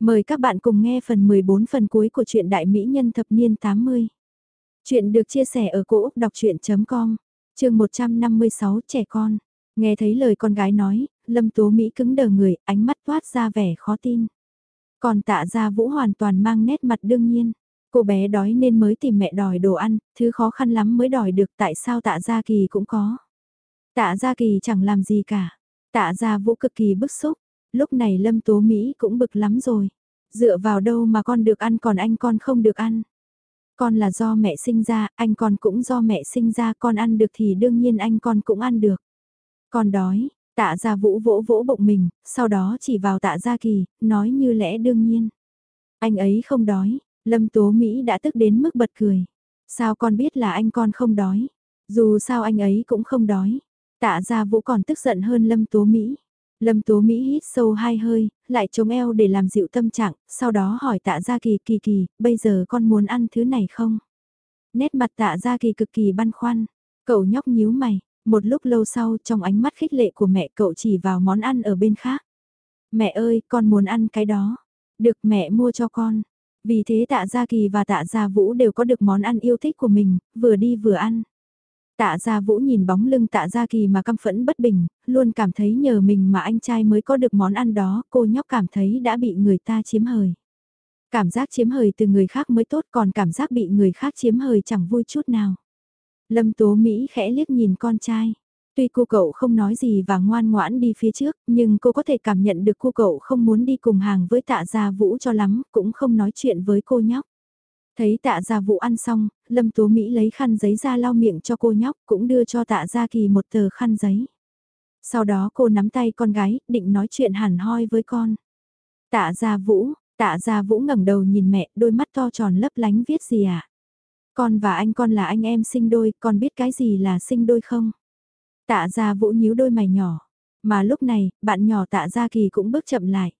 Mời các bạn cùng nghe phần 14 phần cuối của truyện Đại Mỹ Nhân Thập Niên 80. Chuyện được chia sẻ ở cỗ đọc chuyện.com, trường 156 trẻ con. Nghe thấy lời con gái nói, Lâm Tố Mỹ cứng đờ người, ánh mắt toát ra vẻ khó tin. Còn tạ gia vũ hoàn toàn mang nét mặt đương nhiên. Cô bé đói nên mới tìm mẹ đòi đồ ăn, thứ khó khăn lắm mới đòi được tại sao tạ gia kỳ cũng có. Tạ gia kỳ chẳng làm gì cả. Tạ gia vũ cực kỳ bức xúc, lúc này Lâm Tố Mỹ cũng bực lắm rồi. Dựa vào đâu mà con được ăn còn anh con không được ăn. Con là do mẹ sinh ra, anh con cũng do mẹ sinh ra, con ăn được thì đương nhiên anh con cũng ăn được. Con đói, tạ gia vũ vỗ vỗ bụng mình, sau đó chỉ vào tạ gia kỳ, nói như lẽ đương nhiên. Anh ấy không đói, Lâm Tố Mỹ đã tức đến mức bật cười. Sao con biết là anh con không đói? Dù sao anh ấy cũng không đói. Tạ gia vũ còn tức giận hơn Lâm Tố Mỹ. Lâm Tố Mỹ hít sâu hai hơi, lại chống eo để làm dịu tâm trạng, sau đó hỏi tạ gia kỳ kỳ kỳ, bây giờ con muốn ăn thứ này không? Nét mặt tạ gia kỳ cực kỳ băn khoăn, cậu nhóc nhíu mày, một lúc lâu sau trong ánh mắt khích lệ của mẹ cậu chỉ vào món ăn ở bên khác. Mẹ ơi, con muốn ăn cái đó. Được mẹ mua cho con. Vì thế tạ Gia Kỳ và tạ Gia Vũ đều có được món ăn yêu thích của mình, vừa đi vừa ăn. Tạ Gia Vũ nhìn bóng lưng Tạ Gia Kỳ mà căm phẫn bất bình, luôn cảm thấy nhờ mình mà anh trai mới có được món ăn đó, cô nhóc cảm thấy đã bị người ta chiếm hời. Cảm giác chiếm hời từ người khác mới tốt còn cảm giác bị người khác chiếm hời chẳng vui chút nào. Lâm Tố Mỹ khẽ liếc nhìn con trai. Tuy cô cậu không nói gì và ngoan ngoãn đi phía trước, nhưng cô có thể cảm nhận được cô cậu không muốn đi cùng hàng với tạ gia vũ cho lắm, cũng không nói chuyện với cô nhóc. Thấy tạ gia vũ ăn xong, Lâm Tố Mỹ lấy khăn giấy ra lau miệng cho cô nhóc cũng đưa cho tạ gia kỳ một tờ khăn giấy. Sau đó cô nắm tay con gái, định nói chuyện hẳn hoi với con. Tạ gia vũ, tạ gia vũ ngẩng đầu nhìn mẹ, đôi mắt to tròn lấp lánh viết gì ạ? À? Con và anh con là anh em sinh đôi, con biết cái gì là sinh đôi không? Tạ gia vũ nhíu đôi mày nhỏ. Mà lúc này, bạn nhỏ tạ gia kỳ cũng bước chậm lại.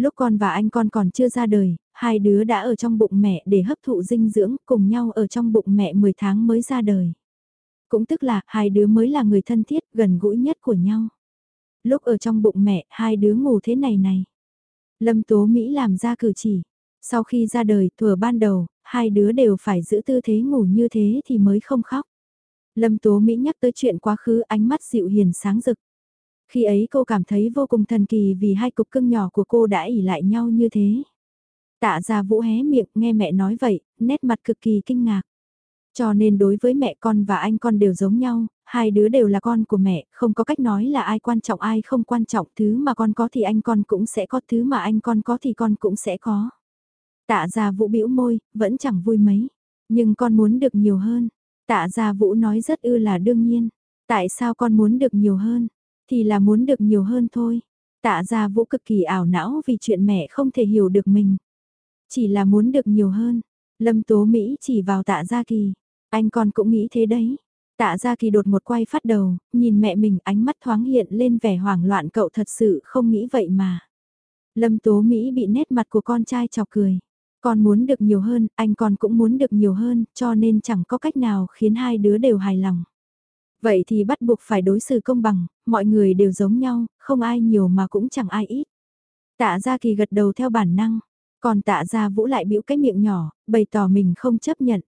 Lúc con và anh con còn chưa ra đời, hai đứa đã ở trong bụng mẹ để hấp thụ dinh dưỡng cùng nhau ở trong bụng mẹ 10 tháng mới ra đời. Cũng tức là hai đứa mới là người thân thiết gần gũi nhất của nhau. Lúc ở trong bụng mẹ, hai đứa ngủ thế này này. Lâm Tố Mỹ làm ra cử chỉ. Sau khi ra đời, thừa ban đầu, hai đứa đều phải giữ tư thế ngủ như thế thì mới không khóc. Lâm Tố Mỹ nhắc tới chuyện quá khứ ánh mắt dịu hiền sáng rực. Khi ấy cô cảm thấy vô cùng thần kỳ vì hai cục cưng nhỏ của cô đã ỉ lại nhau như thế. Tạ ra vũ hé miệng nghe mẹ nói vậy, nét mặt cực kỳ kinh ngạc. Cho nên đối với mẹ con và anh con đều giống nhau, hai đứa đều là con của mẹ, không có cách nói là ai quan trọng ai không quan trọng, thứ mà con có thì anh con cũng sẽ có, thứ mà anh con có thì con cũng sẽ có. Tạ ra vũ bĩu môi, vẫn chẳng vui mấy, nhưng con muốn được nhiều hơn. Tạ gia vũ nói rất ư là đương nhiên. Tại sao con muốn được nhiều hơn? Thì là muốn được nhiều hơn thôi. Tạ gia vũ cực kỳ ảo não vì chuyện mẹ không thể hiểu được mình. Chỉ là muốn được nhiều hơn. Lâm Tố Mỹ chỉ vào tạ gia kỳ. Anh con cũng nghĩ thế đấy. Tạ gia kỳ đột một quay phát đầu, nhìn mẹ mình ánh mắt thoáng hiện lên vẻ hoảng loạn cậu thật sự không nghĩ vậy mà. Lâm Tố Mỹ bị nét mặt của con trai chọc cười. Con muốn được nhiều hơn, anh con cũng muốn được nhiều hơn, cho nên chẳng có cách nào khiến hai đứa đều hài lòng. Vậy thì bắt buộc phải đối xử công bằng, mọi người đều giống nhau, không ai nhiều mà cũng chẳng ai ít. Tạ Gia Kỳ gật đầu theo bản năng, còn tạ Gia Vũ lại bĩu cái miệng nhỏ, bày tỏ mình không chấp nhận.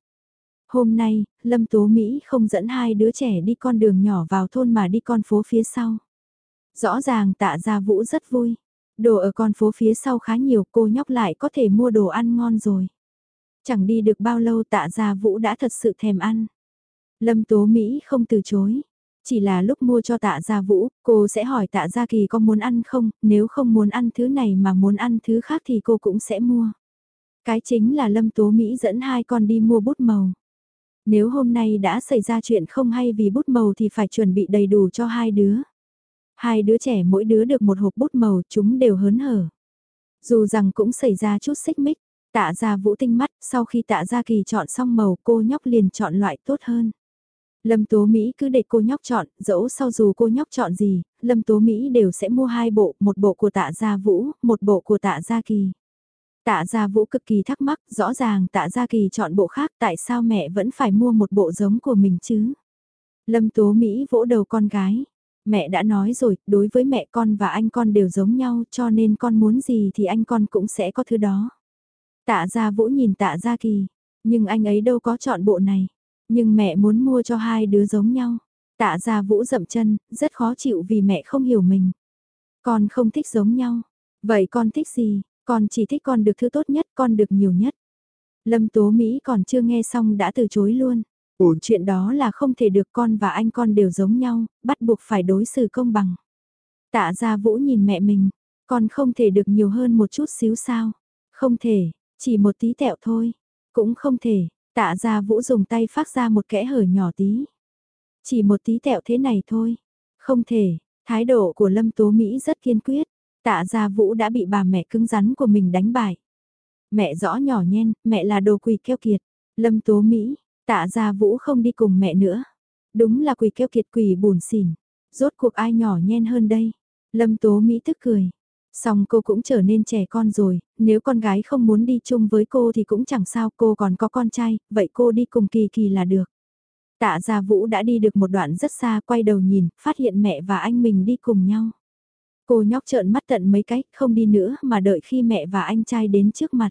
Hôm nay, Lâm Tố Mỹ không dẫn hai đứa trẻ đi con đường nhỏ vào thôn mà đi con phố phía sau. Rõ ràng tạ Gia Vũ rất vui. Đồ ở con phố phía sau khá nhiều cô nhóc lại có thể mua đồ ăn ngon rồi. Chẳng đi được bao lâu tạ gia vũ đã thật sự thèm ăn. Lâm Tố Mỹ không từ chối. Chỉ là lúc mua cho tạ gia vũ, cô sẽ hỏi tạ gia kỳ có muốn ăn không, nếu không muốn ăn thứ này mà muốn ăn thứ khác thì cô cũng sẽ mua. Cái chính là Lâm Tố Mỹ dẫn hai con đi mua bút màu. Nếu hôm nay đã xảy ra chuyện không hay vì bút màu thì phải chuẩn bị đầy đủ cho hai đứa. Hai đứa trẻ mỗi đứa được một hộp bút màu chúng đều hớn hở. Dù rằng cũng xảy ra chút xích mích, tạ ra vũ tinh mắt, sau khi tạ ra kỳ chọn xong màu cô nhóc liền chọn loại tốt hơn. Lâm Tố Mỹ cứ để cô nhóc chọn, dẫu sau dù cô nhóc chọn gì, Lâm Tố Mỹ đều sẽ mua hai bộ, một bộ của tạ Gia Vũ, một bộ của tạ Gia Kỳ. Tạ Gia Vũ cực kỳ thắc mắc, rõ ràng tạ Gia Kỳ chọn bộ khác tại sao mẹ vẫn phải mua một bộ giống của mình chứ? Lâm Tố Mỹ vỗ đầu con gái, Mẹ đã nói rồi, đối với mẹ con và anh con đều giống nhau cho nên con muốn gì thì anh con cũng sẽ có thứ đó. Tạ gia vũ nhìn tạ gia kỳ, nhưng anh ấy đâu có chọn bộ này. Nhưng mẹ muốn mua cho hai đứa giống nhau. Tạ gia vũ dậm chân, rất khó chịu vì mẹ không hiểu mình. Con không thích giống nhau. Vậy con thích gì? Con chỉ thích con được thứ tốt nhất, con được nhiều nhất. Lâm Tố Mỹ còn chưa nghe xong đã từ chối luôn. Ủa chuyện đó là không thể được con và anh con đều giống nhau, bắt buộc phải đối xử công bằng. Tạ gia vũ nhìn mẹ mình, con không thể được nhiều hơn một chút xíu sao. Không thể, chỉ một tí tẹo thôi. Cũng không thể, tạ gia vũ dùng tay phát ra một kẽ hở nhỏ tí. Chỉ một tí tẹo thế này thôi. Không thể, thái độ của Lâm Tố Mỹ rất kiên quyết. Tạ gia vũ đã bị bà mẹ cứng rắn của mình đánh bại. Mẹ rõ nhỏ nhen, mẹ là đồ quỳ keo kiệt. Lâm Tố Mỹ, tạ gia vũ không đi cùng mẹ nữa. Đúng là quỳ keo kiệt quỳ buồn xỉn. Rốt cuộc ai nhỏ nhen hơn đây? Lâm Tố Mỹ tức cười. Xong cô cũng trở nên trẻ con rồi, nếu con gái không muốn đi chung với cô thì cũng chẳng sao cô còn có con trai, vậy cô đi cùng Kỳ Kỳ là được. Tạ Gia Vũ đã đi được một đoạn rất xa quay đầu nhìn, phát hiện mẹ và anh mình đi cùng nhau. Cô nhóc trợn mắt tận mấy cách, không đi nữa mà đợi khi mẹ và anh trai đến trước mặt.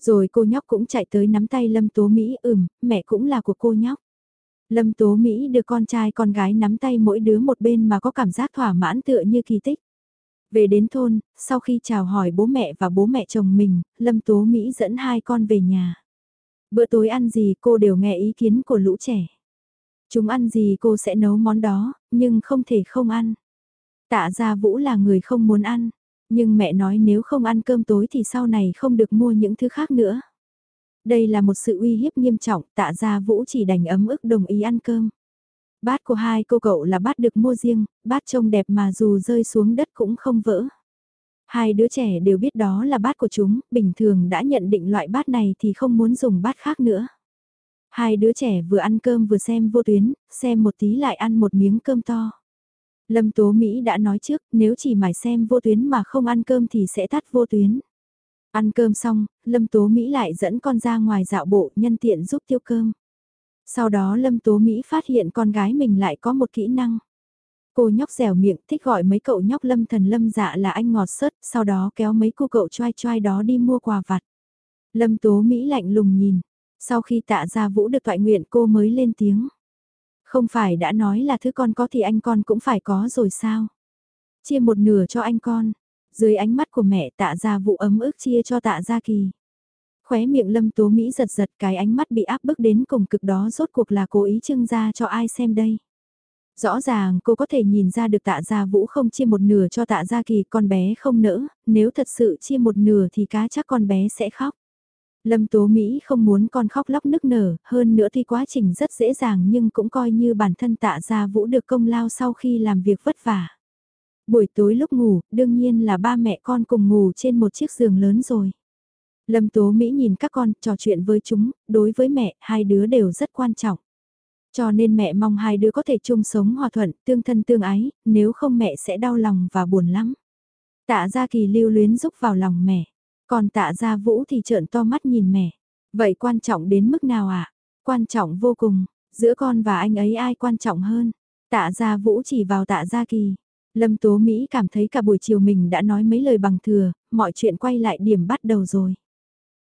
Rồi cô nhóc cũng chạy tới nắm tay Lâm Tố Mỹ, ừm, mẹ cũng là của cô nhóc. Lâm Tố Mỹ đưa con trai con gái nắm tay mỗi đứa một bên mà có cảm giác thỏa mãn tựa như kỳ tích. Về đến thôn, sau khi chào hỏi bố mẹ và bố mẹ chồng mình, Lâm Tố Mỹ dẫn hai con về nhà. Bữa tối ăn gì cô đều nghe ý kiến của lũ trẻ. Chúng ăn gì cô sẽ nấu món đó, nhưng không thể không ăn. Tạ gia Vũ là người không muốn ăn, nhưng mẹ nói nếu không ăn cơm tối thì sau này không được mua những thứ khác nữa. Đây là một sự uy hiếp nghiêm trọng, tạ gia Vũ chỉ đành ấm ức đồng ý ăn cơm. Bát của hai cô cậu là bát được mua riêng, bát trông đẹp mà dù rơi xuống đất cũng không vỡ. Hai đứa trẻ đều biết đó là bát của chúng, bình thường đã nhận định loại bát này thì không muốn dùng bát khác nữa. Hai đứa trẻ vừa ăn cơm vừa xem vô tuyến, xem một tí lại ăn một miếng cơm to. Lâm Tố Mỹ đã nói trước, nếu chỉ mải xem vô tuyến mà không ăn cơm thì sẽ tắt vô tuyến. Ăn cơm xong, Lâm Tố Mỹ lại dẫn con ra ngoài dạo bộ nhân tiện giúp tiêu cơm. Sau đó Lâm Tố Mỹ phát hiện con gái mình lại có một kỹ năng. Cô nhóc dẻo miệng thích gọi mấy cậu nhóc lâm thần lâm dạ là anh ngọt sớt, sau đó kéo mấy cô cậu choai choai đó đi mua quà vặt. Lâm Tố Mỹ lạnh lùng nhìn, sau khi tạ ra vũ được toại nguyện cô mới lên tiếng. Không phải đã nói là thứ con có thì anh con cũng phải có rồi sao? Chia một nửa cho anh con. Dưới ánh mắt của mẹ tạ ra vụ ấm ức chia cho tạ ra kỳ. Khóe miệng lâm tố Mỹ giật giật cái ánh mắt bị áp bức đến cùng cực đó rốt cuộc là cố ý trưng ra cho ai xem đây. Rõ ràng cô có thể nhìn ra được tạ gia vũ không chia một nửa cho tạ gia kỳ con bé không nỡ, nếu thật sự chia một nửa thì cá chắc con bé sẽ khóc. Lâm Tố Mỹ không muốn con khóc lóc nức nở, hơn nữa tuy quá trình rất dễ dàng nhưng cũng coi như bản thân tạ gia vũ được công lao sau khi làm việc vất vả. Buổi tối lúc ngủ, đương nhiên là ba mẹ con cùng ngủ trên một chiếc giường lớn rồi. Lâm Tố Mỹ nhìn các con, trò chuyện với chúng, đối với mẹ, hai đứa đều rất quan trọng. Cho nên mẹ mong hai đứa có thể chung sống hòa thuận, tương thân tương ái, nếu không mẹ sẽ đau lòng và buồn lắm. Tạ Gia Kỳ lưu luyến rúc vào lòng mẹ. Còn tạ gia vũ thì trợn to mắt nhìn mẹ. Vậy quan trọng đến mức nào ạ? À? Quan trọng vô cùng, giữa con và anh ấy ai quan trọng hơn? Tạ gia vũ chỉ vào tạ gia kỳ. Lâm Tố Mỹ cảm thấy cả buổi chiều mình đã nói mấy lời bằng thừa, mọi chuyện quay lại điểm bắt đầu rồi.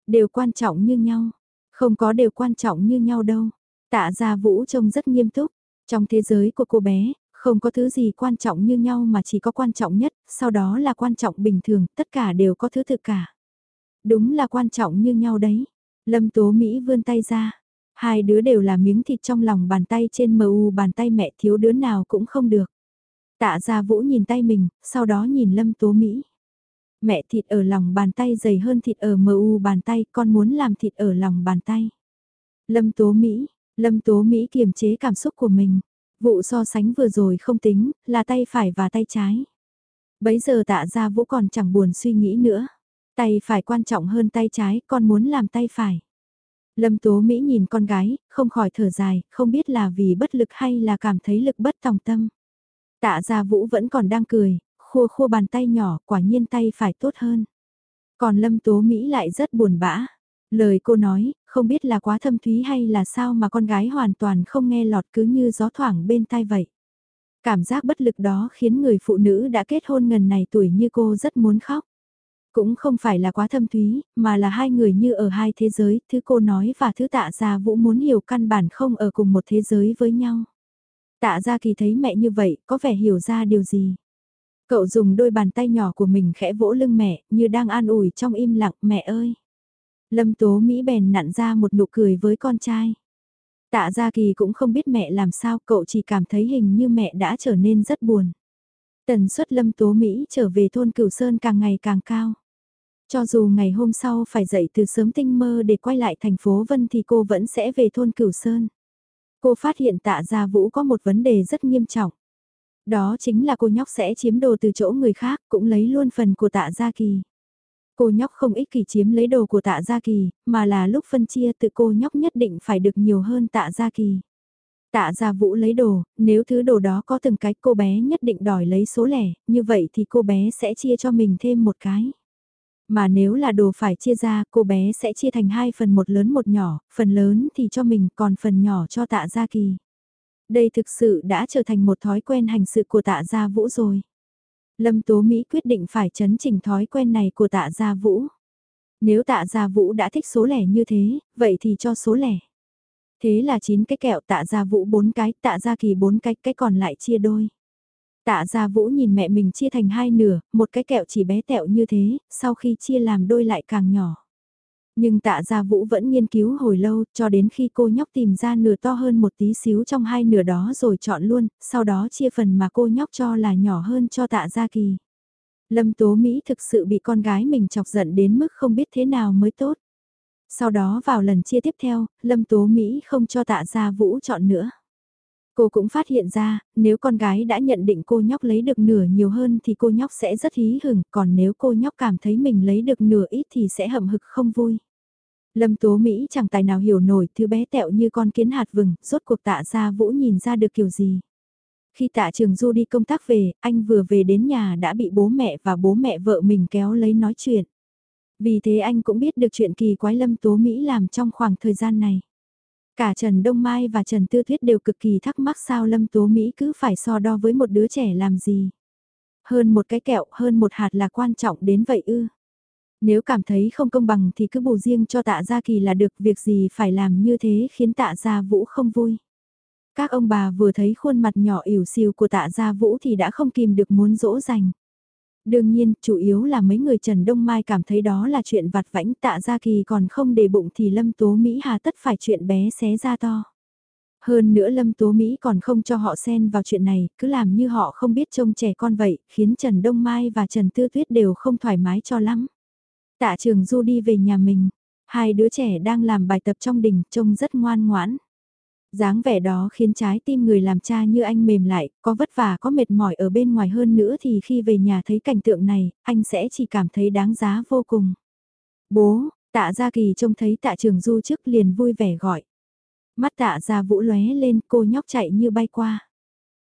Đều quan trọng như nhau, không có đều quan trọng như nhau đâu. Tạ gia vũ trông rất nghiêm túc, trong thế giới của cô bé, không có thứ gì quan trọng như nhau mà chỉ có quan trọng nhất, sau đó là quan trọng bình thường, tất cả đều có thứ tự cả. Đúng là quan trọng như nhau đấy. Lâm Tố Mỹ vươn tay ra. Hai đứa đều là miếng thịt trong lòng bàn tay trên mờ u bàn tay mẹ thiếu đứa nào cũng không được. Tạ gia vũ nhìn tay mình, sau đó nhìn Lâm Tố Mỹ. Mẹ thịt ở lòng bàn tay dày hơn thịt ở mu bàn tay, con muốn làm thịt ở lòng bàn tay. Lâm Tố Mỹ, Lâm Tố Mỹ kiềm chế cảm xúc của mình. Vụ so sánh vừa rồi không tính, là tay phải và tay trái. Bấy giờ tạ gia vũ còn chẳng buồn suy nghĩ nữa. Tay phải quan trọng hơn tay trái, con muốn làm tay phải. Lâm Tố Mỹ nhìn con gái, không khỏi thở dài, không biết là vì bất lực hay là cảm thấy lực bất tòng tâm. Tạ gia Vũ vẫn còn đang cười, khua khua bàn tay nhỏ, quả nhiên tay phải tốt hơn. Còn Lâm Tố Mỹ lại rất buồn bã. Lời cô nói, không biết là quá thâm thúy hay là sao mà con gái hoàn toàn không nghe lọt cứ như gió thoảng bên tai vậy. Cảm giác bất lực đó khiến người phụ nữ đã kết hôn ngần này tuổi như cô rất muốn khóc. Cũng không phải là quá thâm thúy, mà là hai người như ở hai thế giới, thứ cô nói và thứ tạ gia vũ muốn hiểu căn bản không ở cùng một thế giới với nhau. Tạ gia kỳ thấy mẹ như vậy, có vẻ hiểu ra điều gì. Cậu dùng đôi bàn tay nhỏ của mình khẽ vỗ lưng mẹ, như đang an ủi trong im lặng, mẹ ơi. Lâm Tố Mỹ bèn nặn ra một nụ cười với con trai. Tạ Gia Kỳ cũng không biết mẹ làm sao, cậu chỉ cảm thấy hình như mẹ đã trở nên rất buồn. Tần suất Lâm Tố Mỹ trở về thôn Cửu Sơn càng ngày càng cao. Cho dù ngày hôm sau phải dậy từ sớm tinh mơ để quay lại thành phố Vân thì cô vẫn sẽ về thôn Cửu Sơn. Cô phát hiện tạ Gia Vũ có một vấn đề rất nghiêm trọng. Đó chính là cô nhóc sẽ chiếm đồ từ chỗ người khác cũng lấy luôn phần của tạ Gia Kỳ. Cô nhóc không ích kỷ chiếm lấy đồ của tạ Gia Kỳ, mà là lúc phân chia tự cô nhóc nhất định phải được nhiều hơn tạ Gia Kỳ. Tạ Gia Vũ lấy đồ, nếu thứ đồ đó có từng cái cô bé nhất định đòi lấy số lẻ, như vậy thì cô bé sẽ chia cho mình thêm một cái. Mà nếu là đồ phải chia ra, cô bé sẽ chia thành hai phần một lớn một nhỏ, phần lớn thì cho mình còn phần nhỏ cho tạ Gia Kỳ. Đây thực sự đã trở thành một thói quen hành sự của tạ Gia Vũ rồi. Lâm Tố Mỹ quyết định phải chấn chỉnh thói quen này của tạ Gia Vũ. Nếu tạ Gia Vũ đã thích số lẻ như thế, vậy thì cho số lẻ. Thế là 9 cái kẹo tạ Gia Vũ 4 cái, tạ Gia Kỳ 4 cái, cái còn lại chia đôi. Tạ Gia Vũ nhìn mẹ mình chia thành hai nửa, một cái kẹo chỉ bé tẹo như thế, sau khi chia làm đôi lại càng nhỏ. Nhưng tạ gia vũ vẫn nghiên cứu hồi lâu cho đến khi cô nhóc tìm ra nửa to hơn một tí xíu trong hai nửa đó rồi chọn luôn, sau đó chia phần mà cô nhóc cho là nhỏ hơn cho tạ gia kỳ. Lâm Tố Mỹ thực sự bị con gái mình chọc giận đến mức không biết thế nào mới tốt. Sau đó vào lần chia tiếp theo, Lâm Tố Mỹ không cho tạ gia vũ chọn nữa. Cô cũng phát hiện ra, nếu con gái đã nhận định cô nhóc lấy được nửa nhiều hơn thì cô nhóc sẽ rất hí hửng, còn nếu cô nhóc cảm thấy mình lấy được nửa ít thì sẽ hậm hực không vui. Lâm Tố Mỹ chẳng tài nào hiểu nổi thứ bé tẹo như con kiến hạt vừng, rốt cuộc tạ ra Vũ nhìn ra được kiểu gì. Khi tạ trường Du đi công tác về, anh vừa về đến nhà đã bị bố mẹ và bố mẹ vợ mình kéo lấy nói chuyện. Vì thế anh cũng biết được chuyện kỳ quái Lâm Tố Mỹ làm trong khoảng thời gian này. Cả Trần Đông Mai và Trần Tư Thuyết đều cực kỳ thắc mắc sao Lâm Tố Mỹ cứ phải so đo với một đứa trẻ làm gì. Hơn một cái kẹo, hơn một hạt là quan trọng đến vậy ư. Nếu cảm thấy không công bằng thì cứ bù riêng cho tạ gia kỳ là được việc gì phải làm như thế khiến tạ gia vũ không vui. Các ông bà vừa thấy khuôn mặt nhỏ ỉu xìu của tạ gia vũ thì đã không kìm được muốn dỗ dành. Đương nhiên, chủ yếu là mấy người Trần Đông Mai cảm thấy đó là chuyện vặt vãnh tạ gia kỳ còn không để bụng thì Lâm Tố Mỹ hà tất phải chuyện bé xé ra to. Hơn nữa Lâm Tố Mỹ còn không cho họ xen vào chuyện này, cứ làm như họ không biết trông trẻ con vậy, khiến Trần Đông Mai và Trần Tư Tuyết đều không thoải mái cho lắm. Tạ trường Du đi về nhà mình, hai đứa trẻ đang làm bài tập trong đình trông rất ngoan ngoãn dáng vẻ đó khiến trái tim người làm cha như anh mềm lại, có vất vả có mệt mỏi ở bên ngoài hơn nữa thì khi về nhà thấy cảnh tượng này, anh sẽ chỉ cảm thấy đáng giá vô cùng. Bố, tạ gia kỳ trông thấy tạ trường du trước liền vui vẻ gọi. Mắt tạ gia vũ lóe lên cô nhóc chạy như bay qua.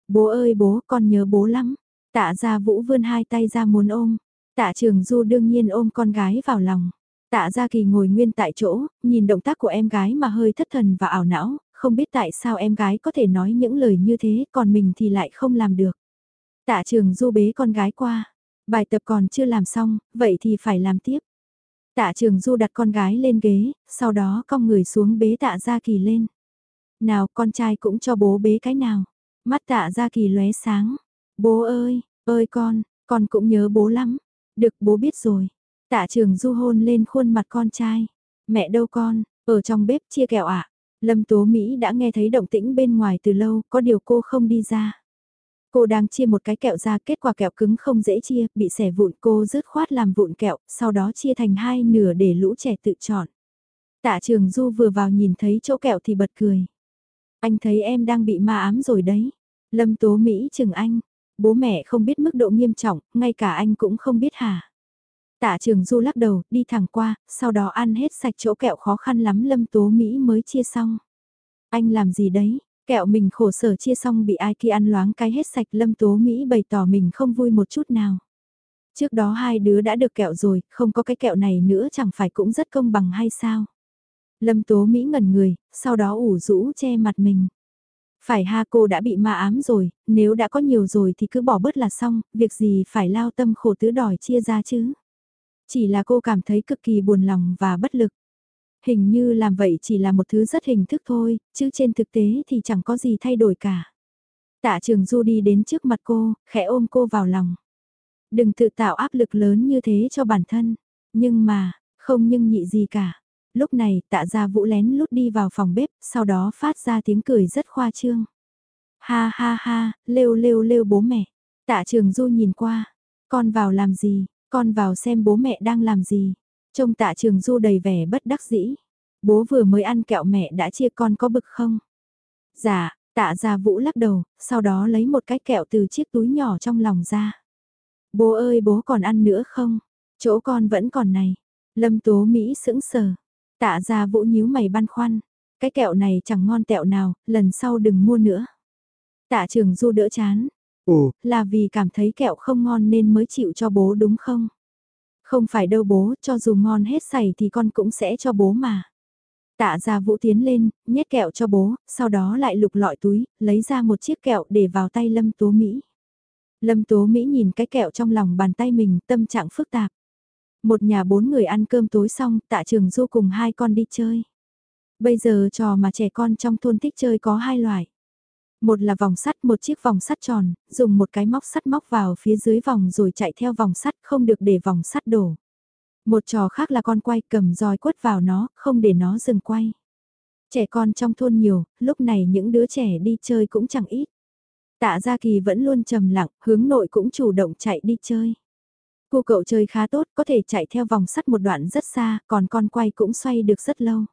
Bố ơi bố con nhớ bố lắm. Tạ gia vũ vươn hai tay ra muốn ôm. Tạ trường du đương nhiên ôm con gái vào lòng. Tạ Gia Kỳ ngồi nguyên tại chỗ, nhìn động tác của em gái mà hơi thất thần và ảo não, không biết tại sao em gái có thể nói những lời như thế còn mình thì lại không làm được. Tạ trường du bế con gái qua, bài tập còn chưa làm xong, vậy thì phải làm tiếp. Tạ trường du đặt con gái lên ghế, sau đó cong người xuống bế tạ gia kỳ lên. Nào con trai cũng cho bố bế cái nào. Mắt tạ gia kỳ lóe sáng. Bố ơi, ơi con, con cũng nhớ bố lắm. Được bố biết rồi. Tạ trường du hôn lên khuôn mặt con trai. Mẹ đâu con, ở trong bếp chia kẹo ạ. Lâm Tố Mỹ đã nghe thấy động tĩnh bên ngoài từ lâu, có điều cô không đi ra. Cô đang chia một cái kẹo ra, kết quả kẹo cứng không dễ chia, bị xẻ vụn cô rứt khoát làm vụn kẹo, sau đó chia thành hai nửa để lũ trẻ tự chọn. Tạ trường Du vừa vào nhìn thấy chỗ kẹo thì bật cười. Anh thấy em đang bị ma ám rồi đấy. Lâm Tố Mỹ chừng anh, bố mẹ không biết mức độ nghiêm trọng, ngay cả anh cũng không biết hả. Tạ trường du lắc đầu, đi thẳng qua, sau đó ăn hết sạch chỗ kẹo khó khăn lắm Lâm Tố Mỹ mới chia xong. Anh làm gì đấy, kẹo mình khổ sở chia xong bị ai kia ăn loáng cái hết sạch Lâm Tố Mỹ bày tỏ mình không vui một chút nào. Trước đó hai đứa đã được kẹo rồi, không có cái kẹo này nữa chẳng phải cũng rất công bằng hay sao? Lâm Tố Mỹ ngẩn người, sau đó ủ rũ che mặt mình. Phải ha cô đã bị ma ám rồi, nếu đã có nhiều rồi thì cứ bỏ bớt là xong, việc gì phải lao tâm khổ tứ đòi chia ra chứ. Chỉ là cô cảm thấy cực kỳ buồn lòng và bất lực. Hình như làm vậy chỉ là một thứ rất hình thức thôi, chứ trên thực tế thì chẳng có gì thay đổi cả. Tạ trường Du đi đến trước mặt cô, khẽ ôm cô vào lòng. Đừng tự tạo áp lực lớn như thế cho bản thân. Nhưng mà, không nhưng nhị gì cả. Lúc này tạ gia vũ lén lút đi vào phòng bếp, sau đó phát ra tiếng cười rất khoa trương. Ha ha ha, lêu lêu lêu bố mẹ. Tạ trường du nhìn qua. Con vào làm gì, con vào xem bố mẹ đang làm gì. Trông tạ trường du đầy vẻ bất đắc dĩ. Bố vừa mới ăn kẹo mẹ đã chia con có bực không? Dạ, tạ gia vũ lắc đầu, sau đó lấy một cái kẹo từ chiếc túi nhỏ trong lòng ra. Bố ơi bố còn ăn nữa không? Chỗ con vẫn còn này. Lâm Tố Mỹ sững sờ. Tạ gia vũ nhíu mày băn khoăn. Cái kẹo này chẳng ngon tẹo nào, lần sau đừng mua nữa. Tạ trường du đỡ chán. Ồ, là vì cảm thấy kẹo không ngon nên mới chịu cho bố đúng không? Không phải đâu bố, cho dù ngon hết sảy thì con cũng sẽ cho bố mà. Tạ ra vũ tiến lên, nhét kẹo cho bố, sau đó lại lục lọi túi, lấy ra một chiếc kẹo để vào tay Lâm Tố Mỹ. Lâm Tố Mỹ nhìn cái kẹo trong lòng bàn tay mình, tâm trạng phức tạp. Một nhà bốn người ăn cơm tối xong, tạ trường du cùng hai con đi chơi. Bây giờ trò mà trẻ con trong thôn thích chơi có hai loại. Một là vòng sắt, một chiếc vòng sắt tròn, dùng một cái móc sắt móc vào phía dưới vòng rồi chạy theo vòng sắt, không được để vòng sắt đổ. Một trò khác là con quay cầm roi quất vào nó, không để nó dừng quay. Trẻ con trong thôn nhiều, lúc này những đứa trẻ đi chơi cũng chẳng ít. Tạ Gia Kỳ vẫn luôn trầm lặng, hướng nội cũng chủ động chạy đi chơi. Cô cậu chơi khá tốt, có thể chạy theo vòng sắt một đoạn rất xa, còn con quay cũng xoay được rất lâu.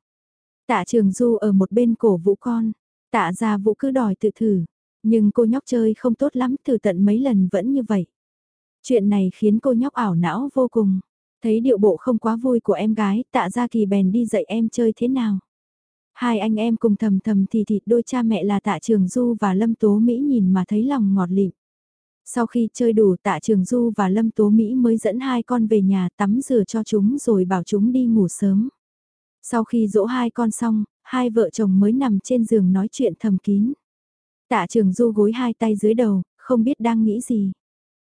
Tạ Trường Du ở một bên cổ vũ con, tạ Gia Vũ cứ đòi tự thử, nhưng cô nhóc chơi không tốt lắm, thử tận mấy lần vẫn như vậy. Chuyện này khiến cô nhóc ảo não vô cùng. Thấy điệu bộ không quá vui của em gái, tạ Gia Kỳ bèn đi dạy em chơi thế nào. Hai anh em cùng thầm thầm thì thịt đôi cha mẹ là tạ Trường Du và Lâm Tố Mỹ nhìn mà thấy lòng ngọt lịm. Sau khi chơi đủ tạ Trường Du và Lâm Tố Mỹ mới dẫn hai con về nhà tắm rửa cho chúng rồi bảo chúng đi ngủ sớm. Sau khi dỗ hai con xong, hai vợ chồng mới nằm trên giường nói chuyện thầm kín. Tạ Trường Du gối hai tay dưới đầu, không biết đang nghĩ gì.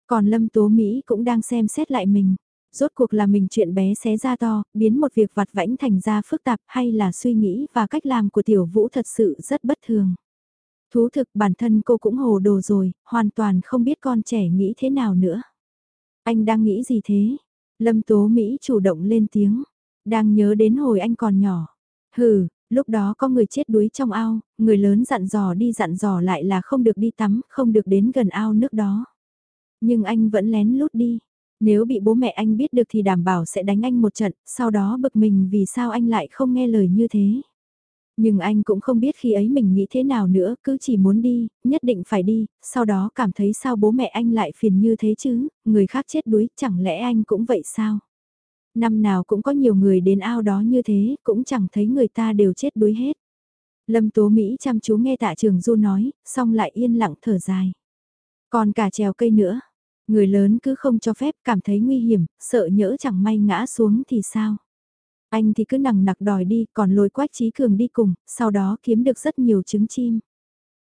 Còn Lâm Tố Mỹ cũng đang xem xét lại mình. Rốt cuộc là mình chuyện bé xé ra to, biến một việc vặt vãnh thành ra phức tạp hay là suy nghĩ và cách làm của tiểu vũ thật sự rất bất thường. Thú thực bản thân cô cũng hồ đồ rồi, hoàn toàn không biết con trẻ nghĩ thế nào nữa. Anh đang nghĩ gì thế? Lâm Tố Mỹ chủ động lên tiếng. Đang nhớ đến hồi anh còn nhỏ. Hừ, lúc đó có người chết đuối trong ao, người lớn dặn dò đi dặn dò lại là không được đi tắm, không được đến gần ao nước đó. Nhưng anh vẫn lén lút đi. Nếu bị bố mẹ anh biết được thì đảm bảo sẽ đánh anh một trận, sau đó bực mình vì sao anh lại không nghe lời như thế. Nhưng anh cũng không biết khi ấy mình nghĩ thế nào nữa, cứ chỉ muốn đi, nhất định phải đi, sau đó cảm thấy sao bố mẹ anh lại phiền như thế chứ, người khác chết đuối, chẳng lẽ anh cũng vậy sao? Năm nào cũng có nhiều người đến ao đó như thế, cũng chẳng thấy người ta đều chết đuối hết. Lâm Tố Mỹ chăm chú nghe tạ trường Du nói, xong lại yên lặng thở dài. Còn cả trèo cây nữa, người lớn cứ không cho phép cảm thấy nguy hiểm, sợ nhỡ chẳng may ngã xuống thì sao? Anh thì cứ nằng nặc đòi đi, còn lôi quách trí cường đi cùng, sau đó kiếm được rất nhiều trứng chim.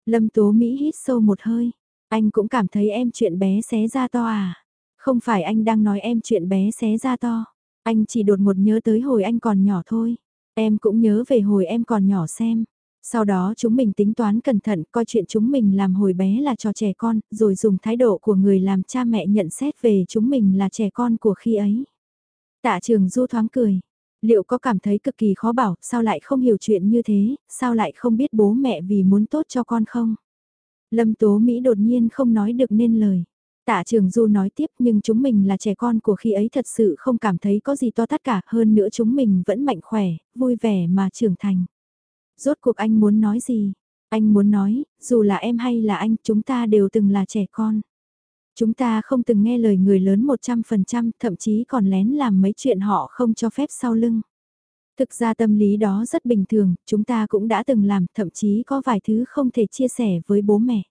Lâm Tố Mỹ hít sâu một hơi, anh cũng cảm thấy em chuyện bé xé ra to à? Không phải anh đang nói em chuyện bé xé ra to, anh chỉ đột ngột nhớ tới hồi anh còn nhỏ thôi. Em cũng nhớ về hồi em còn nhỏ xem. Sau đó chúng mình tính toán cẩn thận coi chuyện chúng mình làm hồi bé là trò trẻ con, rồi dùng thái độ của người làm cha mẹ nhận xét về chúng mình là trẻ con của khi ấy. Tạ trường du thoáng cười, Liệu có cảm thấy cực kỳ khó bảo, sao lại không hiểu chuyện như thế, sao lại không biết bố mẹ vì muốn tốt cho con không? Lâm Tố Mỹ đột nhiên không nói được nên lời. Tạ Trường Du nói tiếp nhưng chúng mình là trẻ con của khi ấy thật sự không cảm thấy có gì to tất cả hơn nữa chúng mình vẫn mạnh khỏe, vui vẻ mà trưởng thành. Rốt cuộc anh muốn nói gì? Anh muốn nói, dù là em hay là anh chúng ta đều từng là trẻ con. Chúng ta không từng nghe lời người lớn 100%, thậm chí còn lén làm mấy chuyện họ không cho phép sau lưng. Thực ra tâm lý đó rất bình thường, chúng ta cũng đã từng làm, thậm chí có vài thứ không thể chia sẻ với bố mẹ.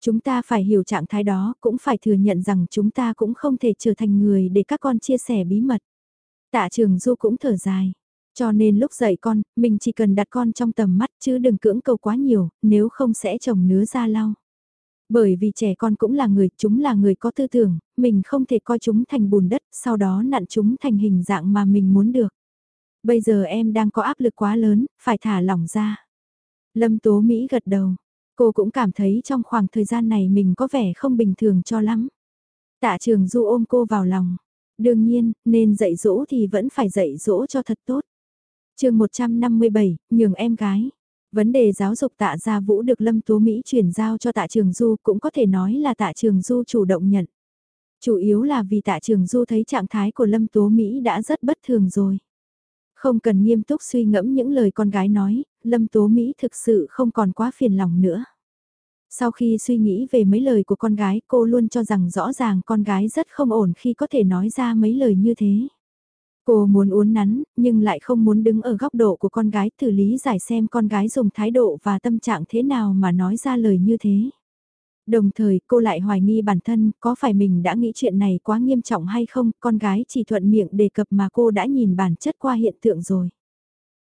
Chúng ta phải hiểu trạng thái đó, cũng phải thừa nhận rằng chúng ta cũng không thể trở thành người để các con chia sẻ bí mật. Tạ trường Du cũng thở dài. Cho nên lúc dạy con, mình chỉ cần đặt con trong tầm mắt chứ đừng cưỡng cầu quá nhiều, nếu không sẽ trồng nứa ra lau. Bởi vì trẻ con cũng là người, chúng là người có tư tưởng, mình không thể coi chúng thành bùn đất, sau đó nặn chúng thành hình dạng mà mình muốn được. Bây giờ em đang có áp lực quá lớn, phải thả lỏng ra. Lâm Tố Mỹ gật đầu, cô cũng cảm thấy trong khoảng thời gian này mình có vẻ không bình thường cho lắm. Tạ trường du ôm cô vào lòng. Đương nhiên, nên dạy dỗ thì vẫn phải dạy dỗ cho thật tốt. chương 157, nhường em gái. Vấn đề giáo dục tạ gia vũ được Lâm tú Mỹ chuyển giao cho tạ trường du cũng có thể nói là tạ trường du chủ động nhận. Chủ yếu là vì tạ trường du thấy trạng thái của Lâm tú Mỹ đã rất bất thường rồi. Không cần nghiêm túc suy ngẫm những lời con gái nói, Lâm Tố Mỹ thực sự không còn quá phiền lòng nữa. Sau khi suy nghĩ về mấy lời của con gái cô luôn cho rằng rõ ràng con gái rất không ổn khi có thể nói ra mấy lời như thế. Cô muốn uốn nắn, nhưng lại không muốn đứng ở góc độ của con gái thử lý giải xem con gái dùng thái độ và tâm trạng thế nào mà nói ra lời như thế. Đồng thời cô lại hoài nghi bản thân có phải mình đã nghĩ chuyện này quá nghiêm trọng hay không, con gái chỉ thuận miệng đề cập mà cô đã nhìn bản chất qua hiện tượng rồi.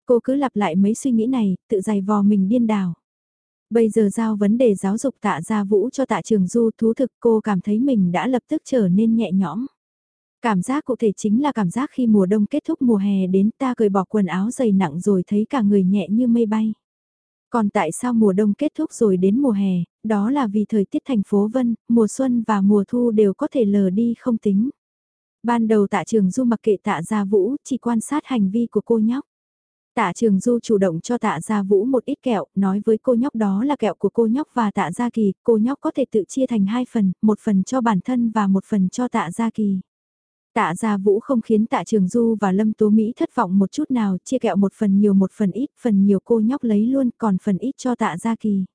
Cô cứ lặp lại mấy suy nghĩ này, tự dày vò mình điên đảo. Bây giờ giao vấn đề giáo dục tạ gia vũ cho tạ trường du thú thực cô cảm thấy mình đã lập tức trở nên nhẹ nhõm. Cảm giác cụ thể chính là cảm giác khi mùa đông kết thúc mùa hè đến ta cởi bỏ quần áo dày nặng rồi thấy cả người nhẹ như mây bay. Còn tại sao mùa đông kết thúc rồi đến mùa hè, đó là vì thời tiết thành phố Vân, mùa xuân và mùa thu đều có thể lờ đi không tính. Ban đầu tạ trường du mặc kệ tạ gia vũ, chỉ quan sát hành vi của cô nhóc. Tạ Trường Du chủ động cho Tạ Gia Vũ một ít kẹo, nói với cô nhóc đó là kẹo của cô nhóc và Tạ Gia Kỳ, cô nhóc có thể tự chia thành hai phần, một phần cho bản thân và một phần cho Tạ Gia Kỳ. Tạ Gia Vũ không khiến Tạ Trường Du và Lâm Tố Mỹ thất vọng một chút nào, chia kẹo một phần nhiều một phần ít, phần nhiều cô nhóc lấy luôn, còn phần ít cho Tạ Gia Kỳ.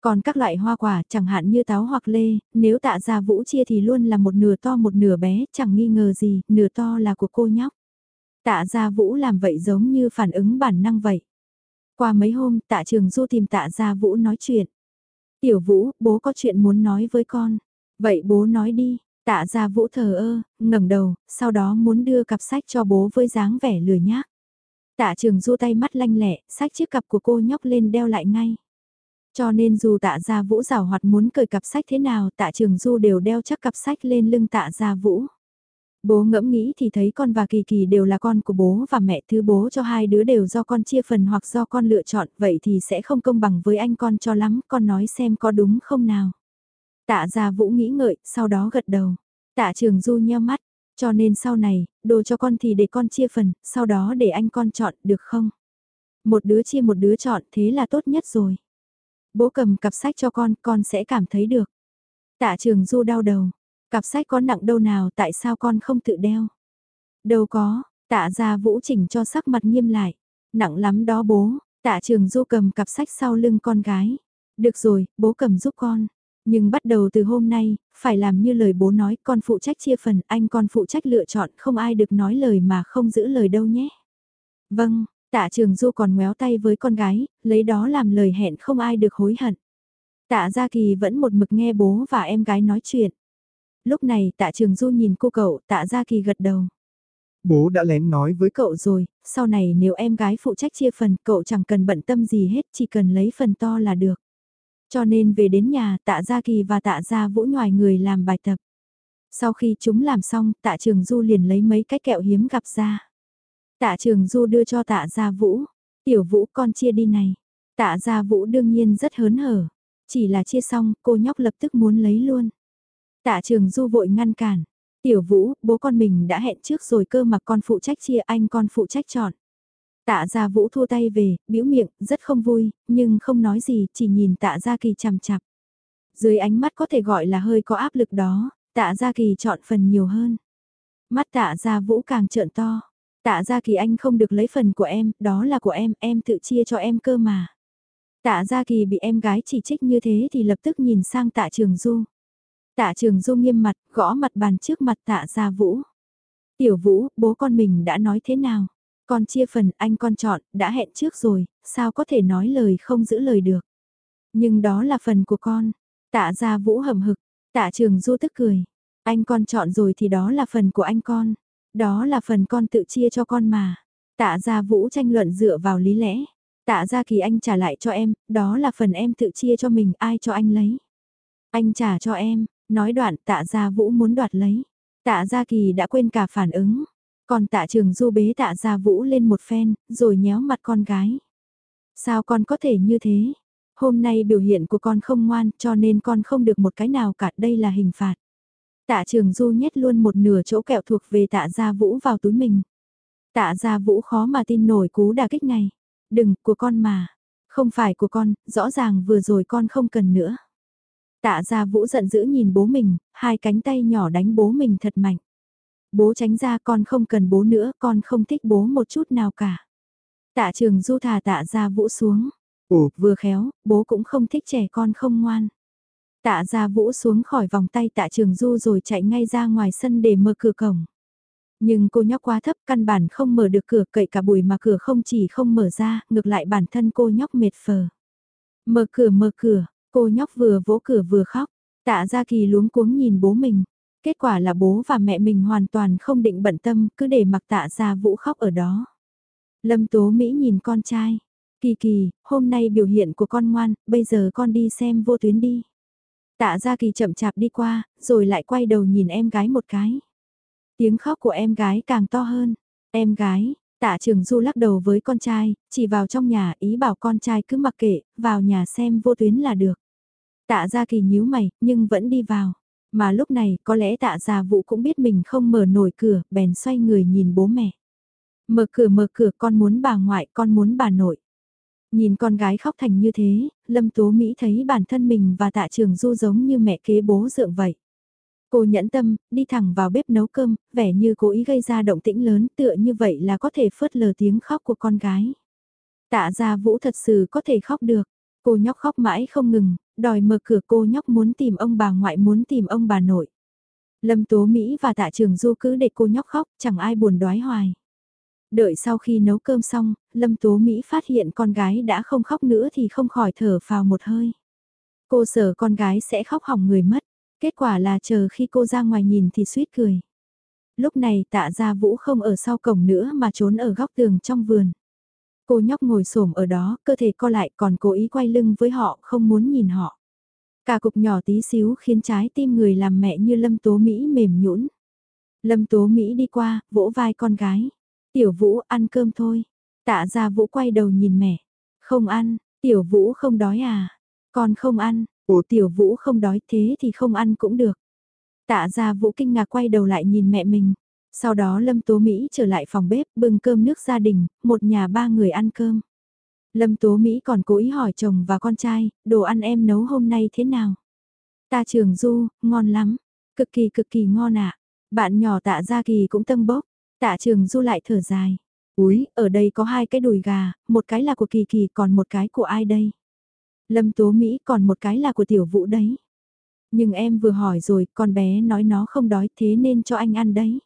Còn các loại hoa quả, chẳng hạn như táo hoặc lê, nếu Tạ Gia Vũ chia thì luôn là một nửa to một nửa bé, chẳng nghi ngờ gì, nửa to là của cô nhóc. Tạ Gia Vũ làm vậy giống như phản ứng bản năng vậy. Qua mấy hôm, Tạ Trường Du tìm Tạ Gia Vũ nói chuyện. Tiểu Vũ, bố có chuyện muốn nói với con. Vậy bố nói đi. Tạ Gia Vũ thờ ơ, ngẩng đầu, sau đó muốn đưa cặp sách cho bố với dáng vẻ lười nhác. Tạ Trường Du tay mắt lanh lẹ, sách chiếc cặp của cô nhóc lên đeo lại ngay. Cho nên dù tạ gia vũ rào hoạt muốn cởi cặp sách thế nào tạ trường du đều đeo chắc cặp sách lên lưng tạ gia vũ. Bố ngẫm nghĩ thì thấy con và Kỳ Kỳ đều là con của bố và mẹ thứ bố cho hai đứa đều do con chia phần hoặc do con lựa chọn, vậy thì sẽ không công bằng với anh con cho lắm, con nói xem có đúng không nào. Tạ gia Vũ nghĩ ngợi, sau đó gật đầu. Tạ trường Du nheo mắt, cho nên sau này, đồ cho con thì để con chia phần, sau đó để anh con chọn, được không? Một đứa chia một đứa chọn, thế là tốt nhất rồi. Bố cầm cặp sách cho con, con sẽ cảm thấy được. Tạ trường Du đau đầu, Cặp sách có nặng đâu nào tại sao con không tự đeo? Đâu có, tạ ra vũ chỉnh cho sắc mặt nghiêm lại. Nặng lắm đó bố, tạ trường du cầm cặp sách sau lưng con gái. Được rồi, bố cầm giúp con. Nhưng bắt đầu từ hôm nay, phải làm như lời bố nói, con phụ trách chia phần, anh con phụ trách lựa chọn, không ai được nói lời mà không giữ lời đâu nhé. Vâng, tạ trường du còn ngoéo tay với con gái, lấy đó làm lời hẹn không ai được hối hận. Tạ Gia Kỳ vẫn một mực nghe bố và em gái nói chuyện. Lúc này tạ trường du nhìn cô cậu tạ gia kỳ gật đầu. Bố đã lén nói với cậu rồi, sau này nếu em gái phụ trách chia phần cậu chẳng cần bận tâm gì hết chỉ cần lấy phần to là được. Cho nên về đến nhà tạ gia kỳ và tạ gia vũ nhòi người làm bài tập. Sau khi chúng làm xong tạ trường du liền lấy mấy cái kẹo hiếm gặp ra. Tạ trường du đưa cho tạ gia vũ, tiểu vũ con chia đi này. Tạ gia vũ đương nhiên rất hớn hở, chỉ là chia xong cô nhóc lập tức muốn lấy luôn. Tạ trường du vội ngăn cản. Tiểu vũ, bố con mình đã hẹn trước rồi cơ mà con phụ trách chia anh con phụ trách chọn. Tạ gia vũ thua tay về, biểu miệng, rất không vui, nhưng không nói gì, chỉ nhìn tạ gia kỳ chằm chặp. Dưới ánh mắt có thể gọi là hơi có áp lực đó, tạ gia kỳ chọn phần nhiều hơn. Mắt tạ gia vũ càng trợn to. Tạ gia kỳ anh không được lấy phần của em, đó là của em, em tự chia cho em cơ mà. Tạ gia kỳ bị em gái chỉ trích như thế thì lập tức nhìn sang tạ trường du. Tạ trường du nghiêm mặt, gõ mặt bàn trước mặt tạ gia vũ. Tiểu vũ, bố con mình đã nói thế nào? Con chia phần anh con chọn, đã hẹn trước rồi, sao có thể nói lời không giữ lời được? Nhưng đó là phần của con. Tạ gia vũ hầm hực, tạ trường du tức cười. Anh con chọn rồi thì đó là phần của anh con. Đó là phần con tự chia cho con mà. Tạ gia vũ tranh luận dựa vào lý lẽ. Tạ gia kỳ anh trả lại cho em, đó là phần em tự chia cho mình, ai cho anh lấy. Anh trả cho em, nói đoạn tạ gia vũ muốn đoạt lấy. Tạ gia kỳ đã quên cả phản ứng. Còn tạ trường du bế tạ gia vũ lên một phen, rồi nhéo mặt con gái. Sao con có thể như thế? Hôm nay biểu hiện của con không ngoan cho nên con không được một cái nào cả đây là hình phạt. Tạ trường du nhét luôn một nửa chỗ kẹo thuộc về tạ gia vũ vào túi mình. Tạ gia vũ khó mà tin nổi cú đà kích này. Đừng, của con mà. Không phải của con, rõ ràng vừa rồi con không cần nữa. Tạ gia vũ giận dữ nhìn bố mình, hai cánh tay nhỏ đánh bố mình thật mạnh. Bố tránh ra con không cần bố nữa, con không thích bố một chút nào cả. Tạ trường du thả tạ gia vũ xuống. Ồ, vừa khéo, bố cũng không thích trẻ con không ngoan. Tạ gia vũ xuống khỏi vòng tay tạ trường du rồi chạy ngay ra ngoài sân để mở cửa cổng. Nhưng cô nhóc quá thấp căn bản không mở được cửa cậy cả bùi mà cửa không chỉ không mở ra, ngược lại bản thân cô nhóc mệt phờ. Mở cửa mở cửa, cô nhóc vừa vỗ cửa vừa khóc, tạ gia kỳ luống cuống nhìn bố mình. Kết quả là bố và mẹ mình hoàn toàn không định bận tâm, cứ để mặc tạ gia vũ khóc ở đó. Lâm Tố Mỹ nhìn con trai. Kỳ kỳ, hôm nay biểu hiện của con ngoan, bây giờ con đi xem vô tuyến đi. Tạ Gia Kỳ chậm chạp đi qua, rồi lại quay đầu nhìn em gái một cái. Tiếng khóc của em gái càng to hơn. Em gái, tạ trường du lắc đầu với con trai, chỉ vào trong nhà ý bảo con trai cứ mặc kệ, vào nhà xem vô tuyến là được. Tạ Gia Kỳ nhíu mày, nhưng vẫn đi vào. Mà lúc này có lẽ tạ Gia Vũ cũng biết mình không mở nổi cửa, bèn xoay người nhìn bố mẹ. Mở cửa mở cửa con muốn bà ngoại, con muốn bà nội. Nhìn con gái khóc thành như thế, Lâm Tố Mỹ thấy bản thân mình và tạ trường du giống như mẹ kế bố dượng vậy. Cô nhẫn tâm, đi thẳng vào bếp nấu cơm, vẻ như cố ý gây ra động tĩnh lớn tựa như vậy là có thể phớt lờ tiếng khóc của con gái. Tạ gia vũ thật sự có thể khóc được. Cô nhóc khóc mãi không ngừng, đòi mở cửa cô nhóc muốn tìm ông bà ngoại muốn tìm ông bà nội. Lâm Tố Mỹ và tạ trường du cứ để cô nhóc khóc, chẳng ai buồn đoái hoài. Đợi sau khi nấu cơm xong, Lâm Tố Mỹ phát hiện con gái đã không khóc nữa thì không khỏi thở vào một hơi. Cô sợ con gái sẽ khóc hỏng người mất, kết quả là chờ khi cô ra ngoài nhìn thì suýt cười. Lúc này tạ gia vũ không ở sau cổng nữa mà trốn ở góc tường trong vườn. Cô nhóc ngồi xổm ở đó, cơ thể co lại còn cố ý quay lưng với họ, không muốn nhìn họ. Cả cục nhỏ tí xíu khiến trái tim người làm mẹ như Lâm Tố Mỹ mềm nhũn. Lâm Tố Mỹ đi qua, vỗ vai con gái. Tiểu Vũ ăn cơm thôi. Tạ gia Vũ quay đầu nhìn mẹ. Không ăn, Tiểu Vũ không đói à? Con không ăn, ủa Tiểu Vũ không đói thế thì không ăn cũng được. Tạ ra Vũ kinh ngạc quay đầu lại nhìn mẹ mình. Sau đó Lâm Tố Mỹ trở lại phòng bếp bưng cơm nước gia đình, một nhà ba người ăn cơm. Lâm Tố Mỹ còn cố ý hỏi chồng và con trai, đồ ăn em nấu hôm nay thế nào? Ta trường du, ngon lắm, cực kỳ cực kỳ ngon ạ. Bạn nhỏ tạ gia kỳ cũng tâm bốc, Tạ trường du lại thở dài. Úi, ở đây có hai cái đùi gà, một cái là của Kỳ Kỳ còn một cái của ai đây? Lâm Tố Mỹ còn một cái là của Tiểu Vũ đấy. Nhưng em vừa hỏi rồi, con bé nói nó không đói thế nên cho anh ăn đấy.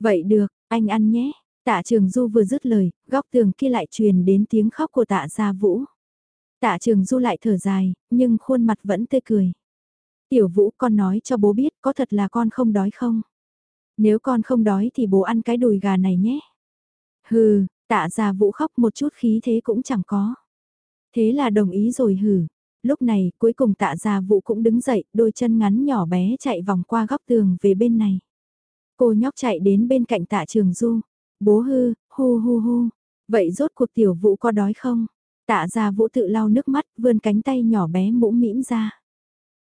Vậy được, anh ăn nhé. Tạ Trường Du vừa dứt lời, góc tường kia lại truyền đến tiếng khóc của Tạ Gia Vũ. Tạ Trường Du lại thở dài, nhưng khuôn mặt vẫn tươi cười. Tiểu Vũ con nói cho bố biết có thật là con không đói không? Nếu con không đói thì bố ăn cái đùi gà này nhé. Hừ, tạ gia vũ khóc một chút khí thế cũng chẳng có. Thế là đồng ý rồi hử. Lúc này cuối cùng tạ gia vũ cũng đứng dậy, đôi chân ngắn nhỏ bé chạy vòng qua góc tường về bên này. Cô nhóc chạy đến bên cạnh tạ trường du. Bố hư, hu hu hu. Vậy rốt cuộc tiểu vũ có đói không? Tạ gia vũ tự lau nước mắt, vươn cánh tay nhỏ bé mũm mĩm ra.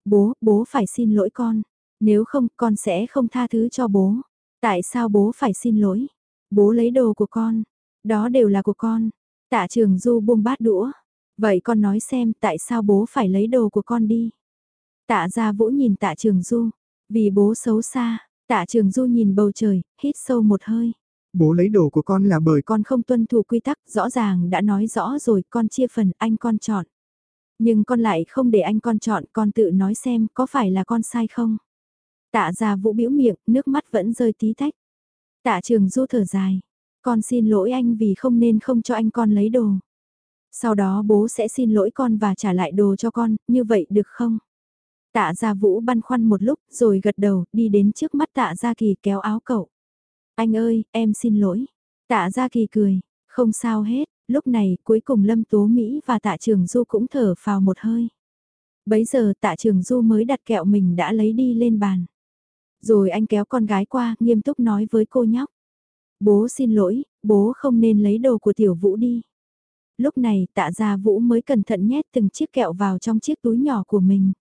Bố, bố phải xin lỗi con. Nếu không, con sẽ không tha thứ cho bố. Tại sao bố phải xin lỗi? Bố lấy đồ của con. Đó đều là của con. Tạ trường du buông bát đũa. Vậy con nói xem tại sao bố phải lấy đồ của con đi? Tạ gia vũ nhìn tạ trường du. Vì bố xấu xa. Tạ trường du nhìn bầu trời, hít sâu một hơi. Bố lấy đồ của con là bởi con không tuân thủ quy tắc, rõ ràng đã nói rõ rồi, con chia phần, anh con chọn. Nhưng con lại không để anh con chọn, con tự nói xem có phải là con sai không? Tạ già vũ biểu miệng, nước mắt vẫn rơi tí tách. Tạ trường du thở dài. Con xin lỗi anh vì không nên không cho anh con lấy đồ. Sau đó bố sẽ xin lỗi con và trả lại đồ cho con, như vậy được không? Tạ gia vũ băn khoăn một lúc rồi gật đầu đi đến trước mắt tạ gia kỳ kéo áo cậu. Anh ơi, em xin lỗi. Tạ Gia Kỳ cười, không sao hết, lúc này cuối cùng Lâm Tố Mỹ và Tạ Trường Du cũng thở phào một hơi. Bấy giờ Tạ Trường Du mới đặt kẹo mình đã lấy đi lên bàn. Rồi anh kéo con gái qua, nghiêm túc nói với cô nhóc. Bố xin lỗi, bố không nên lấy đồ của tiểu vũ đi. Lúc này tạ gia vũ mới cẩn thận nhét từng chiếc kẹo vào trong chiếc túi nhỏ của mình.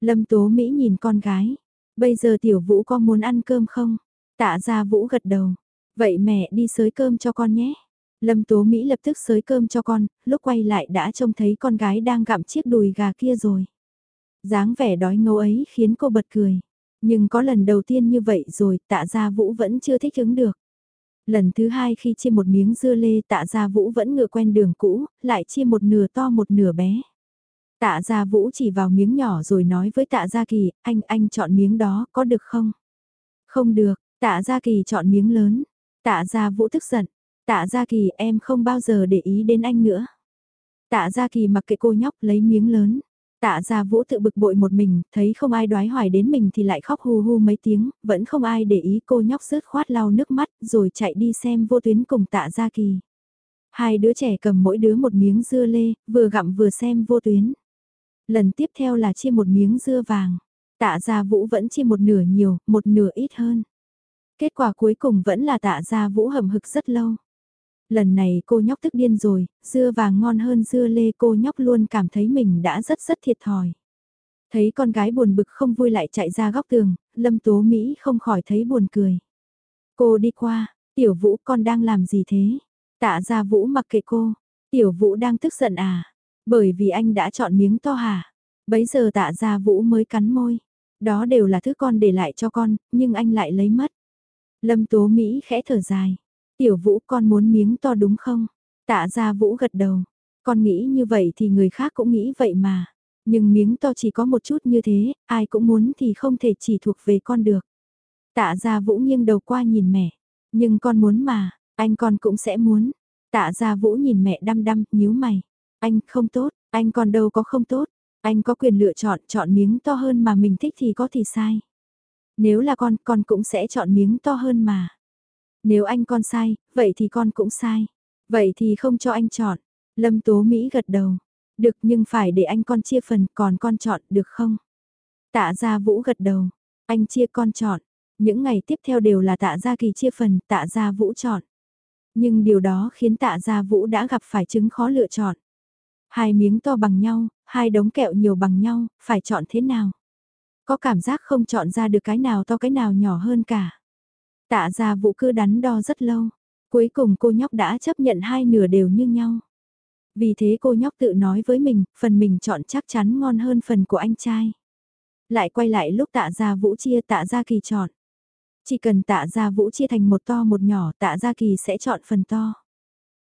Lâm Tố Mỹ nhìn con gái. Bây giờ tiểu vũ có muốn ăn cơm không? Tạ gia vũ gật đầu. Vậy mẹ đi sới cơm cho con nhé. Lâm Tố Mỹ lập tức sới cơm cho con, lúc quay lại đã trông thấy con gái đang gặm chiếc đùi gà kia rồi. dáng vẻ đói ngấu ấy khiến cô bật cười. Nhưng có lần đầu tiên như vậy rồi tạ gia vũ vẫn chưa thích ứng được. Lần thứ hai khi chia một miếng dưa lê tạ gia vũ vẫn ngựa quen đường cũ, lại chia một nửa to một nửa bé. Tạ gia vũ chỉ vào miếng nhỏ rồi nói với tạ gia kỳ, anh, anh chọn miếng đó, có được không? Không được, tạ gia kỳ chọn miếng lớn. Tạ gia vũ tức giận, tạ gia kỳ em không bao giờ để ý đến anh nữa. Tạ gia kỳ mặc kệ cô nhóc lấy miếng lớn. Tạ gia vũ tự bực bội một mình, thấy không ai đoái hoài đến mình thì lại khóc hu hu mấy tiếng, vẫn không ai để ý cô nhóc rớt khoát lau nước mắt rồi chạy đi xem vô tuyến cùng tạ gia kỳ. Hai đứa trẻ cầm mỗi đứa một miếng dưa lê, vừa gặm vừa xem vô tuyến. Lần tiếp theo là chia một miếng dưa vàng. Tạ gia vũ vẫn chia một nửa nhiều, một nửa ít hơn. Kết quả cuối cùng vẫn là tạ gia vũ hầm hực rất lâu. Lần này cô nhóc tức điên rồi, dưa vàng ngon hơn dưa lê cô nhóc luôn cảm thấy mình đã rất rất thiệt thòi. Thấy con gái buồn bực không vui lại chạy ra góc tường, Lâm Tố Mỹ không khỏi thấy buồn cười. Cô đi qua, tiểu vũ con đang làm gì thế? Tạ ra vũ mặc kệ cô, tiểu vũ đang tức giận à? Bởi vì anh đã chọn miếng to hả? Bấy giờ tạ ra vũ mới cắn môi. Đó đều là thứ con để lại cho con, nhưng anh lại lấy mất. Lâm Tố Mỹ khẽ thở dài. Tiểu Vũ con muốn miếng to đúng không? Tạ ra Vũ gật đầu. Con nghĩ như vậy thì người khác cũng nghĩ vậy mà. Nhưng miếng to chỉ có một chút như thế, ai cũng muốn thì không thể chỉ thuộc về con được. Tạ ra Vũ nghiêng đầu qua nhìn mẹ. Nhưng con muốn mà, anh con cũng sẽ muốn. Tạ ra Vũ nhìn mẹ đăm đăm, nhíu mày. Anh không tốt, anh còn đâu có không tốt. Anh có quyền lựa chọn, chọn miếng to hơn mà mình thích thì có thì sai. Nếu là con, con cũng sẽ chọn miếng to hơn mà. Nếu anh con sai, vậy thì con cũng sai. Vậy thì không cho anh chọn. Lâm Tố Mỹ gật đầu. Được nhưng phải để anh con chia phần còn con chọn được không? Tạ Gia Vũ gật đầu. Anh chia con chọn. Những ngày tiếp theo đều là tạ Gia Kỳ chia phần tạ Gia Vũ chọn. Nhưng điều đó khiến tạ Gia Vũ đã gặp phải chứng khó lựa chọn. Hai miếng to bằng nhau, hai đống kẹo nhiều bằng nhau, phải chọn thế nào? Có cảm giác không chọn ra được cái nào to cái nào nhỏ hơn cả. Tạ ra vũ cứ đắn đo rất lâu. Cuối cùng cô nhóc đã chấp nhận hai nửa đều như nhau. Vì thế cô nhóc tự nói với mình, phần mình chọn chắc chắn ngon hơn phần của anh trai. Lại quay lại lúc tạ ra vũ chia tạ ra kỳ chọn. Chỉ cần tạ ra vũ chia thành một to một nhỏ tạ ra kỳ sẽ chọn phần to.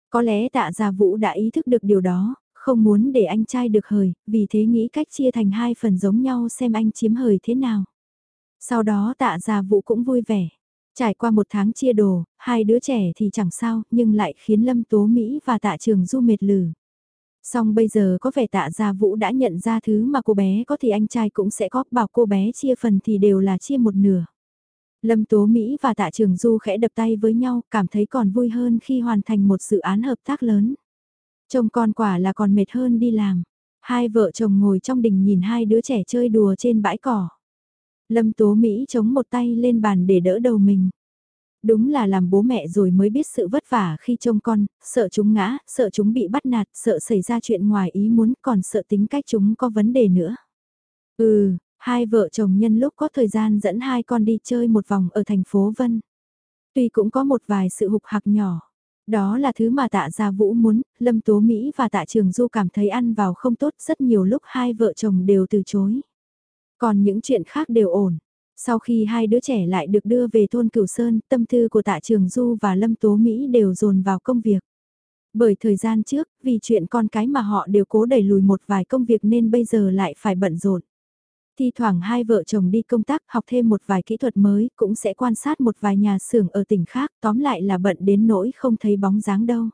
Có lẽ tạ ra vũ đã ý thức được điều đó, không muốn để anh trai được hời, vì thế nghĩ cách chia thành hai phần giống nhau xem anh chiếm hời thế nào. Sau đó tạ ra vũ cũng vui vẻ. Trải qua một tháng chia đồ, hai đứa trẻ thì chẳng sao, nhưng lại khiến Lâm Tố Mỹ và tạ trường du mệt lử. Song bây giờ có vẻ tạ gia vũ đã nhận ra thứ mà cô bé có thì anh trai cũng sẽ có, bảo cô bé chia phần thì đều là chia một nửa. Lâm Tố Mỹ và tạ trường du khẽ đập tay với nhau, cảm thấy còn vui hơn khi hoàn thành một dự án hợp tác lớn. Trông con quả là còn mệt hơn đi làm. Hai vợ chồng ngồi trong đình nhìn hai đứa trẻ chơi đùa trên bãi cỏ. Lâm Tố Mỹ chống một tay lên bàn để đỡ đầu mình. Đúng là làm bố mẹ rồi mới biết sự vất vả khi trông con, sợ chúng ngã, sợ chúng bị bắt nạt, sợ xảy ra chuyện ngoài ý muốn, còn sợ tính cách chúng có vấn đề nữa. Ừ, hai vợ chồng nhân lúc có thời gian dẫn hai con đi chơi một vòng ở thành phố Vân. Tuy cũng có một vài sự hục hạc nhỏ. Đó là thứ mà tạ gia vũ muốn, Lâm Tố Mỹ và tạ Trường Du cảm thấy ăn vào không tốt rất nhiều lúc hai vợ chồng đều từ chối. Còn những chuyện khác đều ổn. Sau khi hai đứa trẻ lại được đưa về thôn Cửu Sơn, tâm tư của tạ Trường Du và Lâm Tố Mỹ đều dồn vào công việc. Bởi thời gian trước, vì chuyện con cái mà họ đều cố đẩy lùi một vài công việc nên bây giờ lại phải bận rộn. Thì thoảng hai vợ chồng đi công tác học thêm một vài kỹ thuật mới, cũng sẽ quan sát một vài nhà xưởng ở tỉnh khác, tóm lại là bận đến nỗi không thấy bóng dáng đâu.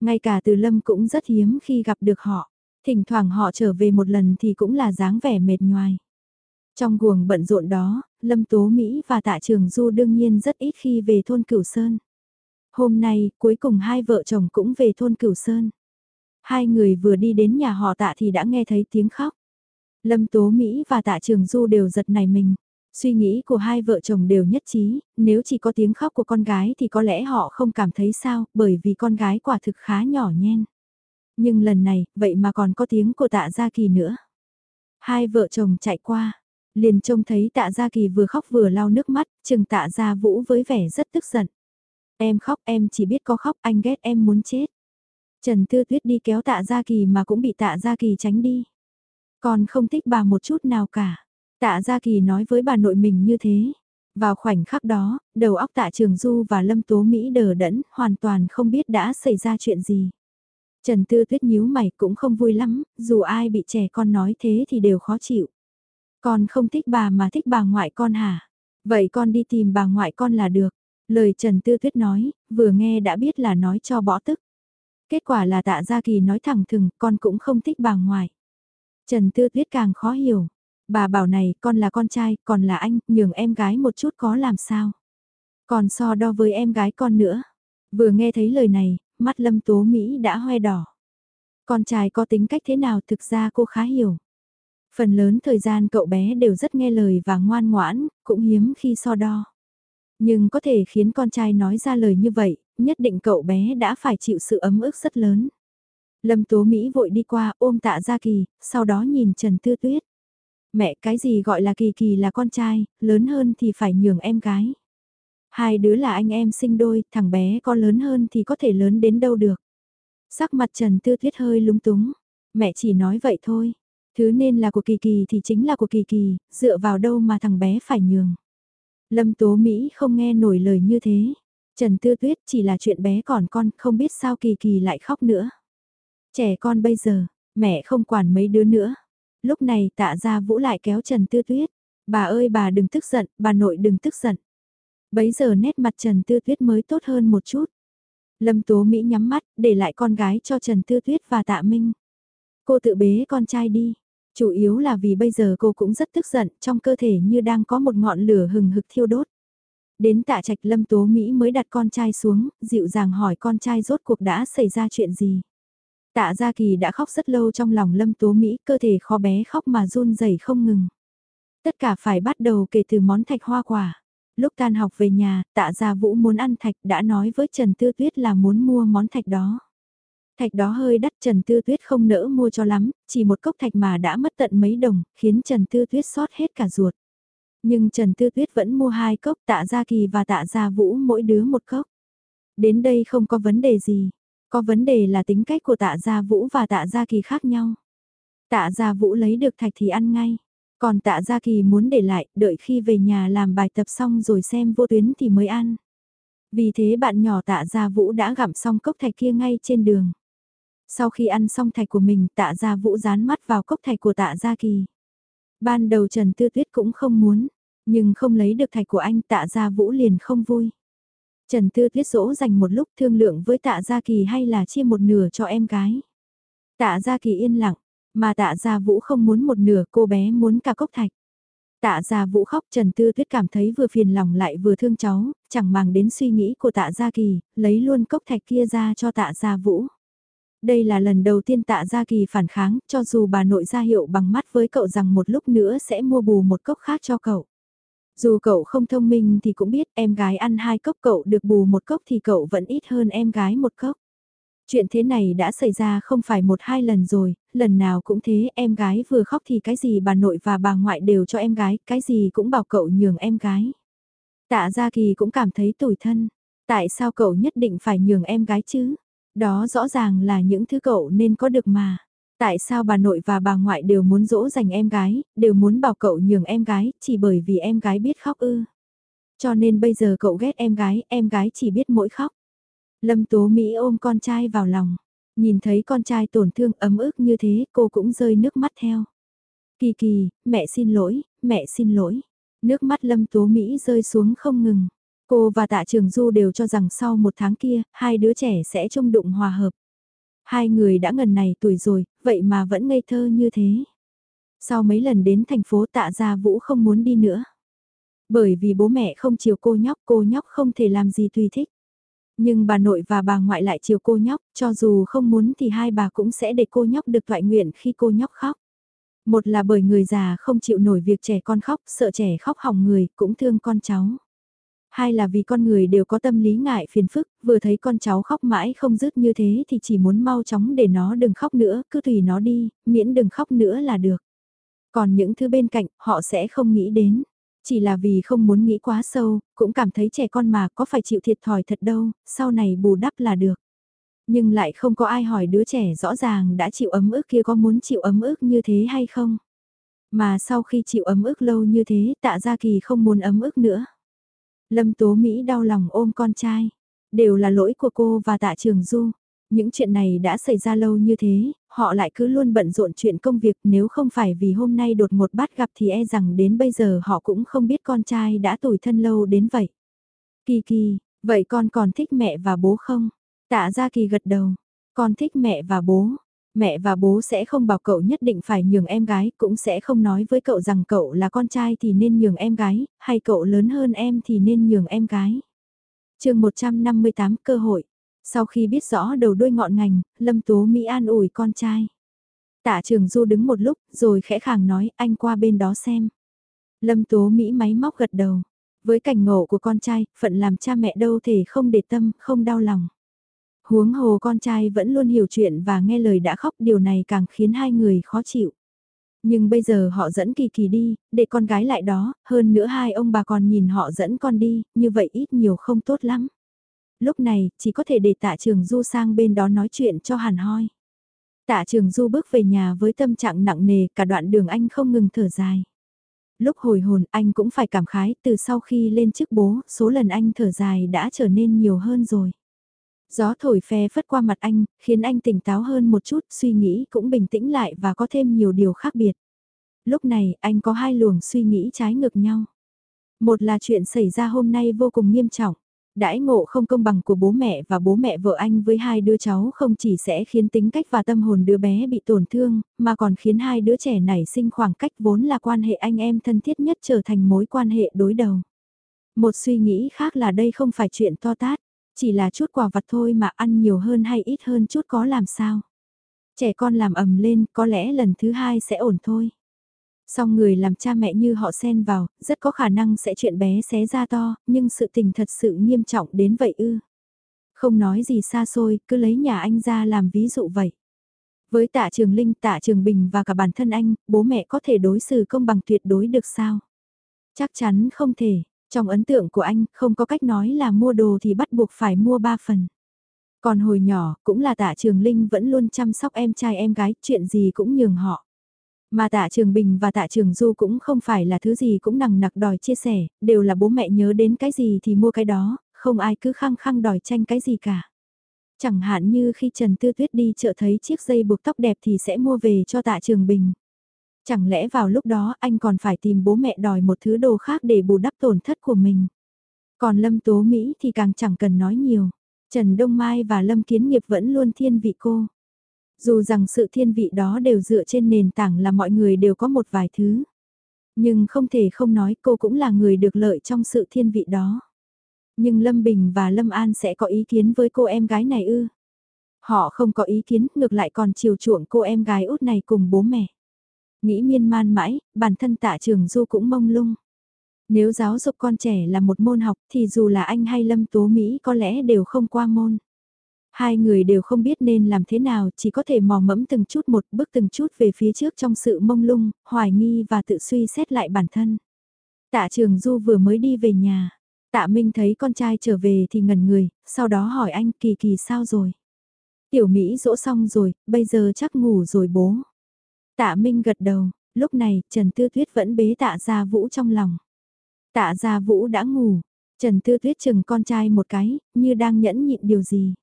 Ngay cả từ lâm cũng rất hiếm khi gặp được họ, thỉnh thoảng họ trở về một lần thì cũng là dáng vẻ mệt nhoài. Trong guồng bận rộn đó, Lâm Tố Mỹ và Tạ Trường Du đương nhiên rất ít khi về thôn Cửu Sơn. Hôm nay, cuối cùng hai vợ chồng cũng về thôn Cửu Sơn. Hai người vừa đi đến nhà họ tạ thì đã nghe thấy tiếng khóc. Lâm Tố Mỹ và tạ Trường Du đều giật nảy mình. Suy nghĩ của hai vợ chồng đều nhất trí, nếu chỉ có tiếng khóc của con gái thì có lẽ họ không cảm thấy sao, bởi vì con gái quả thực khá nhỏ nhen. Nhưng lần này, vậy mà còn có tiếng của tạ Gia Kỳ nữa. Hai vợ chồng chạy qua, liền trông thấy tạ Gia Kỳ vừa khóc vừa lau nước mắt, chừng tạ Gia Vũ với vẻ rất tức giận. Em khóc em chỉ biết có khóc anh ghét em muốn chết. Trần Tư Tuyết đi kéo tạ Gia Kỳ mà cũng bị tạ Gia Kỳ tránh đi. Còn không thích bà một chút nào cả. Tạ Gia Kỳ nói với bà nội mình như thế. Vào khoảnh khắc đó, đầu óc tạ Trường Du và Lâm Tố Mỹ đờ đẫn, hoàn toàn không biết đã xảy ra chuyện gì. Trần Tư Tuyết nhíu mày cũng không vui lắm, dù ai bị trẻ con nói thế thì đều khó chịu. Con không thích bà mà thích bà ngoại con hả? Vậy con đi tìm bà ngoại con là được. Lời Trần Tư Tuyết nói, vừa nghe đã biết là nói cho bỏ tức. Kết quả là tạ Gia Kỳ nói thẳng thừng, con cũng không thích bà ngoại. Trần Tư Tuyết càng khó hiểu. Bà bảo này, con là con trai, còn là anh, nhường em gái một chút có làm sao. Còn so đo với em gái con nữa. Vừa nghe thấy lời này, mắt Lâm Tố Mỹ đã hoe đỏ. Con trai có tính cách thế nào thực ra cô khá hiểu. Phần lớn thời gian cậu bé đều rất nghe lời và ngoan ngoãn, cũng hiếm khi so đo. Nhưng có thể khiến con trai nói ra lời như vậy, nhất định cậu bé đã phải chịu sự ấm ức rất lớn. Lâm Tố Mỹ vội đi qua ôm tạ Gia Kỳ, sau đó nhìn Trần Tư Tuyết. Mẹ cái gì gọi là Kỳ Kỳ là con trai, lớn hơn thì phải nhường em gái. Hai đứa là anh em sinh đôi, thằng bé có lớn hơn thì có thể lớn đến đâu được. Sắc mặt Trần Tư Tuyết hơi lúng túng. Mẹ chỉ nói vậy thôi. Thứ nên là của Kỳ Kỳ thì chính là của Kỳ Kỳ, dựa vào đâu mà thằng bé phải nhường. Lâm Tố Mỹ không nghe nổi lời như thế. Trần Tư Tuyết chỉ là chuyện bé còn con, không biết sao Kỳ Kỳ lại khóc nữa. Trẻ con bây giờ, mẹ không quản mấy đứa nữa. Lúc này tạ gia vũ lại kéo Trần Tư Tuyết. Bà ơi bà đừng tức giận, bà nội đừng tức giận. Bấy giờ nét mặt Trần Tư Tuyết mới tốt hơn một chút. Lâm Tố Mỹ nhắm mắt, để lại con gái cho Trần Tư Tuyết và Tạ Minh. Cô tự bế con trai đi. Chủ yếu là vì bây giờ cô cũng rất tức giận, trong cơ thể như đang có một ngọn lửa hừng hực thiêu đốt. Đến tạ trạch Lâm Tố Mỹ mới đặt con trai xuống, dịu dàng hỏi con trai rốt cuộc đã xảy ra chuyện gì. Tạ Gia Kỳ đã khóc rất lâu trong lòng Lâm Tố Mỹ, cơ thể khó bé khóc mà run rẩy không ngừng. Tất cả phải bắt đầu kể từ món thạch hoa quả. Lúc tan học về nhà, tạ gia vũ muốn ăn thạch đã nói với Trần Tư Tuyết là muốn mua món thạch đó. Thạch đó hơi đắt Trần Tư Tuyết không nỡ mua cho lắm, chỉ một cốc thạch mà đã mất tận mấy đồng, khiến Trần Tư Tuyết sót hết cả ruột. Nhưng Trần Tư Tuyết vẫn mua hai cốc tạ gia kỳ và tạ gia vũ mỗi đứa một cốc. Đến đây không có vấn đề gì, có vấn đề là tính cách của tạ gia vũ và tạ gia kỳ khác nhau. Tạ gia vũ lấy được thạch thì ăn ngay. Còn tạ gia kỳ muốn để lại, đợi khi về nhà làm bài tập xong rồi xem vô tuyến thì mới ăn. Vì thế bạn nhỏ tạ gia vũ đã gặm xong cốc thạch kia ngay trên đường. Sau khi ăn xong thạch của mình tạ gia vũ dán mắt vào cốc thạch của tạ gia kỳ. Ban đầu Trần Tư Tuyết cũng không muốn, nhưng không lấy được thạch của anh tạ gia vũ liền không vui. Trần Tư Tuyết dỗ dành một lúc thương lượng với tạ gia kỳ hay là chia một nửa cho em gái. Tạ gia kỳ yên lặng, mà tạ gia vũ không muốn một nửa cô bé muốn cả cốc thạch. Tạ gia vũ khóc Trần Tư Tuyết cảm thấy vừa phiền lòng lại vừa thương cháu, chẳng màng đến suy nghĩ của tạ gia kỳ, lấy luôn cốc thạch kia ra cho tạ gia vũ. Đây là lần đầu tiên tạ gia kỳ phản kháng, cho dù bà nội ra hiệu bằng mắt với cậu rằng một lúc nữa sẽ mua bù một cốc khác cho cậu. Dù cậu không thông minh thì cũng biết em gái ăn hai cốc cậu được bù một cốc thì cậu vẫn ít hơn em gái một cốc. Chuyện thế này đã xảy ra không phải một hai lần rồi, lần nào cũng thế em gái vừa khóc thì cái gì bà nội và bà ngoại đều cho em gái, cái gì cũng bảo cậu nhường em gái. Tạ Gia Kỳ cũng cảm thấy tủi thân, tại sao cậu nhất định phải nhường em gái chứ? Đó rõ ràng là những thứ cậu nên có được mà. Tại sao bà nội và bà ngoại đều muốn dỗ dành em gái, đều muốn bảo cậu nhường em gái, chỉ bởi vì em gái biết khóc ư. Cho nên bây giờ cậu ghét em gái, em gái chỉ biết mỗi khóc. Lâm Tố Mỹ ôm con trai vào lòng. Nhìn thấy con trai tổn thương ấm ức như thế cô cũng rơi nước mắt theo. Kỳ kỳ, mẹ xin lỗi, mẹ xin lỗi. Nước mắt Lâm Tố Mỹ rơi xuống không ngừng. Cô và Tạ Trường Du đều cho rằng sau một tháng kia, hai đứa trẻ sẽ trông đụng hòa hợp. Hai người đã ngần này tuổi rồi, vậy mà vẫn ngây thơ như thế. Sau mấy lần đến thành phố Tạ Gia Vũ không muốn đi nữa. Bởi vì bố mẹ không chiều cô nhóc, cô nhóc không thể làm gì tùy thích. Nhưng bà nội và bà ngoại lại chiều cô nhóc, cho dù không muốn thì hai bà cũng sẽ để cô nhóc được thoại nguyện khi cô nhóc khóc. Một là bởi người già không chịu nổi việc trẻ con khóc, sợ trẻ khóc hỏng người, cũng thương con cháu. Hai là vì con người đều có tâm lý ngại phiền phức, vừa thấy con cháu khóc mãi không dứt như thế thì chỉ muốn mau chóng để nó đừng khóc nữa, cứ tùy nó đi, miễn đừng khóc nữa là được. Còn những thứ bên cạnh, họ sẽ không nghĩ đến. Chỉ là vì không muốn nghĩ quá sâu, cũng cảm thấy trẻ con mà có phải chịu thiệt thòi thật đâu, sau này bù đắp là được. Nhưng lại không có ai hỏi đứa trẻ rõ ràng đã chịu ấm ức kia có muốn chịu ấm ức như thế hay không. Mà sau khi chịu ấm ức lâu như thế tạ gia kỳ không muốn ấm ức nữa. Lâm Tố Mỹ đau lòng ôm con trai. Đều là lỗi của cô và tạ trường du. Những chuyện này đã xảy ra lâu như thế, họ lại cứ luôn bận rộn chuyện công việc nếu không phải vì hôm nay đột ngột bắt gặp thì e rằng đến bây giờ họ cũng không biết con trai đã tủi thân lâu đến vậy. Kỳ kỳ, vậy con còn thích mẹ và bố không? Tạ ra kỳ gật đầu, con thích mẹ và bố. Mẹ và bố sẽ không bảo cậu nhất định phải nhường em gái, cũng sẽ không nói với cậu rằng cậu là con trai thì nên nhường em gái, hay cậu lớn hơn em thì nên nhường em gái. chương 158 cơ hội. Sau khi biết rõ đầu đuôi ngọn ngành, Lâm Tố Mỹ an ủi con trai. Tạ trường Du đứng một lúc, rồi khẽ khàng nói anh qua bên đó xem. Lâm Tố Mỹ máy móc gật đầu. Với cảnh ngộ của con trai, phận làm cha mẹ đâu thể không để tâm, không đau lòng. Huống hồ con trai vẫn luôn hiểu chuyện và nghe lời đã khóc điều này càng khiến hai người khó chịu. Nhưng bây giờ họ dẫn Kỳ Kỳ đi, để con gái lại đó, hơn nữa hai ông bà còn nhìn họ dẫn con đi, như vậy ít nhiều không tốt lắm. Lúc này, chỉ có thể để tạ trường Du sang bên đó nói chuyện cho hàn hoi. Tạ trường Du bước về nhà với tâm trạng nặng nề, cả đoạn đường anh không ngừng thở dài. Lúc hồi hồn anh cũng phải cảm khái, từ sau khi lên chức bố, số lần anh thở dài đã trở nên nhiều hơn rồi. Gió thổi phe phất qua mặt anh, khiến anh tỉnh táo hơn một chút, suy nghĩ cũng bình tĩnh lại và có thêm nhiều điều khác biệt. Lúc này, anh có hai luồng suy nghĩ trái ngược nhau. Một là chuyện xảy ra hôm nay vô cùng nghiêm trọng. Đãi ngộ không công bằng của bố mẹ và bố mẹ vợ anh với hai đứa cháu không chỉ sẽ khiến tính cách và tâm hồn đứa bé bị tổn thương, mà còn khiến hai đứa trẻ nảy sinh khoảng cách vốn là quan hệ anh em thân thiết nhất trở thành mối quan hệ đối đầu. Một suy nghĩ khác là đây không phải chuyện to tát. Chỉ là chút quà vặt thôi mà ăn nhiều hơn hay ít hơn chút có làm sao. Trẻ con làm ầm lên có lẽ lần thứ hai sẽ ổn thôi. Song người làm cha mẹ như họ xen vào, rất có khả năng sẽ chuyện bé xé ra to, nhưng sự tình thật sự nghiêm trọng đến vậy ư. Không nói gì xa xôi, cứ lấy nhà anh ra làm ví dụ vậy. Với tạ trường Linh, tạ trường Bình và cả bản thân anh, bố mẹ có thể đối xử công bằng tuyệt đối được sao? Chắc chắn không thể, trong ấn tượng của anh, không có cách nói là mua đồ thì bắt buộc phải mua ba phần. Còn hồi nhỏ, cũng là tạ Trường Linh vẫn luôn chăm sóc em trai em gái, chuyện gì cũng nhường họ. Mà tạ Trường Bình và tạ Trường Du cũng không phải là thứ gì cũng nằng nặc đòi chia sẻ, đều là bố mẹ nhớ đến cái gì thì mua cái đó, không ai cứ khăng khăng đòi tranh cái gì cả. Chẳng hạn như khi Trần Tư Tuyết đi chợ thấy chiếc dây buộc tóc đẹp thì sẽ mua về cho tạ Trường Bình. Chẳng lẽ vào lúc đó anh còn phải tìm bố mẹ đòi một thứ đồ khác để bù đắp tổn thất của mình. Còn Lâm Tố Mỹ thì càng chẳng cần nói nhiều. Trần Đông Mai và Lâm Kiến Nghiệp vẫn luôn thiên vị cô. Dù rằng sự thiên vị đó đều dựa trên nền tảng là mọi người đều có một vài thứ. Nhưng không thể không nói cô cũng là người được lợi trong sự thiên vị đó. Nhưng Lâm Bình và Lâm An sẽ có ý kiến với cô em gái này ư. Họ không có ý kiến, ngược lại còn chiều chuộng cô em gái út này cùng bố mẹ. Nghĩ miên man mãi, bản thân tạ trường du cũng mông lung. Nếu giáo dục con trẻ là một môn học thì dù là anh hay Lâm Tố Mỹ có lẽ đều không qua môn. Hai người đều không biết nên làm thế nào, chỉ có thể mò mẫm từng chút một bước từng chút về phía trước trong sự mông lung, hoài nghi và tự suy xét lại bản thân. Tạ Trường Du vừa mới đi về nhà. Tạ Minh thấy con trai trở về thì ngần người, sau đó hỏi anh Kỳ Kỳ sao rồi? Tiểu Mỹ dỗ xong rồi, bây giờ chắc ngủ rồi bố. Tạ Minh gật đầu, lúc này Trần Tư Tuyết vẫn bế tạ Gia Vũ trong lòng. Tạ Gia Vũ đã ngủ, Trần Tư Tuyết chừng con trai một cái, như đang nhẫn nhịn điều gì.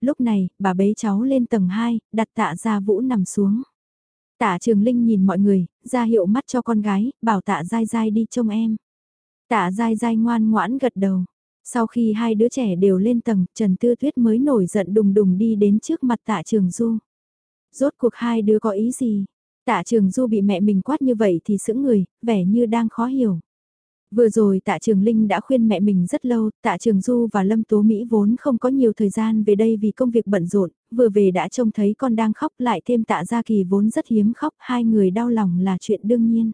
Lúc này, bà bế cháu lên tầng 2, đặt tạ Gia Vũ nằm xuống. Tạ Trường Linh nhìn mọi người, ra hiệu mắt cho con gái, bảo tạ Giai Giai đi trông em. Tạ Giai Giai ngoan ngoãn gật đầu. Sau khi hai đứa trẻ đều lên tầng, Trần Tư Tuyết mới nổi giận đùng đùng đi đến trước mặt tạ Trường Du. Rốt cuộc hai đứa có ý gì? Tạ trường du bị mẹ mình quát như vậy thì sững người, vẻ như đang khó hiểu. Vừa rồi tạ trường Linh đã khuyên mẹ mình rất lâu, tạ trường Du và Lâm Tố Mỹ vốn không có nhiều thời gian về đây vì công việc bận rộn, vừa về đã trông thấy con đang khóc lại thêm tạ gia kỳ vốn rất hiếm khóc, hai người đau lòng là chuyện đương nhiên.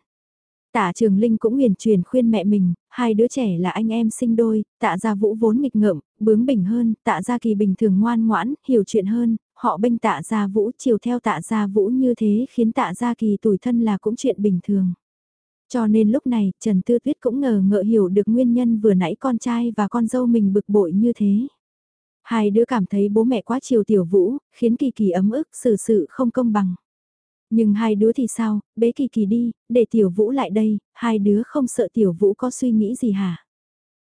Tạ Trường Linh cũng huyền truyền khuyên mẹ mình, hai đứa trẻ là anh em sinh đôi, tạ gia vũ vốn nghịch ngợm, bướng bỉnh hơn, tạ gia kỳ bình thường ngoan ngoãn, hiểu chuyện hơn, họ bênh tạ gia vũ chiều theo tạ gia vũ như thế khiến tạ gia kỳ tủi thân là cũng chuyện bình thường. Cho nên lúc này, Trần Tư Tuyết cũng ngờ ngợ hiểu được nguyên nhân vừa nãy con trai và con dâu mình bực bội như thế. Hai đứa cảm thấy bố mẹ quá chiều tiểu vũ, khiến kỳ kỳ ấm ức, xử sự không công bằng. Nhưng hai đứa thì sao, bế kỳ kỳ đi, để tiểu vũ lại đây, hai đứa không sợ tiểu vũ có suy nghĩ gì hả?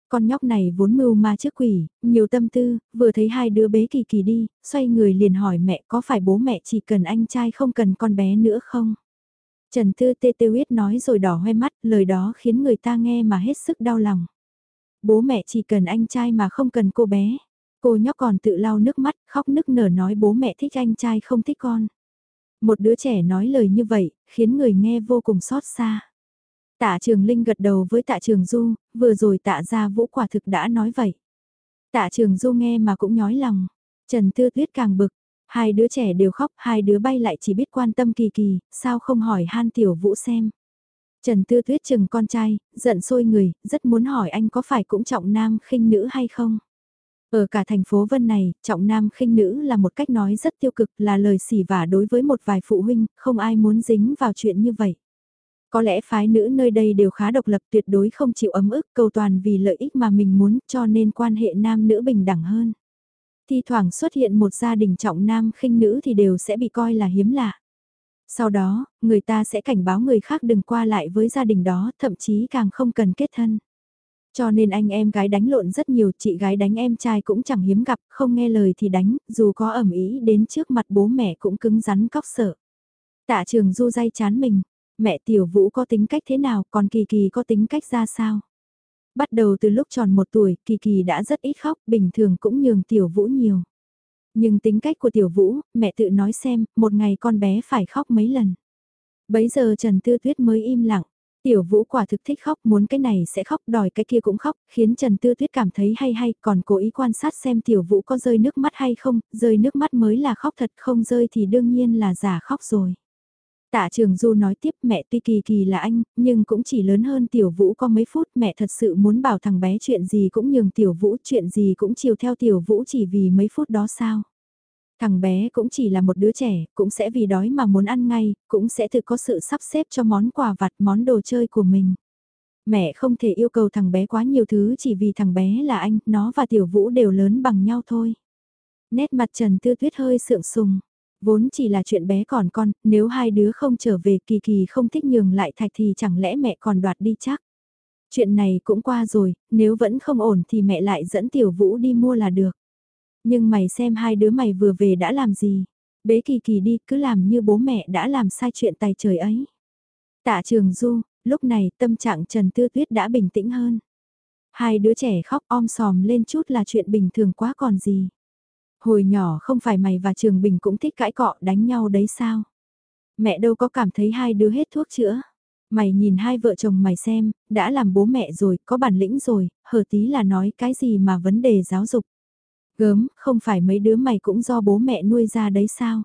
Con nhóc này vốn mưu ma trước quỷ, nhiều tâm tư, vừa thấy hai đứa bé kỳ kỳ đi, xoay người liền hỏi mẹ có phải bố mẹ chỉ cần anh trai không cần con bé nữa không? Trần Tư Tê Tê Huyết nói rồi đỏ hoe mắt, lời đó khiến người ta nghe mà hết sức đau lòng. Bố mẹ chỉ cần anh trai mà không cần cô bé. Cô nhóc còn tự lau nước mắt, khóc nức nở nói bố mẹ thích anh trai không thích con. Một đứa trẻ nói lời như vậy, khiến người nghe vô cùng xót xa. Tạ Trường Linh gật đầu với Tạ Trường Du, vừa rồi Tạ gia Vũ quả thực đã nói vậy. Tạ Trường Du nghe mà cũng nhói lòng. Trần Tư Tuyết càng bực, hai đứa trẻ đều khóc, hai đứa bay lại chỉ biết quan tâm kỳ kỳ, sao không hỏi Han Tiểu Vũ xem. Trần Tư Tuyết chừng con trai, giận sôi người, rất muốn hỏi anh có phải cũng trọng nam khinh nữ hay không. Ở cả thành phố Vân này, trọng nam khinh nữ là một cách nói rất tiêu cực là lời xỉ vả đối với một vài phụ huynh, không ai muốn dính vào chuyện như vậy. Có lẽ phái nữ nơi đây đều khá độc lập tuyệt đối không chịu ấm ức cầu toàn vì lợi ích mà mình muốn cho nên quan hệ nam nữ bình đẳng hơn. Thi thoảng xuất hiện một gia đình trọng nam khinh nữ thì đều sẽ bị coi là hiếm lạ. Sau đó, người ta sẽ cảnh báo người khác đừng qua lại với gia đình đó, thậm chí càng không cần kết thân. Cho nên anh em gái đánh lộn rất nhiều, chị gái đánh em trai cũng chẳng hiếm gặp, không nghe lời thì đánh, dù có ẩm ý đến trước mặt bố mẹ cũng cứng rắn cóc sợ. Tạ trường du dây chán mình, mẹ tiểu vũ có tính cách thế nào, còn kỳ kỳ có tính cách ra sao? Bắt đầu từ lúc tròn một tuổi, kỳ kỳ đã rất ít khóc, bình thường cũng nhường tiểu vũ nhiều. Nhưng tính cách của tiểu vũ, mẹ tự nói xem, một ngày con bé phải khóc mấy lần. Bấy giờ Trần Tư Tuyết mới im lặng. Tiểu Vũ quả thực thích khóc, muốn cái này sẽ khóc, đòi cái kia cũng khóc, khiến Trần Tư Tuyết cảm thấy hay hay, còn cố ý quan sát xem Tiểu Vũ có rơi nước mắt hay không, rơi nước mắt mới là khóc thật, không rơi thì đương nhiên là giả khóc rồi. Tạ Trường Du nói tiếp mẹ tuy kỳ kỳ là anh, nhưng cũng chỉ lớn hơn Tiểu Vũ có mấy phút mẹ thật sự muốn bảo thằng bé chuyện gì cũng nhường Tiểu Vũ chuyện gì cũng chiều theo Tiểu Vũ chỉ vì mấy phút đó sao. Thằng bé cũng chỉ là một đứa trẻ, cũng sẽ vì đói mà muốn ăn ngay, cũng sẽ tự có sự sắp xếp cho món quà vặt món đồ chơi của mình. Mẹ không thể yêu cầu thằng bé quá nhiều thứ chỉ vì thằng bé là anh, nó và Tiểu Vũ đều lớn bằng nhau thôi. Nét mặt Trần Tư Tuyết hơi sượng sùng. Vốn chỉ là chuyện bé còn con, nếu hai đứa không trở về kỳ kỳ không thích nhường lại thạch thì chẳng lẽ mẹ còn đoạt đi chắc. Chuyện này cũng qua rồi, nếu vẫn không ổn thì mẹ lại dẫn Tiểu Vũ đi mua là được. Nhưng mày xem hai đứa mày vừa về đã làm gì. Bế kỳ kỳ đi cứ làm như bố mẹ đã làm sai chuyện tài trời ấy. Tạ trường du, lúc này tâm trạng Trần Tư Tuyết đã bình tĩnh hơn. Hai đứa trẻ khóc om sòm lên chút là chuyện bình thường quá còn gì. Hồi nhỏ không phải mày và Trường Bình cũng thích cãi cọ đánh nhau đấy sao? Mẹ đâu có cảm thấy hai đứa hết thuốc chữa. Mày nhìn hai vợ chồng mày xem, đã làm bố mẹ rồi, có bản lĩnh rồi, hờ tí là nói cái gì mà vấn đề giáo dục. Gớm, không phải mấy đứa mày cũng do bố mẹ nuôi ra đấy sao?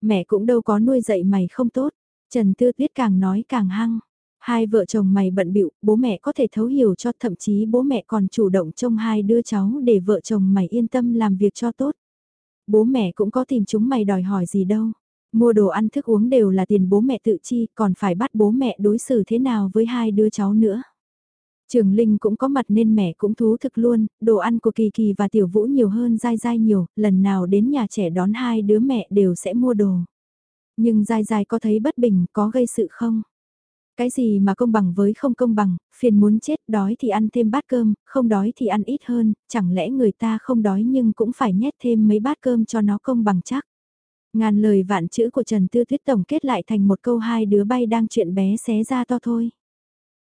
Mẹ cũng đâu có nuôi dạy mày không tốt. Trần Tư Tuyết càng nói càng hăng. Hai vợ chồng mày bận bịu, bố mẹ có thể thấu hiểu cho thậm chí bố mẹ còn chủ động trông hai đứa cháu để vợ chồng mày yên tâm làm việc cho tốt. Bố mẹ cũng có tìm chúng mày đòi hỏi gì đâu. Mua đồ ăn thức uống đều là tiền bố mẹ tự chi, còn phải bắt bố mẹ đối xử thế nào với hai đứa cháu nữa. Trường Linh cũng có mặt nên mẹ cũng thú thực luôn, đồ ăn của Kỳ Kỳ và Tiểu Vũ nhiều hơn dai dai nhiều, lần nào đến nhà trẻ đón hai đứa mẹ đều sẽ mua đồ. Nhưng dai dai có thấy bất bình, có gây sự không? Cái gì mà công bằng với không công bằng, phiền muốn chết, đói thì ăn thêm bát cơm, không đói thì ăn ít hơn, chẳng lẽ người ta không đói nhưng cũng phải nhét thêm mấy bát cơm cho nó công bằng chắc. Ngàn lời vạn chữ của Trần Tư Tuyết tổng kết lại thành một câu hai đứa bay đang chuyện bé xé ra to thôi.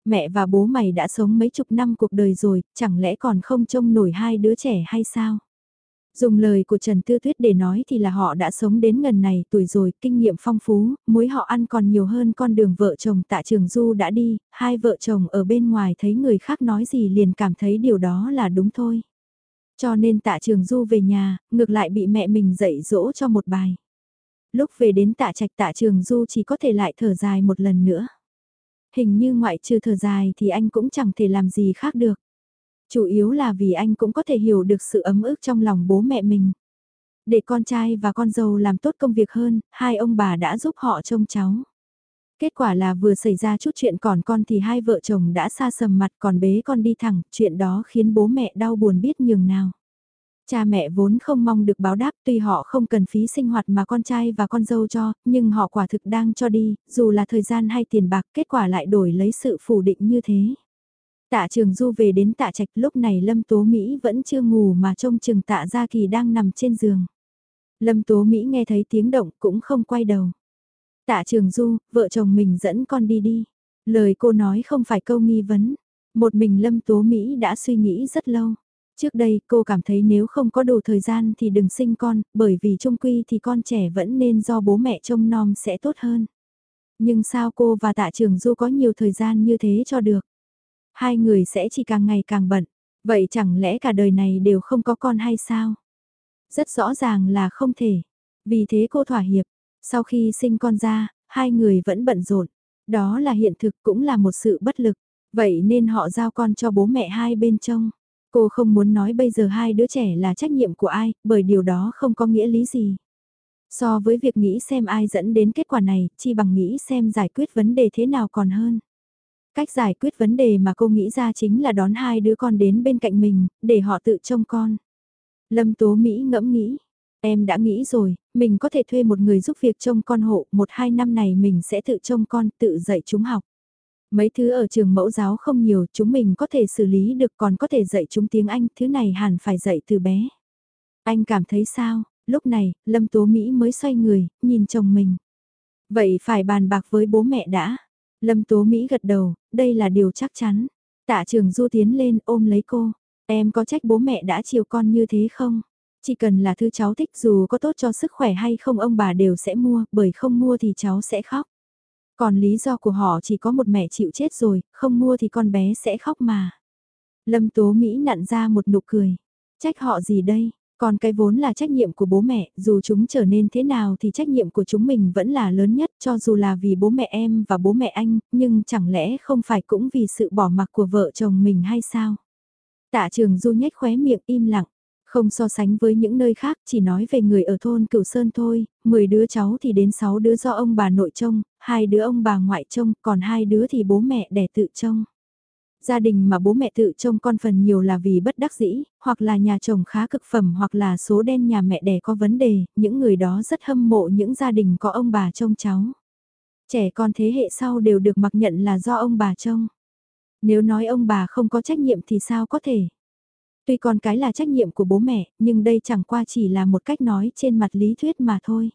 Mẹ và bố mày đã sống mấy chục năm cuộc đời rồi, chẳng lẽ còn không trông nổi hai đứa trẻ hay sao? Dùng lời của Trần Tư Tuyết để nói thì là họ đã sống đến gần này tuổi rồi, kinh nghiệm phong phú, muối họ ăn còn nhiều hơn con đường vợ chồng tạ trường du đã đi, hai vợ chồng ở bên ngoài thấy người khác nói gì liền cảm thấy điều đó là đúng thôi. Cho nên tạ trường du về nhà, ngược lại bị mẹ mình dạy dỗ cho một bài. Lúc về đến tạ trạch tạ trường du chỉ có thể lại thở dài một lần nữa. Hình như ngoại trừ thở dài thì anh cũng chẳng thể làm gì khác được. Chủ yếu là vì anh cũng có thể hiểu được sự ấm ức trong lòng bố mẹ mình. Để con trai và con dâu làm tốt công việc hơn, hai ông bà đã giúp họ trông cháu. Kết quả là vừa xảy ra chút chuyện còn con thì hai vợ chồng đã xa sầm mặt còn bế con đi thẳng, chuyện đó khiến bố mẹ đau buồn biết nhường nào. Cha mẹ vốn không mong được báo đáp tuy họ không cần phí sinh hoạt mà con trai và con dâu cho, nhưng họ quả thực đang cho đi, dù là thời gian hay tiền bạc kết quả lại đổi lấy sự phủ định như thế. Tạ trường du về đến tạ trạch lúc này Lâm Tố Mỹ vẫn chưa ngủ mà trông chừng tạ Gia Kỳ đang nằm trên giường. Lâm Tố Mỹ nghe thấy tiếng động cũng không quay đầu. Tạ trường du, vợ chồng mình dẫn con đi đi. Lời cô nói không phải câu nghi vấn. Một mình Lâm Tố Mỹ đã suy nghĩ rất lâu. Trước đây cô cảm thấy nếu không có đủ thời gian thì đừng sinh con, bởi vì trung quy thì con trẻ vẫn nên do bố mẹ trông nom sẽ tốt hơn. Nhưng sao cô và tạ trường du có nhiều thời gian như thế cho được? Hai người sẽ chỉ càng ngày càng bận. Vậy chẳng lẽ cả đời này đều không có con hay sao? Rất rõ ràng là không thể. Vì thế cô thỏa hiệp. Sau khi sinh con ra, hai người vẫn bận rộn. Đó là hiện thực cũng là một sự bất lực. Vậy nên họ giao con cho bố mẹ hai bên trông. Cô không muốn nói bây giờ hai đứa trẻ là trách nhiệm của ai, bởi điều đó không có nghĩa lý gì. So với việc nghĩ xem ai dẫn đến kết quả này, chi bằng nghĩ xem giải quyết vấn đề thế nào còn hơn. Cách giải quyết vấn đề mà cô nghĩ ra chính là đón hai đứa con đến bên cạnh mình, để họ tự trông con. Lâm Tố Mỹ ngẫm nghĩ, em đã nghĩ rồi, mình có thể thuê một người giúp việc trông con hộ, một hai năm này mình sẽ tự trông con, tự dạy chúng học. Mấy thứ ở trường mẫu giáo không nhiều, chúng mình có thể xử lý được còn có thể dạy chúng tiếng Anh, thứ này hẳn phải dạy từ bé. Anh cảm thấy sao? Lúc này, Lâm Tố Mỹ mới xoay người, nhìn chồng mình. Vậy phải bàn bạc với bố mẹ đã. Lâm Tố Mỹ gật đầu, đây là điều chắc chắn. Tạ trường Du tiến lên ôm lấy cô. Em có trách bố mẹ đã chiều con như thế không? Chỉ cần là thứ cháu thích dù có tốt cho sức khỏe hay không ông bà đều sẽ mua, bởi không mua thì cháu sẽ khóc. Còn lý do của họ chỉ có một mẹ chịu chết rồi, không mua thì con bé sẽ khóc mà. Lâm Tố Mỹ nặn ra một nụ cười. Trách họ gì đây? Còn cái vốn là trách nhiệm của bố mẹ, dù chúng trở nên thế nào thì trách nhiệm của chúng mình vẫn là lớn nhất cho dù là vì bố mẹ em và bố mẹ anh, nhưng chẳng lẽ không phải cũng vì sự bỏ mặc của vợ chồng mình hay sao? Tạ trường du nhếch khóe miệng im lặng, không so sánh với những nơi khác chỉ nói về người ở thôn Cửu Sơn thôi, 10 đứa cháu thì đến 6 đứa do ông bà nội trông, hai đứa ông bà ngoại trông, còn hai đứa thì bố mẹ đẻ tự trông. Gia đình mà bố mẹ tự trông con phần nhiều là vì bất đắc dĩ, hoặc là nhà chồng khá cực phẩm hoặc là số đen nhà mẹ đẻ có vấn đề, những người đó rất hâm mộ những gia đình có ông bà trông cháu. Trẻ con thế hệ sau đều được mặc nhận là do ông bà trông. Nếu nói ông bà không có trách nhiệm thì sao có thể? Tuy con cái là trách nhiệm của bố mẹ, nhưng đây chẳng qua chỉ là một cách nói trên mặt lý thuyết mà thôi.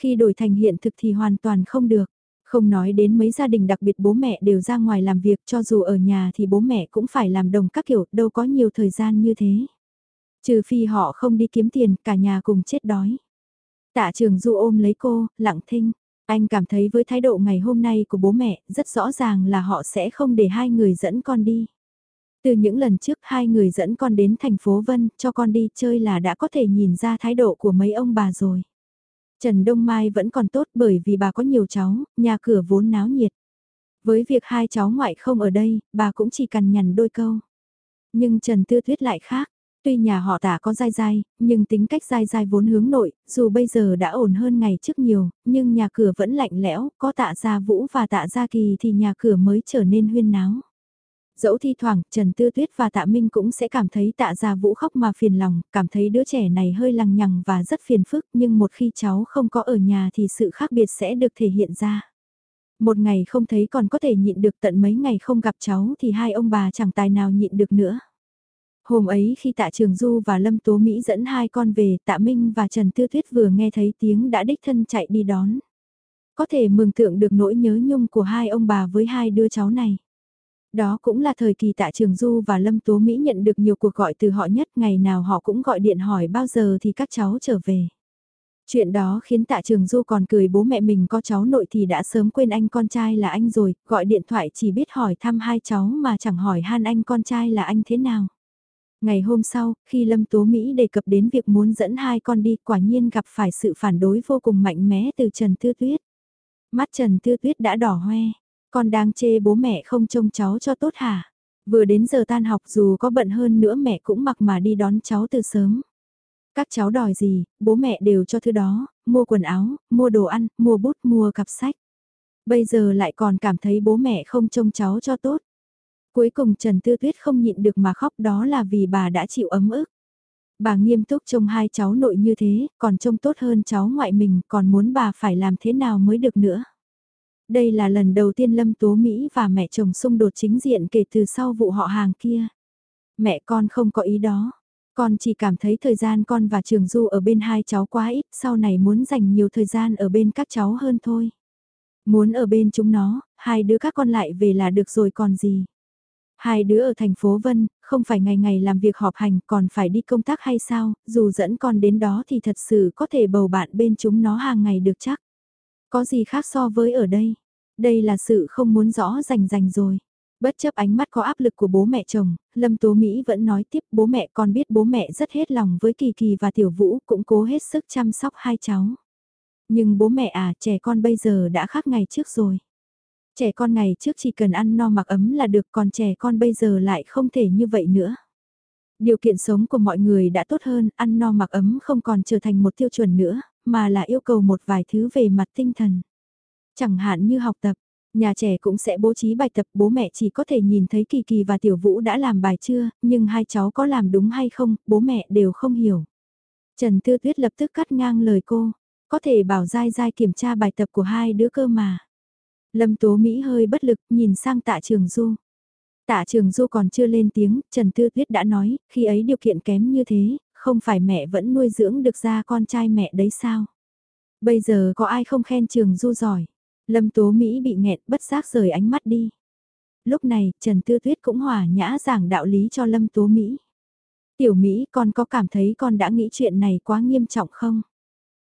Khi đổi thành hiện thực thì hoàn toàn không được. Không nói đến mấy gia đình đặc biệt bố mẹ đều ra ngoài làm việc cho dù ở nhà thì bố mẹ cũng phải làm đồng các kiểu đâu có nhiều thời gian như thế. Trừ phi họ không đi kiếm tiền cả nhà cùng chết đói. Tạ trường du ôm lấy cô, lặng thinh. Anh cảm thấy với thái độ ngày hôm nay của bố mẹ rất rõ ràng là họ sẽ không để hai người dẫn con đi. Từ những lần trước hai người dẫn con đến thành phố Vân cho con đi chơi là đã có thể nhìn ra thái độ của mấy ông bà rồi. Trần Đông Mai vẫn còn tốt bởi vì bà có nhiều cháu, nhà cửa vốn náo nhiệt. Với việc hai cháu ngoại không ở đây, bà cũng chỉ cần nhằn đôi câu. Nhưng Trần Tư Thuyết lại khác. Tuy nhà họ tả có dai dai, nhưng tính cách dai dai vốn hướng nội, dù bây giờ đã ổn hơn ngày trước nhiều, nhưng nhà cửa vẫn lạnh lẽo, có tạ gia vũ và tạ gia kỳ thì nhà cửa mới trở nên huyên náo. Dẫu thi thoảng, Trần Tư Tuyết và Tạ Minh cũng sẽ cảm thấy tạ gia vũ khóc mà phiền lòng, cảm thấy đứa trẻ này hơi lằng nhằng và rất phiền phức, nhưng một khi cháu không có ở nhà thì sự khác biệt sẽ được thể hiện ra. Một ngày không thấy còn có thể nhịn được tận mấy ngày không gặp cháu thì hai ông bà chẳng tài nào nhịn được nữa. Hôm ấy khi tạ Trường Du và Lâm Tố Mỹ dẫn hai con về, tạ Minh và Trần Tư Tuyết vừa nghe thấy tiếng đã đích thân chạy đi đón. Có thể mường tượng được nỗi nhớ nhung của hai ông bà với hai đứa cháu này. Đó cũng là thời kỳ tạ Trường Du và Lâm Tố Mỹ nhận được nhiều cuộc gọi từ họ nhất, ngày nào họ cũng gọi điện hỏi bao giờ thì các cháu trở về. Chuyện đó khiến tạ trường du còn cười bố mẹ mình có cháu nội thì đã sớm quên anh con trai là anh rồi, gọi điện thoại chỉ biết hỏi thăm hai cháu mà chẳng hỏi han anh con trai là anh thế nào. Ngày hôm sau, khi Lâm Tố Mỹ đề cập đến việc muốn dẫn hai con đi quả nhiên gặp phải sự phản đối vô cùng mạnh mẽ từ Trần Tư Tuyết. Mắt Trần Tư Tuyết đã đỏ hoe, con đang chê bố mẹ không trông cháu cho tốt hả? Vừa đến giờ tan học dù có bận hơn nữa mẹ cũng mặc mà đi đón cháu từ sớm. Các cháu đòi gì, bố mẹ đều cho thứ đó, mua quần áo, mua đồ ăn, mua bút, mua cặp sách. Bây giờ lại còn cảm thấy bố mẹ không trông cháu cho tốt. Cuối cùng Trần Tư Tuyết không nhịn được mà khóc đó là vì bà đã chịu ấm ức. Bà nghiêm túc trông hai cháu nội như thế, còn trông tốt hơn cháu ngoại mình, còn muốn bà phải làm thế nào mới được nữa. Đây là lần đầu tiên Lâm Tố Mỹ và mẹ chồng xung đột chính diện kể từ sau vụ họ hàng kia. Mẹ con không có ý đó. Con chỉ cảm thấy thời gian con và Trường Du ở bên hai cháu quá ít, sau này muốn dành nhiều thời gian ở bên các cháu hơn thôi. Muốn ở bên chúng nó, hai đứa các con lại về là được rồi còn gì. Hai đứa ở thành phố Vân, không phải ngày ngày làm việc họp hành còn phải đi công tác hay sao, dù dẫn con đến đó thì thật sự có thể bầu bạn bên chúng nó hàng ngày được chắc. Có gì khác so với ở đây? Đây là sự không muốn rõ rành rành rồi. Bất chấp ánh mắt có áp lực của bố mẹ chồng, Lâm Tố Mỹ vẫn nói tiếp bố mẹ con biết bố mẹ rất hết lòng với Kỳ Kỳ và Tiểu Vũ cũng cố hết sức chăm sóc hai cháu. Nhưng bố mẹ à, trẻ con bây giờ đã khác ngày trước rồi. Trẻ con ngày trước chỉ cần ăn no mặc ấm là được còn trẻ con bây giờ lại không thể như vậy nữa. Điều kiện sống của mọi người đã tốt hơn, ăn no mặc ấm không còn trở thành một tiêu chuẩn nữa, mà là yêu cầu một vài thứ về mặt tinh thần. Chẳng hạn như học tập, Nhà trẻ cũng sẽ bố trí bài tập bố mẹ chỉ có thể nhìn thấy Kỳ Kỳ và Tiểu Vũ đã làm bài chưa, nhưng hai cháu có làm đúng hay không, bố mẹ đều không hiểu. Trần Tư Tuyết lập tức cắt ngang lời cô, có thể bảo dai dai kiểm tra bài tập của hai đứa cơ mà. Lâm Tố Mỹ hơi bất lực nhìn sang tạ trường Du. Tạ trường Du còn chưa lên tiếng, Trần Tư Tuyết đã nói, khi ấy điều kiện kém như thế, không phải mẹ vẫn nuôi dưỡng được ra con trai mẹ đấy sao? Bây giờ có ai không khen trường Du giỏi? Lâm Tố Mỹ bị nghẹn bất giác rời ánh mắt đi. Lúc này, Trần Tư Tuyết cũng hòa nhã giảng đạo lý cho Lâm Tố Mỹ. Tiểu Mỹ con có cảm thấy con đã nghĩ chuyện này quá nghiêm trọng không?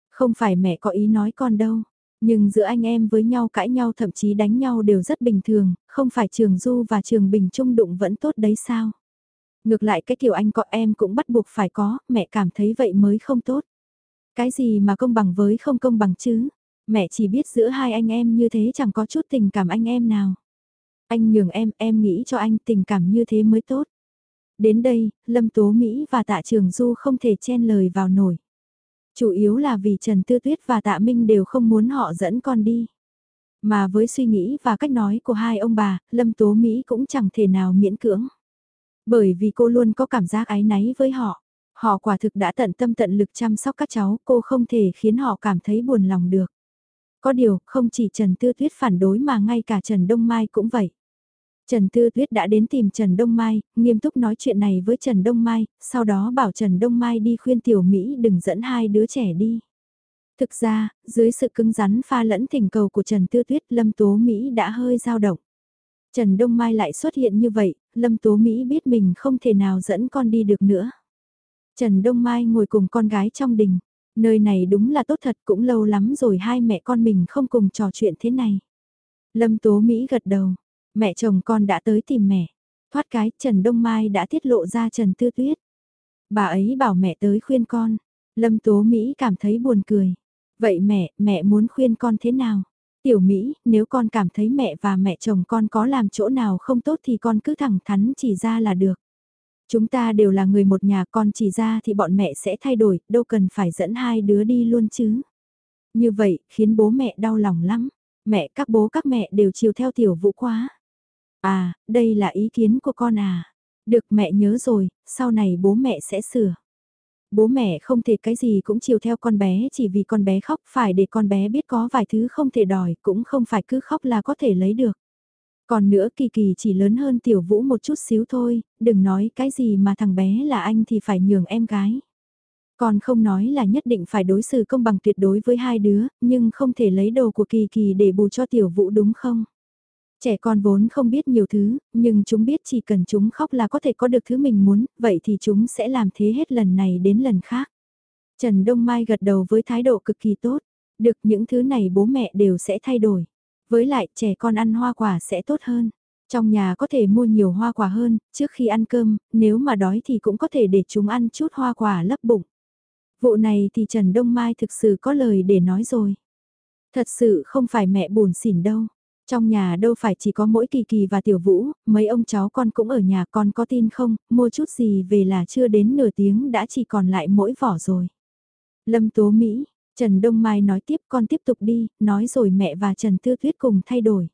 Không phải mẹ có ý nói con đâu. Nhưng giữa anh em với nhau cãi nhau thậm chí đánh nhau đều rất bình thường, không phải trường Du và trường Bình Trung đụng vẫn tốt đấy sao? Ngược lại cái kiểu anh có em cũng bắt buộc phải có, mẹ cảm thấy vậy mới không tốt. Cái gì mà công bằng với không công bằng chứ? Mẹ chỉ biết giữa hai anh em như thế chẳng có chút tình cảm anh em nào. Anh nhường em, em nghĩ cho anh tình cảm như thế mới tốt. Đến đây, Lâm Tố Mỹ và Tạ Trường Du không thể chen lời vào nổi. Chủ yếu là vì Trần Tư Tuyết và Tạ Minh đều không muốn họ dẫn con đi. Mà với suy nghĩ và cách nói của hai ông bà, Lâm Tố Mỹ cũng chẳng thể nào miễn cưỡng. Bởi vì cô luôn có cảm giác ái náy với họ. Họ quả thực đã tận tâm tận lực chăm sóc các cháu, cô không thể khiến họ cảm thấy buồn lòng được. Có điều, không chỉ Trần Tư Tuyết phản đối mà ngay cả Trần Đông Mai cũng vậy. Trần Tư Tuyết đã đến tìm Trần Đông Mai, nghiêm túc nói chuyện này với Trần Đông Mai, sau đó bảo Trần Đông Mai đi khuyên Tiểu Mỹ đừng dẫn hai đứa trẻ đi. Thực ra, dưới sự cứng rắn pha lẫn thỉnh cầu của Trần Tư Tuyết, Lâm Tố Mỹ đã hơi dao động. Trần Đông Mai lại xuất hiện như vậy, Lâm Tố Mỹ biết mình không thể nào dẫn con đi được nữa. Trần Đông Mai ngồi cùng con gái trong đình, Nơi này đúng là tốt thật cũng lâu lắm rồi hai mẹ con mình không cùng trò chuyện thế này. Lâm Tố Mỹ gật đầu, mẹ chồng con đã tới tìm mẹ. Thoát cái Trần Đông Mai đã tiết lộ ra Trần Tư Tuyết. Bà ấy bảo mẹ tới khuyên con. Lâm Tố Mỹ cảm thấy buồn cười. Vậy mẹ, mẹ muốn khuyên con thế nào? Tiểu Mỹ, nếu con cảm thấy mẹ và mẹ chồng con có làm chỗ nào không tốt thì con cứ thẳng thắn chỉ ra là được. Chúng ta đều là người một nhà con chỉ ra thì bọn mẹ sẽ thay đổi, đâu cần phải dẫn hai đứa đi luôn chứ. Như vậy, khiến bố mẹ đau lòng lắm. Mẹ các bố các mẹ đều chiều theo tiểu vũ quá. À, đây là ý kiến của con à. Được mẹ nhớ rồi, sau này bố mẹ sẽ sửa. Bố mẹ không thể cái gì cũng chiều theo con bé chỉ vì con bé khóc phải để con bé biết có vài thứ không thể đòi cũng không phải cứ khóc là có thể lấy được. Còn nữa Kỳ Kỳ chỉ lớn hơn Tiểu Vũ một chút xíu thôi, đừng nói cái gì mà thằng bé là anh thì phải nhường em gái. Còn không nói là nhất định phải đối xử công bằng tuyệt đối với hai đứa, nhưng không thể lấy đồ của Kỳ Kỳ để bù cho Tiểu Vũ đúng không? Trẻ con vốn không biết nhiều thứ, nhưng chúng biết chỉ cần chúng khóc là có thể có được thứ mình muốn, vậy thì chúng sẽ làm thế hết lần này đến lần khác. Trần Đông Mai gật đầu với thái độ cực kỳ tốt, được những thứ này bố mẹ đều sẽ thay đổi. Với lại trẻ con ăn hoa quả sẽ tốt hơn. Trong nhà có thể mua nhiều hoa quả hơn, trước khi ăn cơm, nếu mà đói thì cũng có thể để chúng ăn chút hoa quả lấp bụng. Vụ này thì Trần Đông Mai thực sự có lời để nói rồi. Thật sự không phải mẹ buồn xỉn đâu. Trong nhà đâu phải chỉ có mỗi Kỳ Kỳ và Tiểu Vũ, mấy ông cháu con cũng ở nhà con có tin không, mua chút gì về là chưa đến nửa tiếng đã chỉ còn lại mỗi vỏ rồi. Lâm Tố Mỹ, Trần Đông Mai nói tiếp con tiếp tục đi, nói rồi mẹ và Trần Tư thuyết cùng thay đổi.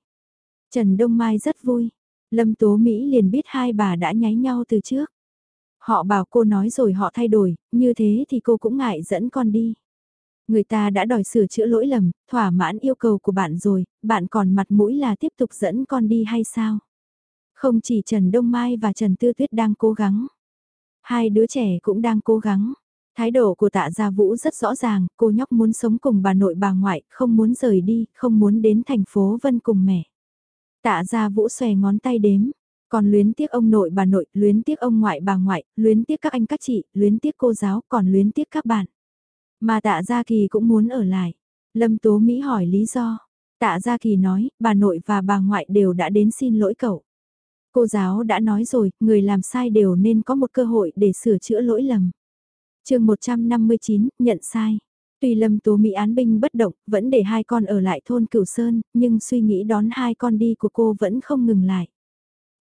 Trần Đông Mai rất vui. Lâm Tố Mỹ liền biết hai bà đã nháy nhau từ trước. Họ bảo cô nói rồi họ thay đổi, như thế thì cô cũng ngại dẫn con đi. Người ta đã đòi sửa chữa lỗi lầm, thỏa mãn yêu cầu của bạn rồi, bạn còn mặt mũi là tiếp tục dẫn con đi hay sao? Không chỉ Trần Đông Mai và Trần Tư Tuyết đang cố gắng. Hai đứa trẻ cũng đang cố gắng. Thái độ của tạ gia vũ rất rõ ràng, cô nhóc muốn sống cùng bà nội bà ngoại, không muốn rời đi, không muốn đến thành phố Vân cùng mẹ. Tạ gia vũ xòe ngón tay đếm, còn luyến tiếc ông nội bà nội, luyến tiếc ông ngoại bà ngoại, luyến tiếc các anh các chị, luyến tiếc cô giáo, còn luyến tiếc các bạn. Mà tạ gia kỳ cũng muốn ở lại. Lâm Tố Mỹ hỏi lý do. Tạ gia kỳ nói, bà nội và bà ngoại đều đã đến xin lỗi cậu. Cô giáo đã nói rồi, người làm sai đều nên có một cơ hội để sửa chữa lỗi lầm. chương 159, nhận sai. Tuy Lâm Tố Mỹ án binh bất động, vẫn để hai con ở lại thôn Cửu Sơn, nhưng suy nghĩ đón hai con đi của cô vẫn không ngừng lại.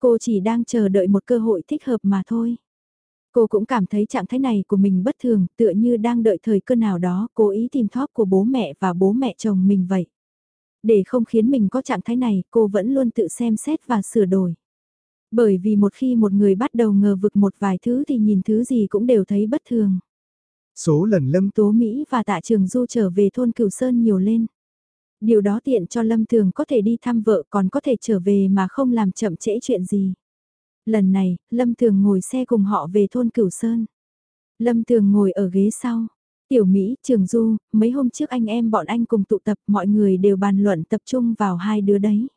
Cô chỉ đang chờ đợi một cơ hội thích hợp mà thôi. Cô cũng cảm thấy trạng thái này của mình bất thường, tựa như đang đợi thời cơ nào đó, cố ý tìm thóp của bố mẹ và bố mẹ chồng mình vậy. Để không khiến mình có trạng thái này, cô vẫn luôn tự xem xét và sửa đổi. Bởi vì một khi một người bắt đầu ngờ vực một vài thứ thì nhìn thứ gì cũng đều thấy bất thường. Số lần Lâm Tố Mỹ và Tạ Trường Du trở về thôn Cửu Sơn nhiều lên. Điều đó tiện cho Lâm Thường có thể đi thăm vợ còn có thể trở về mà không làm chậm trễ chuyện gì. Lần này, Lâm Thường ngồi xe cùng họ về thôn Cửu Sơn. Lâm Thường ngồi ở ghế sau. Tiểu Mỹ, Trường Du, mấy hôm trước anh em bọn anh cùng tụ tập mọi người đều bàn luận tập trung vào hai đứa đấy.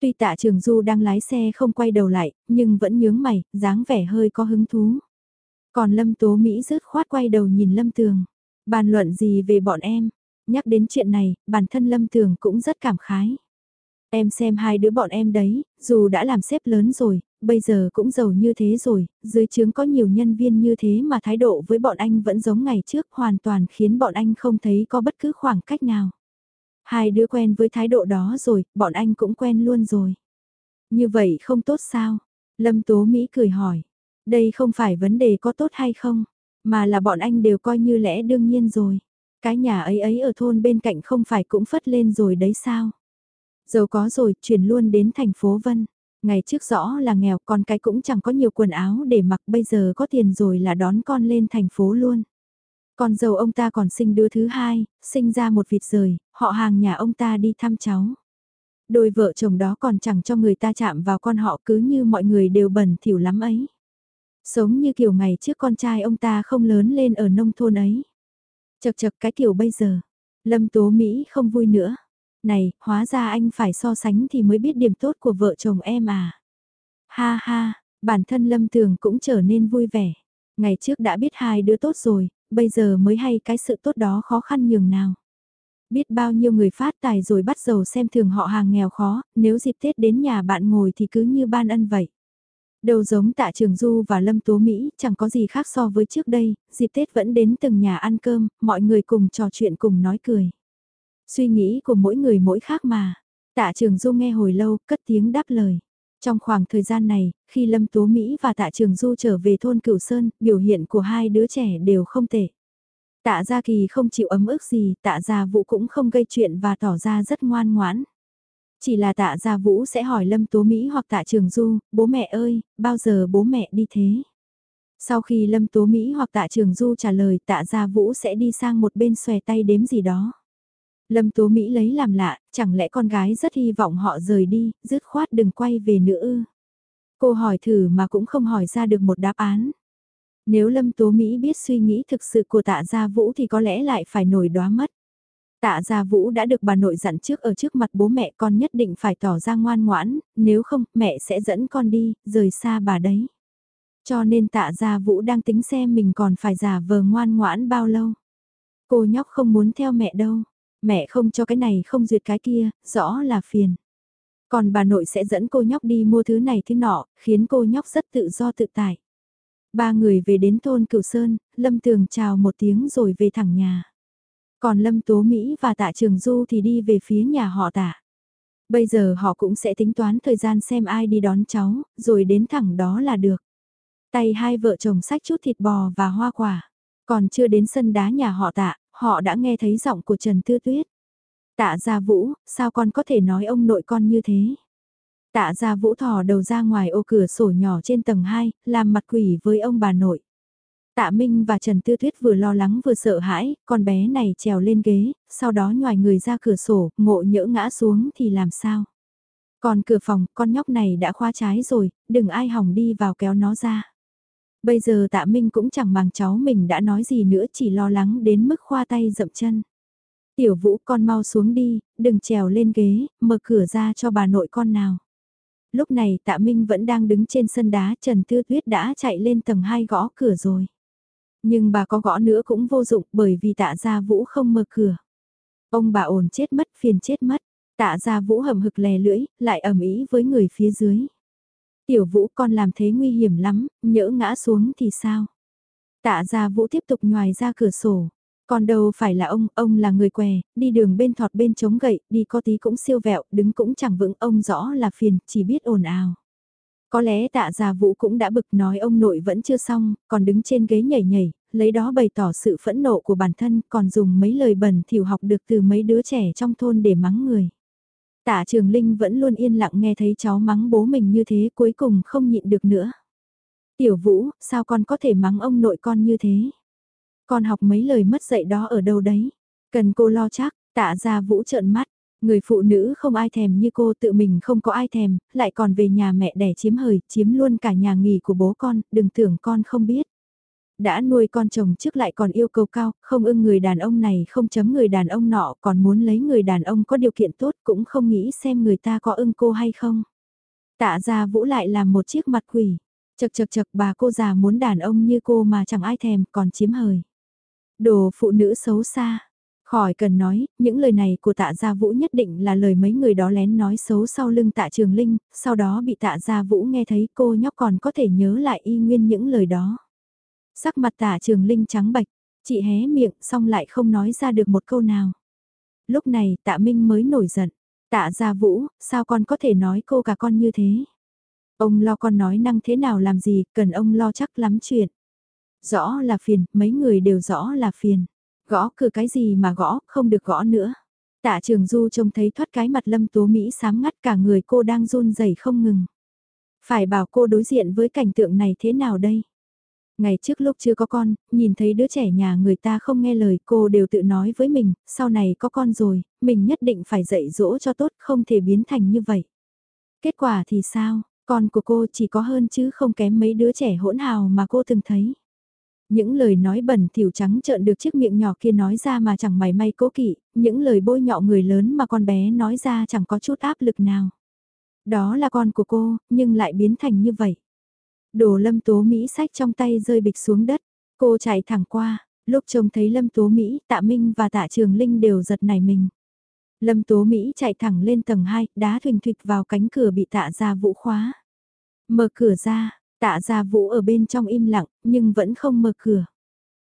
Tuy tạ Trường Du đang lái xe không quay đầu lại, nhưng vẫn nhướng mày, dáng vẻ hơi có hứng thú. Còn Lâm Tố Mỹ rớt khoát quay đầu nhìn Lâm Tường. Bàn luận gì về bọn em? Nhắc đến chuyện này, bản thân Lâm Tường cũng rất cảm khái. Em xem hai đứa bọn em đấy, dù đã làm xếp lớn rồi, bây giờ cũng giàu như thế rồi, dưới trướng có nhiều nhân viên như thế mà thái độ với bọn anh vẫn giống ngày trước hoàn toàn khiến bọn anh không thấy có bất cứ khoảng cách nào. Hai đứa quen với thái độ đó rồi, bọn anh cũng quen luôn rồi. Như vậy không tốt sao? Lâm Tố Mỹ cười hỏi. Đây không phải vấn đề có tốt hay không, mà là bọn anh đều coi như lẽ đương nhiên rồi. Cái nhà ấy ấy ở thôn bên cạnh không phải cũng phất lên rồi đấy sao? Giàu có rồi, chuyển luôn đến thành phố Vân. Ngày trước rõ là nghèo, con cái cũng chẳng có nhiều quần áo để mặc bây giờ có tiền rồi là đón con lên thành phố luôn. Con dâu ông ta còn sinh đứa thứ hai, sinh ra một vịt rời, họ hàng nhà ông ta đi thăm cháu. Đôi vợ chồng đó còn chẳng cho người ta chạm vào con họ cứ như mọi người đều bẩn thỉu lắm ấy. Sống như kiểu ngày trước con trai ông ta không lớn lên ở nông thôn ấy. Chật chật cái kiểu bây giờ, Lâm Tố Mỹ không vui nữa. Này, hóa ra anh phải so sánh thì mới biết điểm tốt của vợ chồng em à. Ha ha, bản thân Lâm Tường cũng trở nên vui vẻ. Ngày trước đã biết hai đứa tốt rồi, bây giờ mới hay cái sự tốt đó khó khăn nhường nào. Biết bao nhiêu người phát tài rồi bắt đầu xem thường họ hàng nghèo khó, nếu dịp Tết đến nhà bạn ngồi thì cứ như ban ân vậy. Đầu giống tạ trường Du và Lâm Tố Mỹ chẳng có gì khác so với trước đây, dịp Tết vẫn đến từng nhà ăn cơm, mọi người cùng trò chuyện cùng nói cười. Suy nghĩ của mỗi người mỗi khác mà. Tạ Trường Du nghe hồi lâu, cất tiếng đáp lời. Trong khoảng thời gian này, khi Lâm Tố Mỹ và Tạ Trường Du trở về thôn Cửu Sơn, biểu hiện của hai đứa trẻ đều không tệ. Tạ Gia Kỳ không chịu ấm ức gì, Tạ Gia Vũ cũng không gây chuyện và tỏ ra rất ngoan ngoãn. Chỉ là Tạ Gia Vũ sẽ hỏi Lâm Tố Mỹ hoặc Tạ Trường Du, bố mẹ ơi, bao giờ bố mẹ đi thế? Sau khi Lâm Tố Mỹ hoặc Tạ Trường Du trả lời Tạ Gia Vũ sẽ đi sang một bên xòe tay đếm gì đó. Lâm Tố Mỹ lấy làm lạ, chẳng lẽ con gái rất hy vọng họ rời đi, dứt khoát đừng quay về nữa ư. Cô hỏi thử mà cũng không hỏi ra được một đáp án. Nếu Lâm Tố Mỹ biết suy nghĩ thực sự của tạ gia vũ thì có lẽ lại phải nổi đóa mất. Tạ Gia Vũ đã được bà nội dặn trước ở trước mặt bố mẹ con nhất định phải tỏ ra ngoan ngoãn, nếu không mẹ sẽ dẫn con đi, rời xa bà đấy. Cho nên tạ Gia Vũ đang tính xem mình còn phải giả vờ ngoan ngoãn bao lâu. Cô nhóc không muốn theo mẹ đâu, mẹ không cho cái này không duyệt cái kia, rõ là phiền. Còn bà nội sẽ dẫn cô nhóc đi mua thứ này thứ nọ, khiến cô nhóc rất tự do tự tại. Ba người về đến thôn Cửu Sơn, Lâm Tường chào một tiếng rồi về thẳng nhà. Còn Lâm Tố Mỹ và Tạ Trường Du thì đi về phía nhà họ Tạ. Bây giờ họ cũng sẽ tính toán thời gian xem ai đi đón cháu, rồi đến thẳng đó là được. Tay hai vợ chồng xách chút thịt bò và hoa quả. Còn chưa đến sân đá nhà họ Tạ, họ đã nghe thấy giọng của Trần Tư Tuyết. Tạ Gia Vũ, sao con có thể nói ông nội con như thế? Tạ Gia Vũ thò đầu ra ngoài ô cửa sổ nhỏ trên tầng 2, làm mặt quỷ với ông bà nội. Tạ Minh và Trần Tư Thuyết vừa lo lắng vừa sợ hãi, con bé này trèo lên ghế, sau đó nhòi người ra cửa sổ, ngộ nhỡ ngã xuống thì làm sao? Còn cửa phòng, con nhóc này đã khóa trái rồi, đừng ai hỏng đi vào kéo nó ra. Bây giờ tạ Minh cũng chẳng bằng cháu mình đã nói gì nữa chỉ lo lắng đến mức khoa tay dậm chân. Tiểu vũ con mau xuống đi, đừng trèo lên ghế, mở cửa ra cho bà nội con nào. Lúc này tạ Minh vẫn đang đứng trên sân đá Trần Tư Tuyết đã chạy lên tầng 2 gõ cửa rồi. Nhưng bà có gõ nữa cũng vô dụng bởi vì tạ gia vũ không mở cửa. Ông bà ổn chết mất phiền chết mất, tạ gia vũ hầm hực lè lưỡi, lại ẩm ý với người phía dưới. Tiểu vũ con làm thế nguy hiểm lắm, nhỡ ngã xuống thì sao? Tạ gia vũ tiếp tục nhòi ra cửa sổ. Còn đâu phải là ông, ông là người què, đi đường bên thọt bên chống gậy, đi có tí cũng siêu vẹo, đứng cũng chẳng vững, ông rõ là phiền, chỉ biết ồn ào. Có lẽ tạ gia vũ cũng đã bực nói ông nội vẫn chưa xong, còn đứng trên ghế nhảy nhảy, lấy đó bày tỏ sự phẫn nộ của bản thân, còn dùng mấy lời bẩn thỉu học được từ mấy đứa trẻ trong thôn để mắng người. Tạ Trường Linh vẫn luôn yên lặng nghe thấy cháu mắng bố mình như thế cuối cùng không nhịn được nữa. Tiểu Vũ, sao con có thể mắng ông nội con như thế? Con học mấy lời mất dạy đó ở đâu đấy? Cần cô lo chắc, tạ ra Vũ trợn mắt. Người phụ nữ không ai thèm như cô tự mình không có ai thèm, lại còn về nhà mẹ đẻ chiếm hời, chiếm luôn cả nhà nghỉ của bố con, đừng tưởng con không biết đã nuôi con chồng trước lại còn yêu cầu cao, không ưng người đàn ông này không chấm người đàn ông nọ còn muốn lấy người đàn ông có điều kiện tốt cũng không nghĩ xem người ta có ưng cô hay không. Tạ ra vũ lại làm một chiếc mặt quỷ, chật chật chật bà cô già muốn đàn ông như cô mà chẳng ai thèm còn chiếm hời. Đồ phụ nữ xấu xa. Khỏi cần nói, những lời này của tạ gia vũ nhất định là lời mấy người đó lén nói xấu sau lưng tạ trường linh, sau đó bị tạ gia vũ nghe thấy cô nhóc còn có thể nhớ lại y nguyên những lời đó. Sắc mặt tả trường linh trắng bạch, chị hé miệng xong lại không nói ra được một câu nào. Lúc này tạ Minh mới nổi giận. Tạ gia vũ, sao con có thể nói cô cả con như thế? Ông lo con nói năng thế nào làm gì, cần ông lo chắc lắm chuyện. Rõ là phiền, mấy người đều rõ là phiền. Gõ cửa cái gì mà gõ, không được gõ nữa. Tạ trường du trông thấy thoát cái mặt lâm tố Mỹ sám ngắt cả người cô đang run rẩy không ngừng. Phải bảo cô đối diện với cảnh tượng này thế nào đây? Ngày trước lúc chưa có con, nhìn thấy đứa trẻ nhà người ta không nghe lời cô đều tự nói với mình, sau này có con rồi, mình nhất định phải dạy dỗ cho tốt, không thể biến thành như vậy. Kết quả thì sao, con của cô chỉ có hơn chứ không kém mấy đứa trẻ hỗn hào mà cô từng thấy. Những lời nói bẩn thỉu trắng trợn được chiếc miệng nhỏ kia nói ra mà chẳng mảy may cố kỵ, những lời bôi nhọ người lớn mà con bé nói ra chẳng có chút áp lực nào. Đó là con của cô, nhưng lại biến thành như vậy. Đồ lâm tố Mỹ sách trong tay rơi bịch xuống đất. Cô chạy thẳng qua, lúc trông thấy lâm tố Mỹ, tạ Minh và tạ Trường Linh đều giật nảy mình. Lâm tố Mỹ chạy thẳng lên tầng 2, đá thuỳnh thịch vào cánh cửa bị tạ Gia vũ khóa. Mở cửa ra, tạ Gia vũ ở bên trong im lặng, nhưng vẫn không mở cửa.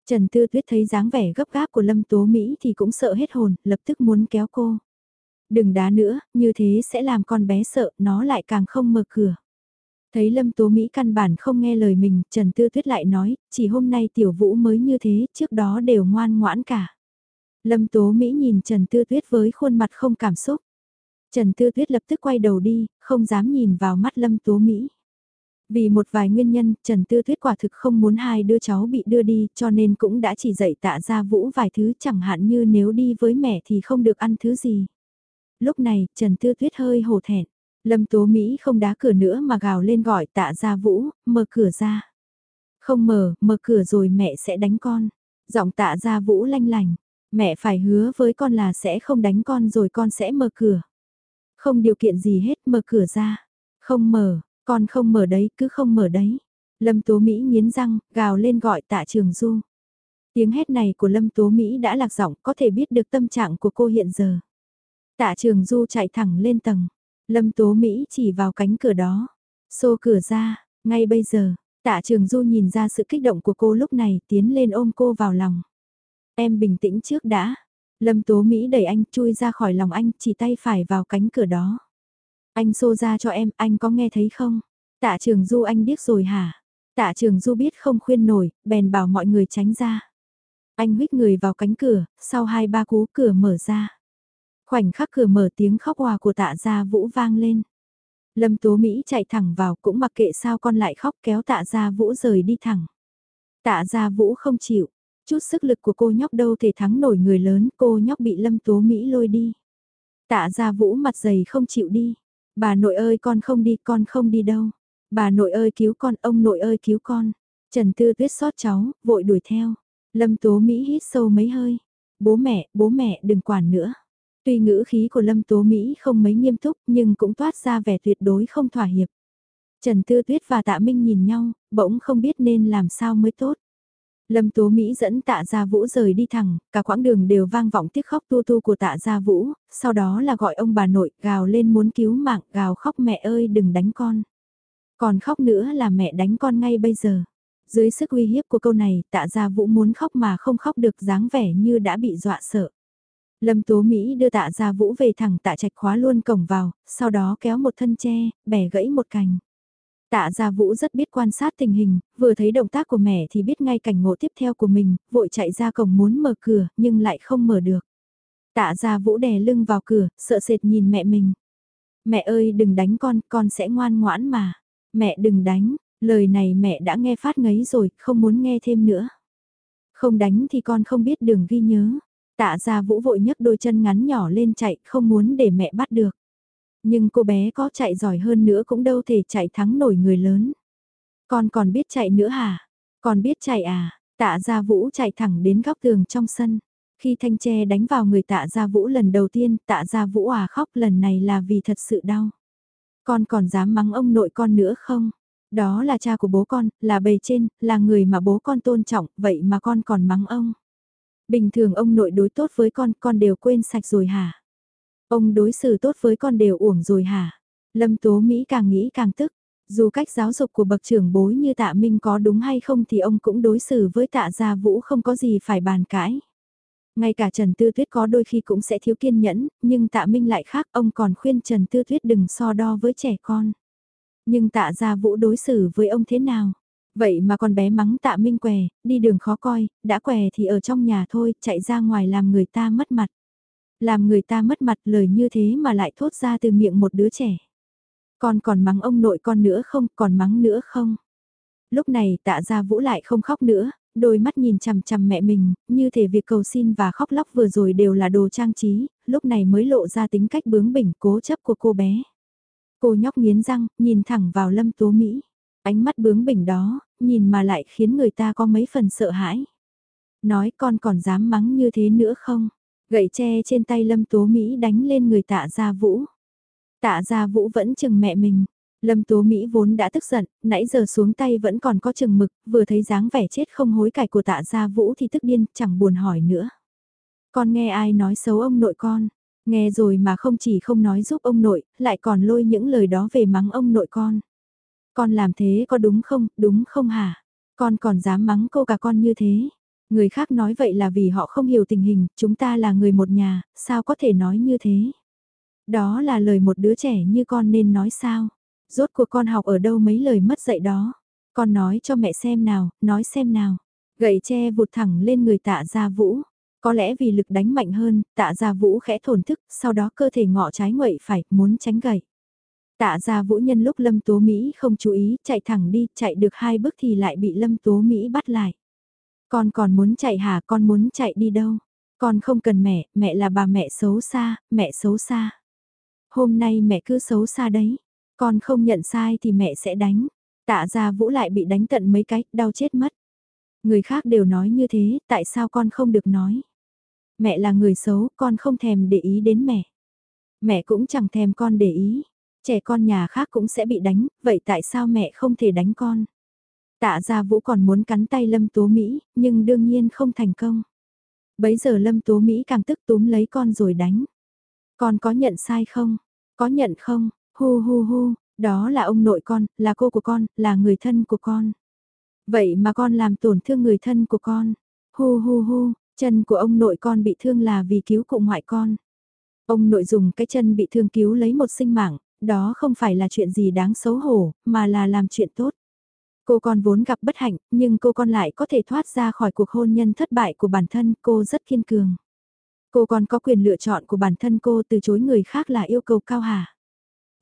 Trần Tư Tuyết thấy dáng vẻ gấp gáp của Lâm Tố Mỹ thì cũng sợ hết hồn, lập tức muốn kéo cô. Đừng đá nữa, như thế sẽ làm con bé sợ, nó lại càng không mở cửa. Thấy Lâm Tố Mỹ căn bản không nghe lời mình, Trần Tư Tuyết lại nói, chỉ hôm nay Tiểu Vũ mới như thế, trước đó đều ngoan ngoãn cả. Lâm Tố Mỹ nhìn Trần Tư Tuyết với khuôn mặt không cảm xúc. Trần Tư Tuyết lập tức quay đầu đi, không dám nhìn vào mắt Lâm Tố Mỹ. Vì một vài nguyên nhân, Trần Tư Tuyết quả thực không muốn hai đứa cháu bị đưa đi, cho nên cũng đã chỉ dạy tạ ra Vũ vài thứ chẳng hạn như nếu đi với mẹ thì không được ăn thứ gì. Lúc này, Trần Tư Tuyết hơi hổ thẹn. Lâm Tố Mỹ không đá cửa nữa mà gào lên gọi tạ gia Vũ, mở cửa ra. Không mở, mở cửa rồi mẹ sẽ đánh con. Giọng tạ gia Vũ lanh lành. Mẹ phải hứa với con là sẽ không đánh con rồi con sẽ mở cửa. Không điều kiện gì hết mở cửa ra. Không mở, con không mở đấy cứ không mở đấy. Lâm Tố Mỹ nghiến răng, gào lên gọi tạ trường du. Tiếng hét này của Lâm Tố Mỹ đã lạc giọng có thể biết được tâm trạng của cô hiện giờ. Tạ trường du chạy thẳng lên tầng. Lâm Tố Mỹ chỉ vào cánh cửa đó. Xô cửa ra, ngay bây giờ, tạ trường du nhìn ra sự kích động của cô lúc này tiến lên ôm cô vào lòng. Em bình tĩnh trước đã. Lâm Tố Mỹ đẩy anh chui ra khỏi lòng anh chỉ tay phải vào cánh cửa đó. Anh xô ra cho em, anh có nghe thấy không? Tạ trường du anh điếc rồi hả? Tạ trường du biết không khuyên nổi, bèn bảo mọi người tránh ra. Anh huyết người vào cánh cửa, sau hai ba cú cửa mở ra. Khoảnh khắc cửa mở tiếng khóc hòa của tạ gia vũ vang lên. Lâm Tố Mỹ chạy thẳng vào cũng mặc kệ sao con lại khóc kéo tạ gia vũ rời đi thẳng. Tạ gia vũ không chịu, chút sức lực của cô nhóc đâu thể thắng nổi người lớn, cô nhóc bị Lâm Tố Mỹ lôi đi. Tạ gia vũ mặt dày không chịu đi. Bà nội ơi con không đi, con không đi đâu. Bà nội ơi cứu con, ông nội ơi cứu con. Trần Tư Tuyết xót cháu, vội đuổi theo. Lâm Tố Mỹ hít sâu mấy hơi. Bố mẹ, bố mẹ đừng quản nữa. Tuy ngữ khí của Lâm Tố Mỹ không mấy nghiêm túc nhưng cũng toát ra vẻ tuyệt đối không thỏa hiệp. Trần Tư Tuyết và Tạ Minh nhìn nhau, bỗng không biết nên làm sao mới tốt. Lâm Tố Mỹ dẫn tạ gia vũ rời đi thẳng, cả quãng đường đều vang vọng tiếc khóc tu tu của tạ gia vũ, sau đó là gọi ông bà nội, gào lên muốn cứu mạng, gào khóc mẹ ơi đừng đánh con. Còn khóc nữa là mẹ đánh con ngay bây giờ. Dưới sức uy hiếp của câu này, tạ gia vũ muốn khóc mà không khóc được dáng vẻ như đã bị dọa sợ. Lâm Tố Mỹ đưa tạ gia vũ về thẳng tạ trạch khóa luôn cổng vào, sau đó kéo một thân tre, bẻ gãy một cành. Tạ Gia Vũ rất biết quan sát tình hình, vừa thấy động tác của mẹ thì biết ngay cảnh ngộ tiếp theo của mình, vội chạy ra cổng muốn mở cửa, nhưng lại không mở được. Tạ Gia Vũ đè lưng vào cửa, sợ sệt nhìn mẹ mình. Mẹ ơi đừng đánh con, con sẽ ngoan ngoãn mà. Mẹ đừng đánh, lời này mẹ đã nghe phát ngấy rồi, không muốn nghe thêm nữa. Không đánh thì con không biết đường ghi nhớ. Tạ Gia Vũ vội nhấc đôi chân ngắn nhỏ lên chạy, không muốn để mẹ bắt được. Nhưng cô bé có chạy giỏi hơn nữa cũng đâu thể chạy thắng nổi người lớn. Con còn biết chạy nữa hả? Con biết chạy à? Tạ Gia Vũ chạy thẳng đến góc tường trong sân. Khi thanh tre đánh vào người tạ Gia Vũ lần đầu tiên, tạ Gia Vũ à khóc lần này là vì thật sự đau. Con còn dám mắng ông nội con nữa không? Đó là cha của bố con, là bề trên, là người mà bố con tôn trọng, vậy mà con còn mắng ông. Bình thường ông nội đối tốt với con, con đều quên sạch rồi hả? Ông đối xử tốt với con đều uổng rồi hả? Lâm Tố Mỹ càng nghĩ càng tức. Dù cách giáo dục của bậc trưởng bối như tạ Minh có đúng hay không thì ông cũng đối xử với tạ gia vũ không có gì phải bàn cãi. Ngay cả Trần Tư Tuyết có đôi khi cũng sẽ thiếu kiên nhẫn, nhưng tạ Minh lại khác ông còn khuyên Trần Tư Tuyết đừng so đo với trẻ con. Nhưng tạ gia vũ đối xử với ông thế nào? Vậy mà con bé mắng tạ Minh què, đi đường khó coi, đã què thì ở trong nhà thôi, chạy ra ngoài làm người ta mất mặt. Làm người ta mất mặt lời như thế mà lại thốt ra từ miệng một đứa trẻ. Con còn mắng ông nội con nữa không, còn mắng nữa không? Lúc này tạ Gia vũ lại không khóc nữa, đôi mắt nhìn chằm chằm mẹ mình, như thể việc cầu xin và khóc lóc vừa rồi đều là đồ trang trí, lúc này mới lộ ra tính cách bướng bỉnh cố chấp của cô bé. Cô nhóc nghiến răng, nhìn thẳng vào lâm tố Mỹ. Ánh mắt bướng bỉnh đó, nhìn mà lại khiến người ta có mấy phần sợ hãi. Nói con còn dám mắng như thế nữa không? Gậy tre trên tay Lâm Tố Mỹ đánh lên người tạ gia vũ. Tạ gia vũ vẫn chừng mẹ mình. Lâm Tố Mỹ vốn đã tức giận, nãy giờ xuống tay vẫn còn có chừng mực, vừa thấy dáng vẻ chết không hối cải của tạ gia vũ thì tức điên, chẳng buồn hỏi nữa. Con nghe ai nói xấu ông nội con, nghe rồi mà không chỉ không nói giúp ông nội, lại còn lôi những lời đó về mắng ông nội con. Con làm thế có đúng không, đúng không hả? Con còn dám mắng cô cả con như thế. Người khác nói vậy là vì họ không hiểu tình hình, chúng ta là người một nhà, sao có thể nói như thế? Đó là lời một đứa trẻ như con nên nói sao? Rốt cuộc con học ở đâu mấy lời mất dạy đó? Con nói cho mẹ xem nào, nói xem nào. Gậy tre vụt thẳng lên người tạ gia vũ. Có lẽ vì lực đánh mạnh hơn, tạ gia vũ khẽ thổn thức, sau đó cơ thể ngọ trái nguậy phải, muốn tránh gậy. Tạ ra vũ nhân lúc Lâm Tố Mỹ không chú ý, chạy thẳng đi, chạy được hai bước thì lại bị Lâm Tố Mỹ bắt lại. Con còn muốn chạy hả, con muốn chạy đi đâu? Con không cần mẹ, mẹ là bà mẹ xấu xa, mẹ xấu xa. Hôm nay mẹ cứ xấu xa đấy, con không nhận sai thì mẹ sẽ đánh. Tạ ra vũ lại bị đánh tận mấy cái, đau chết mất. Người khác đều nói như thế, tại sao con không được nói? Mẹ là người xấu, con không thèm để ý đến mẹ. Mẹ cũng chẳng thèm con để ý. Trẻ con nhà khác cũng sẽ bị đánh, vậy tại sao mẹ không thể đánh con? Tạ gia vũ còn muốn cắn tay Lâm Tố Mỹ, nhưng đương nhiên không thành công. Bấy giờ Lâm Tố Mỹ càng tức túm lấy con rồi đánh. Con có nhận sai không? Có nhận không? Hu hu hu, đó là ông nội con, là cô của con, là người thân của con. Vậy mà con làm tổn thương người thân của con. Hu hu hu, chân của ông nội con bị thương là vì cứu cụ ngoại con. Ông nội dùng cái chân bị thương cứu lấy một sinh mạng, đó không phải là chuyện gì đáng xấu hổ, mà là làm chuyện tốt. Cô con vốn gặp bất hạnh, nhưng cô con lại có thể thoát ra khỏi cuộc hôn nhân thất bại của bản thân, cô rất kiên cường. Cô còn có quyền lựa chọn của bản thân cô từ chối người khác là yêu cầu cao hả?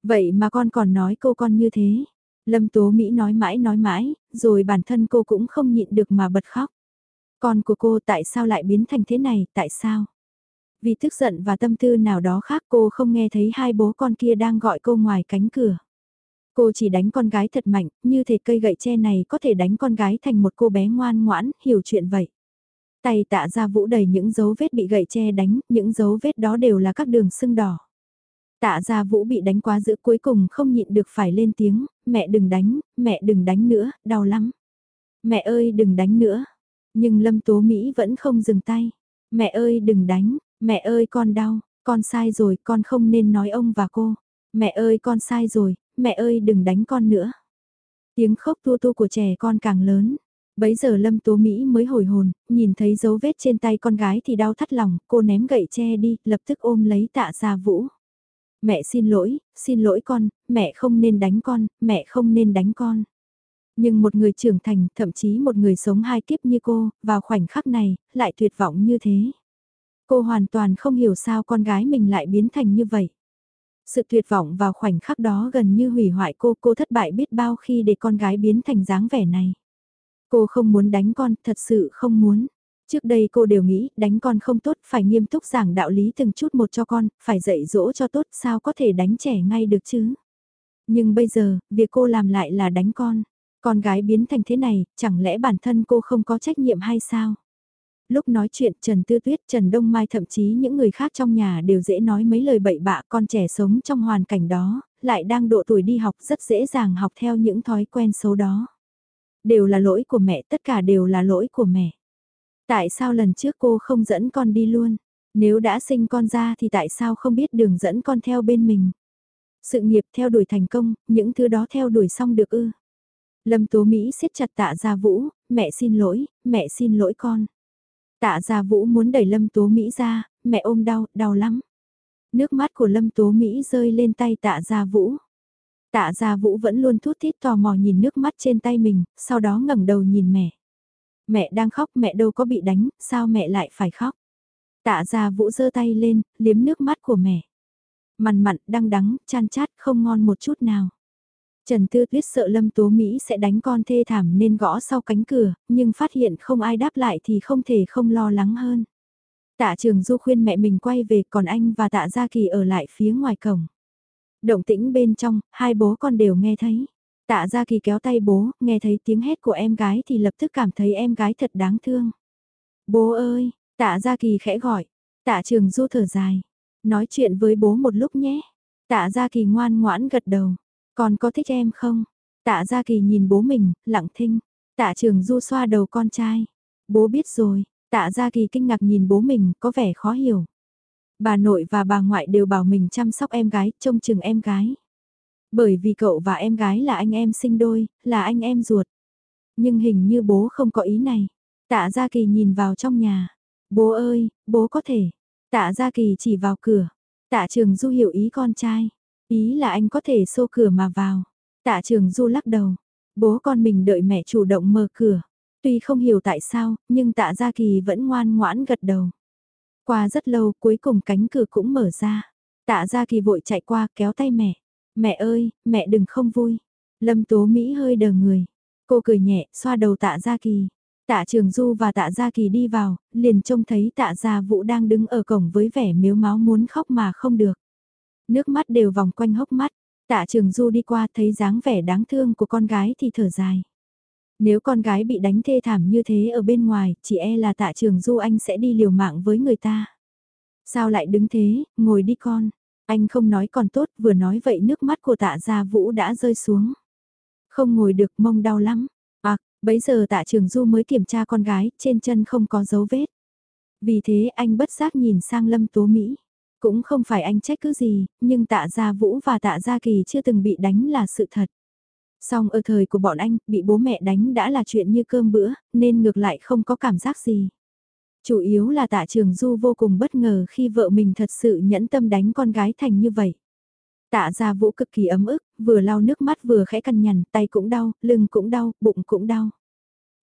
Vậy mà con còn nói cô con như thế. Lâm Tố Mỹ nói mãi nói mãi, rồi bản thân cô cũng không nhịn được mà bật khóc. Con của cô tại sao lại biến thành thế này, tại sao? Vì tức giận và tâm tư nào đó khác cô không nghe thấy hai bố con kia đang gọi cô ngoài cánh cửa. Cô chỉ đánh con gái thật mạnh, như thể cây gậy tre này có thể đánh con gái thành một cô bé ngoan ngoãn, hiểu chuyện vậy. Tay tạ ra vũ đầy những dấu vết bị gậy tre đánh, những dấu vết đó đều là các đường sưng đỏ. Tạ ra vũ bị đánh quá dữ cuối cùng không nhịn được phải lên tiếng, mẹ đừng đánh, mẹ đừng đánh nữa, đau lắm. Mẹ ơi đừng đánh nữa. Nhưng Lâm Tố Mỹ vẫn không dừng tay. Mẹ ơi đừng đánh, mẹ ơi con đau, con sai rồi, con không nên nói ông và cô. Mẹ ơi con sai rồi, mẹ ơi đừng đánh con nữa. Tiếng khóc tu tu của trẻ con càng lớn. Bấy giờ Lâm Tố Mỹ mới hồi hồn, nhìn thấy dấu vết trên tay con gái thì đau thắt lòng, cô ném gậy che đi, lập tức ôm lấy tạ gia vũ. Mẹ xin lỗi, xin lỗi con, mẹ không nên đánh con, mẹ không nên đánh con. Nhưng một người trưởng thành, thậm chí một người sống hai kiếp như cô, vào khoảnh khắc này, lại tuyệt vọng như thế. Cô hoàn toàn không hiểu sao con gái mình lại biến thành như vậy. Sự tuyệt vọng vào khoảnh khắc đó gần như hủy hoại cô, cô thất bại biết bao khi để con gái biến thành dáng vẻ này. Cô không muốn đánh con, thật sự không muốn. Trước đây cô đều nghĩ đánh con không tốt, phải nghiêm túc giảng đạo lý từng chút một cho con, phải dạy dỗ cho tốt, sao có thể đánh trẻ ngay được chứ. Nhưng bây giờ, việc cô làm lại là đánh con. Con gái biến thành thế này, chẳng lẽ bản thân cô không có trách nhiệm hay sao? Lúc nói chuyện Trần Tư Tuyết, Trần Đông Mai thậm chí những người khác trong nhà đều dễ nói mấy lời bậy bạ con trẻ sống trong hoàn cảnh đó, lại đang độ tuổi đi học rất dễ dàng học theo những thói quen xấu đó. Đều là lỗi của mẹ, tất cả đều là lỗi của mẹ. Tại sao lần trước cô không dẫn con đi luôn? Nếu đã sinh con ra thì tại sao không biết đường dẫn con theo bên mình? Sự nghiệp theo đuổi thành công, những thứ đó theo đuổi xong được ư? Lâm Tố Mỹ siết chặt tạ gia vũ, mẹ xin lỗi, mẹ xin lỗi con. Tạ gia vũ muốn đẩy Lâm Tố Mỹ ra, mẹ ôm đau, đau lắm. Nước mắt của Lâm Tố Mỹ rơi lên tay tạ gia vũ. Tạ gia vũ vẫn luôn thút thít tò mò nhìn nước mắt trên tay mình, sau đó ngẩng đầu nhìn mẹ. Mẹ đang khóc mẹ đâu có bị đánh, sao mẹ lại phải khóc? Tạ gia vũ giơ tay lên, liếm nước mắt của mẹ. Mặn mặn, đắng đắng, chan chát, không ngon một chút nào. Trần Tư Tuyết sợ Lâm Tố Mỹ sẽ đánh con thê thảm nên gõ sau cánh cửa, nhưng phát hiện không ai đáp lại thì không thể không lo lắng hơn. Tạ Trường Du khuyên mẹ mình quay về còn anh và Tạ Gia Kỳ ở lại phía ngoài cổng. Động tĩnh bên trong, hai bố con đều nghe thấy. Tạ Gia Kỳ kéo tay bố, nghe thấy tiếng hét của em gái thì lập tức cảm thấy em gái thật đáng thương. Bố ơi, Tạ Gia Kỳ khẽ gọi. Tạ Trường Du thở dài. Nói chuyện với bố một lúc nhé. Tạ Gia Kỳ ngoan ngoãn gật đầu. Con có thích em không? Tạ Gia Kỳ nhìn bố mình, lặng thinh. Tạ Trường Du xoa đầu con trai. Bố biết rồi. Tạ Gia Kỳ kinh ngạc nhìn bố mình, có vẻ khó hiểu. Bà nội và bà ngoại đều bảo mình chăm sóc em gái, trông chừng em gái. Bởi vì cậu và em gái là anh em sinh đôi, là anh em ruột. Nhưng hình như bố không có ý này. Tạ Gia Kỳ nhìn vào trong nhà. Bố ơi, bố có thể. Tạ Gia Kỳ chỉ vào cửa. Tạ Trường Du hiểu ý con trai. Ý là anh có thể xô cửa mà vào. Tạ Trường Du lắc đầu. Bố con mình đợi mẹ chủ động mở cửa. Tuy không hiểu tại sao, nhưng Tạ Gia Kỳ vẫn ngoan ngoãn gật đầu. Qua rất lâu cuối cùng cánh cửa cũng mở ra. Tạ Gia Kỳ vội chạy qua kéo tay mẹ. Mẹ ơi, mẹ đừng không vui. Lâm Tố Mỹ hơi đờ người. Cô cười nhẹ, xoa đầu tạ Gia Kỳ. Tạ Trường Du và tạ Gia Kỳ đi vào, liền trông thấy tạ Gia Vũ đang đứng ở cổng với vẻ miếu máu muốn khóc mà không được. Nước mắt đều vòng quanh hốc mắt. Tạ Trường Du đi qua thấy dáng vẻ đáng thương của con gái thì thở dài. Nếu con gái bị đánh thê thảm như thế ở bên ngoài, chỉ e là tạ trường du anh sẽ đi liều mạng với người ta. Sao lại đứng thế, ngồi đi con. Anh không nói còn tốt, vừa nói vậy nước mắt của tạ gia vũ đã rơi xuống. Không ngồi được mông đau lắm. À, bấy giờ tạ trường du mới kiểm tra con gái, trên chân không có dấu vết. Vì thế anh bất giác nhìn sang lâm tố Mỹ. Cũng không phải anh trách cứ gì, nhưng tạ gia vũ và tạ gia kỳ chưa từng bị đánh là sự thật. Song ở thời của bọn anh, bị bố mẹ đánh đã là chuyện như cơm bữa, nên ngược lại không có cảm giác gì. Chủ yếu là tạ trường du vô cùng bất ngờ khi vợ mình thật sự nhẫn tâm đánh con gái thành như vậy. Tạ gia vũ cực kỳ ấm ức, vừa lau nước mắt vừa khẽ cằn nhằn, tay cũng đau, lưng cũng đau, bụng cũng đau.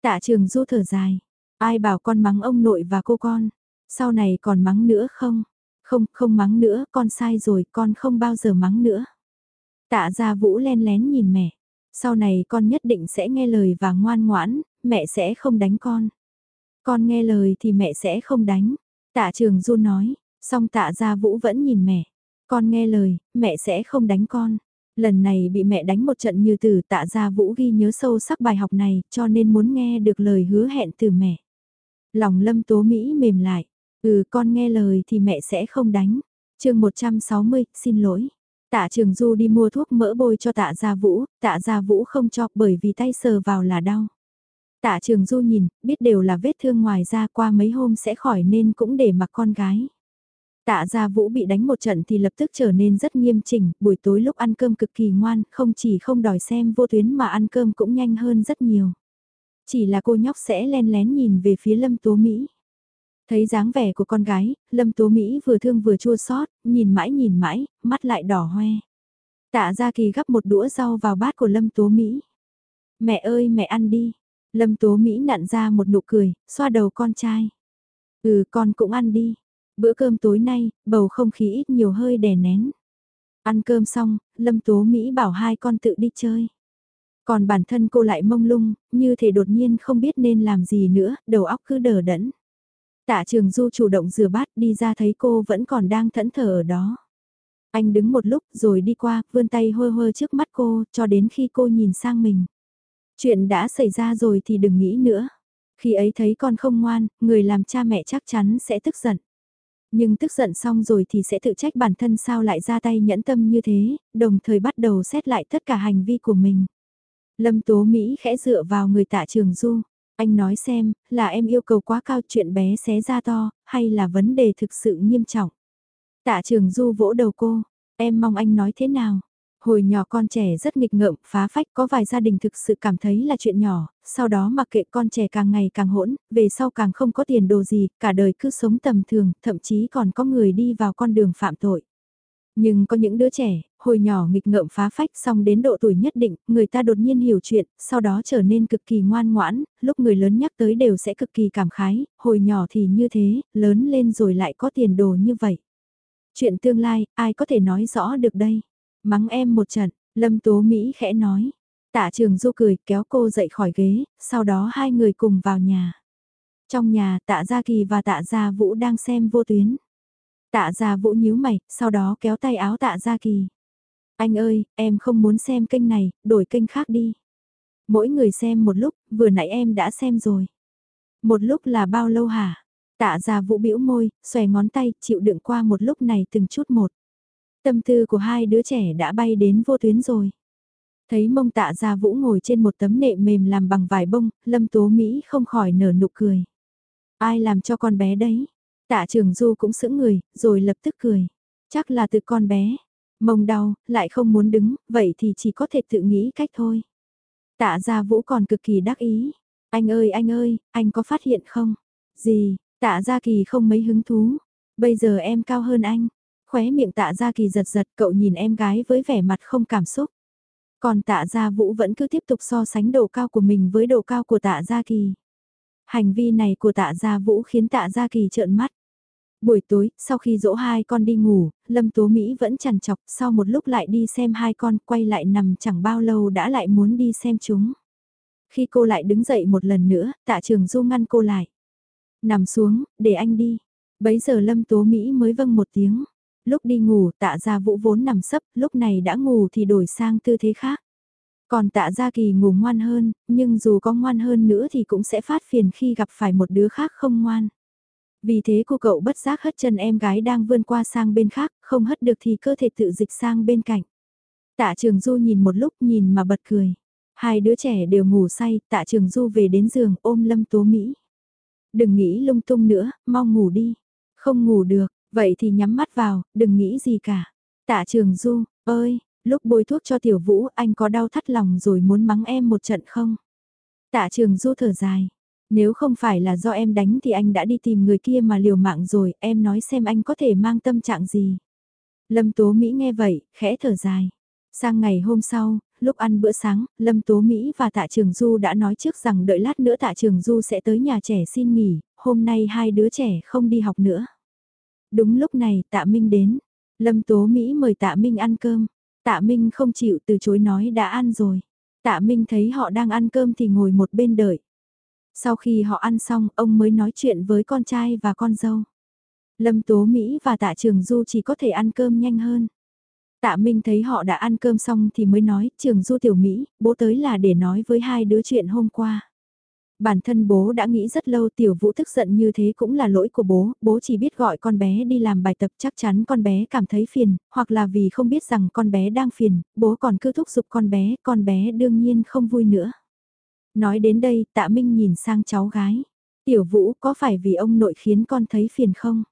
Tạ trường du thở dài, ai bảo con mắng ông nội và cô con, sau này còn mắng nữa không? Không, không mắng nữa, con sai rồi, con không bao giờ mắng nữa. Tạ gia vũ len lén nhìn mẹ, sau này con nhất định sẽ nghe lời và ngoan ngoãn, mẹ sẽ không đánh con. Con nghe lời thì mẹ sẽ không đánh. Tạ trường du nói, song tạ gia vũ vẫn nhìn mẹ. Con nghe lời, mẹ sẽ không đánh con. Lần này bị mẹ đánh một trận như từ tạ gia vũ ghi nhớ sâu sắc bài học này cho nên muốn nghe được lời hứa hẹn từ mẹ. Lòng lâm tố Mỹ mềm lại. Ừ con nghe lời thì mẹ sẽ không đánh. chương 160, xin lỗi. Tạ Trường Du đi mua thuốc mỡ bôi cho tạ Gia Vũ, tạ Gia Vũ không cho bởi vì tay sờ vào là đau. Tạ Trường Du nhìn, biết đều là vết thương ngoài ra qua mấy hôm sẽ khỏi nên cũng để mặc con gái. Tạ Gia Vũ bị đánh một trận thì lập tức trở nên rất nghiêm chỉnh, buổi tối lúc ăn cơm cực kỳ ngoan, không chỉ không đòi xem vô tuyến mà ăn cơm cũng nhanh hơn rất nhiều. Chỉ là cô nhóc sẽ len lén nhìn về phía Lâm Tố Mỹ. Thấy dáng vẻ của con gái, Lâm Tố Mỹ vừa thương vừa chua xót, nhìn mãi nhìn mãi, mắt lại đỏ hoe. Tạ Gia Kỳ gắp một đũa rau vào bát của Lâm Tố Mỹ. Mẹ ơi mẹ ăn đi. Lâm Tố Mỹ nặn ra một nụ cười, xoa đầu con trai. Ừ con cũng ăn đi. Bữa cơm tối nay, bầu không khí ít nhiều hơi đè nén. Ăn cơm xong, Lâm Tố Mỹ bảo hai con tự đi chơi. Còn bản thân cô lại mông lung, như thể đột nhiên không biết nên làm gì nữa, đầu óc cứ đờ đẫn. Tạ trường du chủ động rửa bát đi ra thấy cô vẫn còn đang thẫn thờ ở đó. Anh đứng một lúc rồi đi qua, vươn tay hơ hơ trước mắt cô, cho đến khi cô nhìn sang mình. Chuyện đã xảy ra rồi thì đừng nghĩ nữa. Khi ấy thấy con không ngoan, người làm cha mẹ chắc chắn sẽ tức giận. Nhưng tức giận xong rồi thì sẽ tự trách bản thân sao lại ra tay nhẫn tâm như thế, đồng thời bắt đầu xét lại tất cả hành vi của mình. Lâm Tố Mỹ khẽ dựa vào người tạ trường du. Anh nói xem, là em yêu cầu quá cao chuyện bé xé ra to, hay là vấn đề thực sự nghiêm trọng. Tạ trường du vỗ đầu cô, em mong anh nói thế nào. Hồi nhỏ con trẻ rất nghịch ngợm, phá phách có vài gia đình thực sự cảm thấy là chuyện nhỏ, sau đó mặc kệ con trẻ càng ngày càng hỗn, về sau càng không có tiền đồ gì, cả đời cứ sống tầm thường, thậm chí còn có người đi vào con đường phạm tội. Nhưng có những đứa trẻ, hồi nhỏ nghịch ngợm phá phách xong đến độ tuổi nhất định, người ta đột nhiên hiểu chuyện, sau đó trở nên cực kỳ ngoan ngoãn, lúc người lớn nhắc tới đều sẽ cực kỳ cảm khái, hồi nhỏ thì như thế, lớn lên rồi lại có tiền đồ như vậy. Chuyện tương lai, ai có thể nói rõ được đây? Mắng em một trận, Lâm Tố Mỹ khẽ nói. Tạ trường du cười kéo cô dậy khỏi ghế, sau đó hai người cùng vào nhà. Trong nhà tạ Gia Kỳ và tạ Gia Vũ đang xem vô tuyến. Tạ Gia Vũ nhíu mày, sau đó kéo tay áo tạ Gia Kỳ. Anh ơi, em không muốn xem kênh này, đổi kênh khác đi. Mỗi người xem một lúc, vừa nãy em đã xem rồi. Một lúc là bao lâu hả? Tạ Gia Vũ bĩu môi, xòe ngón tay, chịu đựng qua một lúc này từng chút một. Tâm tư của hai đứa trẻ đã bay đến vô tuyến rồi. Thấy mông tạ Gia Vũ ngồi trên một tấm nệm mềm làm bằng vải bông, Lâm Tố Mỹ không khỏi nở nụ cười. Ai làm cho con bé đấy? Tạ Trường Du cũng sững người, rồi lập tức cười. Chắc là từ con bé. Mông đau, lại không muốn đứng, vậy thì chỉ có thể tự nghĩ cách thôi. Tạ Gia Vũ còn cực kỳ đắc ý. Anh ơi anh ơi, anh có phát hiện không? Gì, tạ Gia Kỳ không mấy hứng thú. Bây giờ em cao hơn anh. Khóe miệng tạ Gia Kỳ giật giật cậu nhìn em gái với vẻ mặt không cảm xúc. Còn tạ Gia Vũ vẫn cứ tiếp tục so sánh độ cao của mình với độ cao của tạ Gia Kỳ. Hành vi này của tạ Gia Vũ khiến tạ Gia Kỳ trợn mắt. Buổi tối, sau khi dỗ hai con đi ngủ, Lâm Tố Mỹ vẫn chằn chọc, sau một lúc lại đi xem hai con, quay lại nằm chẳng bao lâu đã lại muốn đi xem chúng. Khi cô lại đứng dậy một lần nữa, tạ trường du ngăn cô lại. Nằm xuống, để anh đi. Bấy giờ Lâm Tố Mỹ mới vâng một tiếng. Lúc đi ngủ tạ Gia vũ vốn nằm sấp, lúc này đã ngủ thì đổi sang tư thế khác. Còn tạ gia kỳ ngủ ngoan hơn, nhưng dù có ngoan hơn nữa thì cũng sẽ phát phiền khi gặp phải một đứa khác không ngoan. Vì thế cô cậu bất giác hất chân em gái đang vươn qua sang bên khác, không hất được thì cơ thể tự dịch sang bên cạnh. Tạ Trường Du nhìn một lúc nhìn mà bật cười. Hai đứa trẻ đều ngủ say, Tạ Trường Du về đến giường ôm Lâm Tố Mỹ. Đừng nghĩ lung tung nữa, mau ngủ đi. Không ngủ được, vậy thì nhắm mắt vào, đừng nghĩ gì cả. Tạ Trường Du, ơi, lúc bôi thuốc cho Tiểu Vũ anh có đau thắt lòng rồi muốn mắng em một trận không? Tạ Trường Du thở dài. Nếu không phải là do em đánh thì anh đã đi tìm người kia mà liều mạng rồi, em nói xem anh có thể mang tâm trạng gì. Lâm Tố Mỹ nghe vậy, khẽ thở dài. Sang ngày hôm sau, lúc ăn bữa sáng, Lâm Tố Mỹ và Tạ Trường Du đã nói trước rằng đợi lát nữa Tạ Trường Du sẽ tới nhà trẻ xin nghỉ, hôm nay hai đứa trẻ không đi học nữa. Đúng lúc này Tạ Minh đến, Lâm Tố Mỹ mời Tạ Minh ăn cơm, Tạ Minh không chịu từ chối nói đã ăn rồi. Tạ Minh thấy họ đang ăn cơm thì ngồi một bên đợi. Sau khi họ ăn xong, ông mới nói chuyện với con trai và con dâu. Lâm Tố Mỹ và Tạ Trường Du chỉ có thể ăn cơm nhanh hơn. Tạ Minh thấy họ đã ăn cơm xong thì mới nói, Trường Du Tiểu Mỹ, bố tới là để nói với hai đứa chuyện hôm qua. Bản thân bố đã nghĩ rất lâu Tiểu Vũ tức giận như thế cũng là lỗi của bố, bố chỉ biết gọi con bé đi làm bài tập chắc chắn con bé cảm thấy phiền, hoặc là vì không biết rằng con bé đang phiền, bố còn cứ thúc giục con bé, con bé đương nhiên không vui nữa. Nói đến đây, tạ Minh nhìn sang cháu gái. Tiểu Vũ có phải vì ông nội khiến con thấy phiền không?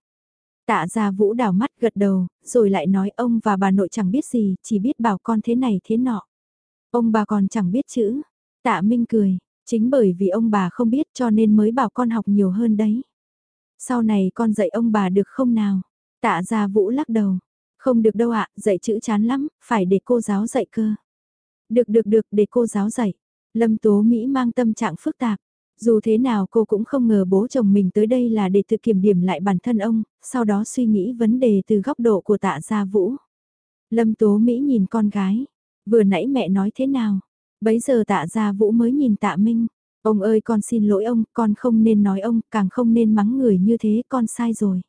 Tạ gia Vũ đảo mắt gật đầu, rồi lại nói ông và bà nội chẳng biết gì, chỉ biết bảo con thế này thế nọ. Ông bà còn chẳng biết chữ. Tạ Minh cười, chính bởi vì ông bà không biết cho nên mới bảo con học nhiều hơn đấy. Sau này con dạy ông bà được không nào? Tạ gia Vũ lắc đầu. Không được đâu ạ, dạy chữ chán lắm, phải để cô giáo dạy cơ. Được được được, để cô giáo dạy. Lâm Tố Mỹ mang tâm trạng phức tạp. Dù thế nào cô cũng không ngờ bố chồng mình tới đây là để tự kiểm điểm lại bản thân ông, sau đó suy nghĩ vấn đề từ góc độ của tạ gia vũ. Lâm Tố Mỹ nhìn con gái, vừa nãy mẹ nói thế nào, bấy giờ tạ gia vũ mới nhìn tạ Minh. Ông ơi con xin lỗi ông, con không nên nói ông, càng không nên mắng người như thế, con sai rồi.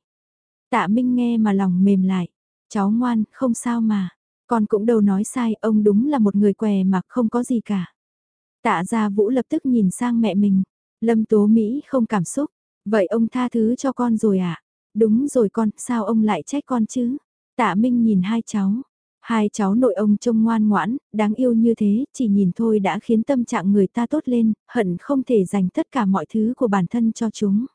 Tạ Minh nghe mà lòng mềm lại, cháu ngoan, không sao mà, con cũng đâu nói sai, ông đúng là một người què mà không có gì cả. Tạ gia vũ lập tức nhìn sang mẹ mình, Lâm Tố Mỹ không cảm xúc, vậy ông tha thứ cho con rồi à? Đúng rồi con, sao ông lại trách con chứ? Tạ Minh nhìn hai cháu, hai cháu nội ông trông ngoan ngoãn, đáng yêu như thế, chỉ nhìn thôi đã khiến tâm trạng người ta tốt lên, hận không thể dành tất cả mọi thứ của bản thân cho chúng.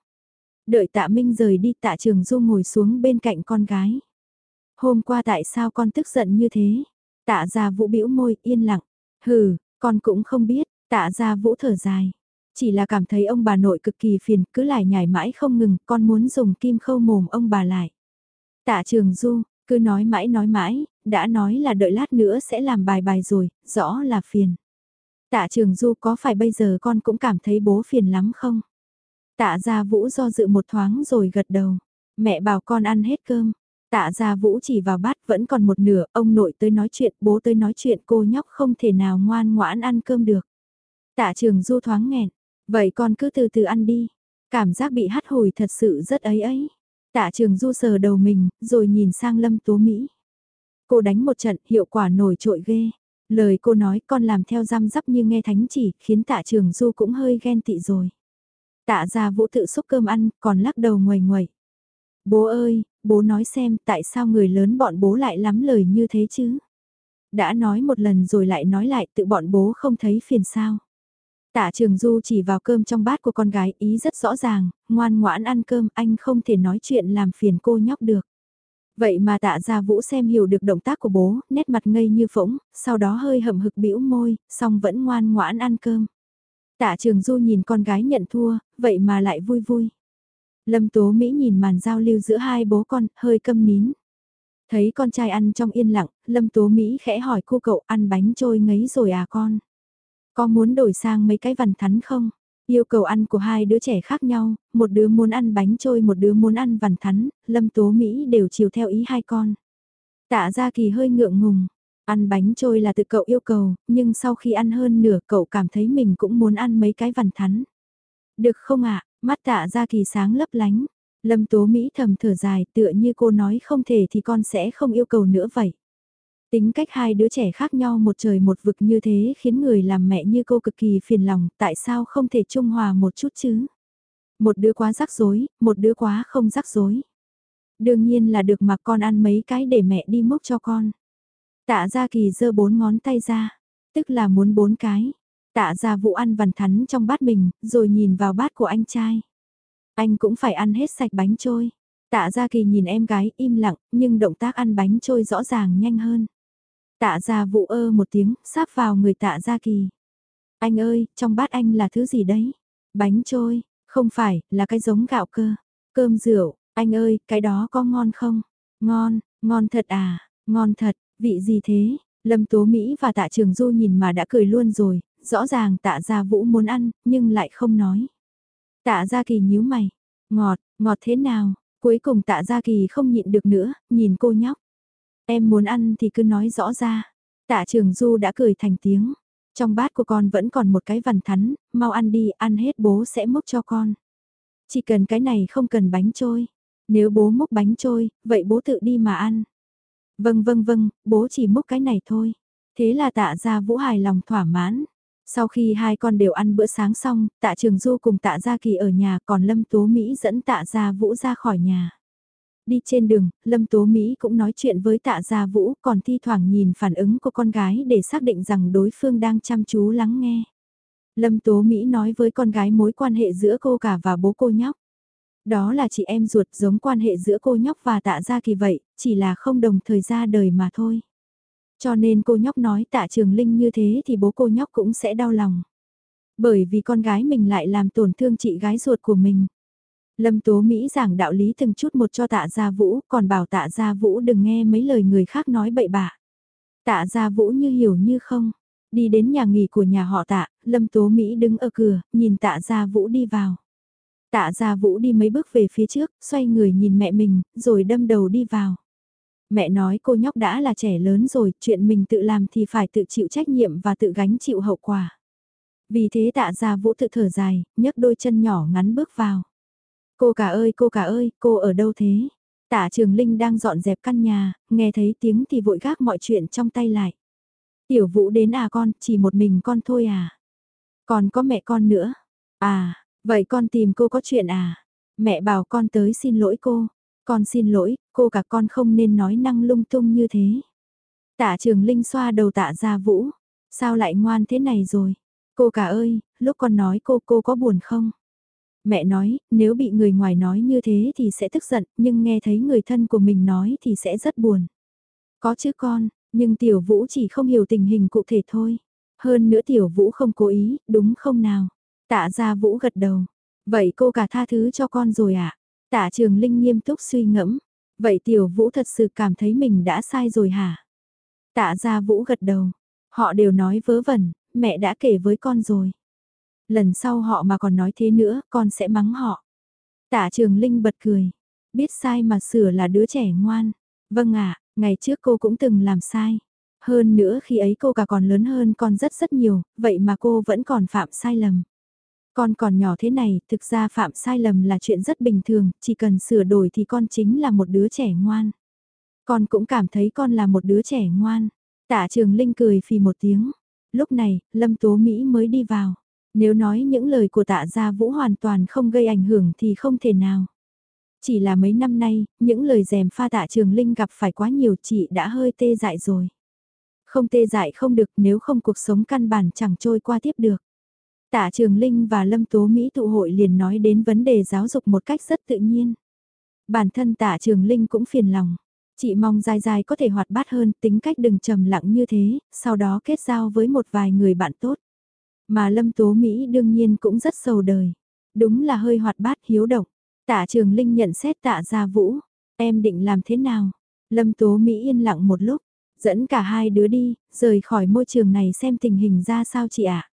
Đợi tạ Minh rời đi tạ trường du ngồi xuống bên cạnh con gái. Hôm qua tại sao con tức giận như thế? Tạ ra vũ bĩu môi, yên lặng. Hừ, con cũng không biết, tạ ra vũ thở dài. Chỉ là cảm thấy ông bà nội cực kỳ phiền, cứ lại nhảy mãi không ngừng, con muốn dùng kim khâu mồm ông bà lại. Tạ trường du, cứ nói mãi nói mãi, đã nói là đợi lát nữa sẽ làm bài bài rồi, rõ là phiền. Tạ trường du có phải bây giờ con cũng cảm thấy bố phiền lắm không? Tạ gia vũ do dự một thoáng rồi gật đầu. Mẹ bảo con ăn hết cơm. Tạ gia vũ chỉ vào bát vẫn còn một nửa, ông nội tới nói chuyện, bố tới nói chuyện cô nhóc không thể nào ngoan ngoãn ăn cơm được. Tạ trường du thoáng nghẹn, Vậy con cứ từ từ ăn đi. Cảm giác bị hắt hồi thật sự rất ấy ấy. Tạ trường du sờ đầu mình, rồi nhìn sang lâm tố Mỹ. Cô đánh một trận, hiệu quả nổi trội ghê. Lời cô nói con làm theo giam dắp như nghe thánh chỉ, khiến tạ trường du cũng hơi ghen tị rồi. Tạ ra vũ tự xúc cơm ăn, còn lắc đầu ngoài ngoài. Bố ơi, bố nói xem tại sao người lớn bọn bố lại lắm lời như thế chứ? Đã nói một lần rồi lại nói lại tự bọn bố không thấy phiền sao? Tạ Trường Du chỉ vào cơm trong bát của con gái ý rất rõ ràng, ngoan ngoãn ăn cơm anh không thể nói chuyện làm phiền cô nhóc được. Vậy mà tạ gia vũ xem hiểu được động tác của bố, nét mặt ngây như phỗng, sau đó hơi hậm hực bĩu môi, xong vẫn ngoan ngoãn ăn cơm. Tạ Trường Du nhìn con gái nhận thua, vậy mà lại vui vui. Lâm Tố Mỹ nhìn màn giao lưu giữa hai bố con, hơi câm nín. Thấy con trai ăn trong yên lặng, Lâm Tố Mỹ khẽ hỏi cô cậu ăn bánh trôi ngấy rồi à con? Có muốn đổi sang mấy cái vằn thắn không? Yêu cầu ăn của hai đứa trẻ khác nhau, một đứa muốn ăn bánh trôi một đứa muốn ăn vằn thắn, Lâm Tố Mỹ đều chiều theo ý hai con. Tạ Gia Kỳ hơi ngượng ngùng, ăn bánh trôi là tự cậu yêu cầu, nhưng sau khi ăn hơn nửa cậu cảm thấy mình cũng muốn ăn mấy cái vằn thắn. Được không ạ, mắt Tạ Gia Kỳ sáng lấp lánh. Lâm Tố Mỹ thầm thở dài tựa như cô nói không thể thì con sẽ không yêu cầu nữa vậy. Tính cách hai đứa trẻ khác nhau một trời một vực như thế khiến người làm mẹ như cô cực kỳ phiền lòng, tại sao không thể trung hòa một chút chứ? Một đứa quá rắc rối, một đứa quá không rắc rối. Đương nhiên là được mà con ăn mấy cái để mẹ đi mốc cho con. Tạ ra kỳ giơ bốn ngón tay ra, tức là muốn bốn cái. Tạ ra vụ ăn vằn thắn trong bát mình, rồi nhìn vào bát của anh trai. Anh cũng phải ăn hết sạch bánh trôi. Tạ ra kỳ nhìn em gái im lặng, nhưng động tác ăn bánh trôi rõ ràng nhanh hơn. Tạ gia vụ ơ một tiếng, sáp vào người tạ gia kỳ. Anh ơi, trong bát anh là thứ gì đấy? Bánh trôi, không phải, là cái giống gạo cơ. Cơm rượu, anh ơi, cái đó có ngon không? Ngon, ngon thật à, ngon thật, vị gì thế? Lâm Tố Mỹ và tạ trường du nhìn mà đã cười luôn rồi, rõ ràng tạ gia vũ muốn ăn, nhưng lại không nói. Tạ gia kỳ nhíu mày, ngọt, ngọt thế nào? Cuối cùng tạ gia kỳ không nhịn được nữa, nhìn cô nhóc. Em muốn ăn thì cứ nói rõ ra. Tạ trường du đã cười thành tiếng. Trong bát của con vẫn còn một cái vằn thắn, mau ăn đi, ăn hết bố sẽ múc cho con. Chỉ cần cái này không cần bánh trôi. Nếu bố múc bánh trôi, vậy bố tự đi mà ăn. Vâng vâng vâng, bố chỉ múc cái này thôi. Thế là tạ Gia vũ hài lòng thỏa mãn. Sau khi hai con đều ăn bữa sáng xong, tạ trường du cùng tạ gia kỳ ở nhà còn Lâm Tố Mỹ dẫn tạ gia vũ ra khỏi nhà. Đi trên đường, Lâm Tố Mỹ cũng nói chuyện với tạ gia vũ còn thi thoảng nhìn phản ứng của con gái để xác định rằng đối phương đang chăm chú lắng nghe. Lâm Tố Mỹ nói với con gái mối quan hệ giữa cô cả và bố cô nhóc. Đó là chị em ruột giống quan hệ giữa cô nhóc và tạ gia kỳ vậy, chỉ là không đồng thời ra đời mà thôi. Cho nên cô nhóc nói tạ trường linh như thế thì bố cô nhóc cũng sẽ đau lòng. Bởi vì con gái mình lại làm tổn thương chị gái ruột của mình. Lâm Tố Mỹ giảng đạo lý từng chút một cho tạ gia vũ, còn bảo tạ gia vũ đừng nghe mấy lời người khác nói bậy bạ. Tạ gia vũ như hiểu như không. Đi đến nhà nghỉ của nhà họ tạ, Lâm Tố Mỹ đứng ở cửa, nhìn tạ gia vũ đi vào. Tạ gia vũ đi mấy bước về phía trước, xoay người nhìn mẹ mình, rồi đâm đầu đi vào. Mẹ nói cô nhóc đã là trẻ lớn rồi, chuyện mình tự làm thì phải tự chịu trách nhiệm và tự gánh chịu hậu quả. Vì thế tạ gia vũ tự thở dài, nhấc đôi chân nhỏ ngắn bước vào. Cô cả ơi, cô cả ơi, cô ở đâu thế? Tạ Trường Linh đang dọn dẹp căn nhà, nghe thấy tiếng thì vội gác mọi chuyện trong tay lại. Tiểu Vũ đến à con, chỉ một mình con thôi à? Còn có mẹ con nữa. À, vậy con tìm cô có chuyện à? Mẹ bảo con tới xin lỗi cô. Con xin lỗi, cô cả con không nên nói năng lung tung như thế. Tạ Trường Linh xoa đầu tạ ra Vũ. Sao lại ngoan thế này rồi? Cô cả ơi, lúc con nói cô cô có buồn không? Mẹ nói, nếu bị người ngoài nói như thế thì sẽ tức giận, nhưng nghe thấy người thân của mình nói thì sẽ rất buồn. Có chứ con, nhưng Tiểu Vũ chỉ không hiểu tình hình cụ thể thôi. Hơn nữa Tiểu Vũ không cố ý, đúng không nào? Tạ ra Vũ gật đầu. Vậy cô cả tha thứ cho con rồi ạ? À? Tạ Trường Linh nghiêm túc suy ngẫm. Vậy Tiểu Vũ thật sự cảm thấy mình đã sai rồi hả? Tạ ra Vũ gật đầu. Họ đều nói vớ vẩn, mẹ đã kể với con rồi. Lần sau họ mà còn nói thế nữa, con sẽ mắng họ. Tạ Trường Linh bật cười. Biết sai mà sửa là đứa trẻ ngoan. Vâng ạ, ngày trước cô cũng từng làm sai. Hơn nữa khi ấy cô cả còn lớn hơn con rất rất nhiều, vậy mà cô vẫn còn phạm sai lầm. Con còn nhỏ thế này, thực ra phạm sai lầm là chuyện rất bình thường, chỉ cần sửa đổi thì con chính là một đứa trẻ ngoan. Con cũng cảm thấy con là một đứa trẻ ngoan. Tạ Trường Linh cười phì một tiếng. Lúc này, Lâm Tố Mỹ mới đi vào. Nếu nói những lời của tạ gia vũ hoàn toàn không gây ảnh hưởng thì không thể nào. Chỉ là mấy năm nay, những lời dèm pha tạ trường linh gặp phải quá nhiều chị đã hơi tê dại rồi. Không tê dại không được nếu không cuộc sống căn bản chẳng trôi qua tiếp được. Tạ Trường Linh và Lâm Tố Mỹ tụ hội liền nói đến vấn đề giáo dục một cách rất tự nhiên. Bản thân Tạ Trường Linh cũng phiền lòng. Chị mong dài dài có thể hoạt bát hơn, tính cách đừng trầm lặng như thế, sau đó kết giao với một vài người bạn tốt. Mà Lâm Tố Mỹ đương nhiên cũng rất sầu đời. Đúng là hơi hoạt bát hiếu động. Tạ Trường Linh nhận xét tạ gia vũ. Em định làm thế nào? Lâm Tố Mỹ yên lặng một lúc. Dẫn cả hai đứa đi, rời khỏi môi trường này xem tình hình ra sao chị ạ.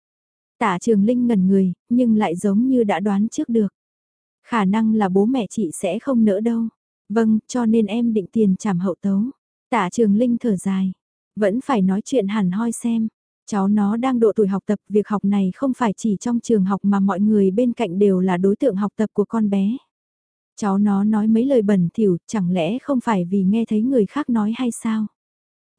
Tạ Trường Linh ngẩn người, nhưng lại giống như đã đoán trước được. Khả năng là bố mẹ chị sẽ không nỡ đâu. Vâng, cho nên em định tiền trảm hậu tấu. Tạ Trường Linh thở dài. Vẫn phải nói chuyện hẳn hoi xem. Cháu nó đang độ tuổi học tập, việc học này không phải chỉ trong trường học mà mọi người bên cạnh đều là đối tượng học tập của con bé. Cháu nó nói mấy lời bẩn thỉu, chẳng lẽ không phải vì nghe thấy người khác nói hay sao?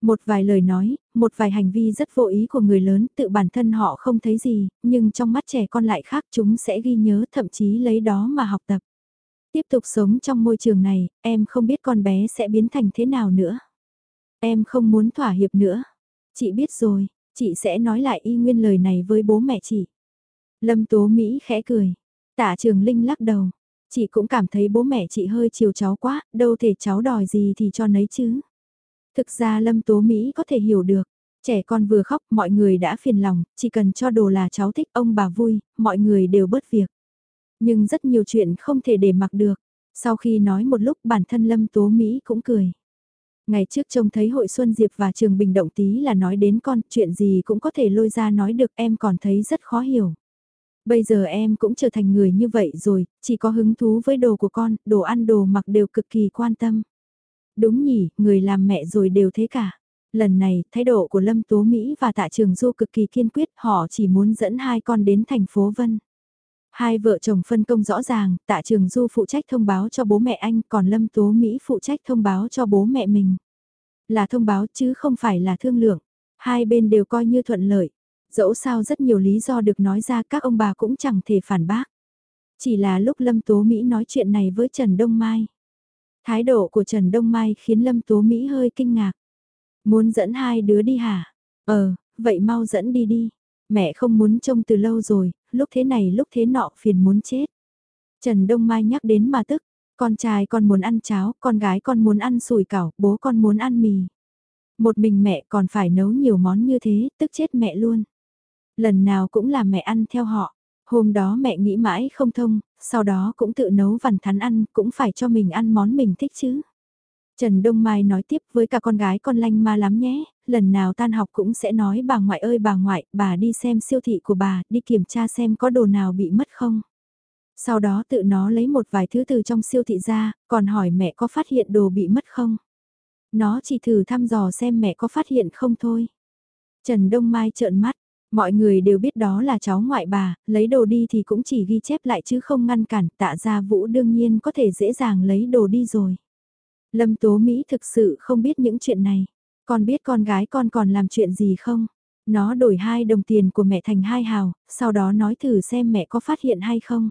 Một vài lời nói, một vài hành vi rất vô ý của người lớn tự bản thân họ không thấy gì, nhưng trong mắt trẻ con lại khác chúng sẽ ghi nhớ thậm chí lấy đó mà học tập. Tiếp tục sống trong môi trường này, em không biết con bé sẽ biến thành thế nào nữa. Em không muốn thỏa hiệp nữa. Chị biết rồi, chị sẽ nói lại y nguyên lời này với bố mẹ chị. Lâm Tố Mỹ khẽ cười. Tạ Trường Linh lắc đầu. Chị cũng cảm thấy bố mẹ chị hơi chiều cháu quá, đâu thể cháu đòi gì thì cho nấy chứ. Thực ra Lâm Tố Mỹ có thể hiểu được. Trẻ con vừa khóc, mọi người đã phiền lòng, chỉ cần cho đồ là cháu thích ông bà vui, mọi người đều bớt việc. Nhưng rất nhiều chuyện không thể để mặc được. Sau khi nói một lúc bản thân Lâm Tố Mỹ cũng cười. Ngày trước trông thấy hội Xuân Diệp và Trường Bình động tí là nói đến con, chuyện gì cũng có thể lôi ra nói được em còn thấy rất khó hiểu. Bây giờ em cũng trở thành người như vậy rồi, chỉ có hứng thú với đồ của con, đồ ăn đồ mặc đều cực kỳ quan tâm. Đúng nhỉ, người làm mẹ rồi đều thế cả. Lần này, thái độ của Lâm Tố Mỹ và Tạ Trường Du cực kỳ kiên quyết, họ chỉ muốn dẫn hai con đến thành phố Vân. Hai vợ chồng phân công rõ ràng, Tạ Trường Du phụ trách thông báo cho bố mẹ anh, còn Lâm Tố Mỹ phụ trách thông báo cho bố mẹ mình. Là thông báo chứ không phải là thương lượng. Hai bên đều coi như thuận lợi. Dẫu sao rất nhiều lý do được nói ra các ông bà cũng chẳng thể phản bác. Chỉ là lúc Lâm Tố Mỹ nói chuyện này với Trần Đông Mai. Thái độ của Trần Đông Mai khiến Lâm Tố Mỹ hơi kinh ngạc. Muốn dẫn hai đứa đi hả? Ờ, vậy mau dẫn đi đi. Mẹ không muốn trông từ lâu rồi, lúc thế này lúc thế nọ phiền muốn chết. Trần Đông Mai nhắc đến mà tức, con trai con muốn ăn cháo, con gái con muốn ăn sủi cảo, bố con muốn ăn mì. Một mình mẹ còn phải nấu nhiều món như thế, tức chết mẹ luôn. Lần nào cũng là mẹ ăn theo họ. Hôm đó mẹ nghĩ mãi không thông, sau đó cũng tự nấu vằn thắn ăn, cũng phải cho mình ăn món mình thích chứ. Trần Đông Mai nói tiếp với cả con gái con lanh ma lắm nhé, lần nào tan học cũng sẽ nói bà ngoại ơi bà ngoại, bà đi xem siêu thị của bà, đi kiểm tra xem có đồ nào bị mất không. Sau đó tự nó lấy một vài thứ từ trong siêu thị ra, còn hỏi mẹ có phát hiện đồ bị mất không. Nó chỉ thử thăm dò xem mẹ có phát hiện không thôi. Trần Đông Mai trợn mắt, mọi người đều biết đó là cháu ngoại bà, lấy đồ đi thì cũng chỉ ghi chép lại chứ không ngăn cản, tạ ra Vũ đương nhiên có thể dễ dàng lấy đồ đi rồi. Lâm Tố Mỹ thực sự không biết những chuyện này. Con biết con gái con còn làm chuyện gì không? Nó đổi hai đồng tiền của mẹ thành hai hào, sau đó nói thử xem mẹ có phát hiện hay không.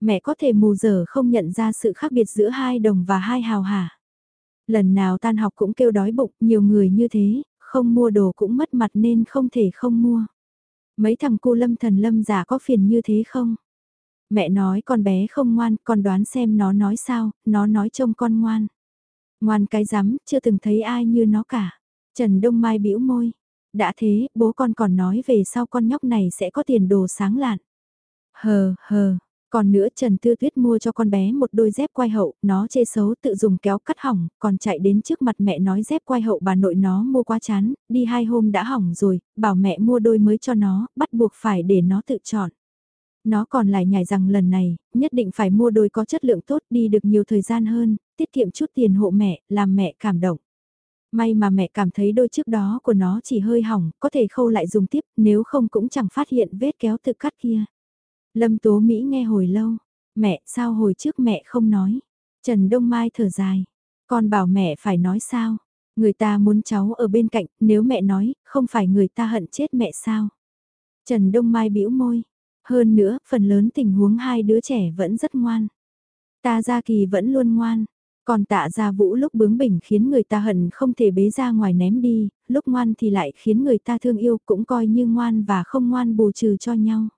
Mẹ có thể mù dở không nhận ra sự khác biệt giữa hai đồng và hai hào hả? Lần nào tan học cũng kêu đói bụng, nhiều người như thế, không mua đồ cũng mất mặt nên không thể không mua. Mấy thằng cu lâm thần lâm giả có phiền như thế không? Mẹ nói con bé không ngoan, con đoán xem nó nói sao, nó nói trông con ngoan. Ngoan cái rắm, chưa từng thấy ai như nó cả. Trần Đông Mai bĩu môi. Đã thế, bố con còn nói về sau con nhóc này sẽ có tiền đồ sáng lạn. Hờ, hờ. Còn nữa Trần Tư Tuyết mua cho con bé một đôi dép quai hậu, nó chê xấu tự dùng kéo cắt hỏng, còn chạy đến trước mặt mẹ nói dép quai hậu bà nội nó mua quá chán, đi hai hôm đã hỏng rồi, bảo mẹ mua đôi mới cho nó, bắt buộc phải để nó tự chọn. Nó còn lại nhảy rằng lần này, nhất định phải mua đôi có chất lượng tốt đi được nhiều thời gian hơn, tiết kiệm chút tiền hộ mẹ, làm mẹ cảm động. May mà mẹ cảm thấy đôi trước đó của nó chỉ hơi hỏng, có thể khâu lại dùng tiếp, nếu không cũng chẳng phát hiện vết kéo tự cắt kia. Lâm Tố Mỹ nghe hồi lâu, mẹ sao hồi trước mẹ không nói. Trần Đông Mai thở dài, con bảo mẹ phải nói sao, người ta muốn cháu ở bên cạnh, nếu mẹ nói, không phải người ta hận chết mẹ sao. Trần Đông Mai bĩu môi, hơn nữa, phần lớn tình huống hai đứa trẻ vẫn rất ngoan. Ta Gia Kỳ vẫn luôn ngoan, còn tạ Gia Vũ lúc bướng bỉnh khiến người ta hận không thể bế ra ngoài ném đi, lúc ngoan thì lại khiến người ta thương yêu cũng coi như ngoan và không ngoan bù trừ cho nhau.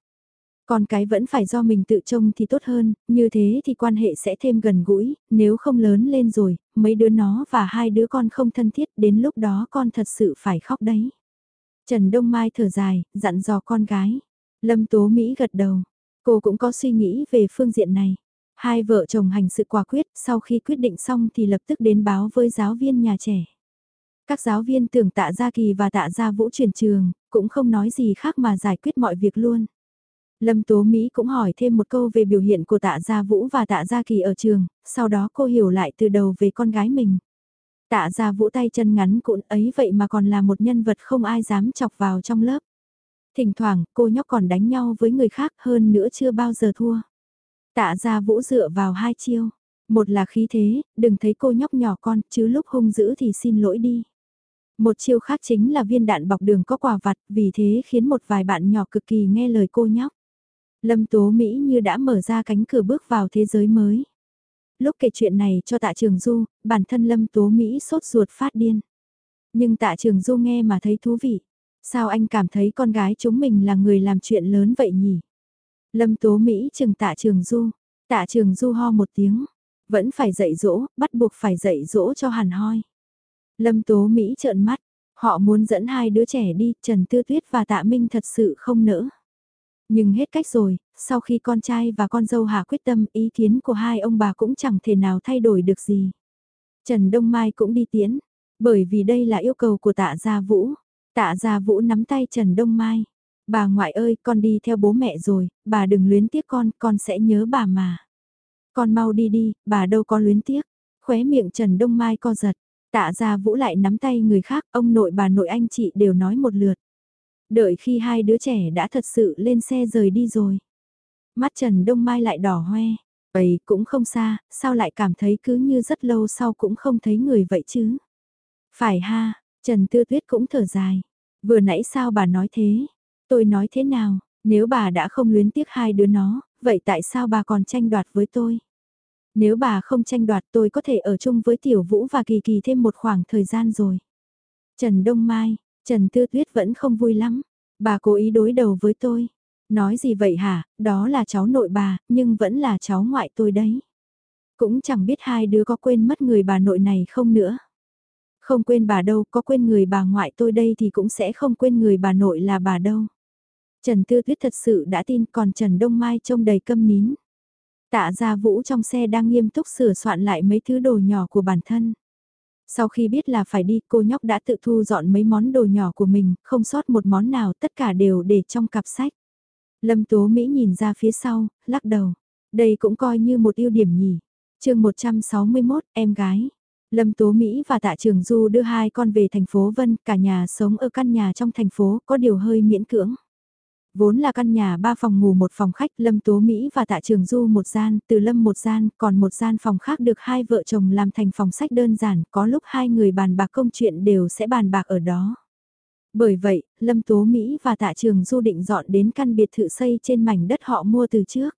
Còn cái vẫn phải do mình tự trông thì tốt hơn, như thế thì quan hệ sẽ thêm gần gũi, nếu không lớn lên rồi, mấy đứa nó và hai đứa con không thân thiết đến lúc đó con thật sự phải khóc đấy. Trần Đông Mai thở dài, dặn dò con gái. Lâm Tố Mỹ gật đầu, cô cũng có suy nghĩ về phương diện này. Hai vợ chồng hành sự quả quyết, sau khi quyết định xong thì lập tức đến báo với giáo viên nhà trẻ. Các giáo viên tưởng tạ Gia Kỳ và tạ Gia Vũ chuyển trường, cũng không nói gì khác mà giải quyết mọi việc luôn. Lâm Tố Mỹ cũng hỏi thêm một câu về biểu hiện của tạ Gia Vũ và tạ Gia Kỳ ở trường, sau đó cô hiểu lại từ đầu về con gái mình. Tạ Gia Vũ tay chân ngắn cụn ấy vậy mà còn là một nhân vật không ai dám chọc vào trong lớp. Thỉnh thoảng cô nhóc còn đánh nhau với người khác hơn nữa chưa bao giờ thua. Tạ Gia Vũ dựa vào hai chiêu. Một là khí thế, đừng thấy cô nhóc nhỏ con, chứ lúc hung dữ thì xin lỗi đi. Một chiêu khác chính là viên đạn bọc đường có quà vặt, vì thế khiến một vài bạn nhỏ cực kỳ nghe lời cô nhóc. Lâm Tố Mỹ như đã mở ra cánh cửa bước vào thế giới mới. Lúc kể chuyện này cho tạ trường du, bản thân Lâm Tố Mỹ sốt ruột phát điên. Nhưng tạ trường du nghe mà thấy thú vị. Sao anh cảm thấy con gái chúng mình là người làm chuyện lớn vậy nhỉ? Lâm Tố Mỹ chừng tạ trường du. Tạ trường du ho một tiếng. Vẫn phải dạy dỗ, bắt buộc phải dạy dỗ cho hẳn hoi. Lâm Tố Mỹ trợn mắt. Họ muốn dẫn hai đứa trẻ đi, Trần Tư Tuyết và Tạ Minh thật sự không nỡ. Nhưng hết cách rồi, sau khi con trai và con dâu hà quyết tâm ý kiến của hai ông bà cũng chẳng thể nào thay đổi được gì. Trần Đông Mai cũng đi tiến, bởi vì đây là yêu cầu của tạ gia Vũ. Tạ gia Vũ nắm tay Trần Đông Mai. Bà ngoại ơi, con đi theo bố mẹ rồi, bà đừng luyến tiếc con, con sẽ nhớ bà mà. Con mau đi đi, bà đâu có luyến tiếc. Khóe miệng Trần Đông Mai co giật, tạ gia Vũ lại nắm tay người khác, ông nội bà nội anh chị đều nói một lượt. Đợi khi hai đứa trẻ đã thật sự lên xe rời đi rồi. Mắt Trần Đông Mai lại đỏ hoe. Vậy cũng không xa, sao lại cảm thấy cứ như rất lâu sau cũng không thấy người vậy chứ? Phải ha, Trần Tư Tuyết cũng thở dài. Vừa nãy sao bà nói thế? Tôi nói thế nào? Nếu bà đã không luyến tiếc hai đứa nó, vậy tại sao bà còn tranh đoạt với tôi? Nếu bà không tranh đoạt tôi có thể ở chung với Tiểu Vũ và Kỳ Kỳ thêm một khoảng thời gian rồi. Trần Đông Mai, Trần Tư Tuyết vẫn không vui lắm. Bà cố ý đối đầu với tôi. Nói gì vậy hả, đó là cháu nội bà, nhưng vẫn là cháu ngoại tôi đấy. Cũng chẳng biết hai đứa có quên mất người bà nội này không nữa. Không quên bà đâu, có quên người bà ngoại tôi đây thì cũng sẽ không quên người bà nội là bà đâu. Trần Tư Tuyết thật sự đã tin còn Trần Đông Mai trông đầy câm nín. Tạ gia Vũ trong xe đang nghiêm túc sửa soạn lại mấy thứ đồ nhỏ của bản thân. Sau khi biết là phải đi, cô nhóc đã tự thu dọn mấy món đồ nhỏ của mình, không sót một món nào, tất cả đều để trong cặp sách. Lâm Tố Mỹ nhìn ra phía sau, lắc đầu. Đây cũng coi như một ưu điểm nhỉ. chương 161, em gái. Lâm Tố Mỹ và Tạ Trường Du đưa hai con về thành phố Vân, cả nhà sống ở căn nhà trong thành phố, có điều hơi miễn cưỡng. Vốn là căn nhà ba phòng ngủ một phòng khách, Lâm Tố Mỹ và Tạ Trường Du một gian, từ Lâm một gian, còn một gian phòng khác được hai vợ chồng làm thành phòng sách đơn giản, có lúc hai người bàn bạc công chuyện đều sẽ bàn bạc ở đó. Bởi vậy, Lâm Tố Mỹ và Tạ Trường Du định dọn đến căn biệt thự xây trên mảnh đất họ mua từ trước.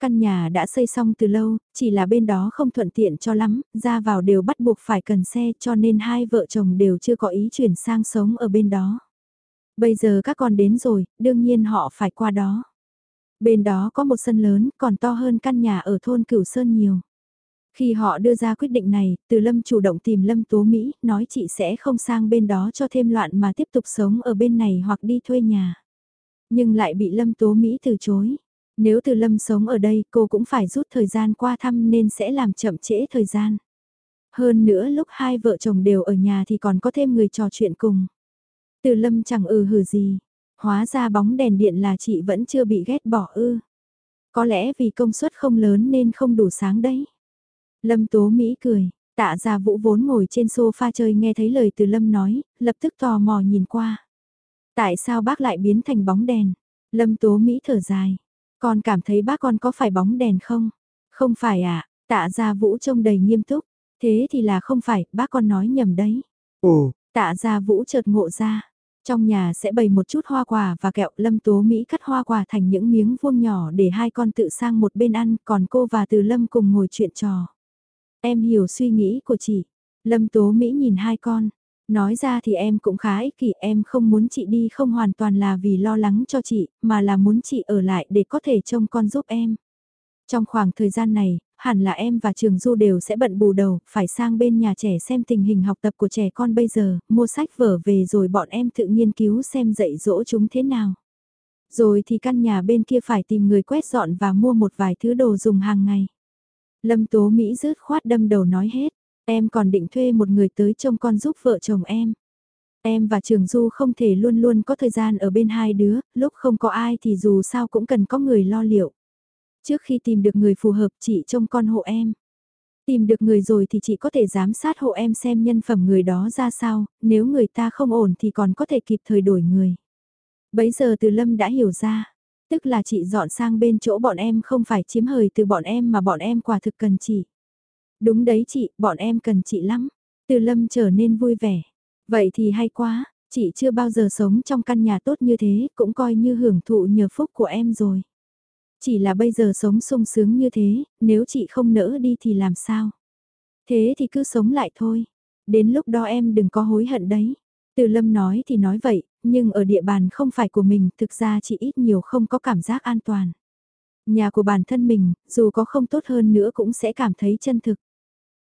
Căn nhà đã xây xong từ lâu, chỉ là bên đó không thuận tiện cho lắm, ra vào đều bắt buộc phải cần xe cho nên hai vợ chồng đều chưa có ý chuyển sang sống ở bên đó. Bây giờ các con đến rồi, đương nhiên họ phải qua đó. Bên đó có một sân lớn còn to hơn căn nhà ở thôn Cửu Sơn nhiều. Khi họ đưa ra quyết định này, Từ Lâm chủ động tìm Lâm Tố Mỹ, nói chị sẽ không sang bên đó cho thêm loạn mà tiếp tục sống ở bên này hoặc đi thuê nhà. Nhưng lại bị Lâm Tố Mỹ từ chối. Nếu Từ Lâm sống ở đây cô cũng phải rút thời gian qua thăm nên sẽ làm chậm trễ thời gian. Hơn nữa lúc hai vợ chồng đều ở nhà thì còn có thêm người trò chuyện cùng. Từ Lâm chẳng ừ hử gì. Hóa ra bóng đèn điện là chị vẫn chưa bị ghét bỏ ư. Có lẽ vì công suất không lớn nên không đủ sáng đấy. Lâm Tố Mỹ cười, tạ gia vũ vốn ngồi trên sofa chơi nghe thấy lời từ Lâm nói, lập tức tò mò nhìn qua. Tại sao bác lại biến thành bóng đèn? Lâm Tố Mỹ thở dài. Con cảm thấy bác con có phải bóng đèn không? Không phải à, tạ gia vũ trông đầy nghiêm túc. Thế thì là không phải, bác con nói nhầm đấy. Ồ, tạ gia vũ chợt ngộ ra. Trong nhà sẽ bày một chút hoa quả và kẹo Lâm Tố Mỹ cắt hoa quả thành những miếng vuông nhỏ để hai con tự sang một bên ăn còn cô và từ Lâm cùng ngồi chuyện trò. Em hiểu suy nghĩ của chị. Lâm Tố Mỹ nhìn hai con. Nói ra thì em cũng khá ích kỷ em không muốn chị đi không hoàn toàn là vì lo lắng cho chị, mà là muốn chị ở lại để có thể trông con giúp em. Trong khoảng thời gian này, hẳn là em và Trường Du đều sẽ bận bù đầu, phải sang bên nhà trẻ xem tình hình học tập của trẻ con bây giờ, mua sách vở về rồi bọn em tự nghiên cứu xem dạy dỗ chúng thế nào. Rồi thì căn nhà bên kia phải tìm người quét dọn và mua một vài thứ đồ dùng hàng ngày. Lâm Tố Mỹ rớt khoát đâm đầu nói hết, em còn định thuê một người tới trông con giúp vợ chồng em. Em và Trường Du không thể luôn luôn có thời gian ở bên hai đứa, lúc không có ai thì dù sao cũng cần có người lo liệu. Trước khi tìm được người phù hợp chị trông con hộ em. Tìm được người rồi thì chị có thể giám sát hộ em xem nhân phẩm người đó ra sao, nếu người ta không ổn thì còn có thể kịp thời đổi người. Bấy giờ từ Lâm đã hiểu ra, Tức là chị dọn sang bên chỗ bọn em không phải chiếm hời từ bọn em mà bọn em quả thực cần chị. Đúng đấy chị, bọn em cần chị lắm. Từ lâm trở nên vui vẻ. Vậy thì hay quá, chị chưa bao giờ sống trong căn nhà tốt như thế, cũng coi như hưởng thụ nhờ phúc của em rồi. Chỉ là bây giờ sống sung sướng như thế, nếu chị không nỡ đi thì làm sao? Thế thì cứ sống lại thôi. Đến lúc đó em đừng có hối hận đấy. Từ lâm nói thì nói vậy, nhưng ở địa bàn không phải của mình, thực ra chị ít nhiều không có cảm giác an toàn. Nhà của bản thân mình, dù có không tốt hơn nữa cũng sẽ cảm thấy chân thực.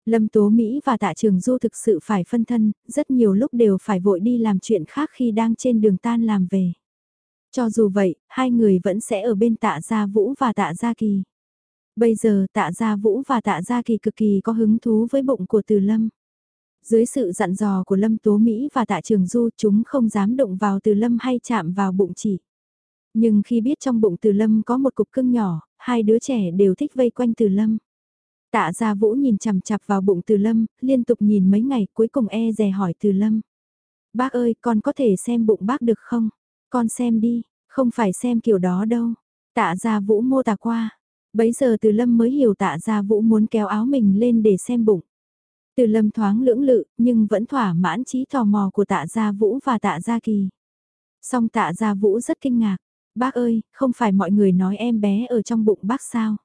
Lâm Tố Mỹ và Tạ Trường Du thực sự phải phân thân, rất nhiều lúc đều phải vội đi làm chuyện khác khi đang trên đường tan làm về. Cho dù vậy, hai người vẫn sẽ ở bên Tạ Gia Vũ và Tạ Gia Kỳ. Bây giờ Tạ Gia Vũ và Tạ Gia Kỳ cực kỳ có hứng thú với bụng của Từ Lâm. Dưới sự dặn dò của Lâm Tố Mỹ và Tạ Trường Du chúng không dám động vào Từ Lâm hay chạm vào bụng chỉ. Nhưng khi biết trong bụng Từ Lâm có một cục cưng nhỏ, hai đứa trẻ đều thích vây quanh Từ Lâm. Tạ Gia Vũ nhìn chằm chặp vào bụng Từ Lâm, liên tục nhìn mấy ngày cuối cùng e dè hỏi Từ Lâm. Bác ơi, con có thể xem bụng bác được không? Con xem đi, không phải xem kiểu đó đâu. Tạ Gia Vũ mô tả qua. Bấy giờ Từ Lâm mới hiểu Tạ Gia Vũ muốn kéo áo mình lên để xem bụng. Từ Lâm thoáng lưỡng lự, nhưng vẫn thỏa mãn trí tò mò của Tạ Gia Vũ và Tạ Gia Kỳ. Song Tạ Gia Vũ rất kinh ngạc. Bác ơi, không phải mọi người nói em bé ở trong bụng bác sao?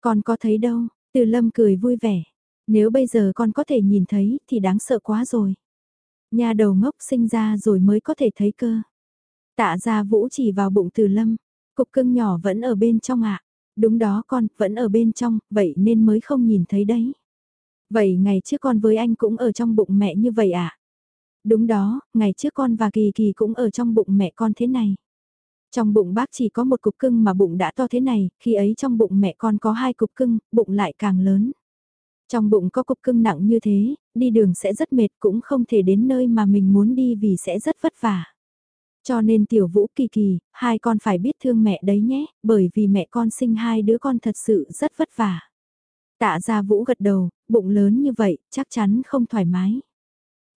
Con có thấy đâu, từ lâm cười vui vẻ. Nếu bây giờ con có thể nhìn thấy thì đáng sợ quá rồi. Nhà đầu ngốc sinh ra rồi mới có thể thấy cơ. Tạ ra vũ chỉ vào bụng từ lâm. Cục cưng nhỏ vẫn ở bên trong ạ. Đúng đó con, vẫn ở bên trong, vậy nên mới không nhìn thấy đấy. Vậy ngày trước con với anh cũng ở trong bụng mẹ như vậy ạ? Đúng đó, ngày trước con và Kỳ Kỳ cũng ở trong bụng mẹ con thế này. Trong bụng bác chỉ có một cục cưng mà bụng đã to thế này, khi ấy trong bụng mẹ con có hai cục cưng, bụng lại càng lớn. Trong bụng có cục cưng nặng như thế, đi đường sẽ rất mệt cũng không thể đến nơi mà mình muốn đi vì sẽ rất vất vả. Cho nên tiểu vũ kỳ kỳ, hai con phải biết thương mẹ đấy nhé, bởi vì mẹ con sinh hai đứa con thật sự rất vất vả. Tạ gia vũ gật đầu, bụng lớn như vậy, chắc chắn không thoải mái.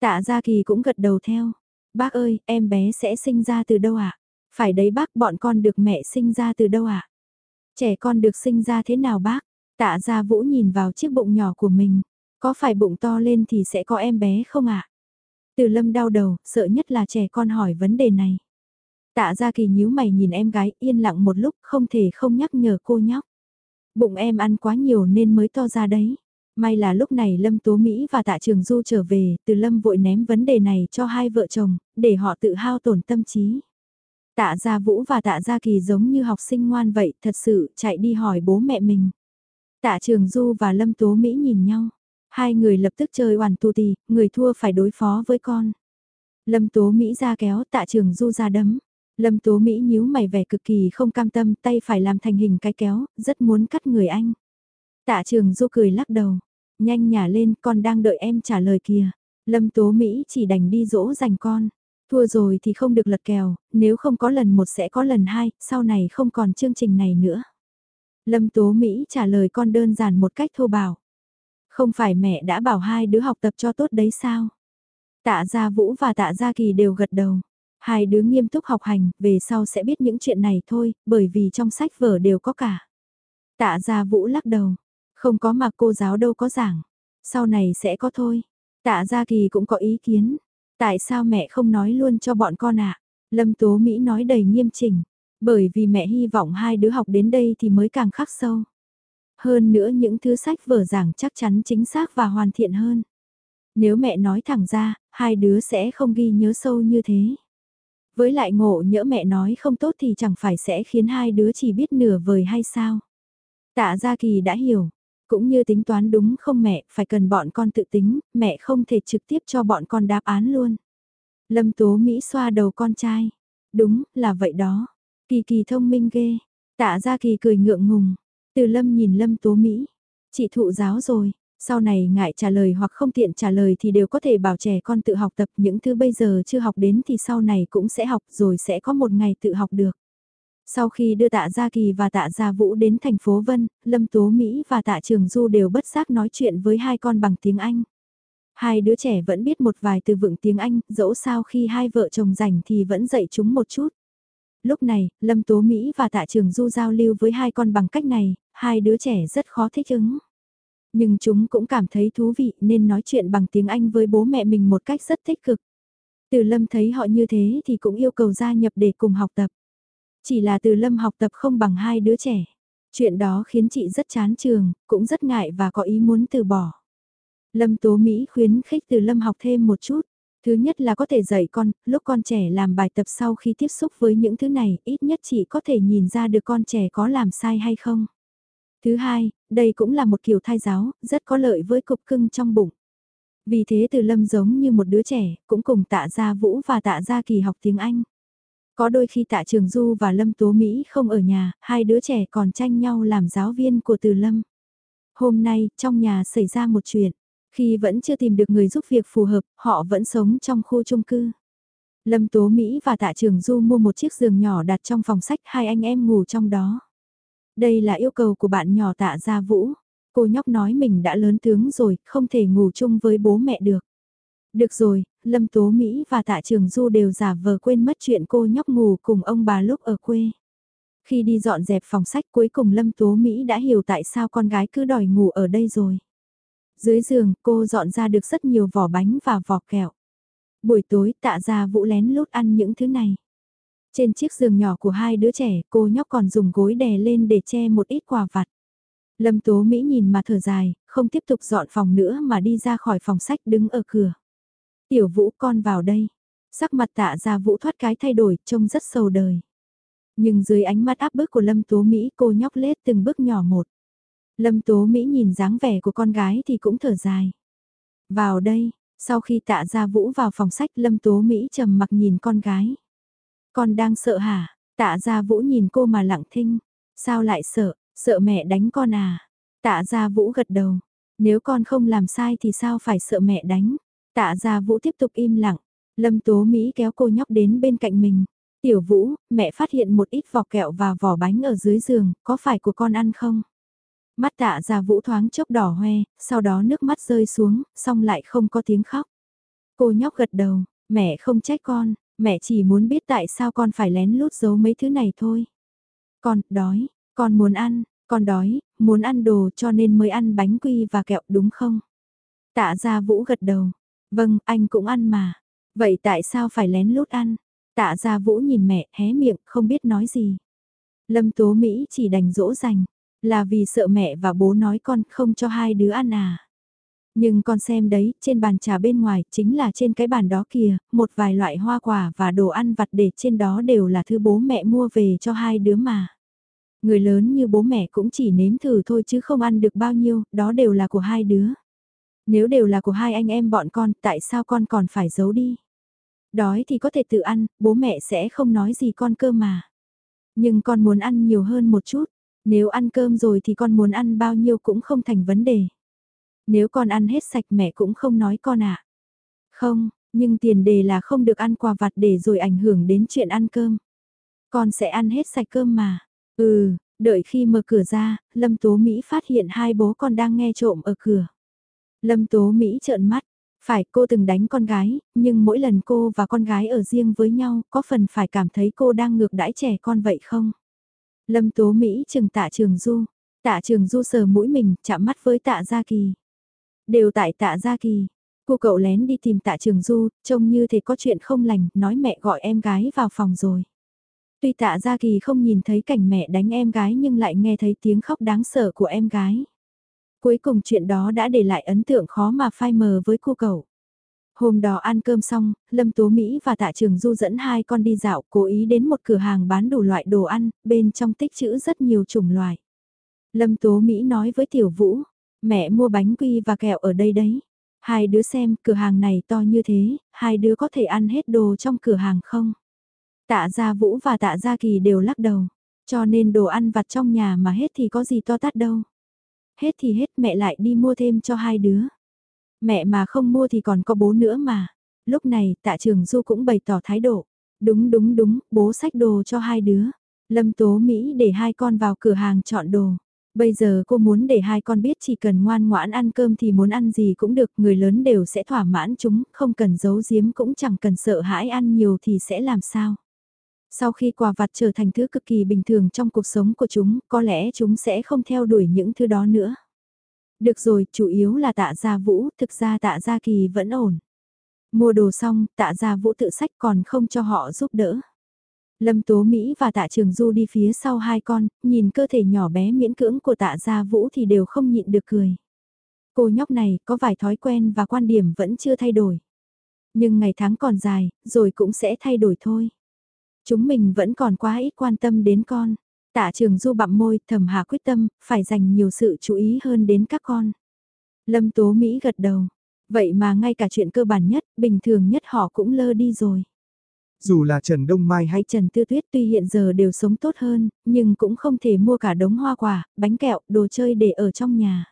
Tạ gia kỳ cũng gật đầu theo. Bác ơi, em bé sẽ sinh ra từ đâu ạ? À? Phải đấy bác bọn con được mẹ sinh ra từ đâu ạ? À? Trẻ con được sinh ra thế nào bác? Tạ gia vũ nhìn vào chiếc bụng nhỏ của mình. Có phải bụng to lên thì sẽ có em bé không ạ? À? Từ lâm đau đầu, sợ nhất là trẻ con hỏi vấn đề này. Tạ gia kỳ nhíu mày nhìn em gái yên lặng một lúc không thể không nhắc nhở cô nhóc. Bụng em ăn quá nhiều nên mới to ra đấy. May là lúc này Lâm Tố Mỹ và Tạ Trường Du trở về, từ Lâm vội ném vấn đề này cho hai vợ chồng, để họ tự hao tổn tâm trí. Tạ Gia Vũ và Tạ Gia Kỳ giống như học sinh ngoan vậy, thật sự chạy đi hỏi bố mẹ mình. Tạ Trường Du và Lâm Tố Mỹ nhìn nhau. Hai người lập tức chơi hoàn tu tì, người thua phải đối phó với con. Lâm Tố Mỹ ra kéo Tạ Trường Du ra đấm. Lâm Tố Mỹ nhíu mày vẻ cực kỳ không cam tâm tay phải làm thành hình cái kéo, rất muốn cắt người anh. Tạ Trường Du cười lắc đầu. Nhanh nhả lên con đang đợi em trả lời kìa. Lâm Tố Mỹ chỉ đành đi dỗ dành con. Thua rồi thì không được lật kèo, nếu không có lần một sẽ có lần hai, sau này không còn chương trình này nữa. Lâm Tố Mỹ trả lời con đơn giản một cách thô bạo. Không phải mẹ đã bảo hai đứa học tập cho tốt đấy sao? Tạ Gia Vũ và Tạ Gia Kỳ đều gật đầu. Hai đứa nghiêm túc học hành, về sau sẽ biết những chuyện này thôi, bởi vì trong sách vở đều có cả. Tạ Gia Vũ lắc đầu. Không có mà cô giáo đâu có giảng. Sau này sẽ có thôi. Tạ Gia Kỳ cũng có ý kiến. Tại sao mẹ không nói luôn cho bọn con ạ? À? Lâm Tố Mỹ nói đầy nghiêm chỉnh. Bởi vì mẹ hy vọng hai đứa học đến đây thì mới càng khắc sâu. Hơn nữa những thứ sách vở giảng chắc chắn chính xác và hoàn thiện hơn. Nếu mẹ nói thẳng ra, hai đứa sẽ không ghi nhớ sâu như thế. Với lại ngộ nhỡ mẹ nói không tốt thì chẳng phải sẽ khiến hai đứa chỉ biết nửa vời hay sao. Tạ Gia Kỳ đã hiểu, cũng như tính toán đúng không mẹ, phải cần bọn con tự tính, mẹ không thể trực tiếp cho bọn con đáp án luôn. Lâm Tố Mỹ xoa đầu con trai. Đúng, là vậy đó. Kỳ kỳ thông minh ghê. Tạ ra kỳ cười ngượng ngùng. Từ Lâm nhìn Lâm Tố Mỹ. Chị thụ giáo rồi. Sau này ngại trả lời hoặc không tiện trả lời thì đều có thể bảo trẻ con tự học tập những thứ bây giờ chưa học đến thì sau này cũng sẽ học rồi sẽ có một ngày tự học được. Sau khi đưa tạ Gia Kỳ và tạ Gia Vũ đến thành phố Vân, Lâm Tố Mỹ và tạ Trường Du đều bất giác nói chuyện với hai con bằng tiếng Anh. Hai đứa trẻ vẫn biết một vài từ vựng tiếng Anh, dẫu sao khi hai vợ chồng rảnh thì vẫn dạy chúng một chút. Lúc này, Lâm Tố Mỹ và tạ Trường Du giao lưu với hai con bằng cách này, hai đứa trẻ rất khó thích ứng. Nhưng chúng cũng cảm thấy thú vị nên nói chuyện bằng tiếng Anh với bố mẹ mình một cách rất tích cực. Từ lâm thấy họ như thế thì cũng yêu cầu gia nhập để cùng học tập. Chỉ là từ lâm học tập không bằng hai đứa trẻ. Chuyện đó khiến chị rất chán trường, cũng rất ngại và có ý muốn từ bỏ. Lâm Tố Mỹ khuyến khích từ Lâm học thêm một chút. Thứ nhất là có thể dạy con, lúc con trẻ làm bài tập sau khi tiếp xúc với những thứ này, ít nhất chị có thể nhìn ra được con trẻ có làm sai hay không. Thứ hai, đây cũng là một kiểu thai giáo, rất có lợi với cục cưng trong bụng. Vì thế từ Lâm giống như một đứa trẻ, cũng cùng tạ gia Vũ và tạ gia Kỳ học tiếng Anh. Có đôi khi tạ Trường Du và Lâm Tố Mỹ không ở nhà, hai đứa trẻ còn tranh nhau làm giáo viên của từ Lâm. Hôm nay, trong nhà xảy ra một chuyện. Khi vẫn chưa tìm được người giúp việc phù hợp, họ vẫn sống trong khu chung cư. Lâm Tố Mỹ và Tạ Trường Du mua một chiếc giường nhỏ đặt trong phòng sách hai anh em ngủ trong đó. Đây là yêu cầu của bạn nhỏ Tạ Gia Vũ. Cô nhóc nói mình đã lớn tướng rồi, không thể ngủ chung với bố mẹ được. Được rồi, Lâm Tố Mỹ và Tạ Trường Du đều giả vờ quên mất chuyện cô nhóc ngủ cùng ông bà lúc ở quê. Khi đi dọn dẹp phòng sách cuối cùng Lâm Tố Mỹ đã hiểu tại sao con gái cứ đòi ngủ ở đây rồi. Dưới giường cô dọn ra được rất nhiều vỏ bánh và vỏ kẹo. Buổi tối tạ ra vũ lén lút ăn những thứ này. Trên chiếc giường nhỏ của hai đứa trẻ cô nhóc còn dùng gối đè lên để che một ít quà vặt. Lâm Tố Mỹ nhìn mà thở dài, không tiếp tục dọn phòng nữa mà đi ra khỏi phòng sách đứng ở cửa. Tiểu Vũ con vào đây. Sắc mặt tạ ra Vũ thoát cái thay đổi, trông rất sầu đời. Nhưng dưới ánh mắt áp bức của Lâm Tố Mỹ cô nhóc lết từng bước nhỏ một. Lâm Tố Mỹ nhìn dáng vẻ của con gái thì cũng thở dài. Vào đây, sau khi tạ ra Vũ vào phòng sách Lâm Tố Mỹ trầm mặc nhìn con gái. Con đang sợ hả? Tạ ra Vũ nhìn cô mà lặng thinh. Sao lại sợ? Sợ mẹ đánh con à? Tạ ra Vũ gật đầu. Nếu con không làm sai thì sao phải sợ mẹ đánh? Tạ Gia Vũ tiếp tục im lặng. Lâm Tố Mỹ kéo cô nhóc đến bên cạnh mình. Tiểu Vũ, mẹ phát hiện một ít vỏ kẹo và vỏ bánh ở dưới giường, có phải của con ăn không? Mắt tạ Gia Vũ thoáng chốc đỏ hoe, sau đó nước mắt rơi xuống, xong lại không có tiếng khóc. Cô nhóc gật đầu, mẹ không trách con, mẹ chỉ muốn biết tại sao con phải lén lút giấu mấy thứ này thôi. Con, đói, con muốn ăn, con đói, muốn ăn đồ cho nên mới ăn bánh quy và kẹo đúng không? Tạ Gia Vũ gật đầu, vâng, anh cũng ăn mà. Vậy tại sao phải lén lút ăn? Tạ ra Vũ nhìn mẹ, hé miệng, không biết nói gì. Lâm Tố Mỹ chỉ đành dỗ dành, là vì sợ mẹ và bố nói con không cho hai đứa ăn à. Nhưng con xem đấy, trên bàn trà bên ngoài, chính là trên cái bàn đó kìa, một vài loại hoa quả và đồ ăn vặt để trên đó đều là thứ bố mẹ mua về cho hai đứa mà. Người lớn như bố mẹ cũng chỉ nếm thử thôi chứ không ăn được bao nhiêu, đó đều là của hai đứa. Nếu đều là của hai anh em bọn con, tại sao con còn phải giấu đi? Đói thì có thể tự ăn, bố mẹ sẽ không nói gì con cơ mà. Nhưng con muốn ăn nhiều hơn một chút, nếu ăn cơm rồi thì con muốn ăn bao nhiêu cũng không thành vấn đề. Nếu con ăn hết sạch mẹ cũng không nói con ạ. À. Không, nhưng tiền đề là không được ăn quà vặt để rồi ảnh hưởng đến chuyện ăn cơm. Con sẽ ăn hết sạch cơm mà. Ừ, đợi khi mở cửa ra, Lâm Tố Mỹ phát hiện hai bố con đang nghe trộm ở cửa. Lâm Tố Mỹ trợn mắt, phải cô từng đánh con gái, nhưng mỗi lần cô và con gái ở riêng với nhau có phần phải cảm thấy cô đang ngược đãi trẻ con vậy không? Lâm Tố Mỹ chừng tạ trường du. Tạ trường du sờ mũi mình, chạm mắt với tạ gia kỳ. Đều tại tạ gia kỳ. Cô cậu lén đi tìm tạ trường du, trông như thế có chuyện không lành, nói mẹ gọi em gái vào phòng rồi. Tuy tạ gia kỳ không nhìn thấy cảnh mẹ đánh em gái nhưng lại nghe thấy tiếng khóc đáng sợ của em gái. Cuối cùng chuyện đó đã để lại ấn tượng khó mà phai mờ với cô cậu. Hôm đó ăn cơm xong, Lâm Tố Mỹ và Tạ Trường Du dẫn hai con đi dạo cố ý đến một cửa hàng bán đủ loại đồ ăn, bên trong tích trữ rất nhiều chủng loại. Lâm Tố Mỹ nói với Tiểu Vũ, mẹ mua bánh quy và kẹo ở đây đấy. Hai đứa xem cửa hàng này to như thế, hai đứa có thể ăn hết đồ trong cửa hàng không? Tạ Gia Vũ và Tạ Gia Kỳ đều lắc đầu, cho nên đồ ăn vặt trong nhà mà hết thì có gì to tát đâu. Hết thì hết mẹ lại đi mua thêm cho hai đứa. Mẹ mà không mua thì còn có bố nữa mà. Lúc này tạ trường du cũng bày tỏ thái độ. Đúng đúng đúng, bố sách đồ cho hai đứa. Lâm Tố Mỹ để hai con vào cửa hàng chọn đồ. Bây giờ cô muốn để hai con biết chỉ cần ngoan ngoãn ăn cơm thì muốn ăn gì cũng được, người lớn đều sẽ thỏa mãn chúng, không cần giấu giếm cũng chẳng cần sợ hãi ăn nhiều thì sẽ làm sao. Sau khi quà vặt trở thành thứ cực kỳ bình thường trong cuộc sống của chúng, có lẽ chúng sẽ không theo đuổi những thứ đó nữa. Được rồi, chủ yếu là tạ gia vũ, thực ra tạ gia kỳ vẫn ổn. Mua đồ xong, tạ gia vũ tự sách còn không cho họ giúp đỡ. Lâm Tố Mỹ và tạ trường du đi phía sau hai con, nhìn cơ thể nhỏ bé miễn cưỡng của tạ gia vũ thì đều không nhịn được cười. Cô nhóc này có vài thói quen và quan điểm vẫn chưa thay đổi. Nhưng ngày tháng còn dài, rồi cũng sẽ thay đổi thôi. Chúng mình vẫn còn quá ít quan tâm đến con. Tạ trường du bặm môi, thầm hạ quyết tâm, phải dành nhiều sự chú ý hơn đến các con. Lâm Tố Mỹ gật đầu. Vậy mà ngay cả chuyện cơ bản nhất, bình thường nhất họ cũng lơ đi rồi. Dù là Trần Đông Mai hay Trần Tư Tuyết tuy hiện giờ đều sống tốt hơn, nhưng cũng không thể mua cả đống hoa quả, bánh kẹo, đồ chơi để ở trong nhà.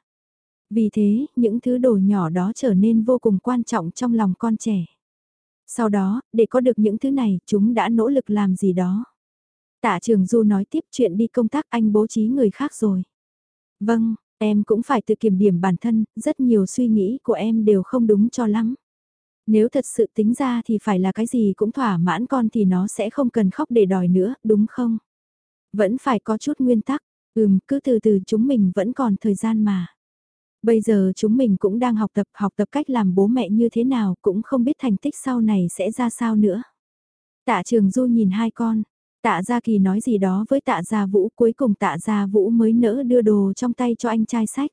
Vì thế, những thứ đồ nhỏ đó trở nên vô cùng quan trọng trong lòng con trẻ. Sau đó, để có được những thứ này, chúng đã nỗ lực làm gì đó. Tạ Trường Du nói tiếp chuyện đi công tác anh bố trí người khác rồi. Vâng, em cũng phải tự kiểm điểm bản thân, rất nhiều suy nghĩ của em đều không đúng cho lắm. Nếu thật sự tính ra thì phải là cái gì cũng thỏa mãn con thì nó sẽ không cần khóc để đòi nữa, đúng không? Vẫn phải có chút nguyên tắc, ừm, cứ từ từ chúng mình vẫn còn thời gian mà. Bây giờ chúng mình cũng đang học tập, học tập cách làm bố mẹ như thế nào, cũng không biết thành tích sau này sẽ ra sao nữa. Tạ Trường Du nhìn hai con, Tạ Gia Kỳ nói gì đó với Tạ Gia Vũ, cuối cùng Tạ Gia Vũ mới nỡ đưa đồ trong tay cho anh trai sách.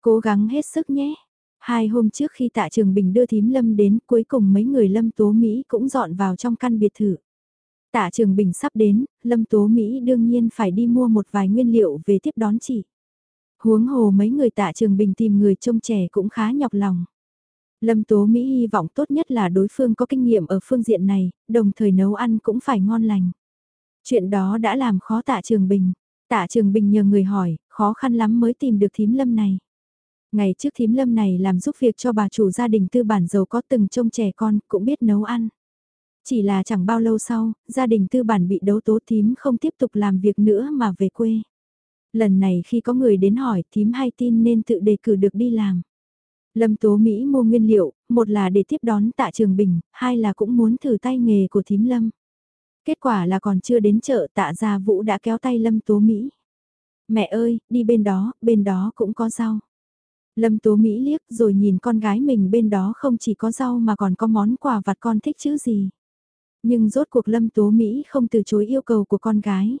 Cố gắng hết sức nhé. Hai hôm trước khi Tạ Trường Bình đưa thím Lâm đến, cuối cùng mấy người Lâm Tố Mỹ cũng dọn vào trong căn biệt thự. Tạ Trường Bình sắp đến, Lâm Tố Mỹ đương nhiên phải đi mua một vài nguyên liệu về tiếp đón chị. Huống hồ mấy người Tạ Trường Bình tìm người trông trẻ cũng khá nhọc lòng. Lâm Tố Mỹ hy vọng tốt nhất là đối phương có kinh nghiệm ở phương diện này, đồng thời nấu ăn cũng phải ngon lành. Chuyện đó đã làm khó tạ Trường Bình. Tạ Trường Bình nhờ người hỏi, khó khăn lắm mới tìm được thím lâm này. Ngày trước thím lâm này làm giúp việc cho bà chủ gia đình tư bản giàu có từng trông trẻ con, cũng biết nấu ăn. Chỉ là chẳng bao lâu sau, gia đình tư bản bị đấu tố thím không tiếp tục làm việc nữa mà về quê. Lần này khi có người đến hỏi thím hay tin nên tự đề cử được đi làm. Lâm Tố Mỹ mua nguyên liệu, một là để tiếp đón tạ Trường Bình, hai là cũng muốn thử tay nghề của thím Lâm. Kết quả là còn chưa đến chợ tạ gia Vũ đã kéo tay Lâm Tố Mỹ. Mẹ ơi, đi bên đó, bên đó cũng có rau. Lâm Tố Mỹ liếc rồi nhìn con gái mình bên đó không chỉ có rau mà còn có món quà vặt con thích chứ gì. Nhưng rốt cuộc Lâm Tố Mỹ không từ chối yêu cầu của con gái.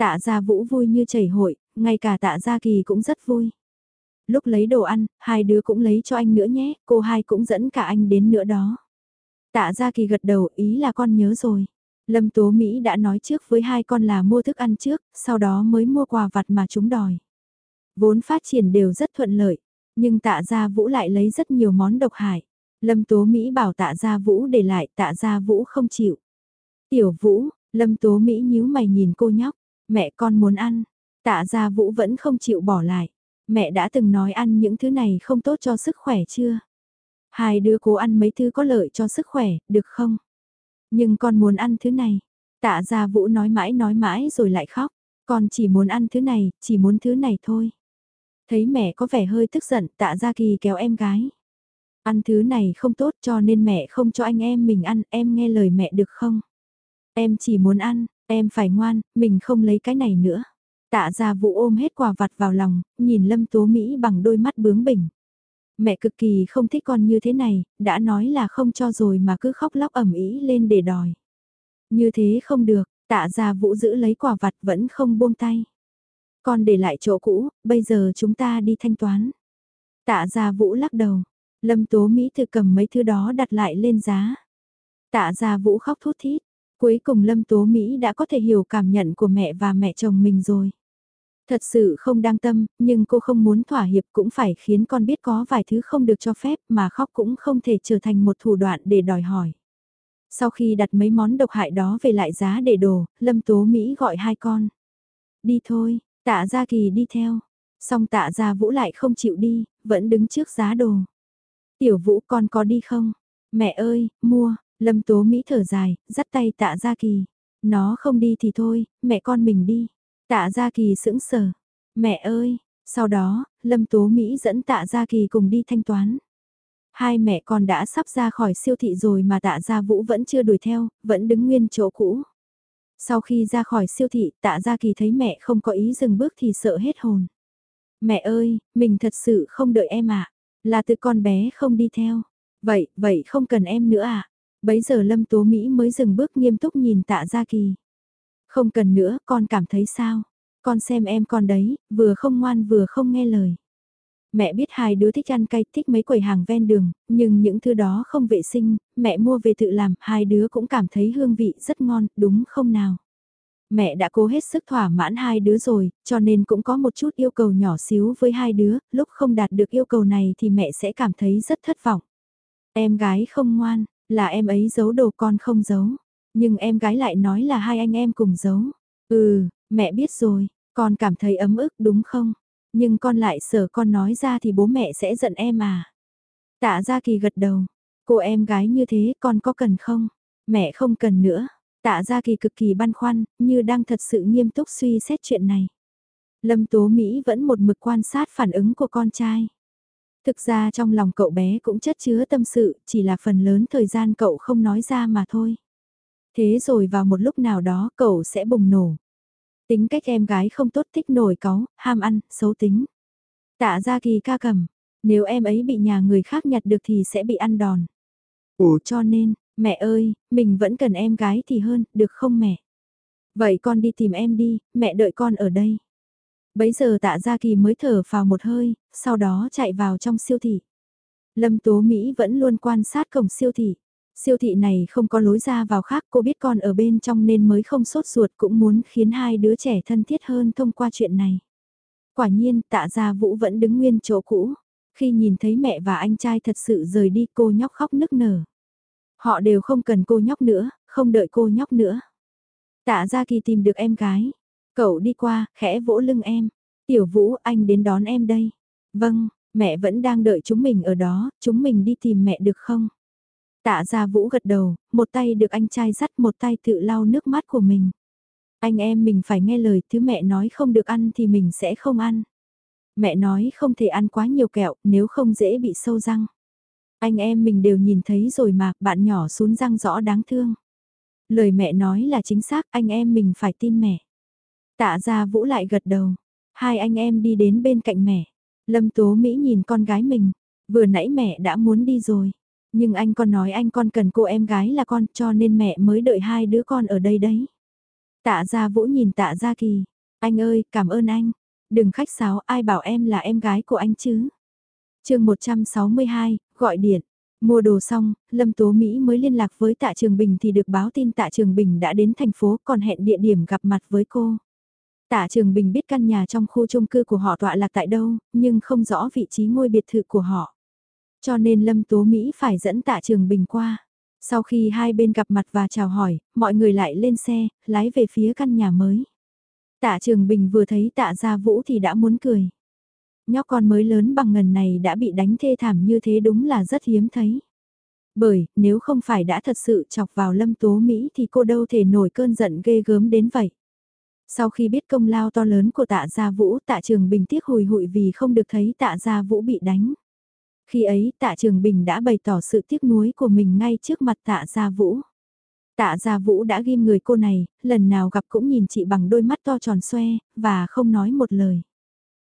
Tạ gia Vũ vui như chảy hội, ngay cả tạ gia Kỳ cũng rất vui. Lúc lấy đồ ăn, hai đứa cũng lấy cho anh nữa nhé, cô hai cũng dẫn cả anh đến nữa đó. Tạ gia Kỳ gật đầu ý là con nhớ rồi. Lâm Tố Mỹ đã nói trước với hai con là mua thức ăn trước, sau đó mới mua quà vặt mà chúng đòi. Vốn phát triển đều rất thuận lợi, nhưng tạ gia Vũ lại lấy rất nhiều món độc hại. Lâm Tố Mỹ bảo tạ gia Vũ để lại tạ gia Vũ không chịu. Tiểu Vũ, Lâm Tố Mỹ nhíu mày nhìn cô nhóc, mẹ con muốn ăn, tạ gia Vũ vẫn không chịu bỏ lại. Mẹ đã từng nói ăn những thứ này không tốt cho sức khỏe chưa? Hai đứa cố ăn mấy thứ có lợi cho sức khỏe, được không? Nhưng con muốn ăn thứ này. Tạ gia Vũ nói mãi nói mãi rồi lại khóc. Con chỉ muốn ăn thứ này, chỉ muốn thứ này thôi. Thấy mẹ có vẻ hơi tức giận, tạ gia kỳ kéo em gái. Ăn thứ này không tốt cho nên mẹ không cho anh em mình ăn, em nghe lời mẹ được không? Em chỉ muốn ăn, em phải ngoan, mình không lấy cái này nữa. Tạ gia Vũ ôm hết quà vặt vào lòng, nhìn Lâm Tố Mỹ bằng đôi mắt bướng bỉnh. Mẹ cực kỳ không thích con như thế này, đã nói là không cho rồi mà cứ khóc lóc ẩm ý lên để đòi. Như thế không được, tạ gia vũ giữ lấy quả vặt vẫn không buông tay. Con để lại chỗ cũ, bây giờ chúng ta đi thanh toán. Tạ gia vũ lắc đầu, lâm tố Mỹ thư cầm mấy thứ đó đặt lại lên giá. Tạ gia vũ khóc thút thít, cuối cùng lâm tố Mỹ đã có thể hiểu cảm nhận của mẹ và mẹ chồng mình rồi. Thật sự không đang tâm, nhưng cô không muốn thỏa hiệp cũng phải khiến con biết có vài thứ không được cho phép mà khóc cũng không thể trở thành một thủ đoạn để đòi hỏi. Sau khi đặt mấy món độc hại đó về lại giá để đồ, Lâm Tố Mỹ gọi hai con. Đi thôi, tạ Gia Kỳ đi theo. Xong tạ Gia Vũ lại không chịu đi, vẫn đứng trước giá đồ. Tiểu Vũ con có đi không? Mẹ ơi, mua, Lâm Tố Mỹ thở dài, dắt tay tạ Gia Kỳ. Nó không đi thì thôi, mẹ con mình đi. Tạ Gia Kỳ sững sờ. Mẹ ơi, sau đó, Lâm Tố Mỹ dẫn Tạ Gia Kỳ cùng đi thanh toán. Hai mẹ con đã sắp ra khỏi siêu thị rồi mà Tạ Gia Vũ vẫn chưa đuổi theo, vẫn đứng nguyên chỗ cũ. Sau khi ra khỏi siêu thị, Tạ Gia Kỳ thấy mẹ không có ý dừng bước thì sợ hết hồn. Mẹ ơi, mình thật sự không đợi em ạ. Là từ con bé không đi theo. Vậy, vậy không cần em nữa à? Bấy giờ Lâm Tố Mỹ mới dừng bước nghiêm túc nhìn tạ Gia Kỳ. Không cần nữa, con cảm thấy sao? Con xem em con đấy, vừa không ngoan vừa không nghe lời. Mẹ biết hai đứa thích ăn cay, thích mấy quầy hàng ven đường, nhưng những thứ đó không vệ sinh, mẹ mua về tự làm, hai đứa cũng cảm thấy hương vị rất ngon, đúng không nào? Mẹ đã cố hết sức thỏa mãn hai đứa rồi, cho nên cũng có một chút yêu cầu nhỏ xíu với hai đứa, lúc không đạt được yêu cầu này thì mẹ sẽ cảm thấy rất thất vọng. Em gái không ngoan, là em ấy giấu đồ con không giấu, nhưng em gái lại nói là hai anh em cùng giấu. Ừ, mẹ biết rồi, con cảm thấy ấm ức đúng không? Nhưng con lại sợ con nói ra thì bố mẹ sẽ giận em à. Tạ Gia Kỳ gật đầu, cô em gái như thế con có cần không? Mẹ không cần nữa. Tạ Gia Kỳ cực kỳ băn khoăn, như đang thật sự nghiêm túc suy xét chuyện này. Lâm Tố Mỹ vẫn một mực quan sát phản ứng của con trai. Thực ra trong lòng cậu bé cũng chất chứa tâm sự, chỉ là phần lớn thời gian cậu không nói ra mà thôi. Thế rồi vào một lúc nào đó cậu sẽ bùng nổ. Tính cách em gái không tốt thích nổi cáu, ham ăn, xấu tính. Tạ ra kỳ ca cầm, nếu em ấy bị nhà người khác nhặt được thì sẽ bị ăn đòn. Ủa cho nên, mẹ ơi, mình vẫn cần em gái thì hơn, được không mẹ? Vậy con đi tìm em đi, mẹ đợi con ở đây. Bấy giờ tạ gia kỳ mới thở vào một hơi, sau đó chạy vào trong siêu thị. Lâm Tố Mỹ vẫn luôn quan sát cổng siêu thị. Siêu thị này không có lối ra vào khác, cô biết con ở bên trong nên mới không sốt ruột cũng muốn khiến hai đứa trẻ thân thiết hơn thông qua chuyện này. Quả nhiên, tạ gia Vũ vẫn đứng nguyên chỗ cũ. Khi nhìn thấy mẹ và anh trai thật sự rời đi cô nhóc khóc nức nở. Họ đều không cần cô nhóc nữa, không đợi cô nhóc nữa. Tạ Gia Kỳ tìm được em gái. Cậu đi qua, khẽ vỗ lưng em. Tiểu Vũ, anh đến đón em đây. Vâng, mẹ vẫn đang đợi chúng mình ở đó, chúng mình đi tìm mẹ được không? Tạ Gia Vũ gật đầu, một tay được anh trai dắt một tay tự lau nước mắt của mình. Anh em mình phải nghe lời, thứ mẹ nói không được ăn thì mình sẽ không ăn. Mẹ nói không thể ăn quá nhiều kẹo, nếu không dễ bị sâu răng. Anh em mình đều nhìn thấy rồi mà, bạn nhỏ xuống răng rõ đáng thương. Lời mẹ nói là chính xác, anh em mình phải tin mẹ. Tạ gia Vũ lại gật đầu. Hai anh em đi đến bên cạnh mẹ. Lâm Tố Mỹ nhìn con gái mình. Vừa nãy mẹ đã muốn đi rồi. Nhưng anh con nói anh con cần cô em gái là con cho nên mẹ mới đợi hai đứa con ở đây đấy. Tạ gia Vũ nhìn tạ gia kỳ. Anh ơi, cảm ơn anh. Đừng khách sáo ai bảo em là em gái của anh chứ. chương 162, gọi điện. Mua đồ xong, Lâm Tố Mỹ mới liên lạc với Tạ Trường Bình thì được báo tin Tạ Trường Bình đã đến thành phố còn hẹn địa điểm gặp mặt với cô. Tạ Trường Bình biết căn nhà trong khu chung cư của họ tọa lạc tại đâu, nhưng không rõ vị trí ngôi biệt thự của họ. Cho nên Lâm Tố Mỹ phải dẫn Tạ Trường Bình qua. Sau khi hai bên gặp mặt và chào hỏi, mọi người lại lên xe, lái về phía căn nhà mới. Tạ Trường Bình vừa thấy Tạ Gia Vũ thì đã muốn cười. Nhóc con mới lớn bằng ngần này đã bị đánh thê thảm như thế đúng là rất hiếm thấy. Bởi, nếu không phải đã thật sự chọc vào Lâm Tố Mỹ thì cô đâu thể nổi cơn giận ghê gớm đến vậy. Sau khi biết công lao to lớn của tạ gia vũ tạ trường bình tiếc hùi hụi vì không được thấy tạ gia vũ bị đánh. Khi ấy tạ trường bình đã bày tỏ sự tiếc nuối của mình ngay trước mặt tạ gia vũ. Tạ gia vũ đã ghim người cô này, lần nào gặp cũng nhìn chị bằng đôi mắt to tròn xoe, và không nói một lời.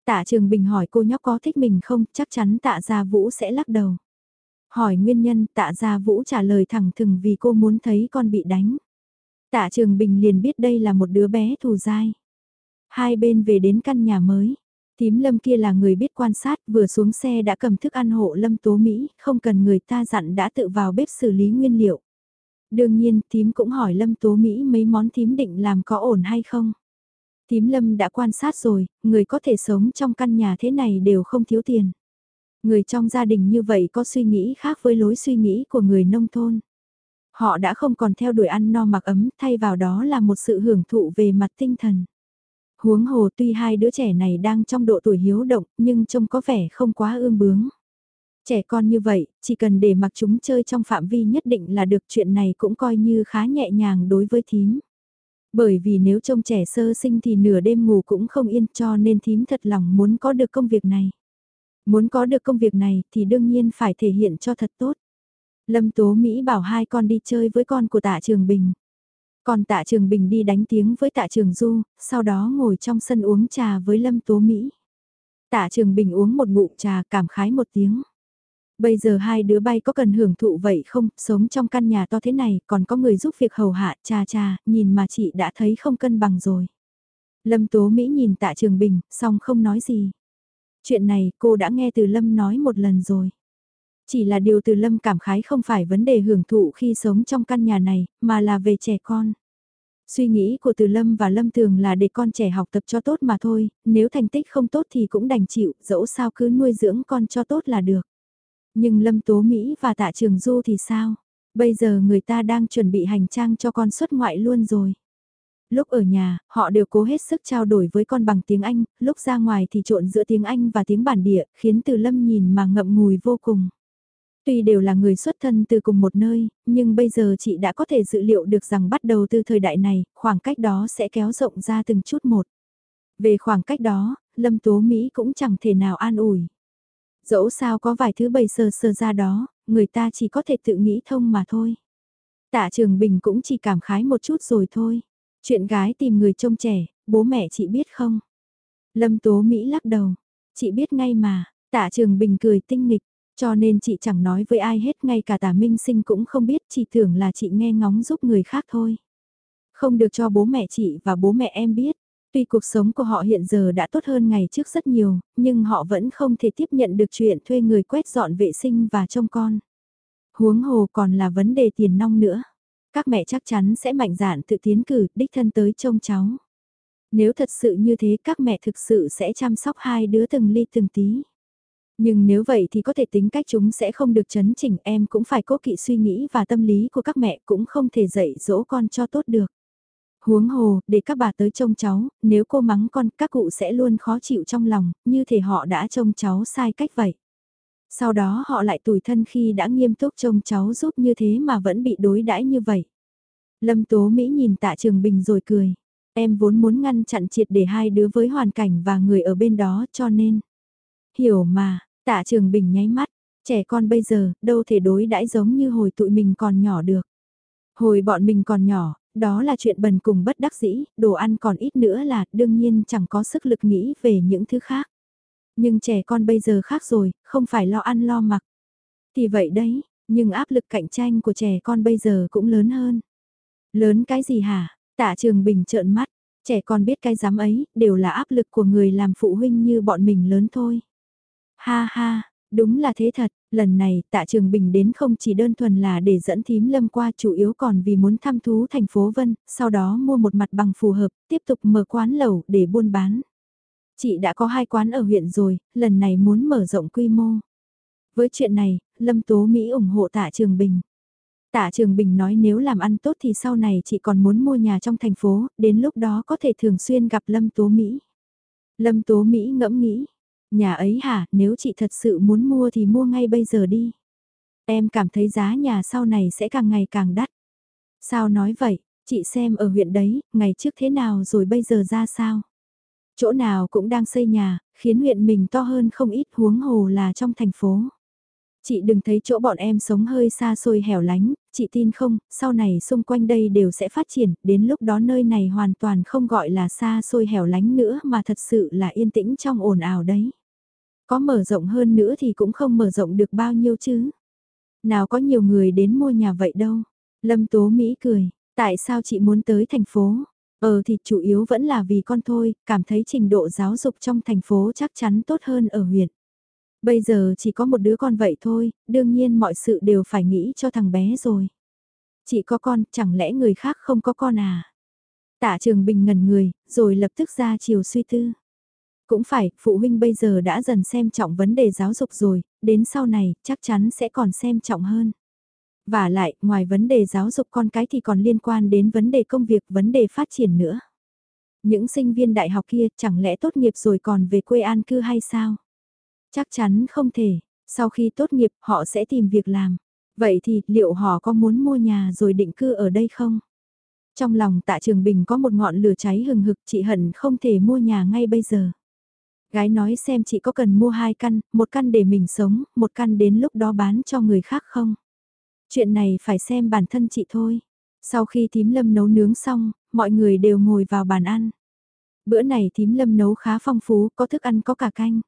Tạ trường bình hỏi cô nhóc có thích mình không, chắc chắn tạ gia vũ sẽ lắc đầu. Hỏi nguyên nhân tạ gia vũ trả lời thẳng thừng vì cô muốn thấy con bị đánh. Tạ Trường Bình liền biết đây là một đứa bé thù dai. Hai bên về đến căn nhà mới. Tím Lâm kia là người biết quan sát, vừa xuống xe đã cầm thức ăn hộ Lâm Tố Mỹ, không cần người ta dặn đã tự vào bếp xử lý nguyên liệu. Đương nhiên, tím cũng hỏi Lâm Tố Mỹ mấy món tím định làm có ổn hay không. Tím Lâm đã quan sát rồi, người có thể sống trong căn nhà thế này đều không thiếu tiền. Người trong gia đình như vậy có suy nghĩ khác với lối suy nghĩ của người nông thôn. Họ đã không còn theo đuổi ăn no mặc ấm, thay vào đó là một sự hưởng thụ về mặt tinh thần. Huống hồ tuy hai đứa trẻ này đang trong độ tuổi hiếu động, nhưng trông có vẻ không quá ương bướng. Trẻ con như vậy, chỉ cần để mặc chúng chơi trong phạm vi nhất định là được chuyện này cũng coi như khá nhẹ nhàng đối với thím. Bởi vì nếu trông trẻ sơ sinh thì nửa đêm ngủ cũng không yên cho nên thím thật lòng muốn có được công việc này. Muốn có được công việc này thì đương nhiên phải thể hiện cho thật tốt. Lâm Tố Mỹ bảo hai con đi chơi với con của tạ Trường Bình. Còn tạ Trường Bình đi đánh tiếng với tạ Trường Du, sau đó ngồi trong sân uống trà với Lâm Tố Mỹ. Tạ Trường Bình uống một ngụm trà cảm khái một tiếng. Bây giờ hai đứa bay có cần hưởng thụ vậy không, sống trong căn nhà to thế này, còn có người giúp việc hầu hạ, cha cha, nhìn mà chị đã thấy không cân bằng rồi. Lâm Tố Mỹ nhìn tạ Trường Bình, xong không nói gì. Chuyện này cô đã nghe từ Lâm nói một lần rồi. Chỉ là điều từ Lâm cảm khái không phải vấn đề hưởng thụ khi sống trong căn nhà này, mà là về trẻ con. Suy nghĩ của Từ Lâm và Lâm Tường là để con trẻ học tập cho tốt mà thôi, nếu thành tích không tốt thì cũng đành chịu, dẫu sao cứ nuôi dưỡng con cho tốt là được. Nhưng Lâm Tố Mỹ và Tạ Trường Du thì sao? Bây giờ người ta đang chuẩn bị hành trang cho con xuất ngoại luôn rồi. Lúc ở nhà, họ đều cố hết sức trao đổi với con bằng tiếng Anh, lúc ra ngoài thì trộn giữa tiếng Anh và tiếng bản địa, khiến Từ Lâm nhìn mà ngậm ngùi vô cùng. Tuy đều là người xuất thân từ cùng một nơi, nhưng bây giờ chị đã có thể dự liệu được rằng bắt đầu từ thời đại này, khoảng cách đó sẽ kéo rộng ra từng chút một. Về khoảng cách đó, Lâm Tố Mỹ cũng chẳng thể nào an ủi. Dẫu sao có vài thứ bày sờ sờ ra đó, người ta chỉ có thể tự nghĩ thông mà thôi. Tạ Trường Bình cũng chỉ cảm khái một chút rồi thôi. Chuyện gái tìm người trông trẻ, bố mẹ chị biết không? Lâm Tố Mỹ lắc đầu. Chị biết ngay mà, Tạ Trường Bình cười tinh nghịch, cho nên chị chẳng nói với ai hết ngay cả tả minh sinh cũng không biết chị tưởng là chị nghe ngóng giúp người khác thôi. Không được cho bố mẹ chị và bố mẹ em biết. Tuy cuộc sống của họ hiện giờ đã tốt hơn ngày trước rất nhiều, nhưng họ vẫn không thể tiếp nhận được chuyện thuê người quét dọn vệ sinh và trông con. Huống hồ còn là vấn đề tiền nong nữa. Các mẹ chắc chắn sẽ mạnh dạn tự tiến cử, đích thân tới trông cháu. Nếu thật sự như thế các mẹ thực sự sẽ chăm sóc hai đứa từng ly từng tí. Nhưng nếu vậy thì có thể tính cách chúng sẽ không được chấn chỉnh em cũng phải cố kỵ suy nghĩ và tâm lý của các mẹ cũng không thể dạy dỗ con cho tốt được. Huống hồ, để các bà tới trông cháu, nếu cô mắng con các cụ sẽ luôn khó chịu trong lòng, như thể họ đã trông cháu sai cách vậy. Sau đó họ lại tủi thân khi đã nghiêm túc trông cháu giúp như thế mà vẫn bị đối đãi như vậy. Lâm Tố Mỹ nhìn tạ Trường Bình rồi cười. Em vốn muốn ngăn chặn triệt để hai đứa với hoàn cảnh và người ở bên đó cho nên. Hiểu mà, Tạ Trường Bình nháy mắt, trẻ con bây giờ đâu thể đối đãi giống như hồi tụi mình còn nhỏ được. Hồi bọn mình còn nhỏ, đó là chuyện bần cùng bất đắc dĩ, đồ ăn còn ít nữa là đương nhiên chẳng có sức lực nghĩ về những thứ khác. Nhưng trẻ con bây giờ khác rồi, không phải lo ăn lo mặc. Thì vậy đấy, nhưng áp lực cạnh tranh của trẻ con bây giờ cũng lớn hơn. Lớn cái gì hả? Tạ Trường Bình trợn mắt, trẻ con biết cái dám ấy, đều là áp lực của người làm phụ huynh như bọn mình lớn thôi. Ha ha, đúng là thế thật, lần này tạ trường bình đến không chỉ đơn thuần là để dẫn thím lâm qua chủ yếu còn vì muốn thăm thú thành phố Vân, sau đó mua một mặt bằng phù hợp, tiếp tục mở quán lẩu để buôn bán. Chị đã có hai quán ở huyện rồi, lần này muốn mở rộng quy mô. Với chuyện này, Lâm Tố Mỹ ủng hộ tạ trường bình. Tạ Trường Bình nói nếu làm ăn tốt thì sau này chị còn muốn mua nhà trong thành phố, đến lúc đó có thể thường xuyên gặp Lâm Tố Mỹ. Lâm Tố Mỹ ngẫm nghĩ, Nhà ấy hả, nếu chị thật sự muốn mua thì mua ngay bây giờ đi. Em cảm thấy giá nhà sau này sẽ càng ngày càng đắt. Sao nói vậy, chị xem ở huyện đấy, ngày trước thế nào rồi bây giờ ra sao? Chỗ nào cũng đang xây nhà, khiến huyện mình to hơn không ít huống hồ là trong thành phố. Chị đừng thấy chỗ bọn em sống hơi xa xôi hẻo lánh, chị tin không, sau này xung quanh đây đều sẽ phát triển, đến lúc đó nơi này hoàn toàn không gọi là xa xôi hẻo lánh nữa mà thật sự là yên tĩnh trong ồn ào đấy. Có mở rộng hơn nữa thì cũng không mở rộng được bao nhiêu chứ. Nào có nhiều người đến mua nhà vậy đâu. Lâm Tố Mỹ cười, tại sao chị muốn tới thành phố? Ờ thì chủ yếu vẫn là vì con thôi, cảm thấy trình độ giáo dục trong thành phố chắc chắn tốt hơn ở huyện. Bây giờ chỉ có một đứa con vậy thôi, đương nhiên mọi sự đều phải nghĩ cho thằng bé rồi. Chị có con, chẳng lẽ người khác không có con à? Tạ Trường Bình ngần người, rồi lập tức ra chiều suy tư. Cũng phải, phụ huynh bây giờ đã dần xem trọng vấn đề giáo dục rồi, đến sau này chắc chắn sẽ còn xem trọng hơn. Và lại, ngoài vấn đề giáo dục con cái thì còn liên quan đến vấn đề công việc, vấn đề phát triển nữa. Những sinh viên đại học kia chẳng lẽ tốt nghiệp rồi còn về quê an cư hay sao? Chắc chắn không thể, sau khi tốt nghiệp họ sẽ tìm việc làm. Vậy thì liệu họ có muốn mua nhà rồi định cư ở đây không? Trong lòng tạ trường bình có một ngọn lửa cháy hừng hực chị hận không thể mua nhà ngay bây giờ. Gái nói xem chị có cần mua hai căn, một căn để mình sống, một căn đến lúc đó bán cho người khác không? Chuyện này phải xem bản thân chị thôi. Sau khi thím lâm nấu nướng xong, mọi người đều ngồi vào bàn ăn. Bữa này thím lâm nấu khá phong phú, có thức ăn có cả canh.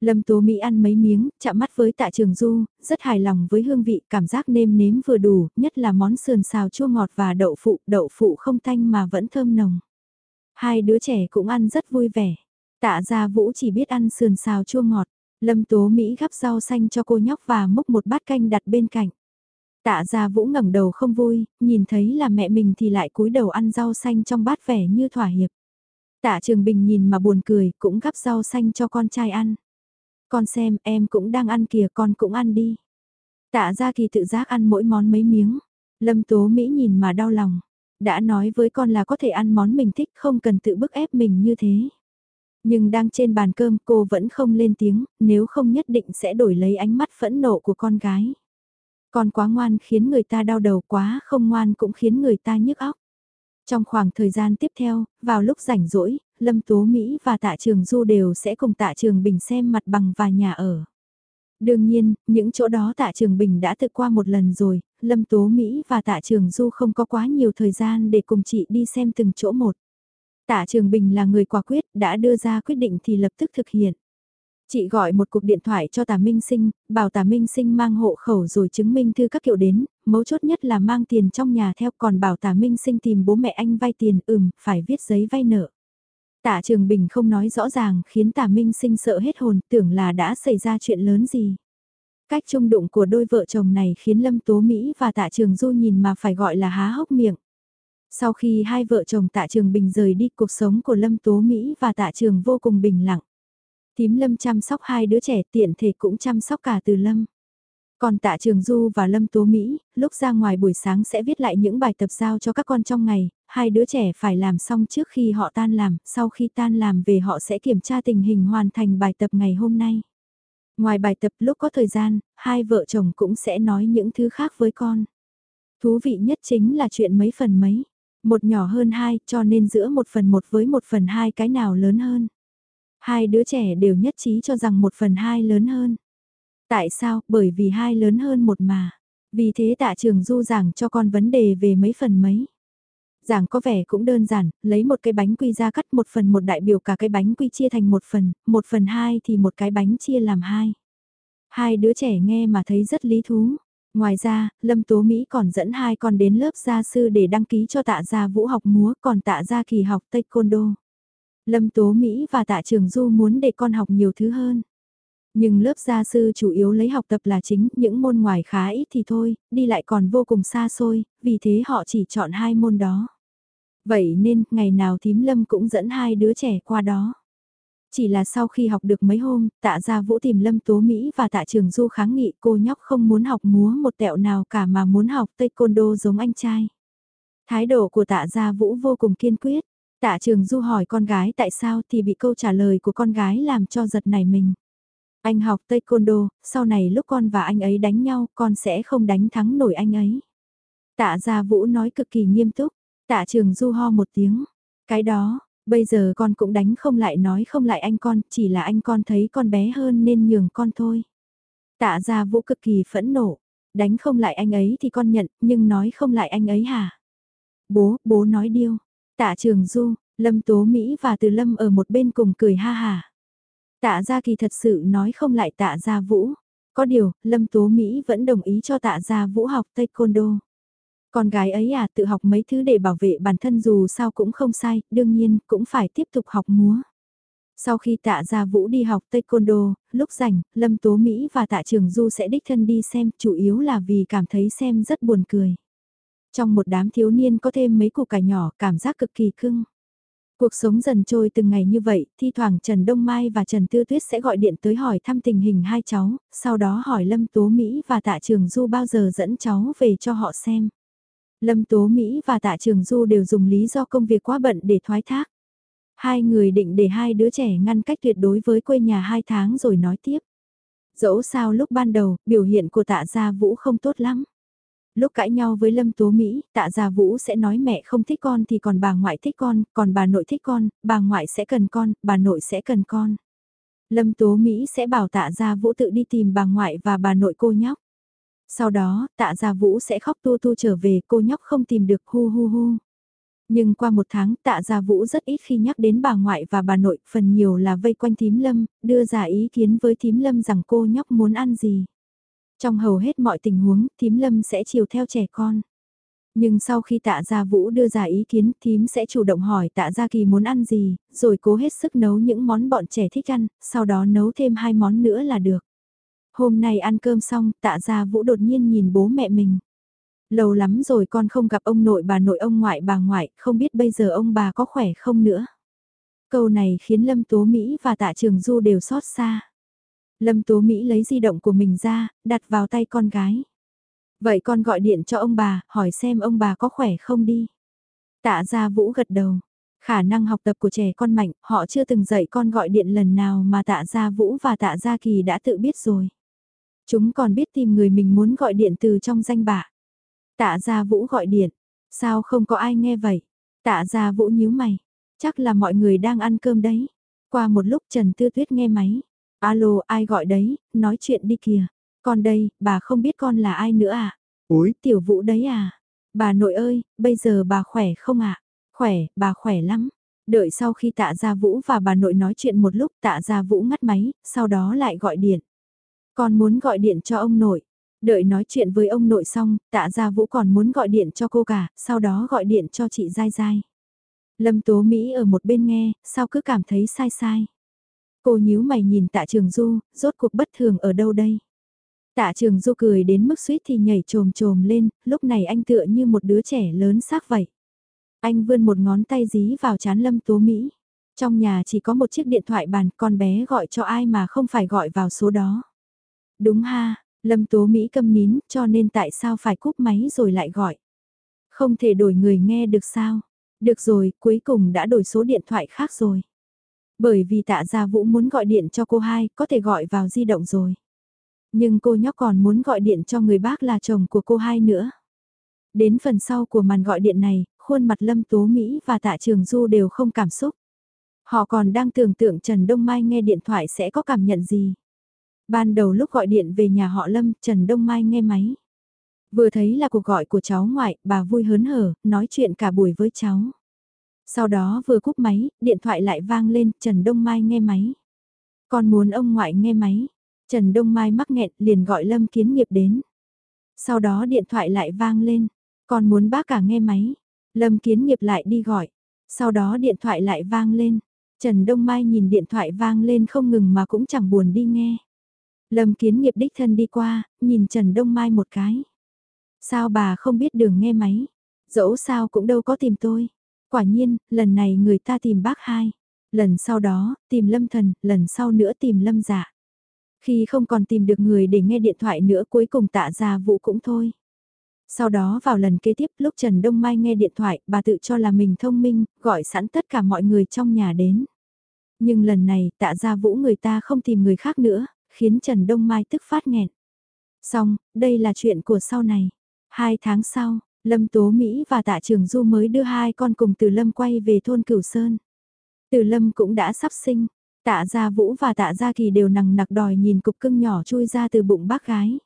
Lâm Tố Mỹ ăn mấy miếng, chạm mắt với tạ trường du, rất hài lòng với hương vị, cảm giác nêm nếm vừa đủ, nhất là món sườn xào chua ngọt và đậu phụ, đậu phụ không thanh mà vẫn thơm nồng. Hai đứa trẻ cũng ăn rất vui vẻ. Tạ gia vũ chỉ biết ăn sườn xào chua ngọt, Lâm Tố Mỹ gắp rau xanh cho cô nhóc và múc một bát canh đặt bên cạnh. Tạ gia vũ ngẩng đầu không vui, nhìn thấy là mẹ mình thì lại cúi đầu ăn rau xanh trong bát vẻ như thỏa hiệp. Tạ Trường Bình nhìn mà buồn cười, cũng gắp rau xanh cho con trai ăn. Con xem, em cũng đang ăn kìa, con cũng ăn đi. Tạ Gia Kỳ tự giác ăn mỗi món mấy miếng. Lâm Tố Mỹ nhìn mà đau lòng. Đã nói với con là có thể ăn món mình thích, không cần tự bức ép mình như thế. Nhưng đang trên bàn cơm cô vẫn không lên tiếng, nếu không nhất định sẽ đổi lấy ánh mắt phẫn nộ của con gái. Con quá ngoan khiến người ta đau đầu quá không ngoan cũng khiến người ta nhức óc. Trong khoảng thời gian tiếp theo, vào lúc rảnh rỗi, Lâm Tố Mỹ và Tạ Trường Du đều sẽ cùng Tạ Trường Bình xem mặt bằng và nhà ở. Đương nhiên, những chỗ đó Tạ Trường Bình đã tự qua một lần rồi, Lâm Tố Mỹ và Tạ Trường Du không có quá nhiều thời gian để cùng chị đi xem từng chỗ một. Tạ Trường Bình là người quả quyết, đã đưa ra quyết định thì lập tức thực hiện. Chị gọi một cuộc điện thoại cho Tạ Minh Sinh, bảo Tạ Minh Sinh mang hộ khẩu rồi chứng minh thư các kiểu đến, mấu chốt nhất là mang tiền trong nhà theo còn bảo Tạ Minh Sinh tìm bố mẹ anh vay tiền, ừm, phải viết giấy vay nợ. Tạ Trường Bình không nói rõ ràng khiến Tạ Minh Sinh sợ hết hồn, tưởng là đã xảy ra chuyện lớn gì. Cách trung đụng của đôi vợ chồng này khiến Lâm Tố Mỹ và Tạ Trường Du nhìn mà phải gọi là há hốc miệng. Sau khi hai vợ chồng Tạ Trường Bình rời đi, cuộc sống của Lâm Tố Mỹ và Tạ Trường vô cùng bình lặng. Tím Lâm chăm sóc hai đứa trẻ tiện thể cũng chăm sóc cả từ Lâm. Còn tạ Trường Du và Lâm Tố Mỹ, lúc ra ngoài buổi sáng sẽ viết lại những bài tập giao cho các con trong ngày, hai đứa trẻ phải làm xong trước khi họ tan làm, sau khi tan làm về họ sẽ kiểm tra tình hình hoàn thành bài tập ngày hôm nay. Ngoài bài tập lúc có thời gian, hai vợ chồng cũng sẽ nói những thứ khác với con. Thú vị nhất chính là chuyện mấy phần mấy. Một nhỏ hơn hai cho nên giữa một phần một với một phần hai cái nào lớn hơn. Hai đứa trẻ đều nhất trí cho rằng một phần hai lớn hơn. Tại sao? Bởi vì hai lớn hơn một mà. Vì thế tạ trường du giảng cho con vấn đề về mấy phần mấy. Giảng có vẻ cũng đơn giản, lấy một cái bánh quy ra cắt một phần một đại biểu cả cái bánh quy chia thành một phần, một phần hai thì một cái bánh chia làm hai. Hai đứa trẻ nghe mà thấy rất lý thú. Ngoài ra, Lâm Tố Mỹ còn dẫn hai con đến lớp gia sư để đăng ký cho tạ gia vũ học múa còn tạ gia kỳ học taekwondo. Lâm Tố Mỹ và Tạ Trường Du muốn để con học nhiều thứ hơn. Nhưng lớp gia sư chủ yếu lấy học tập là chính, những môn ngoài khá ít thì thôi, đi lại còn vô cùng xa xôi, vì thế họ chỉ chọn hai môn đó. Vậy nên, ngày nào thím Lâm cũng dẫn hai đứa trẻ qua đó. Chỉ là sau khi học được mấy hôm, tạ gia vũ tìm Lâm Tố Mỹ và tạ trường du kháng nghị cô nhóc không muốn học múa một tẹo nào cả mà muốn học taekwondo giống anh trai. Thái độ của tạ gia vũ vô cùng kiên quyết. Tạ trường du hỏi con gái tại sao thì bị câu trả lời của con gái làm cho giật nảy mình. Anh học taekwondo, sau này lúc con và anh ấy đánh nhau con sẽ không đánh thắng nổi anh ấy. Tạ gia vũ nói cực kỳ nghiêm túc, tạ trường du ho một tiếng. Cái đó, bây giờ con cũng đánh không lại nói không lại anh con, chỉ là anh con thấy con bé hơn nên nhường con thôi. Tạ gia vũ cực kỳ phẫn nộ, đánh không lại anh ấy thì con nhận, nhưng nói không lại anh ấy hả? Bố, bố nói điêu, Tạ Trường Du, Lâm Tố Mỹ và Từ Lâm ở một bên cùng cười ha hà. Tạ Gia Kỳ thật sự nói không lại Tạ Gia Vũ. Có điều, Lâm Tố Mỹ vẫn đồng ý cho Tạ Gia Vũ học Taekwondo. Con gái ấy à tự học mấy thứ để bảo vệ bản thân dù sao cũng không sai, đương nhiên cũng phải tiếp tục học múa. Sau khi tạ gia vũ đi học taekwondo, lúc rảnh, Lâm Tố Mỹ và tạ Trường Du sẽ đích thân đi xem, chủ yếu là vì cảm thấy xem rất buồn cười. Trong một đám thiếu niên có thêm mấy củ cải nhỏ, cảm giác cực kỳ cưng. Cuộc sống dần trôi từng ngày như vậy, thi thoảng Trần Đông Mai và Trần Tư Tuyết sẽ gọi điện tới hỏi thăm tình hình hai cháu, sau đó hỏi Lâm Tố Mỹ và Tạ Trường Du bao giờ dẫn cháu về cho họ xem. Lâm Tố Mỹ và Tạ Trường Du đều dùng lý do công việc quá bận để thoái thác. Hai người định để hai đứa trẻ ngăn cách tuyệt đối với quê nhà hai tháng rồi nói tiếp. Dẫu sao lúc ban đầu, biểu hiện của tạ gia vũ không tốt lắm lúc cãi nhau với Lâm Tố Mỹ, tạ gia Vũ sẽ nói mẹ không thích con thì còn bà ngoại thích con, còn bà nội thích con, bà ngoại sẽ cần con, bà nội sẽ cần con. Lâm Tố Mỹ sẽ bảo tạ gia Vũ tự đi tìm bà ngoại và bà nội cô nhóc. Sau đó, tạ gia Vũ sẽ khóc tu tu trở về cô nhóc không tìm được hu hu hu. Nhưng qua một tháng tạ gia vũ rất ít khi nhắc đến bà ngoại và bà nội, phần nhiều là vây quanh thím lâm, đưa ra ý kiến với thím lâm rằng cô nhóc muốn ăn gì. Trong hầu hết mọi tình huống, thím lâm sẽ chiều theo trẻ con. Nhưng sau khi tạ gia vũ đưa ra ý kiến, thím sẽ chủ động hỏi tạ gia kỳ muốn ăn gì, rồi cố hết sức nấu những món bọn trẻ thích ăn, sau đó nấu thêm hai món nữa là được. Hôm nay ăn cơm xong, tạ gia vũ đột nhiên nhìn bố mẹ mình. Lâu lắm rồi con không gặp ông nội bà nội ông ngoại bà ngoại, không biết bây giờ ông bà có khỏe không nữa. Câu này khiến Lâm Tố Mỹ và tạ trường Du đều xót xa. Lâm Tố Mỹ lấy di động của mình ra, đặt vào tay con gái. Vậy con gọi điện cho ông bà, hỏi xem ông bà có khỏe không đi. Tạ gia Vũ gật đầu. Khả năng học tập của trẻ con mạnh, họ chưa từng dạy con gọi điện lần nào mà tạ gia Vũ và tạ gia Kỳ đã tự biết rồi. Chúng còn biết tìm người mình muốn gọi điện từ trong danh bạ. Tạ gia Vũ gọi điện. Sao không có ai nghe vậy? Tạ gia Vũ nhíu mày. Chắc là mọi người đang ăn cơm đấy. Qua một lúc Trần Tư Tuyết nghe máy. Alo, ai gọi đấy, nói chuyện đi kìa. Con đây, bà không biết con là ai nữa à? Ôi, tiểu vũ đấy à? Bà nội ơi, bây giờ bà khỏe không ạ? À? Khỏe, bà khỏe lắm. Đợi sau khi tạ gia vũ và bà nội nói chuyện một lúc tạ gia vũ ngắt máy, sau đó lại gọi điện. Con muốn gọi điện cho ông nội. Đợi nói chuyện với ông nội xong, tạ gia vũ còn muốn gọi điện cho cô cả, sau đó gọi điện cho chị Giai Giai. Lâm Tố Mỹ ở một bên nghe, sao cứ cảm thấy sai sai. Cô nhíu mày nhìn tạ trường du, rốt cuộc bất thường ở đâu đây? Tạ trường du cười đến mức suýt thì nhảy trồm trồm lên, lúc này anh tựa như một đứa trẻ lớn xác vậy. Anh vươn một ngón tay dí vào chán lâm tố Mỹ. Trong nhà chỉ có một chiếc điện thoại bàn, con bé gọi cho ai mà không phải gọi vào số đó. Đúng ha, lâm tố Mỹ câm nín, cho nên tại sao phải cúp máy rồi lại gọi. Không thể đổi người nghe được sao? Được rồi, cuối cùng đã đổi số điện thoại khác rồi. Bởi vì tạ gia vũ muốn gọi điện cho cô hai, có thể gọi vào di động rồi. Nhưng cô nhóc còn muốn gọi điện cho người bác là chồng của cô hai nữa. Đến phần sau của màn gọi điện này, khuôn mặt Lâm Tố Mỹ và Tạ Trường Du đều không cảm xúc. Họ còn đang tưởng tượng Trần Đông Mai nghe điện thoại sẽ có cảm nhận gì. Ban đầu lúc gọi điện về nhà họ Lâm, Trần Đông Mai nghe máy. Vừa thấy là cuộc gọi của cháu ngoại, bà vui hớn hở, nói chuyện cả buổi với cháu. Sau đó vừa cúp máy, điện thoại lại vang lên, Trần Đông Mai nghe máy. Con muốn ông ngoại nghe máy. Trần Đông Mai mắc nghẹn liền gọi Lâm Kiến Nghiệp đến. Sau đó điện thoại lại vang lên, con muốn bác cả nghe máy. Lâm Kiến Nghiệp lại đi gọi. Sau đó điện thoại lại vang lên. Trần Đông Mai nhìn điện thoại vang lên không ngừng mà cũng chẳng buồn đi nghe. Lâm Kiến Nghiệp đích thân đi qua, nhìn Trần Đông Mai một cái. Sao bà không biết đường nghe máy? Dẫu sao cũng đâu có tìm tôi. Quả nhiên, lần này người ta tìm bác hai. Lần sau đó, tìm lâm thần, lần sau nữa tìm lâm giả Khi không còn tìm được người để nghe điện thoại nữa cuối cùng tạ ra vụ cũng thôi. Sau đó vào lần kế tiếp lúc Trần Đông Mai nghe điện thoại, bà tự cho là mình thông minh, gọi sẵn tất cả mọi người trong nhà đến. Nhưng lần này tạ ra vũ người ta không tìm người khác nữa, khiến Trần Đông Mai tức phát nghẹn. Xong, đây là chuyện của sau này. Hai tháng sau, Lâm Tố Mỹ và Tạ Trường Du mới đưa hai con cùng từ Lâm quay về thôn Cửu Sơn. Từ Lâm cũng đã sắp sinh, Tạ Gia Vũ và Tạ Gia Kỳ đều nằng nặc đòi nhìn cục cưng nhỏ chui ra từ bụng bác gái.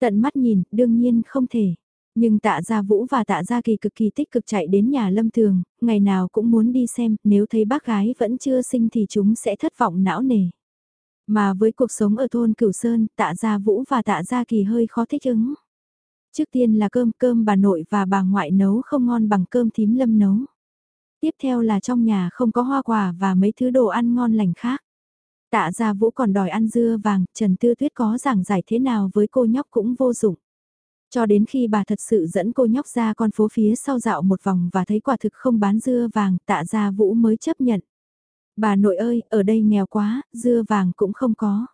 Tận mắt nhìn, đương nhiên không thể. Nhưng tạ gia vũ và tạ gia kỳ cực kỳ tích cực chạy đến nhà lâm thường, ngày nào cũng muốn đi xem, nếu thấy bác gái vẫn chưa sinh thì chúng sẽ thất vọng não nề. Mà với cuộc sống ở thôn Cửu Sơn, tạ gia vũ và tạ gia kỳ hơi khó thích ứng. Trước tiên là cơm, cơm bà nội và bà ngoại nấu không ngon bằng cơm thím lâm nấu. Tiếp theo là trong nhà không có hoa quả và mấy thứ đồ ăn ngon lành khác. Tạ gia vũ còn đòi ăn dưa vàng, Trần Tư Tuyết có giảng giải thế nào với cô nhóc cũng vô dụng. Cho đến khi bà thật sự dẫn cô nhóc ra con phố phía sau dạo một vòng và thấy quả thực không bán dưa vàng, tạ gia vũ mới chấp nhận. Bà nội ơi, ở đây nghèo quá, dưa vàng cũng không có.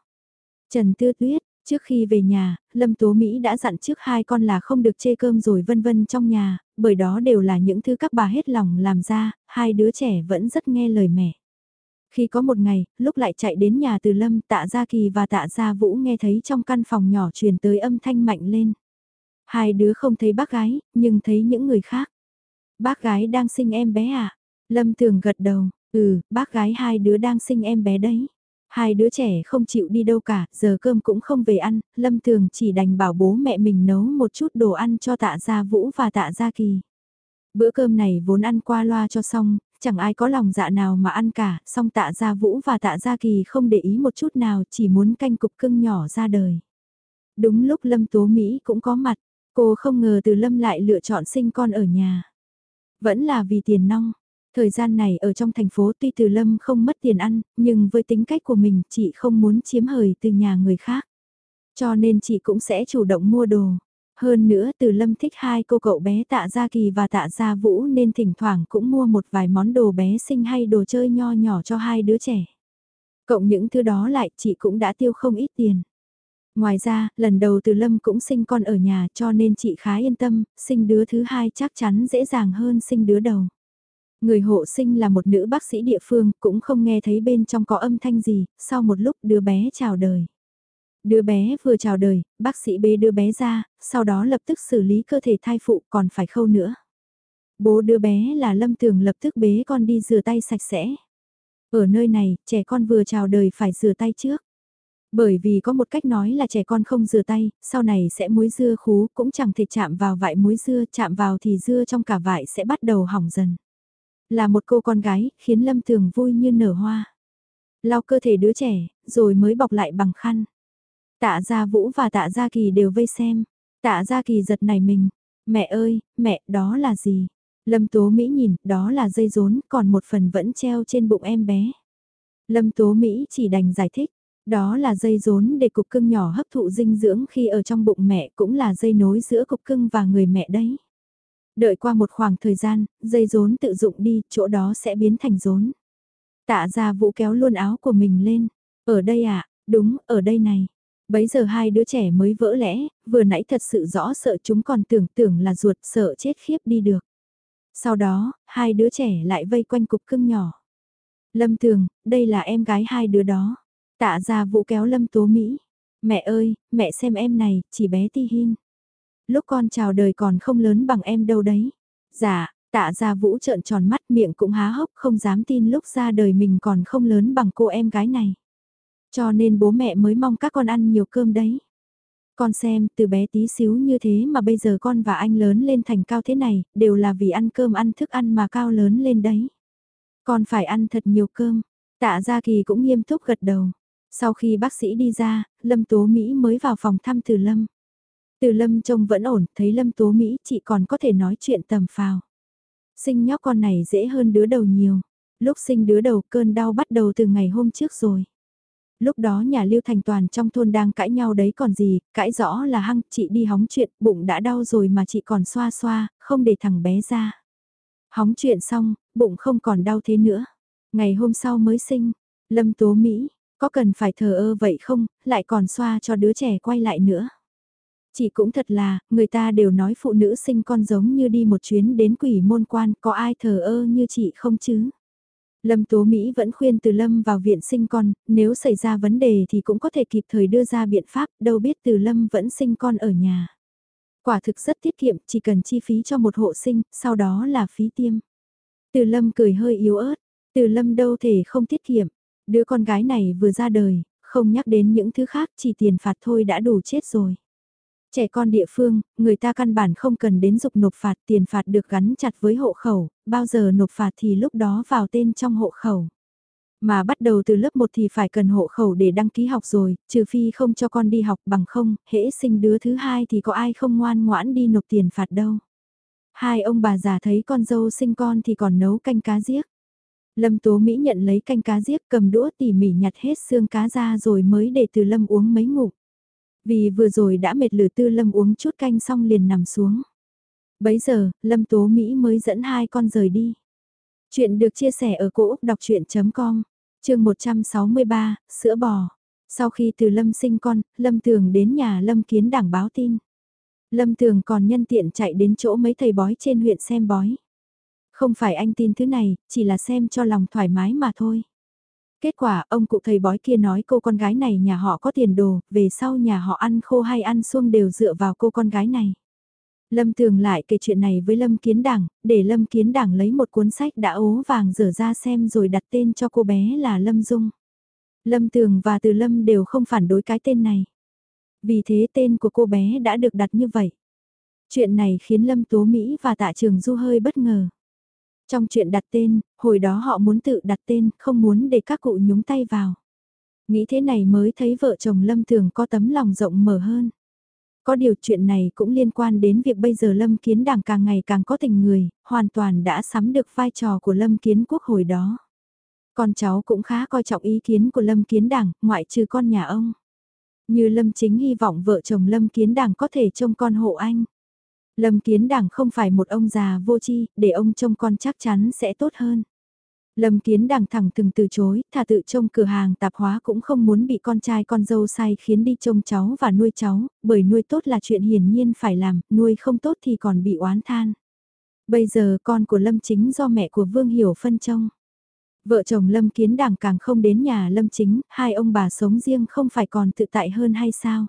Trần Tư Tuyết, Trước khi về nhà, Lâm Tố Mỹ đã dặn trước hai con là không được chê cơm rồi vân vân trong nhà, bởi đó đều là những thứ các bà hết lòng làm ra, hai đứa trẻ vẫn rất nghe lời mẹ. Khi có một ngày, lúc lại chạy đến nhà từ Lâm tạ Gia Kỳ và tạ Gia Vũ nghe thấy trong căn phòng nhỏ truyền tới âm thanh mạnh lên. Hai đứa không thấy bác gái, nhưng thấy những người khác. Bác gái đang sinh em bé à? Lâm Tường gật đầu, ừ, bác gái hai đứa đang sinh em bé đấy. Hai đứa trẻ không chịu đi đâu cả, giờ cơm cũng không về ăn, Lâm Thường chỉ đành bảo bố mẹ mình nấu một chút đồ ăn cho tạ gia Vũ và tạ gia Kỳ. Bữa cơm này vốn ăn qua loa cho xong, chẳng ai có lòng dạ nào mà ăn cả, song tạ gia vũ và tạ gia kỳ không để ý một chút nào chỉ muốn canh cục cưng nhỏ ra đời. Đúng lúc Lâm Tố Mỹ cũng có mặt, cô không ngờ từ Lâm lại lựa chọn sinh con ở nhà. Vẫn là vì tiền nong. Thời gian này ở trong thành phố tuy từ Lâm không mất tiền ăn, nhưng với tính cách của mình chị không muốn chiếm hời từ nhà người khác. Cho nên chị cũng sẽ chủ động mua đồ. Hơn nữa từ Lâm thích hai cô cậu bé tạ Gia Kỳ và tạ Gia Vũ nên thỉnh thoảng cũng mua một vài món đồ bé xinh hay đồ chơi nho nhỏ cho hai đứa trẻ. Cộng những thứ đó lại chị cũng đã tiêu không ít tiền. Ngoài ra, lần đầu từ Lâm cũng sinh con ở nhà cho nên chị khá yên tâm, sinh đứa thứ hai chắc chắn dễ dàng hơn sinh đứa đầu. Người hộ sinh là một nữ bác sĩ địa phương, cũng không nghe thấy bên trong có âm thanh gì, sau một lúc đứa bé chào đời. Đứa bé vừa chào đời, bác sĩ bế đứa bé ra, sau đó lập tức xử lý cơ thể thai phụ còn phải khâu nữa. Bố đứa bé là Lâm Tường lập tức bế con đi rửa tay sạch sẽ. Ở nơi này, trẻ con vừa chào đời phải rửa tay trước. Bởi vì có một cách nói là trẻ con không rửa tay, sau này sẽ muối dưa khú cũng chẳng thể chạm vào vại muối dưa, chạm vào thì dưa trong cả vại sẽ bắt đầu hỏng dần. Là một cô con gái, khiến Lâm Thường vui như nở hoa. Lau cơ thể đứa trẻ, rồi mới bọc lại bằng khăn. Tạ Gia Vũ và Tạ Gia Kỳ đều vây xem. Tạ Gia Kỳ giật nảy mình. Mẹ ơi, mẹ, đó là gì? Lâm Tố Mỹ nhìn, đó là dây rốn, còn một phần vẫn treo trên bụng em bé. Lâm Tố Mỹ chỉ đành giải thích, đó là dây rốn để cục cưng nhỏ hấp thụ dinh dưỡng khi ở trong bụng mẹ cũng là dây nối giữa cục cưng và người mẹ đấy. Đợi qua một khoảng thời gian, dây rốn tự dụng đi, chỗ đó sẽ biến thành rốn. Tạ gia vũ kéo luôn áo của mình lên. Ở đây à, đúng, ở đây này. Bấy giờ hai đứa trẻ mới vỡ lẽ, vừa nãy thật sự rõ sợ chúng còn tưởng tưởng là ruột sợ chết khiếp đi được. Sau đó, hai đứa trẻ lại vây quanh cục cưng nhỏ. Lâm Tường, đây là em gái hai đứa đó. Tạ ra vũ kéo Lâm Tố Mỹ. Mẹ ơi, mẹ xem em này, chỉ bé ti hin. Lúc con chào đời còn không lớn bằng em đâu đấy. Dạ, tạ ra vũ trợn tròn mắt miệng cũng há hốc không dám tin lúc ra đời mình còn không lớn bằng cô em gái này. Cho nên bố mẹ mới mong các con ăn nhiều cơm đấy. Con xem, từ bé tí xíu như thế mà bây giờ con và anh lớn lên thành cao thế này, đều là vì ăn cơm ăn thức ăn mà cao lớn lên đấy. Con phải ăn thật nhiều cơm. Tạ Gia Kỳ cũng nghiêm túc gật đầu. Sau khi bác sĩ đi ra, Lâm Tố Mỹ mới vào phòng thăm Từ Lâm. Từ Lâm trông vẫn ổn, thấy Lâm Tố Mỹ chị còn có thể nói chuyện tầm phào. Sinh nhóc con này dễ hơn đứa đầu nhiều. Lúc sinh đứa đầu cơn đau bắt đầu từ ngày hôm trước rồi. Lúc đó nhà Lưu Thành Toàn trong thôn đang cãi nhau đấy còn gì, cãi rõ là hăng, chị đi hóng chuyện, bụng đã đau rồi mà chị còn xoa xoa, không để thằng bé ra. Hóng chuyện xong, bụng không còn đau thế nữa. Ngày hôm sau mới sinh, Lâm Tố Mỹ, có cần phải thờ ơ vậy không, lại còn xoa cho đứa trẻ quay lại nữa. Chị cũng thật là, người ta đều nói phụ nữ sinh con giống như đi một chuyến đến quỷ môn quan, có ai thờ ơ như chị không chứ? Lâm Tố Mỹ vẫn khuyên Từ Lâm vào viện sinh con, nếu xảy ra vấn đề thì cũng có thể kịp thời đưa ra biện pháp, đâu biết Từ Lâm vẫn sinh con ở nhà. Quả thực rất tiết kiệm, chỉ cần chi phí cho một hộ sinh, sau đó là phí tiêm. Từ Lâm cười hơi yếu ớt, Từ Lâm đâu thể không tiết kiệm, đứa con gái này vừa ra đời, không nhắc đến những thứ khác chỉ tiền phạt thôi đã đủ chết rồi. Trẻ con địa phương, người ta căn bản không cần đến dục nộp phạt tiền phạt được gắn chặt với hộ khẩu, bao giờ nộp phạt thì lúc đó vào tên trong hộ khẩu. Mà bắt đầu từ lớp 1 thì phải cần hộ khẩu để đăng ký học rồi, trừ phi không cho con đi học bằng không, hễ sinh đứa thứ hai thì có ai không ngoan ngoãn đi nộp tiền phạt đâu. Hai ông bà già thấy con dâu sinh con thì còn nấu canh cá giếc. Lâm Tố Mỹ nhận lấy canh cá giếc cầm đũa tỉ mỉ nhặt hết xương cá ra rồi mới để từ Lâm uống mấy ngụm. Vì vừa rồi đã mệt lửa tư Lâm uống chút canh xong liền nằm xuống. Bấy giờ, Lâm Tố Mỹ mới dẫn hai con rời đi. Chuyện được chia sẻ ở cỗ đọc chuyện.com, chương 163, sữa bò. Sau khi từ Lâm sinh con, Lâm Thường đến nhà Lâm Kiến đảng báo tin. Lâm Thường còn nhân tiện chạy đến chỗ mấy thầy bói trên huyện xem bói. Không phải anh tin thứ này, chỉ là xem cho lòng thoải mái mà thôi. Kết quả ông cụ thầy bói kia nói cô con gái này nhà họ có tiền đồ, về sau nhà họ ăn khô hay ăn xuông đều dựa vào cô con gái này. Lâm Tường lại kể chuyện này với Lâm Kiến Đảng, để Lâm Kiến Đảng lấy một cuốn sách đã ố vàng dở ra xem rồi đặt tên cho cô bé là Lâm Dung. Lâm Tường và Từ Lâm đều không phản đối cái tên này. Vì thế tên của cô bé đã được đặt như vậy. Chuyện này khiến Lâm Tố Mỹ và Tạ Trường Du hơi bất ngờ. Trong chuyện đặt tên, hồi đó họ muốn tự đặt tên, không muốn để các cụ nhúng tay vào. Nghĩ thế này mới thấy vợ chồng Lâm Thường có tấm lòng rộng mở hơn. Có điều chuyện này cũng liên quan đến việc bây giờ Lâm Kiến Đảng càng ngày càng có tình người, hoàn toàn đã sắm được vai trò của Lâm Kiến Quốc hồi đó. Con cháu cũng khá coi trọng ý kiến của Lâm Kiến Đảng, ngoại trừ con nhà ông. Như Lâm Chính hy vọng vợ chồng Lâm Kiến Đảng có thể trông con hộ anh. Lâm Kiến Đảng không phải một ông già vô tri, để ông trông con chắc chắn sẽ tốt hơn. Lâm Kiến Đảng thẳng từng từ chối, thà tự trông cửa hàng tạp hóa cũng không muốn bị con trai con dâu sai khiến đi trông cháu và nuôi cháu, bởi nuôi tốt là chuyện hiển nhiên phải làm, nuôi không tốt thì còn bị oán than. Bây giờ con của Lâm Chính do mẹ của Vương Hiểu phân trông. Vợ chồng Lâm Kiến Đảng càng không đến nhà Lâm Chính, hai ông bà sống riêng không phải còn tự tại hơn hay sao?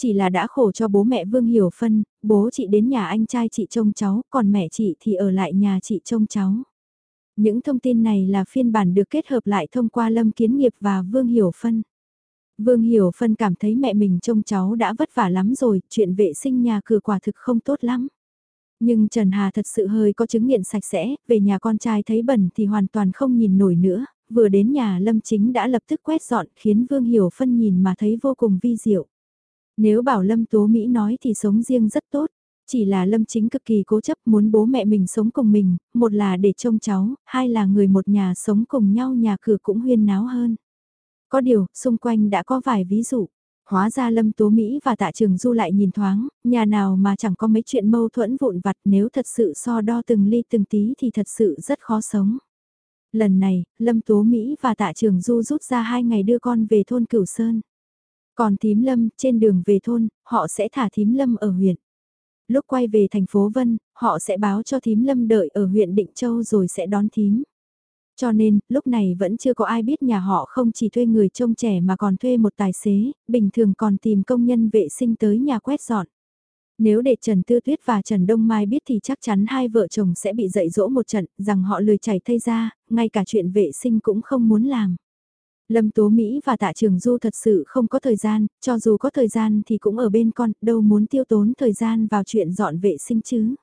Chỉ là đã khổ cho bố mẹ Vương Hiểu phân, bố chị đến nhà anh trai chị trông cháu, còn mẹ chị thì ở lại nhà chị trông cháu. Những thông tin này là phiên bản được kết hợp lại thông qua Lâm Kiến Nghiệp và Vương Hiểu Phân. Vương Hiểu Phân cảm thấy mẹ mình trông cháu đã vất vả lắm rồi, chuyện vệ sinh nhà cửa quả thực không tốt lắm. Nhưng Trần Hà thật sự hơi có chứng nghiện sạch sẽ, về nhà con trai thấy bẩn thì hoàn toàn không nhìn nổi nữa, vừa đến nhà Lâm Chính đã lập tức quét dọn khiến Vương Hiểu Phân nhìn mà thấy vô cùng vi diệu. Nếu bảo Lâm Tố Mỹ nói thì sống riêng rất tốt, chỉ là Lâm Chính cực kỳ cố chấp muốn bố mẹ mình sống cùng mình, một là để trông cháu, hai là người một nhà sống cùng nhau nhà cửa cũng huyên náo hơn. Có điều, xung quanh đã có vài ví dụ. Hóa ra Lâm Tố Mỹ và Tạ Trường Du lại nhìn thoáng, nhà nào mà chẳng có mấy chuyện mâu thuẫn vụn vặt nếu thật sự so đo từng ly từng tí thì thật sự rất khó sống. Lần này, Lâm Tố Mỹ và Tạ Trường Du rút ra hai ngày đưa con về thôn Cửu Sơn. Còn Thím Lâm, trên đường về thôn, họ sẽ thả Thím Lâm ở huyện lúc quay về thành phố Vân, họ sẽ báo cho thím Lâm đợi ở huyện Định Châu rồi sẽ đón thím. Cho nên, lúc này vẫn chưa có ai biết nhà họ không chỉ thuê người trông trẻ mà còn thuê một tài xế, bình thường còn tìm công nhân vệ sinh tới nhà quét dọn. Nếu để Trần Tư Tuyết và Trần Đông Mai biết thì chắc chắn hai vợ chồng sẽ bị dạy dỗ một trận, rằng họ lười chảy thay ra, ngay cả chuyện vệ sinh cũng không muốn làm. Lâm Tố Mỹ và Tạ Trường Du thật sự không có thời gian, cho dù có thời gian thì cũng ở bên con, đâu muốn tiêu tốn thời gian vào chuyện dọn vệ sinh chứ.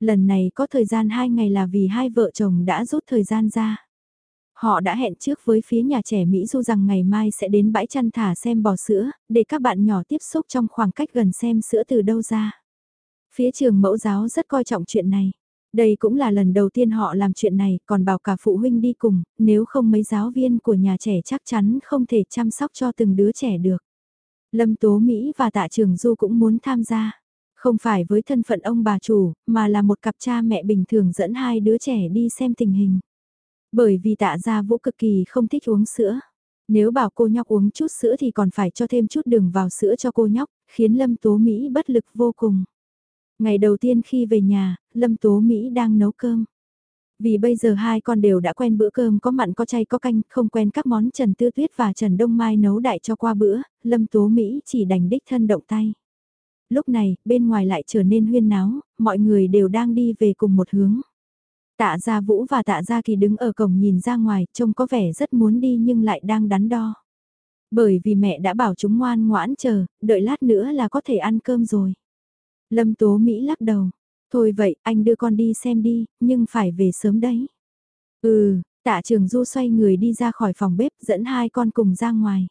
Lần này có thời gian hai ngày là vì hai vợ chồng đã rút thời gian ra. Họ đã hẹn trước với phía nhà trẻ Mỹ Du rằng ngày mai sẽ đến bãi chăn thả xem bò sữa, để các bạn nhỏ tiếp xúc trong khoảng cách gần xem sữa từ đâu ra. Phía trường mẫu giáo rất coi trọng chuyện này. Đây cũng là lần đầu tiên họ làm chuyện này, còn bảo cả phụ huynh đi cùng, nếu không mấy giáo viên của nhà trẻ chắc chắn không thể chăm sóc cho từng đứa trẻ được. Lâm Tố Mỹ và Tạ Trường Du cũng muốn tham gia. Không phải với thân phận ông bà chủ, mà là một cặp cha mẹ bình thường dẫn hai đứa trẻ đi xem tình hình. Bởi vì tạ gia vũ cực kỳ không thích uống sữa. Nếu bảo cô nhóc uống chút sữa thì còn phải cho thêm chút đường vào sữa cho cô nhóc, khiến Lâm Tố Mỹ bất lực vô cùng. Ngày đầu tiên khi về nhà, Lâm Tố Mỹ đang nấu cơm. Vì bây giờ hai con đều đã quen bữa cơm có mặn có chay có canh, không quen các món Trần Tư Tuyết và Trần Đông Mai nấu đại cho qua bữa, Lâm Tố Mỹ chỉ đành đích thân động tay. Lúc này, bên ngoài lại trở nên huyên náo, mọi người đều đang đi về cùng một hướng. Tạ Gia Vũ và Tạ Gia Kỳ đứng ở cổng nhìn ra ngoài, trông có vẻ rất muốn đi nhưng lại đang đắn đo. Bởi vì mẹ đã bảo chúng ngoan ngoãn chờ, đợi lát nữa là có thể ăn cơm rồi. Lâm Tố Mỹ lắc đầu. Thôi vậy, anh đưa con đi xem đi, nhưng phải về sớm đấy. Ừ, tạ trường du xoay người đi ra khỏi phòng bếp dẫn hai con cùng ra ngoài.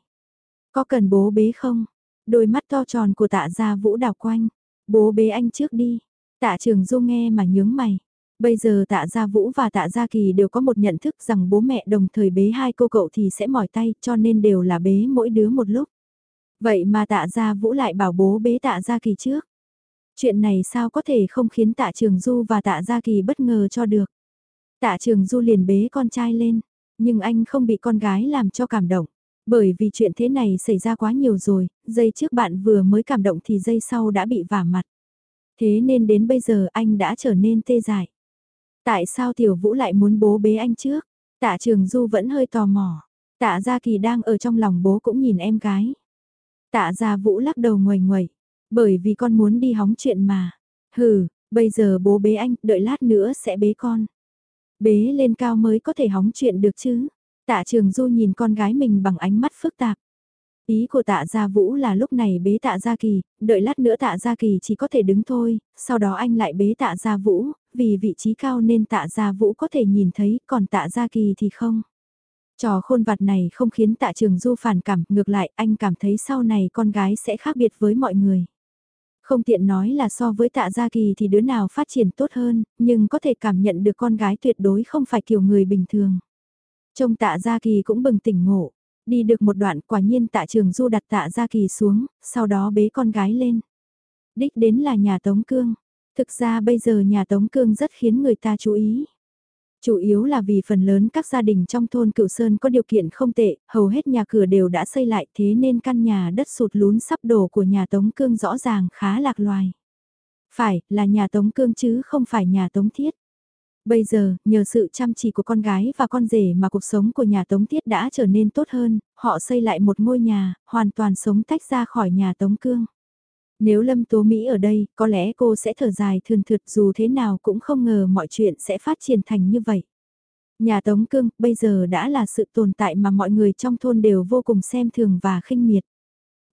Có cần bố bế không? Đôi mắt to tròn của tạ gia vũ đảo quanh. Bố bế anh trước đi. Tạ trường du nghe mà nhướng mày. Bây giờ tạ gia vũ và tạ gia kỳ đều có một nhận thức rằng bố mẹ đồng thời bế hai cô cậu thì sẽ mỏi tay cho nên đều là bế mỗi đứa một lúc. Vậy mà tạ gia vũ lại bảo bố bế tạ gia kỳ trước. Chuyện này sao có thể không khiến tạ trường du và tạ gia kỳ bất ngờ cho được. Tạ trường du liền bế con trai lên, nhưng anh không bị con gái làm cho cảm động. Bởi vì chuyện thế này xảy ra quá nhiều rồi, giây trước bạn vừa mới cảm động thì giây sau đã bị vả mặt. Thế nên đến bây giờ anh đã trở nên tê dại. Tại sao Tiểu Vũ lại muốn bố bế anh trước? Tạ Trường Du vẫn hơi tò mò. Tạ Gia Kỳ đang ở trong lòng bố cũng nhìn em gái. Tạ Gia Vũ lắc đầu ngoài ngoài. Bởi vì con muốn đi hóng chuyện mà. Hừ, bây giờ bố bế anh, đợi lát nữa sẽ bế con. Bế lên cao mới có thể hóng chuyện được chứ. Tạ trường du nhìn con gái mình bằng ánh mắt phức tạp. Ý của tạ gia vũ là lúc này bế tạ gia kỳ, đợi lát nữa tạ gia kỳ chỉ có thể đứng thôi, sau đó anh lại bế tạ gia vũ, vì vị trí cao nên tạ gia vũ có thể nhìn thấy, còn tạ gia kỳ thì không. Trò khôn vặt này không khiến tạ trường du phản cảm, ngược lại anh cảm thấy sau này con gái sẽ khác biệt với mọi người. Không tiện nói là so với tạ gia kỳ thì đứa nào phát triển tốt hơn, nhưng có thể cảm nhận được con gái tuyệt đối không phải kiểu người bình thường. Trông tạ gia kỳ cũng bừng tỉnh ngộ, đi được một đoạn quả nhiên tạ trường du đặt tạ gia kỳ xuống, sau đó bế con gái lên. Đích đến là nhà Tống Cương. Thực ra bây giờ nhà Tống Cương rất khiến người ta chú ý. Chủ yếu là vì phần lớn các gia đình trong thôn Cửu Sơn có điều kiện không tệ, hầu hết nhà cửa đều đã xây lại thế nên căn nhà đất sụt lún sắp đổ của nhà Tống Cương rõ ràng khá lạc loài. Phải, là nhà Tống Cương chứ không phải nhà Tống Thiết. Bây giờ, nhờ sự chăm chỉ của con gái và con rể mà cuộc sống của nhà Tống Thiết đã trở nên tốt hơn, họ xây lại một ngôi nhà, hoàn toàn sống tách ra khỏi nhà Tống Cương. Nếu Lâm Tố Mỹ ở đây, có lẽ cô sẽ thở dài thường thượt dù thế nào cũng không ngờ mọi chuyện sẽ phát triển thành như vậy. Nhà Tống Cương bây giờ đã là sự tồn tại mà mọi người trong thôn đều vô cùng xem thường và khinh miệt.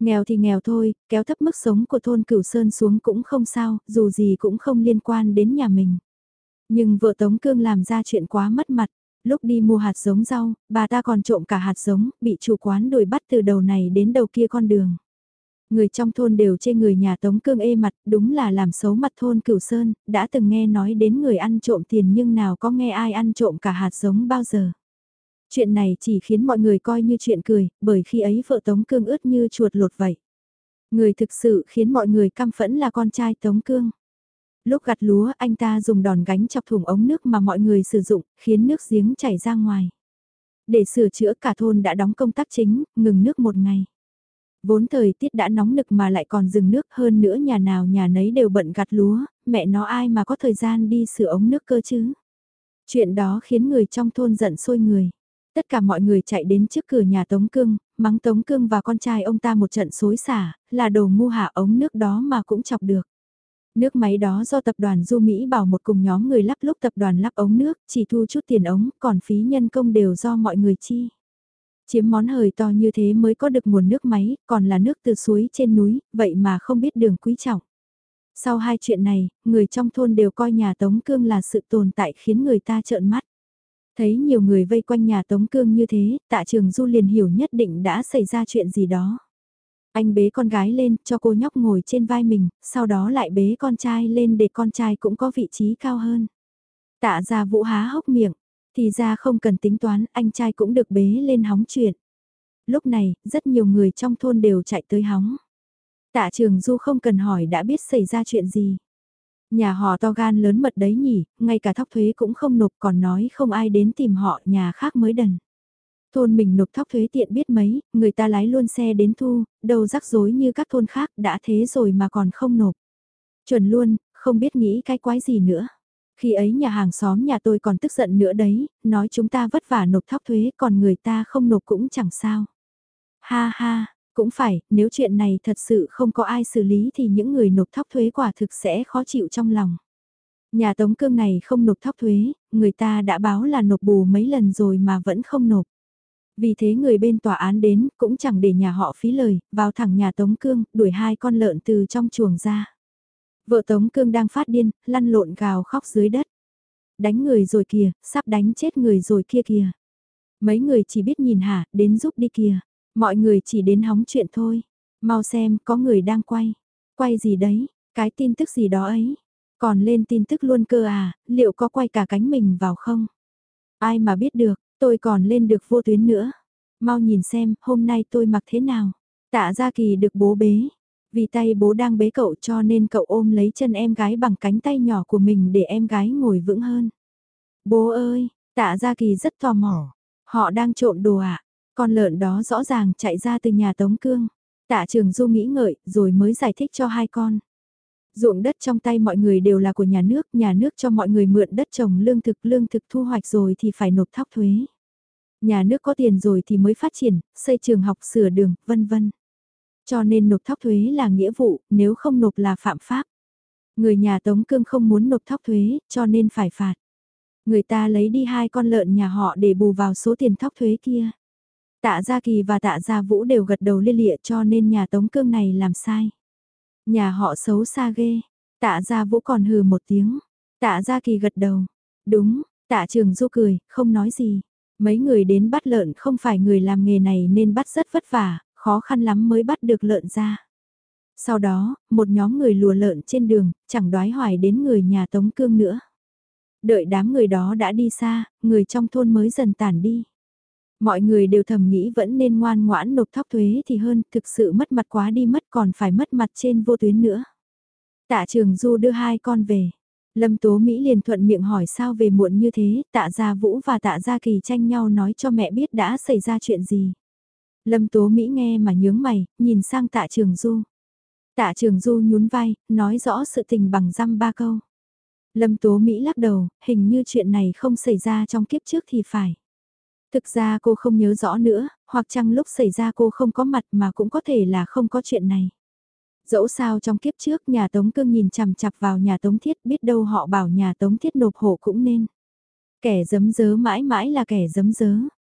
Nghèo thì nghèo thôi, kéo thấp mức sống của thôn Cửu Sơn xuống cũng không sao, dù gì cũng không liên quan đến nhà mình. Nhưng vợ Tống Cương làm ra chuyện quá mất mặt, lúc đi mua hạt giống rau, bà ta còn trộm cả hạt giống, bị chủ quán đuổi bắt từ đầu này đến đầu kia con đường. Người trong thôn đều chê người nhà Tống Cương ê mặt, đúng là làm xấu mặt thôn Cửu Sơn, đã từng nghe nói đến người ăn trộm tiền nhưng nào có nghe ai ăn trộm cả hạt giống bao giờ. Chuyện này chỉ khiến mọi người coi như chuyện cười, bởi khi ấy vợ Tống Cương ướt như chuột lột vậy. Người thực sự khiến mọi người căm phẫn là con trai Tống Cương. Lúc gặt lúa anh ta dùng đòn gánh chọc thùng ống nước mà mọi người sử dụng, khiến nước giếng chảy ra ngoài. Để sửa chữa cả thôn đã đóng công tác chính, ngừng nước một ngày. Vốn thời tiết đã nóng nực mà lại còn dừng nước hơn nữa nhà nào nhà nấy đều bận gặt lúa, mẹ nó ai mà có thời gian đi sửa ống nước cơ chứ. Chuyện đó khiến người trong thôn giận sôi người. Tất cả mọi người chạy đến trước cửa nhà Tống Cương, mắng Tống Cương và con trai ông ta một trận xối xả, là đồ ngu hạ ống nước đó mà cũng chọc được. Nước máy đó do tập đoàn Du Mỹ bảo một cùng nhóm người lắp lúc tập đoàn lắp ống nước, chỉ thu chút tiền ống, còn phí nhân công đều do mọi người chi. Chiếm món hời to như thế mới có được nguồn nước máy, còn là nước từ suối trên núi, vậy mà không biết đường quý trọng. Sau hai chuyện này, người trong thôn đều coi nhà Tống Cương là sự tồn tại khiến người ta trợn mắt. Thấy nhiều người vây quanh nhà Tống Cương như thế, tạ trường Du liền hiểu nhất định đã xảy ra chuyện gì đó. Anh bế con gái lên, cho cô nhóc ngồi trên vai mình, sau đó lại bế con trai lên để con trai cũng có vị trí cao hơn. Tạ ra vũ há hốc miệng, thì ra không cần tính toán, anh trai cũng được bế lên hóng chuyện. Lúc này, rất nhiều người trong thôn đều chạy tới hóng. Tạ trường du không cần hỏi đã biết xảy ra chuyện gì. Nhà họ to gan lớn mật đấy nhỉ, ngay cả thóc thuế cũng không nộp còn nói không ai đến tìm họ, nhà khác mới đần. Thôn mình nộp thóc thuế tiện biết mấy, người ta lái luôn xe đến thu, đâu rắc rối như các thôn khác đã thế rồi mà còn không nộp. Chuẩn luôn, không biết nghĩ cái quái gì nữa. Khi ấy nhà hàng xóm nhà tôi còn tức giận nữa đấy, nói chúng ta vất vả nộp thóc thuế còn người ta không nộp cũng chẳng sao. Ha ha, cũng phải, nếu chuyện này thật sự không có ai xử lý thì những người nộp thóc thuế quả thực sẽ khó chịu trong lòng. Nhà Tống Cương này không nộp thóc thuế, người ta đã báo là nộp bù mấy lần rồi mà vẫn không nộp. Vì thế người bên tòa án đến cũng chẳng để nhà họ phí lời, vào thẳng nhà Tống Cương, đuổi hai con lợn từ trong chuồng ra. Vợ Tống Cương đang phát điên, lăn lộn gào khóc dưới đất. Đánh người rồi kìa, sắp đánh chết người rồi kia kìa. Mấy người chỉ biết nhìn hả, đến giúp đi kìa. Mọi người chỉ đến hóng chuyện thôi. Mau xem, có người đang quay. Quay gì đấy, cái tin tức gì đó ấy. Còn lên tin tức luôn cơ à, liệu có quay cả cánh mình vào không? Ai mà biết được, tôi còn lên được vô tuyến nữa. Mau nhìn xem, hôm nay tôi mặc thế nào. Tạ Gia Kỳ được bố bế, vì tay bố đang bế cậu cho nên cậu ôm lấy chân em gái bằng cánh tay nhỏ của mình để em gái ngồi vững hơn. Bố ơi, tạ Gia Kỳ rất tò mò. Họ đang trộm đồ ạ. À? Con lợn đó rõ ràng chạy ra từ nhà Tống Cương. Tạ Trường Du nghĩ ngợi rồi mới giải thích cho hai con. Ruộng đất trong tay mọi người đều là của nhà nước, nhà nước cho mọi người mượn đất trồng lương thực, lương thực thu hoạch rồi thì phải nộp thóc thuế. Nhà nước có tiền rồi thì mới phát triển, xây trường học, sửa đường, vân vân. Cho nên nộp thóc thuế là nghĩa vụ, nếu không nộp là phạm pháp. Người nhà Tống Cương không muốn nộp thóc thuế, cho nên phải phạt. Người ta lấy đi hai con lợn nhà họ để bù vào số tiền thóc thuế kia. Tạ Gia Kỳ và Tạ Gia Vũ đều gật đầu liên lịa cho nên nhà Tống Cương này làm sai. Nhà họ xấu xa ghê. Tạ Gia Vũ còn hừ một tiếng. Tạ Gia Kỳ gật đầu. Đúng, Tạ Trường Du cười, không nói gì. Mấy người đến bắt lợn không phải người làm nghề này nên bắt rất vất vả, khó khăn lắm mới bắt được lợn ra. Sau đó, một nhóm người lùa lợn trên đường, chẳng đoái hoài đến người nhà Tống Cương nữa. Đợi đám người đó đã đi xa, người trong thôn mới dần tản đi. Mọi người đều thầm nghĩ vẫn nên ngoan ngoãn nộp thóc thuế thì hơn, thực sự mất mặt quá đi mất còn phải mất mặt trên vô tuyến nữa. Tạ Trường Du đưa hai con về. Lâm Tố Mỹ liền thuận miệng hỏi sao về muộn như thế, tạ Gia Vũ và tạ Gia Kỳ tranh nhau nói cho mẹ biết đã xảy ra chuyện gì. Lâm Tố Mỹ nghe mà nhướng mày, nhìn sang tạ Trường Du. Tạ Trường Du nhún vai, nói rõ sự tình bằng răm ba câu. Lâm Tố Mỹ lắc đầu, hình như chuyện này không xảy ra trong kiếp trước thì phải. Thực ra cô không nhớ rõ nữa, hoặc chăng lúc xảy ra cô không có mặt mà cũng có thể là không có chuyện này. Dẫu sao trong kiếp trước nhà Tống Cương nhìn chằm chặp vào nhà Tống Thiết biết đâu họ bảo nhà Tống Thiết nộp hộ cũng nên. Kẻ dấm dớ mãi mãi là kẻ dấm dớ.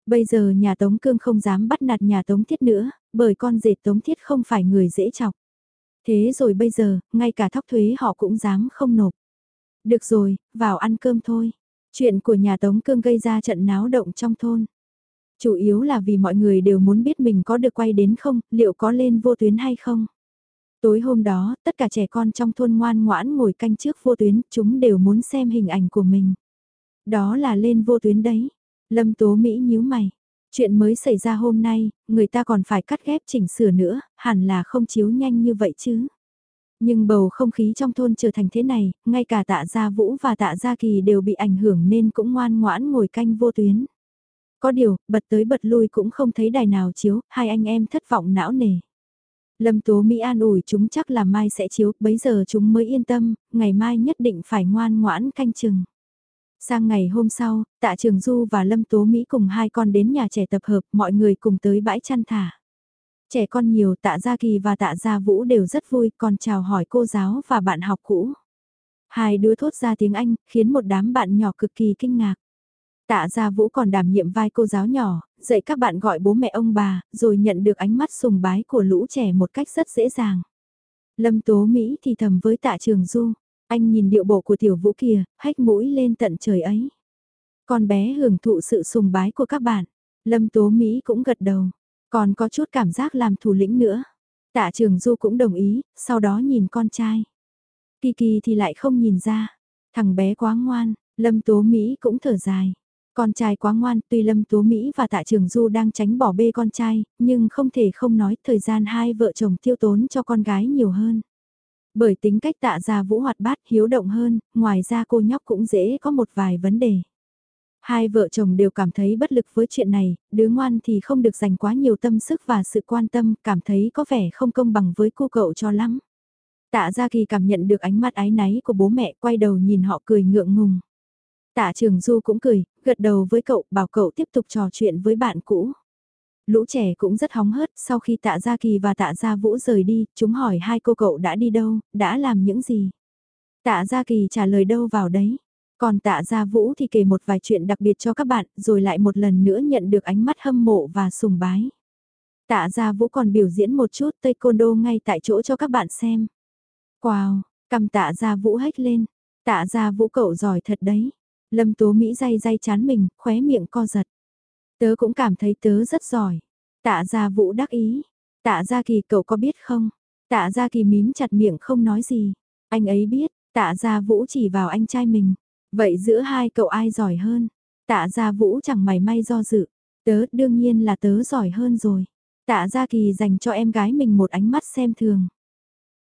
Bây giờ nhà Tống Cương không dám bắt nạt nhà Tống Thiết nữa, bởi con dệt Tống Thiết không phải người dễ chọc. Thế rồi bây giờ, ngay cả thóc thuế họ cũng dám không nộp. Được rồi, vào ăn cơm thôi. Chuyện của nhà Tống Cương gây ra trận náo động trong thôn. Chủ yếu là vì mọi người đều muốn biết mình có được quay đến không, liệu có lên vô tuyến hay không. Tối hôm đó, tất cả trẻ con trong thôn ngoan ngoãn ngồi canh trước vô tuyến, chúng đều muốn xem hình ảnh của mình. Đó là lên vô tuyến đấy. Lâm Tố Mỹ nhíu mày. Chuyện mới xảy ra hôm nay, người ta còn phải cắt ghép chỉnh sửa nữa, hẳn là không chiếu nhanh như vậy chứ. Nhưng bầu không khí trong thôn trở thành thế này, ngay cả tạ gia vũ và tạ gia kỳ đều bị ảnh hưởng nên cũng ngoan ngoãn ngồi canh vô tuyến. Có điều, bật tới bật lui cũng không thấy đài nào chiếu, hai anh em thất vọng não nề. Lâm Tố Mỹ an ủi chúng chắc là mai sẽ chiếu, bấy giờ chúng mới yên tâm, ngày mai nhất định phải ngoan ngoãn canh chừng. Sang ngày hôm sau, Tạ Trường Du và Lâm Tố Mỹ cùng hai con đến nhà trẻ tập hợp, mọi người cùng tới bãi chăn thả. Trẻ con nhiều Tạ Gia Kỳ và Tạ Gia Vũ đều rất vui, còn chào hỏi cô giáo và bạn học cũ. Hai đứa thốt ra tiếng Anh, khiến một đám bạn nhỏ cực kỳ kinh ngạc. Tạ Gia Vũ còn đảm nhiệm vai cô giáo nhỏ, dạy các bạn gọi bố mẹ ông bà, rồi nhận được ánh mắt sùng bái của lũ trẻ một cách rất dễ dàng. Lâm Tố Mỹ thì thầm với Tạ Trường Du, anh nhìn điệu bộ của tiểu vũ kìa, hách mũi lên tận trời ấy. Con bé hưởng thụ sự sùng bái của các bạn. Lâm Tố Mỹ cũng gật đầu, còn có chút cảm giác làm thủ lĩnh nữa. Tạ Trường Du cũng đồng ý, sau đó nhìn con trai. Kiki thì lại không nhìn ra. Thằng bé quá ngoan, Lâm Tố Mỹ cũng thở dài. Con trai quá ngoan, tuy Lâm Tố Mỹ và Tạ Trường Du đang tránh bỏ bê con trai, nhưng không thể không nói thời gian hai vợ chồng tiêu tốn cho con gái nhiều hơn. Bởi tính cách tạ gia vũ hoạt bát hiếu động hơn, ngoài ra cô nhóc cũng dễ có một vài vấn đề. Hai vợ chồng đều cảm thấy bất lực với chuyện này, đứa ngoan thì không được dành quá nhiều tâm sức và sự quan tâm, cảm thấy có vẻ không công bằng với cô cậu cho lắm. Tạ Gia Kỳ cảm nhận được ánh mắt ái náy của bố mẹ quay đầu nhìn họ cười ngượng ngùng. Tạ Trường Du cũng cười, gật đầu với cậu, bảo cậu tiếp tục trò chuyện với bạn cũ. Lũ trẻ cũng rất hóng hớt, sau khi tạ Gia Kỳ và tạ Gia Vũ rời đi, chúng hỏi hai cô cậu đã đi đâu, đã làm những gì. Tạ Gia Kỳ trả lời đâu vào đấy. Còn tạ Gia Vũ thì kể một vài chuyện đặc biệt cho các bạn, rồi lại một lần nữa nhận được ánh mắt hâm mộ và sùng bái. Tạ Gia Vũ còn biểu diễn một chút taekwondo ngay tại chỗ cho các bạn xem. Wow, cầm tạ Gia Vũ hét lên. Tạ Gia Vũ cậu giỏi thật đấy. Lâm Tố Mỹ day day chán mình, khóe miệng co giật. Tớ cũng cảm thấy tớ rất giỏi. Tạ gia vũ đắc ý. Tạ gia kỳ cậu có biết không? Tạ gia kỳ mím chặt miệng không nói gì. Anh ấy biết, tạ gia vũ chỉ vào anh trai mình. Vậy giữa hai cậu ai giỏi hơn? Tạ gia vũ chẳng mày may do dự. Tớ đương nhiên là tớ giỏi hơn rồi. Tạ gia kỳ dành cho em gái mình một ánh mắt xem thường.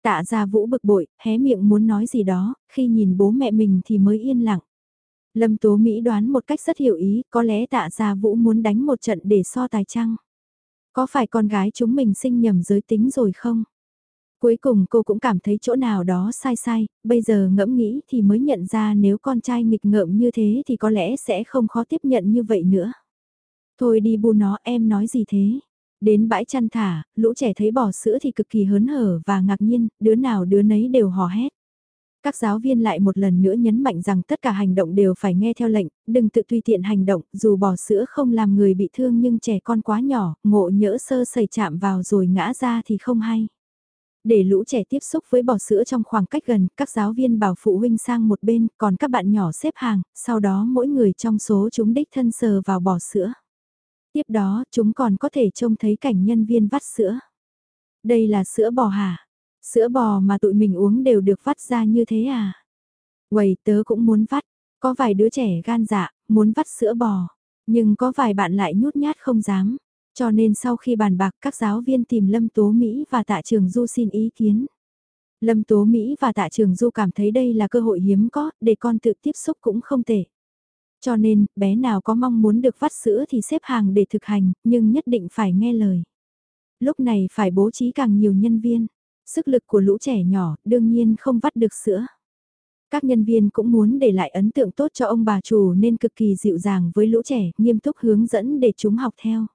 Tạ gia vũ bực bội, hé miệng muốn nói gì đó, khi nhìn bố mẹ mình thì mới yên lặng. Lâm Tố Mỹ đoán một cách rất hiểu ý, có lẽ tạ gia vũ muốn đánh một trận để so tài trăng. Có phải con gái chúng mình sinh nhầm giới tính rồi không? Cuối cùng cô cũng cảm thấy chỗ nào đó sai sai, bây giờ ngẫm nghĩ thì mới nhận ra nếu con trai nghịch ngợm như thế thì có lẽ sẽ không khó tiếp nhận như vậy nữa. Thôi đi bu nó em nói gì thế? Đến bãi chăn thả, lũ trẻ thấy bò sữa thì cực kỳ hớn hở và ngạc nhiên, đứa nào đứa nấy đều hò hét. Các giáo viên lại một lần nữa nhấn mạnh rằng tất cả hành động đều phải nghe theo lệnh, đừng tự tùy tiện hành động, dù bỏ sữa không làm người bị thương nhưng trẻ con quá nhỏ, ngộ nhỡ sơ sẩy chạm vào rồi ngã ra thì không hay. Để lũ trẻ tiếp xúc với bò sữa trong khoảng cách gần, các giáo viên bảo phụ huynh sang một bên, còn các bạn nhỏ xếp hàng, sau đó mỗi người trong số chúng đích thân sờ vào bò sữa. Tiếp đó, chúng còn có thể trông thấy cảnh nhân viên vắt sữa. Đây là sữa bò hả? Sữa bò mà tụi mình uống đều được vắt ra như thế à? Quầy tớ cũng muốn vắt, có vài đứa trẻ gan dạ, muốn vắt sữa bò, nhưng có vài bạn lại nhút nhát không dám. Cho nên sau khi bàn bạc các giáo viên tìm Lâm Tố Mỹ và Tạ Trường Du xin ý kiến. Lâm Tố Mỹ và Tạ Trường Du cảm thấy đây là cơ hội hiếm có, để con tự tiếp xúc cũng không tệ. Cho nên, bé nào có mong muốn được vắt sữa thì xếp hàng để thực hành, nhưng nhất định phải nghe lời. Lúc này phải bố trí càng nhiều nhân viên. Sức lực của lũ trẻ nhỏ đương nhiên không vắt được sữa. Các nhân viên cũng muốn để lại ấn tượng tốt cho ông bà chủ nên cực kỳ dịu dàng với lũ trẻ, nghiêm túc hướng dẫn để chúng học theo.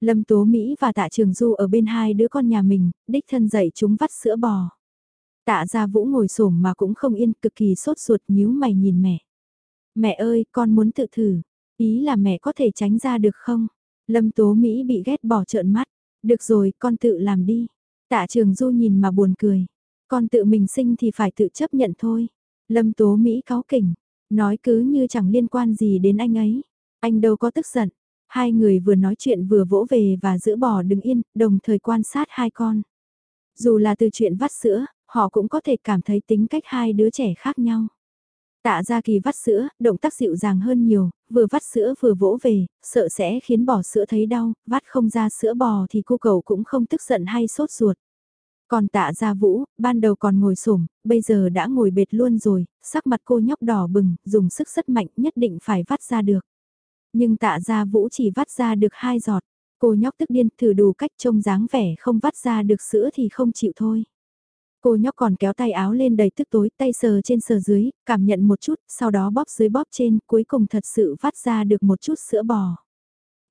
Lâm Tố Mỹ và Tạ Trường Du ở bên hai đứa con nhà mình, đích thân dạy chúng vắt sữa bò. Tạ gia Vũ ngồi xổm mà cũng không yên, cực kỳ sốt ruột nhíu mày nhìn mẹ. Mẹ ơi, con muốn tự thử. Ý là mẹ có thể tránh ra được không? Lâm Tố Mỹ bị ghét bỏ trợn mắt. Được rồi, con tự làm đi. Tạ Trường Du nhìn mà buồn cười. Con tự mình sinh thì phải tự chấp nhận thôi. Lâm Tố Mỹ cáu kỉnh. Nói cứ như chẳng liên quan gì đến anh ấy. Anh đâu có tức giận. Hai người vừa nói chuyện vừa vỗ về và giữ bò đứng yên, đồng thời quan sát hai con. Dù là từ chuyện vắt sữa, họ cũng có thể cảm thấy tính cách hai đứa trẻ khác nhau. Tạ ra kỳ vắt sữa, động tác dịu dàng hơn nhiều, vừa vắt sữa vừa vỗ về, sợ sẽ khiến bò sữa thấy đau, vắt không ra sữa bò thì cô cầu cũng không tức giận hay sốt ruột. Còn tạ gia vũ, ban đầu còn ngồi xổm bây giờ đã ngồi bệt luôn rồi, sắc mặt cô nhóc đỏ bừng, dùng sức rất mạnh nhất định phải vắt ra được. Nhưng tạ gia vũ chỉ vắt ra được hai giọt. Cô nhóc tức điên thử đủ cách trông dáng vẻ không vắt ra được sữa thì không chịu thôi. Cô nhóc còn kéo tay áo lên đầy tức tối, tay sờ trên sờ dưới, cảm nhận một chút, sau đó bóp dưới bóp trên, cuối cùng thật sự vắt ra được một chút sữa bò.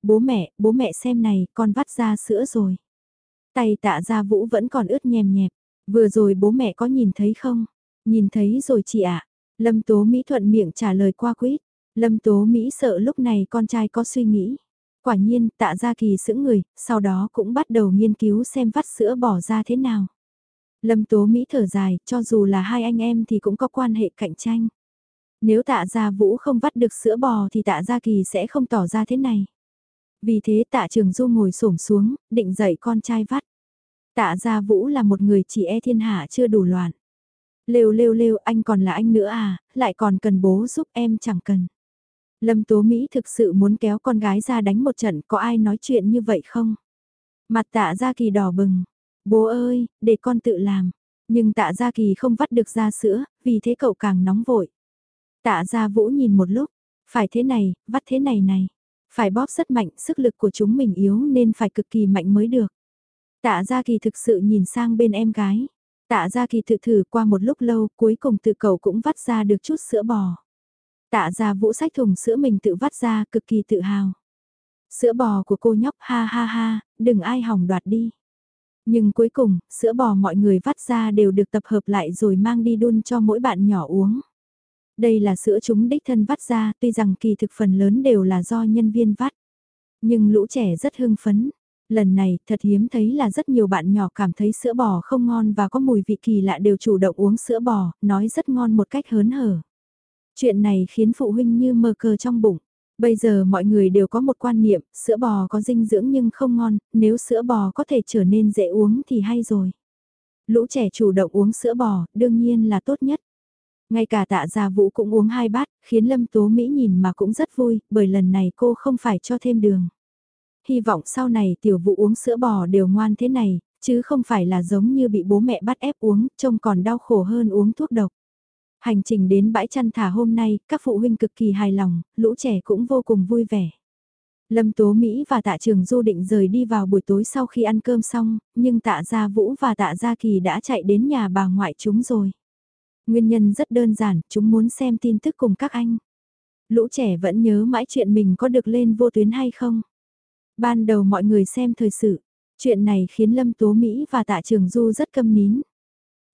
Bố mẹ, bố mẹ xem này, con vắt ra sữa rồi. Tay tạ gia vũ vẫn còn ướt nhèm nhẹp. Vừa rồi bố mẹ có nhìn thấy không? Nhìn thấy rồi chị ạ. Lâm Tố Mỹ thuận miệng trả lời qua quýt. Lâm Tố Mỹ sợ lúc này con trai có suy nghĩ. Quả nhiên tạ gia kỳ sững người, sau đó cũng bắt đầu nghiên cứu xem vắt sữa bỏ ra thế nào. Lâm Tố Mỹ thở dài, cho dù là hai anh em thì cũng có quan hệ cạnh tranh. Nếu tạ gia vũ không vắt được sữa bò thì tạ gia kỳ sẽ không tỏ ra thế này. Vì thế tạ trường du ngồi xổm xuống, định dạy con trai vắt. Tạ gia vũ là một người chỉ e thiên hạ chưa đủ loạn. Lêu lêu lêu anh còn là anh nữa à, lại còn cần bố giúp em chẳng cần. Lâm Tố Mỹ thực sự muốn kéo con gái ra đánh một trận có ai nói chuyện như vậy không? Mặt tạ gia kỳ đỏ bừng. Bố ơi, để con tự làm. Nhưng tạ gia kỳ không vắt được ra sữa, vì thế cậu càng nóng vội. Tạ gia vũ nhìn một lúc, phải thế này, vắt thế này này. Phải bóp rất mạnh, sức lực của chúng mình yếu nên phải cực kỳ mạnh mới được. Tạ Gia Kỳ thực sự nhìn sang bên em gái. Tạ Gia Kỳ thử thử qua một lúc lâu, cuối cùng tự cậu cũng vắt ra được chút sữa bò. Tạ Gia Vũ sách thùng sữa mình tự vắt ra, cực kỳ tự hào. Sữa bò của cô nhóc ha ha ha, đừng ai hỏng đoạt đi. Nhưng cuối cùng, sữa bò mọi người vắt ra đều được tập hợp lại rồi mang đi đun cho mỗi bạn nhỏ uống. Đây là sữa chúng đích thân vắt ra, tuy rằng kỳ thực phần lớn đều là do nhân viên vắt. Nhưng lũ trẻ rất hưng phấn. Lần này, thật hiếm thấy là rất nhiều bạn nhỏ cảm thấy sữa bò không ngon và có mùi vị kỳ lạ đều chủ động uống sữa bò, nói rất ngon một cách hớn hở. Chuyện này khiến phụ huynh như mơ cờ trong bụng. Bây giờ mọi người đều có một quan niệm, sữa bò có dinh dưỡng nhưng không ngon, nếu sữa bò có thể trở nên dễ uống thì hay rồi. Lũ trẻ chủ động uống sữa bò, đương nhiên là tốt nhất. Ngay cả tạ gia vũ cũng uống hai bát, khiến Lâm Tố Mỹ nhìn mà cũng rất vui, bởi lần này cô không phải cho thêm đường. Hy vọng sau này tiểu vũ uống sữa bò đều ngoan thế này, chứ không phải là giống như bị bố mẹ bắt ép uống, trông còn đau khổ hơn uống thuốc độc. Hành trình đến bãi chăn thả hôm nay, các phụ huynh cực kỳ hài lòng, lũ trẻ cũng vô cùng vui vẻ. Lâm Tố Mỹ và Tạ Trường Du định rời đi vào buổi tối sau khi ăn cơm xong, nhưng Tạ Gia Vũ và Tạ Gia Kỳ đã chạy đến nhà bà ngoại chúng rồi. Nguyên nhân rất đơn giản, chúng muốn xem tin tức cùng các anh. Lũ trẻ vẫn nhớ mãi chuyện mình có được lên vô tuyến hay không. Ban đầu mọi người xem thời sự, chuyện này khiến Lâm Tố Mỹ và Tạ Trường Du rất câm nín.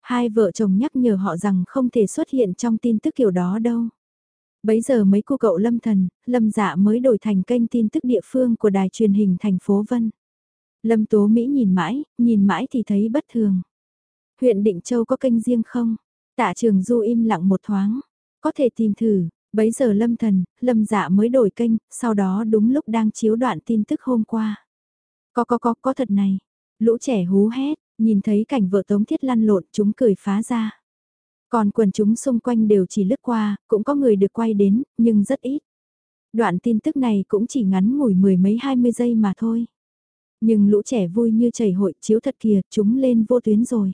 Hai vợ chồng nhắc nhở họ rằng không thể xuất hiện trong tin tức kiểu đó đâu. Bấy giờ mấy cô cậu lâm thần, lâm dạ mới đổi thành kênh tin tức địa phương của đài truyền hình thành phố Vân. Lâm Tố Mỹ nhìn mãi, nhìn mãi thì thấy bất thường. Huyện Định Châu có kênh riêng không? Tạ trường Du im lặng một thoáng. Có thể tìm thử, bấy giờ lâm thần, lâm dạ mới đổi kênh, sau đó đúng lúc đang chiếu đoạn tin tức hôm qua. Có có có, có thật này. Lũ trẻ hú hét, nhìn thấy cảnh vợ tống thiết lăn lộn chúng cười phá ra. Còn quần chúng xung quanh đều chỉ lướt qua, cũng có người được quay đến, nhưng rất ít. Đoạn tin tức này cũng chỉ ngắn ngủi mười mấy hai mươi giây mà thôi. Nhưng lũ trẻ vui như chảy hội chiếu thật kìa, chúng lên vô tuyến rồi.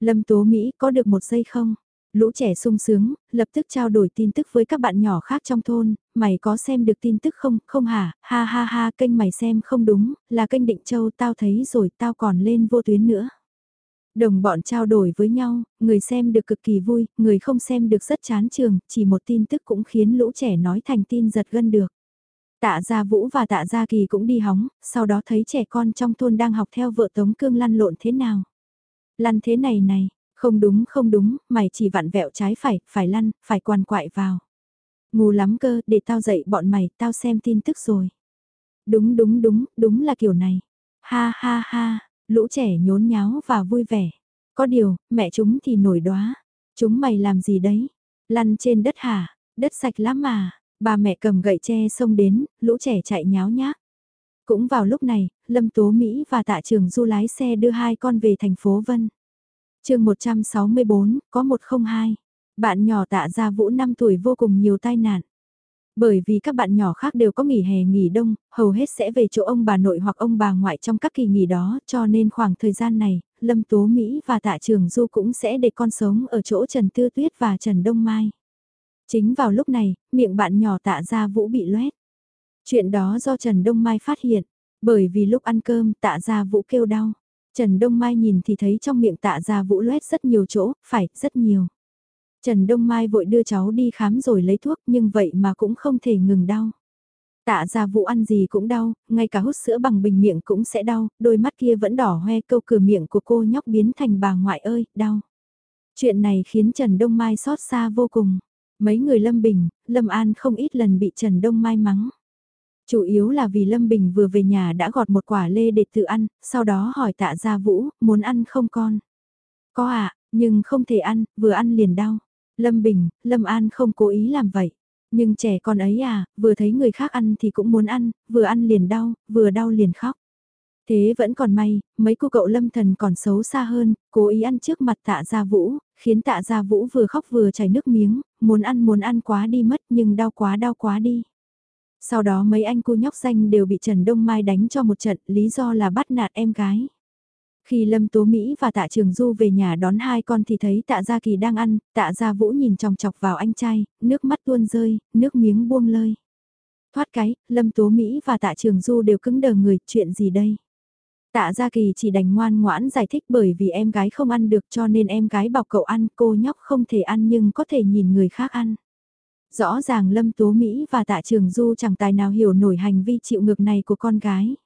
Lâm Tố Mỹ có được một giây không? Lũ trẻ sung sướng, lập tức trao đổi tin tức với các bạn nhỏ khác trong thôn, mày có xem được tin tức không, không hả, ha ha ha, kênh mày xem không đúng, là kênh Định Châu tao thấy rồi, tao còn lên vô tuyến nữa. Đồng bọn trao đổi với nhau, người xem được cực kỳ vui, người không xem được rất chán trường, chỉ một tin tức cũng khiến lũ trẻ nói thành tin giật gân được. Tạ Gia Vũ và Tạ Gia Kỳ cũng đi hóng, sau đó thấy trẻ con trong thôn đang học theo vợ Tống Cương lăn lộn thế nào. Lăn thế này này, không đúng không đúng, mày chỉ vặn vẹo trái phải, phải lăn, phải quằn quại vào. Ngu lắm cơ, để tao dạy bọn mày, tao xem tin tức rồi. Đúng đúng đúng, đúng là kiểu này. Ha ha ha, lũ trẻ nhốn nháo và vui vẻ. Có điều, mẹ chúng thì nổi đóa. Chúng mày làm gì đấy? Lăn trên đất hả? Đất sạch lắm mà. Bà mẹ cầm gậy tre xông đến, lũ trẻ chạy nháo nhác. Cũng vào lúc này, Lâm Tố Mỹ và Tạ Trường Du lái xe đưa hai con về thành phố Vân chương 164, có 102. Bạn nhỏ tạ gia vũ 5 tuổi vô cùng nhiều tai nạn. Bởi vì các bạn nhỏ khác đều có nghỉ hè nghỉ đông, hầu hết sẽ về chỗ ông bà nội hoặc ông bà ngoại trong các kỳ nghỉ đó, cho nên khoảng thời gian này, Lâm Tố Mỹ và Tạ Trường Du cũng sẽ để con sống ở chỗ Trần Tư Tuyết và Trần Đông Mai. Chính vào lúc này, miệng bạn nhỏ tạ gia vũ bị loét. Chuyện đó do Trần Đông Mai phát hiện, bởi vì lúc ăn cơm tạ gia vũ kêu đau. Trần Đông Mai nhìn thì thấy trong miệng tạ gia vũ loét rất nhiều chỗ, phải, rất nhiều. Trần Đông Mai vội đưa cháu đi khám rồi lấy thuốc nhưng vậy mà cũng không thể ngừng đau. Tạ gia vũ ăn gì cũng đau, ngay cả hút sữa bằng bình miệng cũng sẽ đau, đôi mắt kia vẫn đỏ hoe câu cửa miệng của cô nhóc biến thành bà ngoại ơi, đau. Chuyện này khiến Trần Đông Mai xót xa vô cùng. Mấy người Lâm Bình, Lâm An không ít lần bị Trần Đông Mai mắng. Chủ yếu là vì Lâm Bình vừa về nhà đã gọt một quả lê để tự ăn, sau đó hỏi tạ gia Vũ, muốn ăn không con? Có ạ, à, nhưng không thể ăn, vừa ăn liền đau. Lâm Bình, Lâm An không cố ý làm vậy. Nhưng trẻ con ấy à, vừa thấy người khác ăn thì cũng muốn ăn, vừa ăn liền đau, vừa đau liền khóc. Thế vẫn còn may, mấy cô cậu lâm thần còn xấu xa hơn, cố ý ăn trước mặt tạ gia vũ, khiến tạ gia vũ vừa khóc vừa chảy nước miếng, muốn ăn muốn ăn quá đi mất nhưng đau quá đau quá đi. Sau đó mấy anh cu nhóc danh đều bị Trần Đông Mai đánh cho một trận, lý do là bắt nạt em gái. Khi Lâm Tố Mỹ và Tạ Trường Du về nhà đón hai con thì thấy Tạ Gia Kỳ đang ăn, Tạ Gia Vũ nhìn chòng chọc vào anh trai, nước mắt tuôn rơi, nước miếng buông lơi. Thoát cái, Lâm Tố Mỹ và Tạ Trường Du đều cứng đờ người, chuyện gì đây? Tạ Gia Kỳ chỉ đành ngoan ngoãn giải thích bởi vì em gái không ăn được cho nên em gái bảo cậu ăn, cô nhóc không thể ăn nhưng có thể nhìn người khác ăn. Rõ ràng Lâm Tố Mỹ và Tạ Trường Du chẳng tài nào hiểu nổi hành vi chịu ngược này của con gái.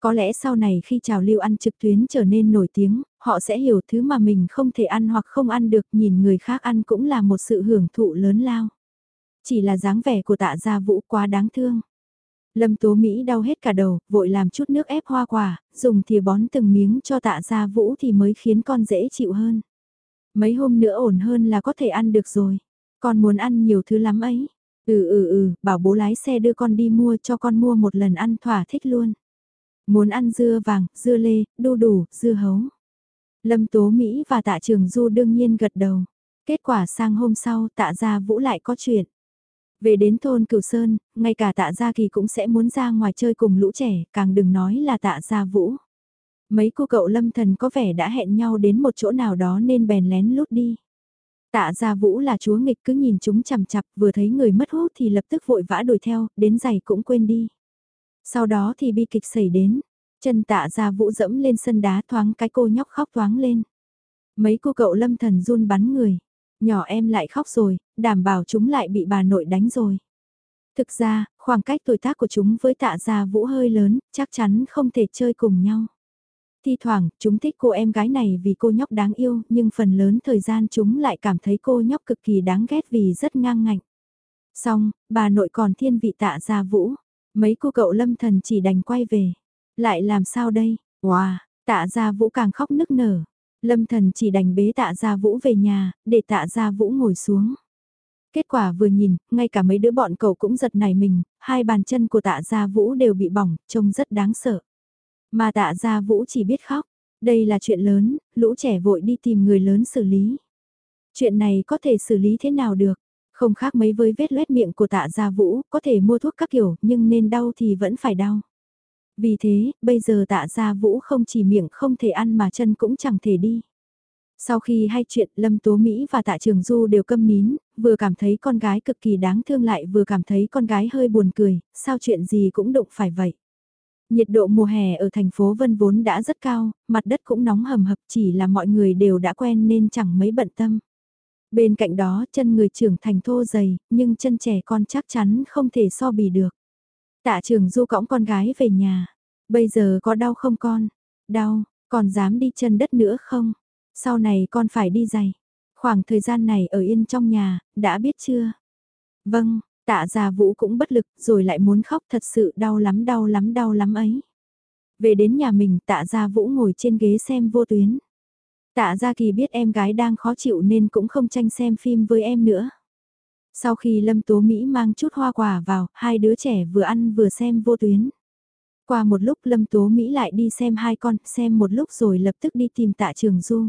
Có lẽ sau này khi trào lưu ăn trực tuyến trở nên nổi tiếng, họ sẽ hiểu thứ mà mình không thể ăn hoặc không ăn được nhìn người khác ăn cũng là một sự hưởng thụ lớn lao. Chỉ là dáng vẻ của tạ gia vũ quá đáng thương. Lâm Tố Mỹ đau hết cả đầu, vội làm chút nước ép hoa quả, dùng thìa bón từng miếng cho tạ gia vũ thì mới khiến con dễ chịu hơn. Mấy hôm nữa ổn hơn là có thể ăn được rồi. Con muốn ăn nhiều thứ lắm ấy. Ừ ừ ừ, bảo bố lái xe đưa con đi mua cho con mua một lần ăn thỏa thích luôn. Muốn ăn dưa vàng, dưa lê, đu đủ, dưa hấu. Lâm Tố Mỹ và tạ trường Du đương nhiên gật đầu. Kết quả sang hôm sau tạ gia vũ lại có chuyện. Về đến thôn Cửu Sơn, ngay cả tạ Gia Kỳ cũng sẽ muốn ra ngoài chơi cùng lũ trẻ, càng đừng nói là tạ Gia Vũ. Mấy cô cậu lâm thần có vẻ đã hẹn nhau đến một chỗ nào đó nên bèn lén lút đi. Tạ Gia Vũ là chúa nghịch cứ nhìn chúng chằm chặp vừa thấy người mất hút thì lập tức vội vã đuổi theo, đến giày cũng quên đi. Sau đó thì bi kịch xảy đến, chân tạ Gia Vũ dẫm lên sân đá thoáng cái cô nhóc khóc thoáng lên. Mấy cô cậu lâm thần run bắn người. Nhỏ em lại khóc rồi, đảm bảo chúng lại bị bà nội đánh rồi. Thực ra, khoảng cách tuổi tác của chúng với tạ gia vũ hơi lớn, chắc chắn không thể chơi cùng nhau. Thi thoảng, chúng thích cô em gái này vì cô nhóc đáng yêu, nhưng phần lớn thời gian chúng lại cảm thấy cô nhóc cực kỳ đáng ghét vì rất ngang ngạnh. Xong, bà nội còn thiên vị tạ gia vũ. Mấy cô cậu lâm thần chỉ đành quay về. Lại làm sao đây? Wow, tạ gia vũ càng khóc nức nở. Lâm thần chỉ đành bế tạ gia vũ về nhà, để tạ gia vũ ngồi xuống. Kết quả vừa nhìn, ngay cả mấy đứa bọn cậu cũng giật nảy mình, hai bàn chân của tạ gia vũ đều bị bỏng, trông rất đáng sợ. Mà tạ gia vũ chỉ biết khóc, đây là chuyện lớn, lũ trẻ vội đi tìm người lớn xử lý. Chuyện này có thể xử lý thế nào được, không khác mấy với vết loét miệng của tạ gia vũ, có thể mua thuốc các kiểu, nhưng nên đau thì vẫn phải đau. Vì thế, bây giờ tạ gia vũ không chỉ miệng không thể ăn mà chân cũng chẳng thể đi. Sau khi hai chuyện Lâm Tố Mỹ và Tạ Trường Du đều câm nín, vừa cảm thấy con gái cực kỳ đáng thương lại vừa cảm thấy con gái hơi buồn cười, sao chuyện gì cũng đụng phải vậy. Nhiệt độ mùa hè ở thành phố Vân vốn đã rất cao, mặt đất cũng nóng hầm hập chỉ là mọi người đều đã quen nên chẳng mấy bận tâm. Bên cạnh đó chân người trưởng thành thô dày, nhưng chân trẻ con chắc chắn không thể so bì được. Tạ trường du cõng con gái về nhà. Bây giờ có đau không con? Đau, còn dám đi chân đất nữa không? Sau này con phải đi giày. Khoảng thời gian này ở yên trong nhà, đã biết chưa? Vâng, tạ Gia vũ cũng bất lực rồi lại muốn khóc thật sự đau lắm đau lắm đau lắm ấy. Về đến nhà mình tạ gia vũ ngồi trên ghế xem vô tuyến. Tạ Gia Kỳ biết em gái đang khó chịu nên cũng không tranh xem phim với em nữa. Sau khi Lâm Tố Mỹ mang chút hoa quả vào, hai đứa trẻ vừa ăn vừa xem vô tuyến. Qua một lúc Lâm Tố Mỹ lại đi xem hai con, xem một lúc rồi lập tức đi tìm tạ trường Du.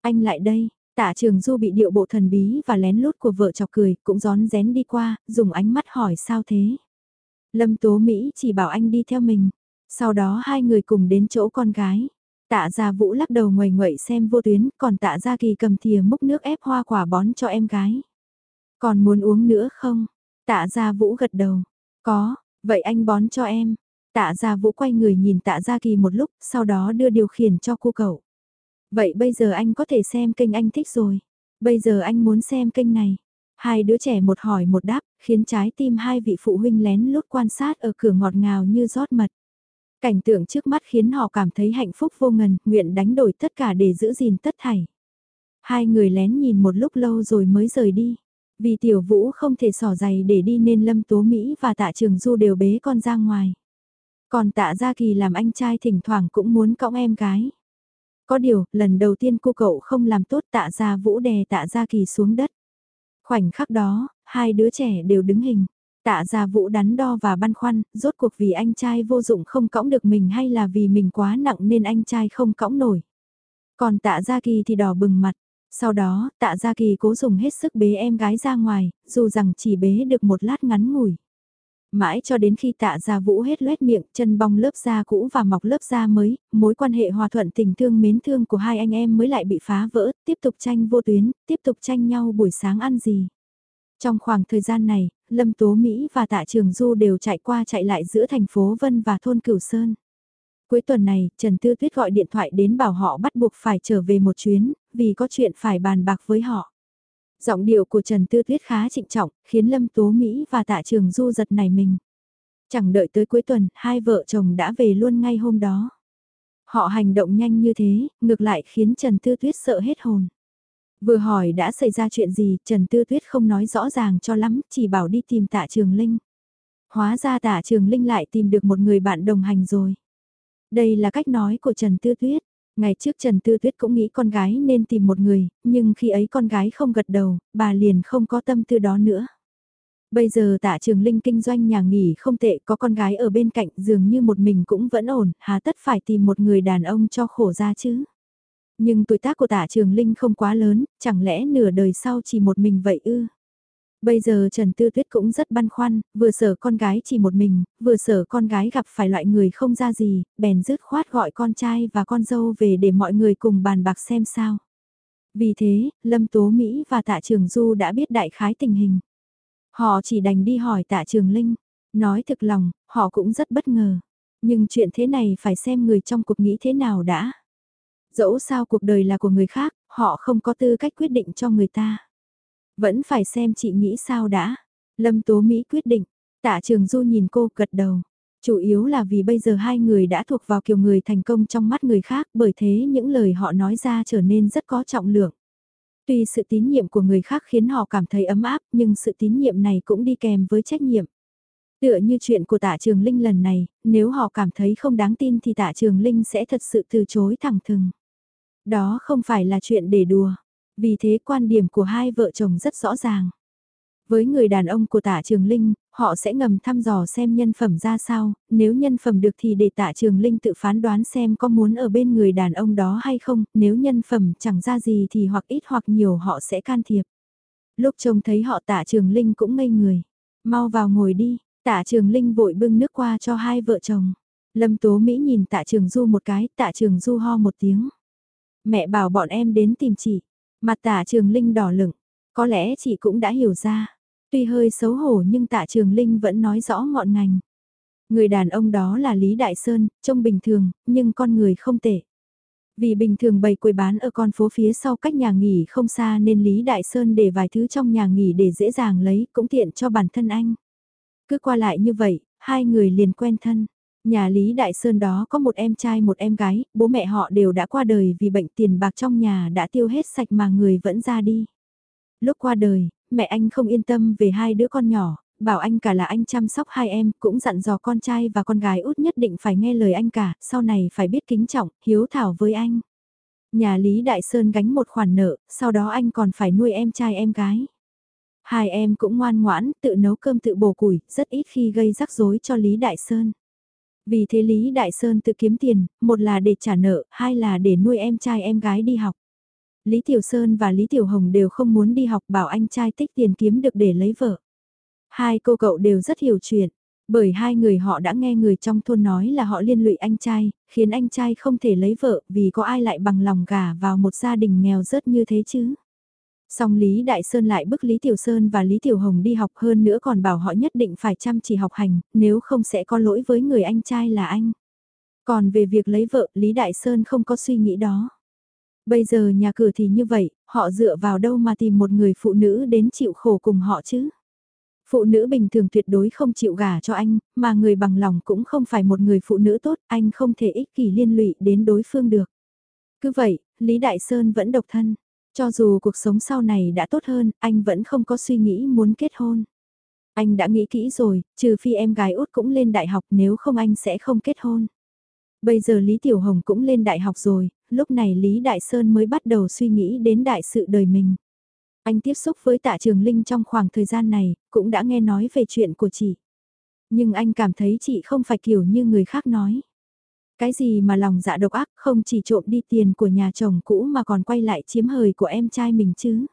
Anh lại đây, tạ trường Du bị điệu bộ thần bí và lén lút của vợ chọc cười, cũng gión rén đi qua, dùng ánh mắt hỏi sao thế. Lâm Tố Mỹ chỉ bảo anh đi theo mình. Sau đó hai người cùng đến chỗ con gái. Tạ Gia Vũ lắc đầu ngoầy ngoậy xem vô tuyến, còn Tạ Gia Kỳ cầm thìa múc nước ép hoa quả bón cho em gái. Còn muốn uống nữa không? Tạ Gia Vũ gật đầu. Có, vậy anh bón cho em. Tạ Gia Vũ quay người nhìn Tạ Gia Kỳ một lúc, sau đó đưa điều khiển cho cô cậu. Vậy bây giờ anh có thể xem kênh anh thích rồi. Bây giờ anh muốn xem kênh này. Hai đứa trẻ một hỏi một đáp, khiến trái tim hai vị phụ huynh lén lút quan sát ở cửa ngọt ngào như rót mật. Cảnh tượng trước mắt khiến họ cảm thấy hạnh phúc vô ngần, nguyện đánh đổi tất cả để giữ gìn tất thảy. Hai người lén nhìn một lúc lâu rồi mới rời đi. Vì tiểu vũ không thể sỏ giày để đi nên Lâm Tố Mỹ và tạ trường du đều bế con ra ngoài. Còn tạ gia kỳ làm anh trai thỉnh thoảng cũng muốn cõng em gái. Có điều, lần đầu tiên cô cậu không làm tốt tạ ra vũ đè tạ ra kỳ xuống đất. Khoảnh khắc đó, hai đứa trẻ đều đứng hình. Tạ ra vũ đắn đo và băn khoăn, rốt cuộc vì anh trai vô dụng không cõng được mình hay là vì mình quá nặng nên anh trai không cõng nổi. Còn tạ ra kỳ thì đỏ bừng mặt. Sau đó, tạ gia kỳ cố dùng hết sức bế em gái ra ngoài, dù rằng chỉ bế được một lát ngắn ngủi. Mãi cho đến khi tạ gia vũ hết loét miệng, chân bong lớp da cũ và mọc lớp da mới, mối quan hệ hòa thuận tình thương mến thương của hai anh em mới lại bị phá vỡ, tiếp tục tranh vô tuyến, tiếp tục tranh nhau buổi sáng ăn gì. Trong khoảng thời gian này, Lâm Tố Mỹ và Tạ Trường Du đều chạy qua chạy lại giữa thành phố Vân và thôn Cửu Sơn. Cuối tuần này, Trần Tư Tuyết gọi điện thoại đến bảo họ bắt buộc phải trở về một chuyến, vì có chuyện phải bàn bạc với họ. Giọng điệu của Trần Tư Tuyết khá trịnh trọng, khiến Lâm Tố Mỹ và Tạ Trường Du giật nảy mình. Chẳng đợi tới cuối tuần, hai vợ chồng đã về luôn ngay hôm đó. Họ hành động nhanh như thế, ngược lại khiến Trần Tư Tuyết sợ hết hồn. Vừa hỏi đã xảy ra chuyện gì, Trần Tư Tuyết không nói rõ ràng cho lắm, chỉ bảo đi tìm tạ Trường Linh. Hóa ra tạ Trường Linh lại tìm được một người bạn đồng hành rồi. Đây là cách nói của Trần Tư Tuyết. Ngày trước Trần Tư Tuyết cũng nghĩ con gái nên tìm một người, nhưng khi ấy con gái không gật đầu, bà liền không có tâm tư đó nữa. Bây giờ tạ trường linh kinh doanh nhà nghỉ không tệ có con gái ở bên cạnh dường như một mình cũng vẫn ổn, hà tất phải tìm một người đàn ông cho khổ ra chứ. Nhưng tuổi tác của tạ trường linh không quá lớn, chẳng lẽ nửa đời sau chỉ một mình vậy ư? Bây giờ Trần Tư Tuyết cũng rất băn khoăn, vừa sợ con gái chỉ một mình, vừa sợ con gái gặp phải loại người không ra gì, bèn dứt khoát gọi con trai và con dâu về để mọi người cùng bàn bạc xem sao. Vì thế, Lâm Tố Mỹ và Tạ Trường Du đã biết đại khái tình hình. Họ chỉ đành đi hỏi Tạ Trường Linh. Nói thực lòng, họ cũng rất bất ngờ. Nhưng chuyện thế này phải xem người trong cuộc nghĩ thế nào đã. Dẫu sao cuộc đời là của người khác, họ không có tư cách quyết định cho người ta. Vẫn phải xem chị nghĩ sao đã. Lâm Tố Mỹ quyết định. Tạ Trường Du nhìn cô gật đầu. Chủ yếu là vì bây giờ hai người đã thuộc vào kiểu người thành công trong mắt người khác bởi thế những lời họ nói ra trở nên rất có trọng lượng. Tuy sự tín nhiệm của người khác khiến họ cảm thấy ấm áp nhưng sự tín nhiệm này cũng đi kèm với trách nhiệm. Tựa như chuyện của tạ trường Linh lần này, nếu họ cảm thấy không đáng tin thì tạ trường Linh sẽ thật sự từ chối thẳng thừng. Đó không phải là chuyện để đùa. Vì thế quan điểm của hai vợ chồng rất rõ ràng. Với người đàn ông của tạ trường Linh, họ sẽ ngầm thăm dò xem nhân phẩm ra sao, nếu nhân phẩm được thì để tạ trường Linh tự phán đoán xem có muốn ở bên người đàn ông đó hay không, nếu nhân phẩm chẳng ra gì thì hoặc ít hoặc nhiều họ sẽ can thiệp. Lúc trông thấy họ tạ trường Linh cũng ngây người. Mau vào ngồi đi, tạ trường Linh vội bưng nước qua cho hai vợ chồng. Lâm Tố Mỹ nhìn tạ trường Du một cái, tạ trường Du ho một tiếng. Mẹ bảo bọn em đến tìm chị. Mặt tạ trường Linh đỏ lửng, có lẽ chị cũng đã hiểu ra. Tuy hơi xấu hổ nhưng tạ trường Linh vẫn nói rõ ngọn ngành. Người đàn ông đó là Lý Đại Sơn, trông bình thường, nhưng con người không tệ. Vì bình thường bày quầy bán ở con phố phía sau cách nhà nghỉ không xa nên Lý Đại Sơn để vài thứ trong nhà nghỉ để dễ dàng lấy cũng tiện cho bản thân anh. Cứ qua lại như vậy, hai người liền quen thân. Nhà Lý Đại Sơn đó có một em trai một em gái, bố mẹ họ đều đã qua đời vì bệnh tiền bạc trong nhà đã tiêu hết sạch mà người vẫn ra đi. Lúc qua đời, mẹ anh không yên tâm về hai đứa con nhỏ, bảo anh cả là anh chăm sóc hai em, cũng dặn dò con trai và con gái út nhất định phải nghe lời anh cả, sau này phải biết kính trọng, hiếu thảo với anh. Nhà Lý Đại Sơn gánh một khoản nợ, sau đó anh còn phải nuôi em trai em gái. Hai em cũng ngoan ngoãn, tự nấu cơm tự bổ củi, rất ít khi gây rắc rối cho Lý Đại Sơn. Vì thế Lý Đại Sơn tự kiếm tiền, một là để trả nợ, hai là để nuôi em trai em gái đi học. Lý Tiểu Sơn và Lý Tiểu Hồng đều không muốn đi học bảo anh trai tích tiền kiếm được để lấy vợ. Hai cô cậu đều rất hiểu chuyện, bởi hai người họ đã nghe người trong thôn nói là họ liên lụy anh trai, khiến anh trai không thể lấy vợ vì có ai lại bằng lòng gả vào một gia đình nghèo rớt như thế chứ. Song Lý Đại Sơn lại bức Lý Tiểu Sơn và Lý Tiểu Hồng đi học hơn nữa còn bảo họ nhất định phải chăm chỉ học hành, nếu không sẽ có lỗi với người anh trai là anh. Còn về việc lấy vợ, Lý Đại Sơn không có suy nghĩ đó. Bây giờ nhà cửa thì như vậy, họ dựa vào đâu mà tìm một người phụ nữ đến chịu khổ cùng họ chứ? Phụ nữ bình thường tuyệt đối không chịu gả cho anh, mà người bằng lòng cũng không phải một người phụ nữ tốt, anh không thể ích kỷ liên lụy đến đối phương được. Cứ vậy, Lý Đại Sơn vẫn độc thân. Cho dù cuộc sống sau này đã tốt hơn, anh vẫn không có suy nghĩ muốn kết hôn. Anh đã nghĩ kỹ rồi, trừ phi em gái út cũng lên đại học nếu không anh sẽ không kết hôn. Bây giờ Lý Tiểu Hồng cũng lên đại học rồi, lúc này Lý Đại Sơn mới bắt đầu suy nghĩ đến đại sự đời mình. Anh tiếp xúc với tạ trường Linh trong khoảng thời gian này, cũng đã nghe nói về chuyện của chị. Nhưng anh cảm thấy chị không phải kiểu như người khác nói. Cái gì mà lòng dạ độc ác không chỉ trộm đi tiền của nhà chồng cũ mà còn quay lại chiếm hời của em trai mình chứ.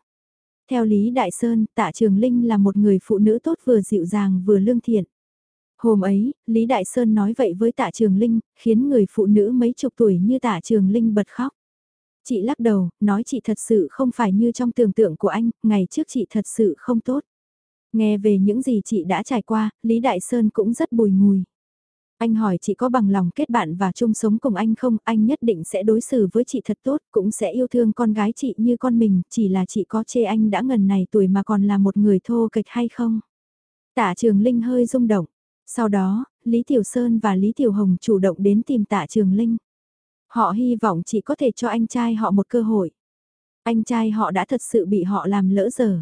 Theo Lý Đại Sơn, tạ trường Linh là một người phụ nữ tốt vừa dịu dàng vừa lương thiện. Hôm ấy, Lý Đại Sơn nói vậy với tạ trường Linh, khiến người phụ nữ mấy chục tuổi như tạ trường Linh bật khóc. Chị lắc đầu, nói chị thật sự không phải như trong tưởng tượng của anh, ngày trước chị thật sự không tốt. Nghe về những gì chị đã trải qua, Lý Đại Sơn cũng rất bùi ngùi. Anh hỏi chị có bằng lòng kết bạn và chung sống cùng anh không, anh nhất định sẽ đối xử với chị thật tốt, cũng sẽ yêu thương con gái chị như con mình, chỉ là chị có chê anh đã ngần này tuổi mà còn là một người thô kịch hay không. Tạ Trường Linh hơi rung động. Sau đó, Lý Tiểu Sơn và Lý Tiểu Hồng chủ động đến tìm Tạ Trường Linh. Họ hy vọng chị có thể cho anh trai họ một cơ hội. Anh trai họ đã thật sự bị họ làm lỡ giờ.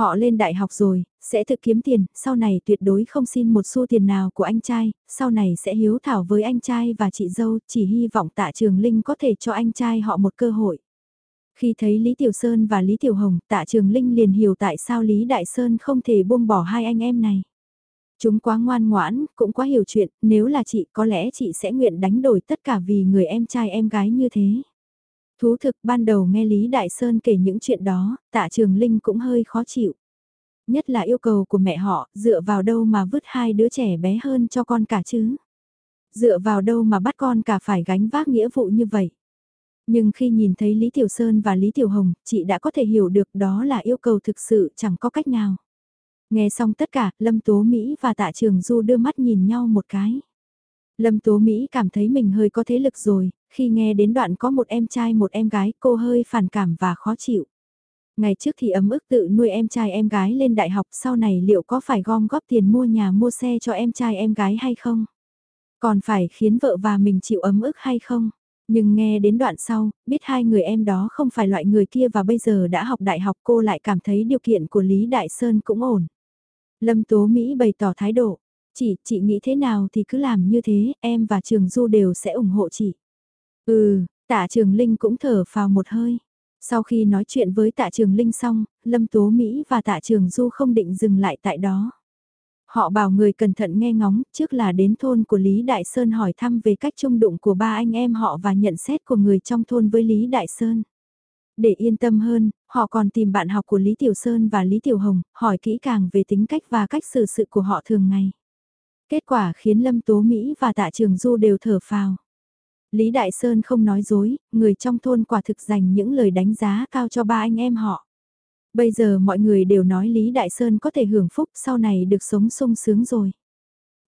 Họ lên đại học rồi, sẽ thực kiếm tiền, sau này tuyệt đối không xin một xu tiền nào của anh trai, sau này sẽ hiếu thảo với anh trai và chị dâu, chỉ hy vọng tạ trường Linh có thể cho anh trai họ một cơ hội. Khi thấy Lý Tiểu Sơn và Lý Tiểu Hồng, tạ trường Linh liền hiểu tại sao Lý Đại Sơn không thể buông bỏ hai anh em này. Chúng quá ngoan ngoãn, cũng quá hiểu chuyện, nếu là chị có lẽ chị sẽ nguyện đánh đổi tất cả vì người em trai em gái như thế. Thú thực ban đầu nghe Lý Đại Sơn kể những chuyện đó, tạ trường Linh cũng hơi khó chịu. Nhất là yêu cầu của mẹ họ, dựa vào đâu mà vứt hai đứa trẻ bé hơn cho con cả chứ. Dựa vào đâu mà bắt con cả phải gánh vác nghĩa vụ như vậy. Nhưng khi nhìn thấy Lý Tiểu Sơn và Lý Tiểu Hồng, chị đã có thể hiểu được đó là yêu cầu thực sự chẳng có cách nào. Nghe xong tất cả, Lâm Tố Mỹ và Tạ Trường Du đưa mắt nhìn nhau một cái. Lâm Tố Mỹ cảm thấy mình hơi có thế lực rồi, khi nghe đến đoạn có một em trai một em gái cô hơi phản cảm và khó chịu. Ngày trước thì ấm ức tự nuôi em trai em gái lên đại học sau này liệu có phải gom góp tiền mua nhà mua xe cho em trai em gái hay không? Còn phải khiến vợ và mình chịu ấm ức hay không? Nhưng nghe đến đoạn sau, biết hai người em đó không phải loại người kia và bây giờ đã học đại học cô lại cảm thấy điều kiện của Lý Đại Sơn cũng ổn. Lâm Tố Mỹ bày tỏ thái độ, chị, chị nghĩ thế nào thì cứ làm như thế, em và Trường Du đều sẽ ủng hộ chị. Ừ, tạ Trường Linh cũng thở phào một hơi. Sau khi nói chuyện với tạ Trường Linh xong, Lâm Tố Mỹ và tạ Trường Du không định dừng lại tại đó. Họ bảo người cẩn thận nghe ngóng, trước là đến thôn của Lý Đại Sơn hỏi thăm về cách trung đụng của ba anh em họ và nhận xét của người trong thôn với Lý Đại Sơn. Để yên tâm hơn, họ còn tìm bạn học của Lý Tiểu Sơn và Lý Tiểu Hồng, hỏi kỹ càng về tính cách và cách xử sự của họ thường ngày. Kết quả khiến Lâm Tố Mỹ và Tạ Trường Du đều thở phào. Lý Đại Sơn không nói dối, người trong thôn quả thực dành những lời đánh giá cao cho ba anh em họ. Bây giờ mọi người đều nói Lý Đại Sơn có thể hưởng phúc sau này được sống sung sướng rồi.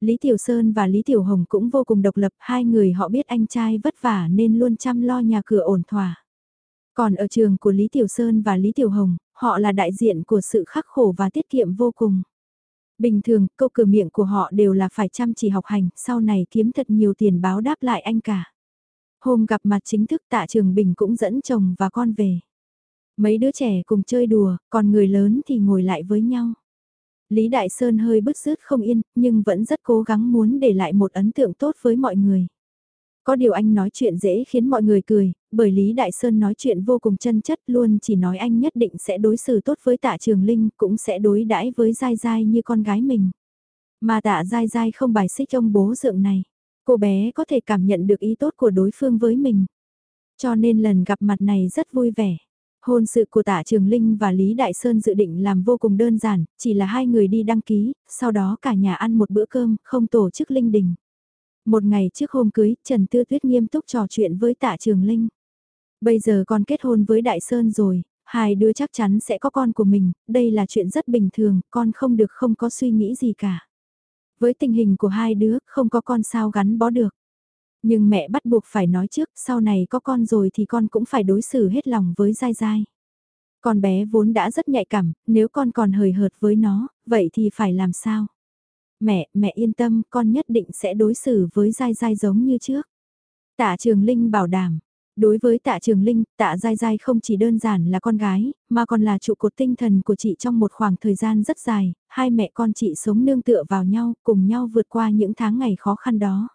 Lý Tiểu Sơn và Lý Tiểu Hồng cũng vô cùng độc lập, hai người họ biết anh trai vất vả nên luôn chăm lo nhà cửa ổn thỏa. Còn ở trường của Lý Tiểu Sơn và Lý Tiểu Hồng, họ là đại diện của sự khắc khổ và tiết kiệm vô cùng. Bình thường, câu cửa miệng của họ đều là phải chăm chỉ học hành, sau này kiếm thật nhiều tiền báo đáp lại anh cả. Hôm gặp mặt chính thức tạ trường Bình cũng dẫn chồng và con về. Mấy đứa trẻ cùng chơi đùa, còn người lớn thì ngồi lại với nhau. Lý Đại Sơn hơi bứt rứt không yên, nhưng vẫn rất cố gắng muốn để lại một ấn tượng tốt với mọi người. Có điều anh nói chuyện dễ khiến mọi người cười, bởi Lý Đại Sơn nói chuyện vô cùng chân chất luôn chỉ nói anh nhất định sẽ đối xử tốt với tạ trường Linh, cũng sẽ đối đãi với dai dai như con gái mình. Mà tạ dai dai không bài xích ông bố dượng này. Cô bé có thể cảm nhận được ý tốt của đối phương với mình. Cho nên lần gặp mặt này rất vui vẻ. Hôn sự của tạ Trường Linh và Lý Đại Sơn dự định làm vô cùng đơn giản, chỉ là hai người đi đăng ký, sau đó cả nhà ăn một bữa cơm, không tổ chức linh đình. Một ngày trước hôm cưới, Trần Tư Tuyết nghiêm túc trò chuyện với tạ Trường Linh. Bây giờ con kết hôn với Đại Sơn rồi, hai đứa chắc chắn sẽ có con của mình, đây là chuyện rất bình thường, con không được không có suy nghĩ gì cả. Với tình hình của hai đứa, không có con sao gắn bó được. Nhưng mẹ bắt buộc phải nói trước, sau này có con rồi thì con cũng phải đối xử hết lòng với dai dai. Con bé vốn đã rất nhạy cảm, nếu con còn hời hợt với nó, vậy thì phải làm sao? Mẹ, mẹ yên tâm, con nhất định sẽ đối xử với dai dai giống như trước. Tạ Trường Linh bảo đảm, Đối với tạ trường Linh, tạ dai dai không chỉ đơn giản là con gái, mà còn là trụ cột tinh thần của chị trong một khoảng thời gian rất dài, hai mẹ con chị sống nương tựa vào nhau, cùng nhau vượt qua những tháng ngày khó khăn đó.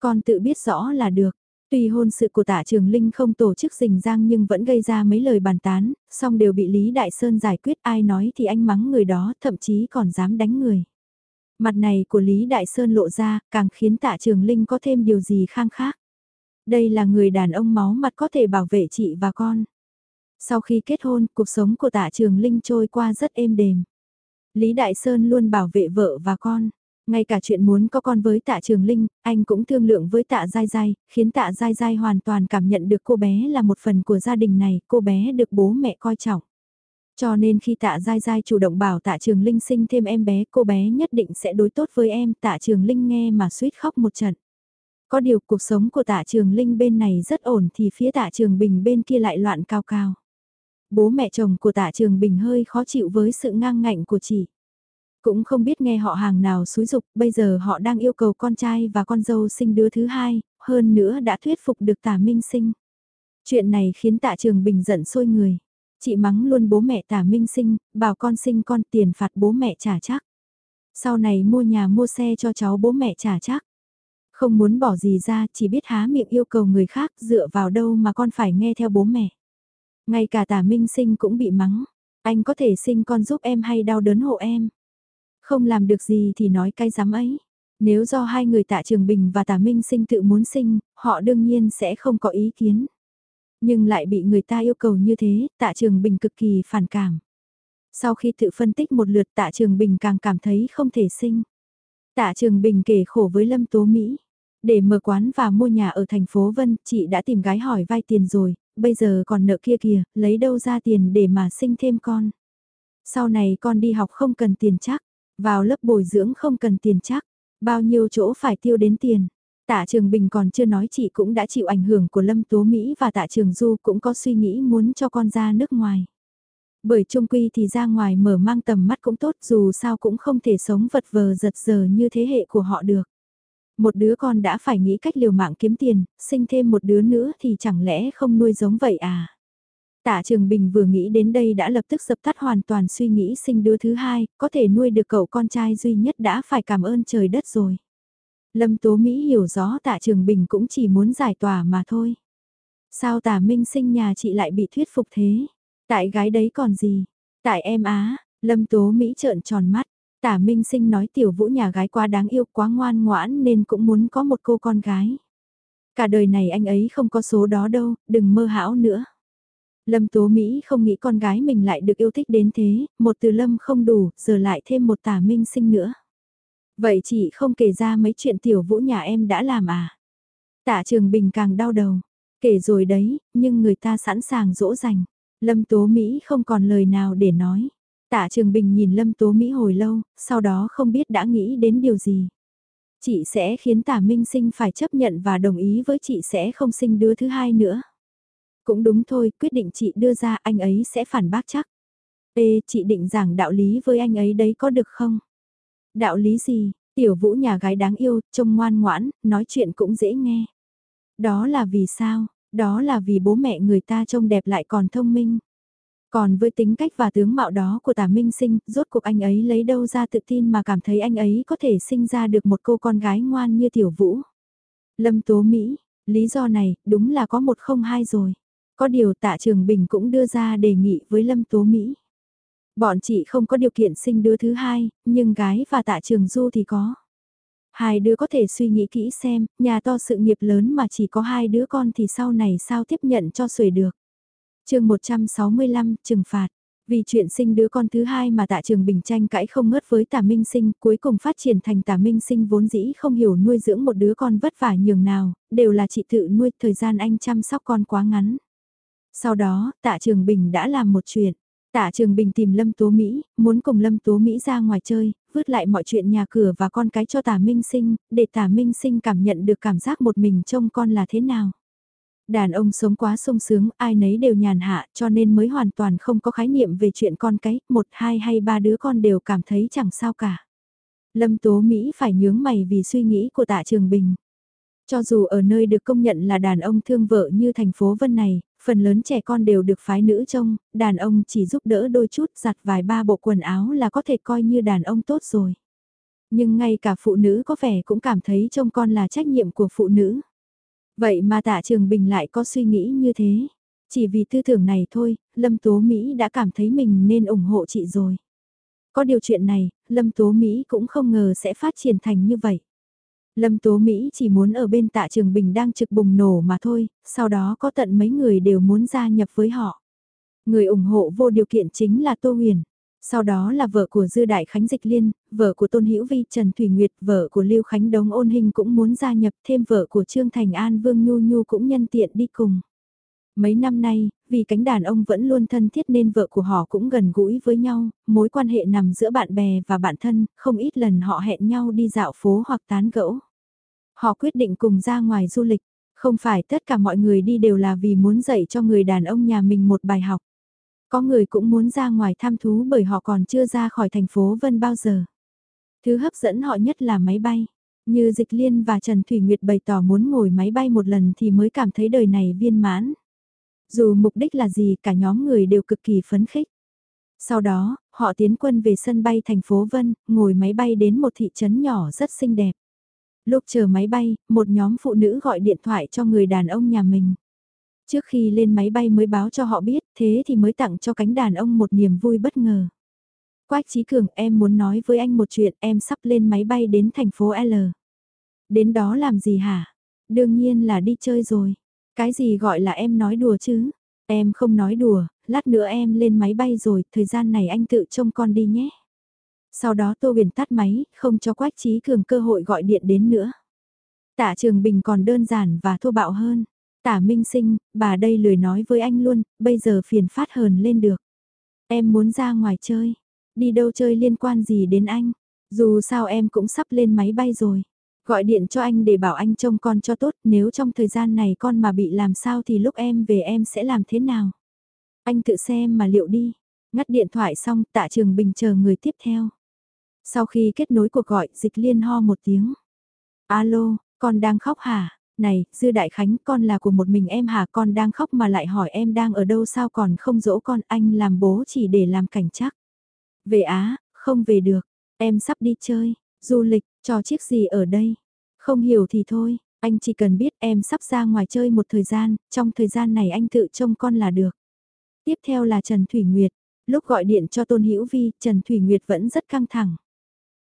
Con tự biết rõ là được. Tuy hôn sự của tạ trường Linh không tổ chức rình rang nhưng vẫn gây ra mấy lời bàn tán, song đều bị Lý Đại Sơn giải quyết ai nói thì anh mắng người đó, thậm chí còn dám đánh người. Mặt này của Lý Đại Sơn lộ ra, càng khiến tạ trường Linh có thêm điều gì khang khác. Đây là người đàn ông máu mặt có thể bảo vệ chị và con. Sau khi kết hôn, cuộc sống của tạ trường Linh trôi qua rất êm đềm. Lý Đại Sơn luôn bảo vệ vợ và con. Ngay cả chuyện muốn có con với tạ trường Linh, anh cũng thương lượng với tạ Giai Giai, khiến tạ Giai Giai hoàn toàn cảm nhận được cô bé là một phần của gia đình này, cô bé được bố mẹ coi trọng. Cho nên khi tạ dai dai chủ động bảo tạ trường Linh sinh thêm em bé, cô bé nhất định sẽ đối tốt với em, tạ trường Linh nghe mà suýt khóc một trận. Có điều cuộc sống của tạ trường Linh bên này rất ổn thì phía tạ trường Bình bên kia lại loạn cao cao. Bố mẹ chồng của tạ trường Bình hơi khó chịu với sự ngang ngạnh của chị. Cũng không biết nghe họ hàng nào xúi dục, bây giờ họ đang yêu cầu con trai và con dâu sinh đứa thứ hai, hơn nữa đã thuyết phục được tả minh sinh. Chuyện này khiến tạ trường Bình giận sôi người. Chị mắng luôn bố mẹ tả minh sinh, bảo con sinh con tiền phạt bố mẹ trả chắc. Sau này mua nhà mua xe cho cháu bố mẹ trả chắc. Không muốn bỏ gì ra, chỉ biết há miệng yêu cầu người khác dựa vào đâu mà con phải nghe theo bố mẹ. Ngay cả tả minh sinh cũng bị mắng. Anh có thể sinh con giúp em hay đau đớn hộ em. Không làm được gì thì nói cái dám ấy. Nếu do hai người tạ trường bình và tả minh sinh tự muốn sinh, họ đương nhiên sẽ không có ý kiến. Nhưng lại bị người ta yêu cầu như thế, tạ trường bình cực kỳ phản cảm. Sau khi tự phân tích một lượt tạ trường bình càng cảm thấy không thể sinh. Tạ trường bình kể khổ với Lâm Tố Mỹ. Để mở quán và mua nhà ở thành phố Vân, chị đã tìm gái hỏi vay tiền rồi, bây giờ còn nợ kia kìa, lấy đâu ra tiền để mà sinh thêm con. Sau này con đi học không cần tiền chắc, vào lớp bồi dưỡng không cần tiền chắc, bao nhiêu chỗ phải tiêu đến tiền. Tạ Trường Bình còn chưa nói chị cũng đã chịu ảnh hưởng của Lâm Tố Mỹ và Tạ Trường Du cũng có suy nghĩ muốn cho con ra nước ngoài. Bởi trung quy thì ra ngoài mở mang tầm mắt cũng tốt dù sao cũng không thể sống vật vờ giật giờ như thế hệ của họ được. Một đứa con đã phải nghĩ cách liều mạng kiếm tiền, sinh thêm một đứa nữa thì chẳng lẽ không nuôi giống vậy à? Tạ Trường Bình vừa nghĩ đến đây đã lập tức dập tắt hoàn toàn suy nghĩ sinh đứa thứ hai, có thể nuôi được cậu con trai duy nhất đã phải cảm ơn trời đất rồi. Lâm Tố Mỹ hiểu rõ Tạ Trường Bình cũng chỉ muốn giải tỏa mà thôi. Sao Tạ Minh sinh nhà chị lại bị thuyết phục thế? Tại gái đấy còn gì? Tại em á, Lâm Tố Mỹ trợn tròn mắt. Tả Minh Sinh nói tiểu vũ nhà gái quá đáng yêu quá ngoan ngoãn nên cũng muốn có một cô con gái. Cả đời này anh ấy không có số đó đâu, đừng mơ hão nữa. Lâm Tố Mỹ không nghĩ con gái mình lại được yêu thích đến thế, một từ Lâm không đủ, giờ lại thêm một tả Minh Sinh nữa. Vậy chị không kể ra mấy chuyện tiểu vũ nhà em đã làm à? Tạ Trường Bình càng đau đầu. Kể rồi đấy, nhưng người ta sẵn sàng dỗ dành. Lâm Tố Mỹ không còn lời nào để nói. Tạ Trường Bình nhìn Lâm Tố Mỹ hồi lâu, sau đó không biết đã nghĩ đến điều gì. Chị sẽ khiến tạ Minh Sinh phải chấp nhận và đồng ý với chị sẽ không sinh đứa thứ hai nữa. Cũng đúng thôi, quyết định chị đưa ra anh ấy sẽ phản bác chắc. Ê, chị định giảng đạo lý với anh ấy đấy có được không? Đạo lý gì? Tiểu vũ nhà gái đáng yêu, trông ngoan ngoãn, nói chuyện cũng dễ nghe. Đó là vì sao? Đó là vì bố mẹ người ta trông đẹp lại còn thông minh. Còn với tính cách và tướng mạo đó của tả minh sinh, rốt cuộc anh ấy lấy đâu ra tự tin mà cảm thấy anh ấy có thể sinh ra được một cô con gái ngoan như tiểu vũ. Lâm Tố Mỹ, lý do này đúng là có một không hai rồi. Có điều tạ trường Bình cũng đưa ra đề nghị với Lâm Tố Mỹ. Bọn chị không có điều kiện sinh đứa thứ hai, nhưng gái và tạ trường Du thì có. Hai đứa có thể suy nghĩ kỹ xem, nhà to sự nghiệp lớn mà chỉ có hai đứa con thì sau này sao tiếp nhận cho xuể được. chương 165, trừng phạt. Vì chuyện sinh đứa con thứ hai mà tạ trường bình tranh cãi không ngớt với tả minh sinh, cuối cùng phát triển thành tả minh sinh vốn dĩ không hiểu nuôi dưỡng một đứa con vất vả nhường nào, đều là chị tự nuôi, thời gian anh chăm sóc con quá ngắn. Sau đó, tạ trường bình đã làm một chuyện. Tạ Trường Bình tìm Lâm Tố Mỹ, muốn cùng Lâm Tố Mỹ ra ngoài chơi, vứt lại mọi chuyện nhà cửa và con cái cho Tả Minh Sinh, để Tả Minh Sinh cảm nhận được cảm giác một mình trông con là thế nào. Đàn ông sống quá sung sướng, ai nấy đều nhàn hạ cho nên mới hoàn toàn không có khái niệm về chuyện con cái, một, hai hay ba đứa con đều cảm thấy chẳng sao cả. Lâm Tố Mỹ phải nhướng mày vì suy nghĩ của Tạ Trường Bình. Cho dù ở nơi được công nhận là đàn ông thương vợ như thành phố Vân này, phần lớn trẻ con đều được phái nữ trông, đàn ông chỉ giúp đỡ đôi chút giặt vài ba bộ quần áo là có thể coi như đàn ông tốt rồi. Nhưng ngay cả phụ nữ có vẻ cũng cảm thấy trông con là trách nhiệm của phụ nữ. Vậy mà tạ trường bình lại có suy nghĩ như thế. Chỉ vì tư tưởng này thôi, Lâm Tố Mỹ đã cảm thấy mình nên ủng hộ chị rồi. Có điều chuyện này, Lâm Tố Mỹ cũng không ngờ sẽ phát triển thành như vậy. Lâm Tố Mỹ chỉ muốn ở bên tạ trường bình đang trực bùng nổ mà thôi, sau đó có tận mấy người đều muốn gia nhập với họ. Người ủng hộ vô điều kiện chính là Tô Huyền. Sau đó là vợ của Dư Đại Khánh Dịch Liên, vợ của Tôn Hữu Vi Trần Thủy Nguyệt, vợ của Lưu Khánh Đống Ôn Hình cũng muốn gia nhập, thêm vợ của Trương Thành An Vương Nhu Nhu cũng nhân tiện đi cùng. Mấy năm nay, vì cánh đàn ông vẫn luôn thân thiết nên vợ của họ cũng gần gũi với nhau, mối quan hệ nằm giữa bạn bè và bạn thân, không ít lần họ hẹn nhau đi dạo phố hoặc tán gẫu. Họ quyết định cùng ra ngoài du lịch, không phải tất cả mọi người đi đều là vì muốn dạy cho người đàn ông nhà mình một bài học. Có người cũng muốn ra ngoài tham thú bởi họ còn chưa ra khỏi thành phố Vân bao giờ. Thứ hấp dẫn họ nhất là máy bay. Như Dịch Liên và Trần Thủy Nguyệt bày tỏ muốn ngồi máy bay một lần thì mới cảm thấy đời này viên mãn. Dù mục đích là gì cả nhóm người đều cực kỳ phấn khích. Sau đó, họ tiến quân về sân bay thành phố Vân, ngồi máy bay đến một thị trấn nhỏ rất xinh đẹp. Lúc chờ máy bay, một nhóm phụ nữ gọi điện thoại cho người đàn ông nhà mình. Trước khi lên máy bay mới báo cho họ biết, thế thì mới tặng cho cánh đàn ông một niềm vui bất ngờ. Quách Trí Cường, em muốn nói với anh một chuyện, em sắp lên máy bay đến thành phố L. Đến đó làm gì hả? Đương nhiên là đi chơi rồi. Cái gì gọi là em nói đùa chứ? Em không nói đùa, lát nữa em lên máy bay rồi, thời gian này anh tự trông con đi nhé. Sau đó Tô Huyền tắt máy, không cho Quách Trí Cường cơ hội gọi điện đến nữa. Tạ Trường Bình còn đơn giản và thô bạo hơn. Tả Minh Sinh, bà đây lười nói với anh luôn, bây giờ phiền phát hờn lên được. Em muốn ra ngoài chơi, đi đâu chơi liên quan gì đến anh, dù sao em cũng sắp lên máy bay rồi. Gọi điện cho anh để bảo anh trông con cho tốt, nếu trong thời gian này con mà bị làm sao thì lúc em về em sẽ làm thế nào. Anh tự xem mà liệu đi. Ngắt điện thoại xong, tạ trường bình chờ người tiếp theo. Sau khi kết nối cuộc gọi, dịch liên ho một tiếng. Alo, con đang khóc hả? Này, Dư Đại Khánh, con là của một mình em hả? Con đang khóc mà lại hỏi em đang ở đâu sao còn không dỗ con anh làm bố chỉ để làm cảnh chắc. Về Á, không về được, em sắp đi chơi, du lịch, cho chiếc gì ở đây? Không hiểu thì thôi, anh chỉ cần biết em sắp ra ngoài chơi một thời gian, trong thời gian này anh tự trông con là được. Tiếp theo là Trần Thủy Nguyệt, lúc gọi điện cho Tôn Hữu Vi, Trần Thủy Nguyệt vẫn rất căng thẳng.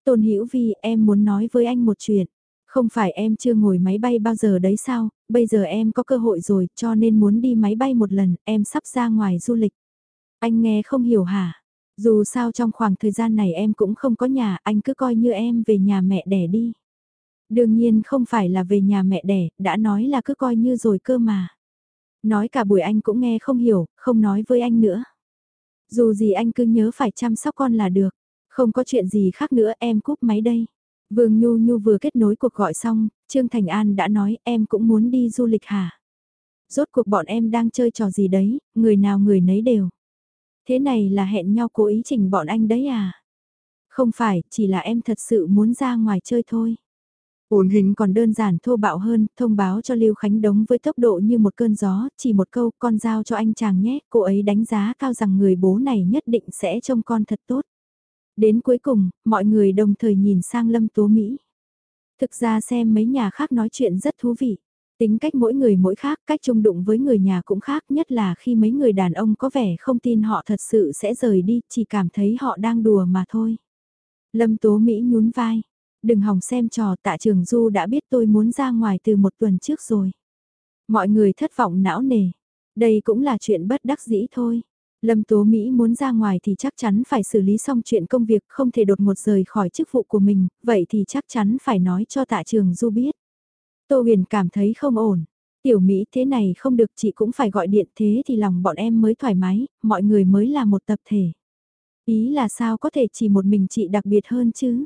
Tôn Hữu Vi, em muốn nói với anh một chuyện. Không phải em chưa ngồi máy bay bao giờ đấy sao, bây giờ em có cơ hội rồi cho nên muốn đi máy bay một lần, em sắp ra ngoài du lịch. Anh nghe không hiểu hả? Dù sao trong khoảng thời gian này em cũng không có nhà, anh cứ coi như em về nhà mẹ đẻ đi. Đương nhiên không phải là về nhà mẹ đẻ, đã nói là cứ coi như rồi cơ mà. Nói cả buổi anh cũng nghe không hiểu, không nói với anh nữa. Dù gì anh cứ nhớ phải chăm sóc con là được. Không có chuyện gì khác nữa em cúp máy đây. Vương Nhu Nhu vừa kết nối cuộc gọi xong, Trương Thành An đã nói em cũng muốn đi du lịch hả? Rốt cuộc bọn em đang chơi trò gì đấy, người nào người nấy đều. Thế này là hẹn nhau cố ý chỉnh bọn anh đấy à? Không phải, chỉ là em thật sự muốn ra ngoài chơi thôi. Ổn hình còn đơn giản thô bạo hơn, thông báo cho Lưu Khánh Đống với tốc độ như một cơn gió, chỉ một câu con giao cho anh chàng nhé, cô ấy đánh giá cao rằng người bố này nhất định sẽ trông con thật tốt. Đến cuối cùng, mọi người đồng thời nhìn sang Lâm Tố Mỹ. Thực ra xem mấy nhà khác nói chuyện rất thú vị. Tính cách mỗi người mỗi khác, cách chung đụng với người nhà cũng khác nhất là khi mấy người đàn ông có vẻ không tin họ thật sự sẽ rời đi, chỉ cảm thấy họ đang đùa mà thôi. Lâm Tố Mỹ nhún vai. Đừng hòng xem trò tạ trường Du đã biết tôi muốn ra ngoài từ một tuần trước rồi. Mọi người thất vọng não nề. Đây cũng là chuyện bất đắc dĩ thôi. Lâm Tố Mỹ muốn ra ngoài thì chắc chắn phải xử lý xong chuyện công việc không thể đột ngột rời khỏi chức vụ của mình, vậy thì chắc chắn phải nói cho tạ trường Du biết. Tô huyền cảm thấy không ổn. Tiểu Mỹ thế này không được chị cũng phải gọi điện thế thì lòng bọn em mới thoải mái, mọi người mới là một tập thể. Ý là sao có thể chỉ một mình chị đặc biệt hơn chứ?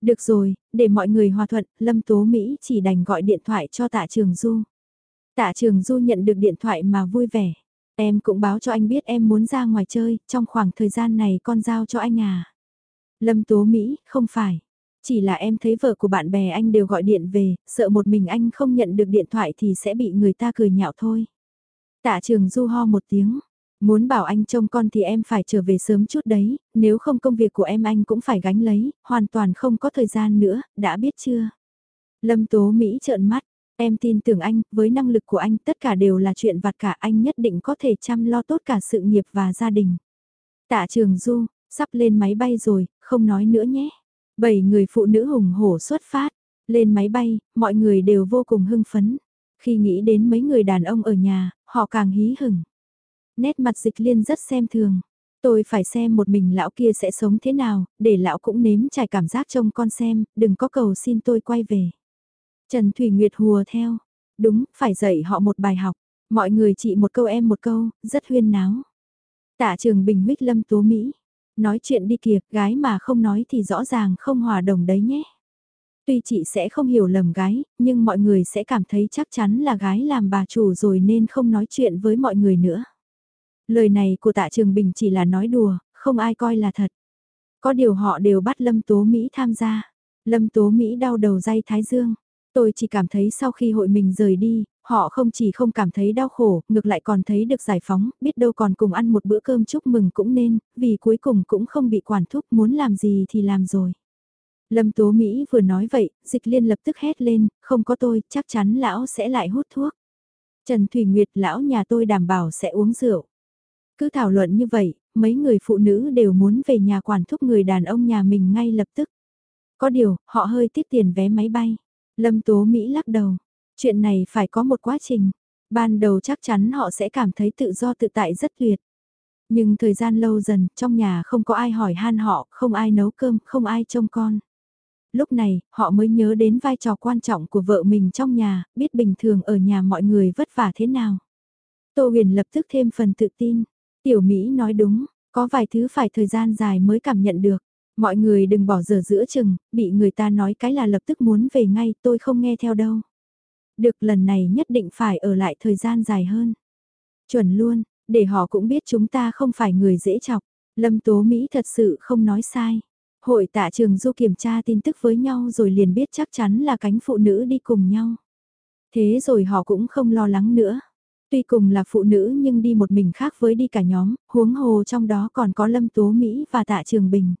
Được rồi, để mọi người hòa thuận, Lâm Tố Mỹ chỉ đành gọi điện thoại cho tạ trường Du. Tạ trường Du nhận được điện thoại mà vui vẻ. Em cũng báo cho anh biết em muốn ra ngoài chơi, trong khoảng thời gian này con giao cho anh à. Lâm Tố Mỹ, không phải. Chỉ là em thấy vợ của bạn bè anh đều gọi điện về, sợ một mình anh không nhận được điện thoại thì sẽ bị người ta cười nhạo thôi. Tạ trường du ho một tiếng. Muốn bảo anh trông con thì em phải trở về sớm chút đấy, nếu không công việc của em anh cũng phải gánh lấy, hoàn toàn không có thời gian nữa, đã biết chưa? Lâm Tố Mỹ trợn mắt, Em tin tưởng anh, với năng lực của anh tất cả đều là chuyện vặt cả anh nhất định có thể chăm lo tốt cả sự nghiệp và gia đình. Tạ trường Du, sắp lên máy bay rồi, không nói nữa nhé. Bảy người phụ nữ hùng hổ xuất phát, lên máy bay, mọi người đều vô cùng hưng phấn. Khi nghĩ đến mấy người đàn ông ở nhà, họ càng hí hửng. Nét mặt dịch liên rất xem thường. Tôi phải xem một mình lão kia sẽ sống thế nào, để lão cũng nếm trải cảm giác trông con xem, đừng có cầu xin tôi quay về. Trần Thủy Nguyệt hùa theo. Đúng, phải dạy họ một bài học. Mọi người chị một câu em một câu, rất huyên náo. Tạ trường bình huyết lâm tố Mỹ. Nói chuyện đi kìa, gái mà không nói thì rõ ràng không hòa đồng đấy nhé. Tuy chị sẽ không hiểu lầm gái, nhưng mọi người sẽ cảm thấy chắc chắn là gái làm bà chủ rồi nên không nói chuyện với mọi người nữa. Lời này của tạ trường bình chỉ là nói đùa, không ai coi là thật. Có điều họ đều bắt Lâm Tố Mỹ tham gia. Lâm Tố Mỹ đau đầu dây Thái Dương. Tôi chỉ cảm thấy sau khi hội mình rời đi, họ không chỉ không cảm thấy đau khổ, ngược lại còn thấy được giải phóng, biết đâu còn cùng ăn một bữa cơm chúc mừng cũng nên, vì cuối cùng cũng không bị quản thúc muốn làm gì thì làm rồi. Lâm Tố Mỹ vừa nói vậy, dịch liên lập tức hét lên, không có tôi, chắc chắn lão sẽ lại hút thuốc. Trần Thủy Nguyệt lão nhà tôi đảm bảo sẽ uống rượu. Cứ thảo luận như vậy, mấy người phụ nữ đều muốn về nhà quản thúc người đàn ông nhà mình ngay lập tức. Có điều, họ hơi tiết tiền vé máy bay. Lâm Tố Mỹ lắc đầu. Chuyện này phải có một quá trình. Ban đầu chắc chắn họ sẽ cảm thấy tự do tự tại rất tuyệt. Nhưng thời gian lâu dần, trong nhà không có ai hỏi han họ, không ai nấu cơm, không ai trông con. Lúc này, họ mới nhớ đến vai trò quan trọng của vợ mình trong nhà, biết bình thường ở nhà mọi người vất vả thế nào. Tô huyền lập tức thêm phần tự tin. Tiểu Mỹ nói đúng, có vài thứ phải thời gian dài mới cảm nhận được. Mọi người đừng bỏ giờ giữa chừng, bị người ta nói cái là lập tức muốn về ngay, tôi không nghe theo đâu. Được lần này nhất định phải ở lại thời gian dài hơn. Chuẩn luôn, để họ cũng biết chúng ta không phải người dễ chọc. Lâm Tố Mỹ thật sự không nói sai. Hội tạ trường du kiểm tra tin tức với nhau rồi liền biết chắc chắn là cánh phụ nữ đi cùng nhau. Thế rồi họ cũng không lo lắng nữa. Tuy cùng là phụ nữ nhưng đi một mình khác với đi cả nhóm, huống hồ trong đó còn có Lâm Tố Mỹ và Tạ Trường Bình.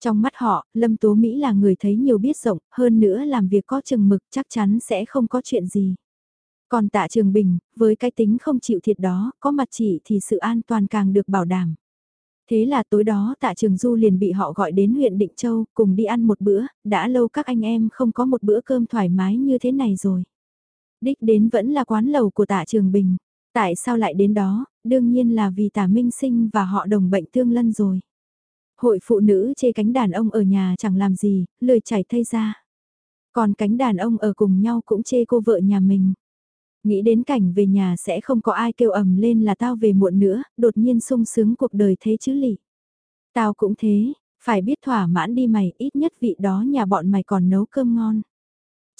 Trong mắt họ, Lâm Tố Mỹ là người thấy nhiều biết rộng, hơn nữa làm việc có chừng mực chắc chắn sẽ không có chuyện gì. Còn Tạ Trường Bình, với cái tính không chịu thiệt đó, có mặt chỉ thì sự an toàn càng được bảo đảm. Thế là tối đó tạ trường du liền bị họ gọi đến huyện Định Châu cùng đi ăn một bữa, đã lâu các anh em không có một bữa cơm thoải mái như thế này rồi. Đích đến vẫn là quán lầu của tạ trường bình. Tại sao lại đến đó, đương nhiên là vì tạ minh sinh và họ đồng bệnh tương lân rồi. Hội phụ nữ chê cánh đàn ông ở nhà chẳng làm gì, lười chảy thay ra. Còn cánh đàn ông ở cùng nhau cũng chê cô vợ nhà mình. Nghĩ đến cảnh về nhà sẽ không có ai kêu ầm lên là tao về muộn nữa, đột nhiên sung sướng cuộc đời thế chứ lị. Tao cũng thế, phải biết thỏa mãn đi mày, ít nhất vị đó nhà bọn mày còn nấu cơm ngon.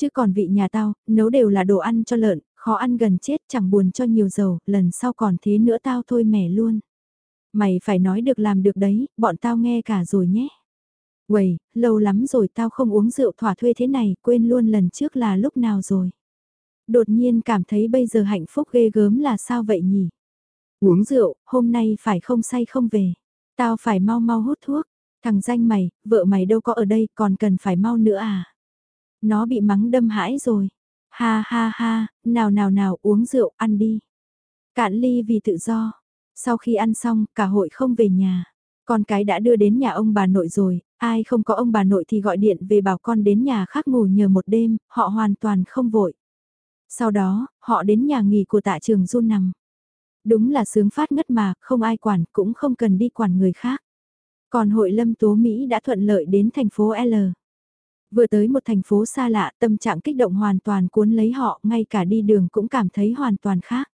Chứ còn vị nhà tao, nấu đều là đồ ăn cho lợn, khó ăn gần chết chẳng buồn cho nhiều dầu, lần sau còn thế nữa tao thôi mẻ luôn. Mày phải nói được làm được đấy, bọn tao nghe cả rồi nhé. Quầy, lâu lắm rồi tao không uống rượu thỏa thuê thế này, quên luôn lần trước là lúc nào rồi. Đột nhiên cảm thấy bây giờ hạnh phúc ghê gớm là sao vậy nhỉ? Uống rượu, hôm nay phải không say không về. Tao phải mau mau hút thuốc. Thằng danh mày, vợ mày đâu có ở đây còn cần phải mau nữa à? Nó bị mắng đâm hãi rồi. Ha ha ha, nào nào nào uống rượu ăn đi. Cạn ly vì tự do. Sau khi ăn xong, cả hội không về nhà. Con cái đã đưa đến nhà ông bà nội rồi, ai không có ông bà nội thì gọi điện về bảo con đến nhà khác ngủ nhờ một đêm, họ hoàn toàn không vội. Sau đó, họ đến nhà nghỉ của tạ trường du nằm. Đúng là sướng phát ngất mà, không ai quản, cũng không cần đi quản người khác. Còn hội lâm tố Mỹ đã thuận lợi đến thành phố L. Vừa tới một thành phố xa lạ, tâm trạng kích động hoàn toàn cuốn lấy họ, ngay cả đi đường cũng cảm thấy hoàn toàn khác.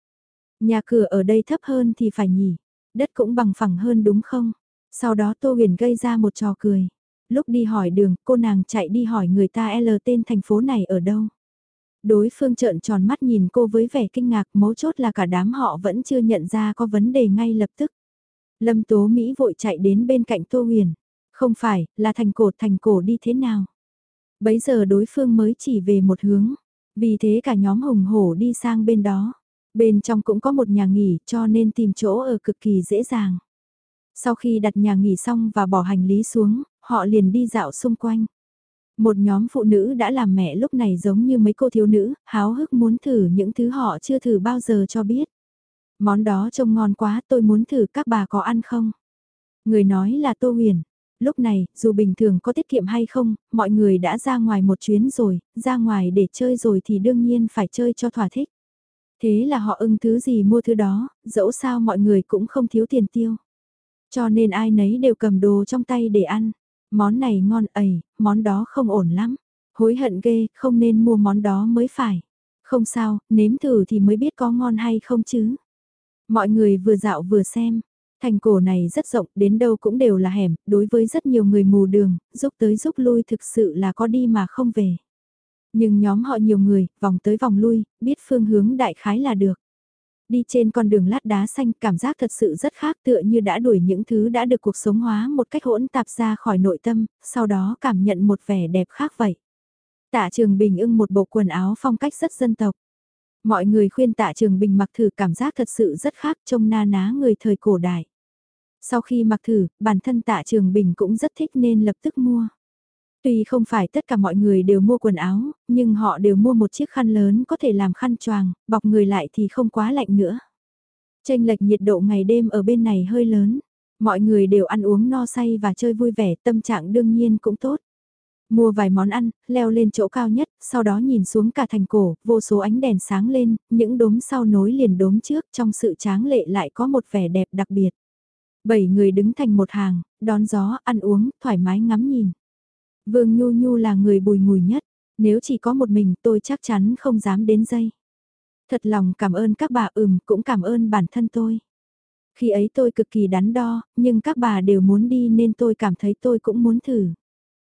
Nhà cửa ở đây thấp hơn thì phải nhỉ, đất cũng bằng phẳng hơn đúng không? Sau đó Tô Huyền gây ra một trò cười. Lúc đi hỏi đường, cô nàng chạy đi hỏi người ta L tên thành phố này ở đâu. Đối phương trợn tròn mắt nhìn cô với vẻ kinh ngạc mấu chốt là cả đám họ vẫn chưa nhận ra có vấn đề ngay lập tức. Lâm Tố Mỹ vội chạy đến bên cạnh Tô Huyền. Không phải, là thành cổ thành cổ đi thế nào? Bấy giờ đối phương mới chỉ về một hướng. Vì thế cả nhóm hùng hổ đi sang bên đó. Bên trong cũng có một nhà nghỉ cho nên tìm chỗ ở cực kỳ dễ dàng. Sau khi đặt nhà nghỉ xong và bỏ hành lý xuống, họ liền đi dạo xung quanh. Một nhóm phụ nữ đã làm mẹ lúc này giống như mấy cô thiếu nữ, háo hức muốn thử những thứ họ chưa thử bao giờ cho biết. Món đó trông ngon quá tôi muốn thử các bà có ăn không? Người nói là Tô Huyền. Lúc này, dù bình thường có tiết kiệm hay không, mọi người đã ra ngoài một chuyến rồi, ra ngoài để chơi rồi thì đương nhiên phải chơi cho thỏa thích. Thế là họ ưng thứ gì mua thứ đó, dẫu sao mọi người cũng không thiếu tiền tiêu. Cho nên ai nấy đều cầm đồ trong tay để ăn. Món này ngon ẩy món đó không ổn lắm. Hối hận ghê, không nên mua món đó mới phải. Không sao, nếm thử thì mới biết có ngon hay không chứ. Mọi người vừa dạo vừa xem. Thành cổ này rất rộng, đến đâu cũng đều là hẻm, đối với rất nhiều người mù đường, giúp tới giúp lui thực sự là có đi mà không về. Nhưng nhóm họ nhiều người, vòng tới vòng lui, biết phương hướng đại khái là được. Đi trên con đường lát đá xanh cảm giác thật sự rất khác tựa như đã đuổi những thứ đã được cuộc sống hóa một cách hỗn tạp ra khỏi nội tâm, sau đó cảm nhận một vẻ đẹp khác vậy. Tạ Trường Bình ưng một bộ quần áo phong cách rất dân tộc. Mọi người khuyên Tạ Trường Bình mặc thử cảm giác thật sự rất khác trông na ná người thời cổ đại. Sau khi mặc thử, bản thân Tạ Trường Bình cũng rất thích nên lập tức mua. Tuy không phải tất cả mọi người đều mua quần áo, nhưng họ đều mua một chiếc khăn lớn có thể làm khăn choàng, bọc người lại thì không quá lạnh nữa. Tranh lệch nhiệt độ ngày đêm ở bên này hơi lớn. Mọi người đều ăn uống no say và chơi vui vẻ, tâm trạng đương nhiên cũng tốt. Mua vài món ăn, leo lên chỗ cao nhất, sau đó nhìn xuống cả thành cổ, vô số ánh đèn sáng lên, những đốm sau nối liền đốm trước trong sự tráng lệ lại có một vẻ đẹp đặc biệt. Bảy người đứng thành một hàng, đón gió, ăn uống, thoải mái ngắm nhìn. Vương Nhu Nhu là người bùi ngùi nhất, nếu chỉ có một mình tôi chắc chắn không dám đến dây. Thật lòng cảm ơn các bà ừm cũng cảm ơn bản thân tôi. Khi ấy tôi cực kỳ đắn đo, nhưng các bà đều muốn đi nên tôi cảm thấy tôi cũng muốn thử.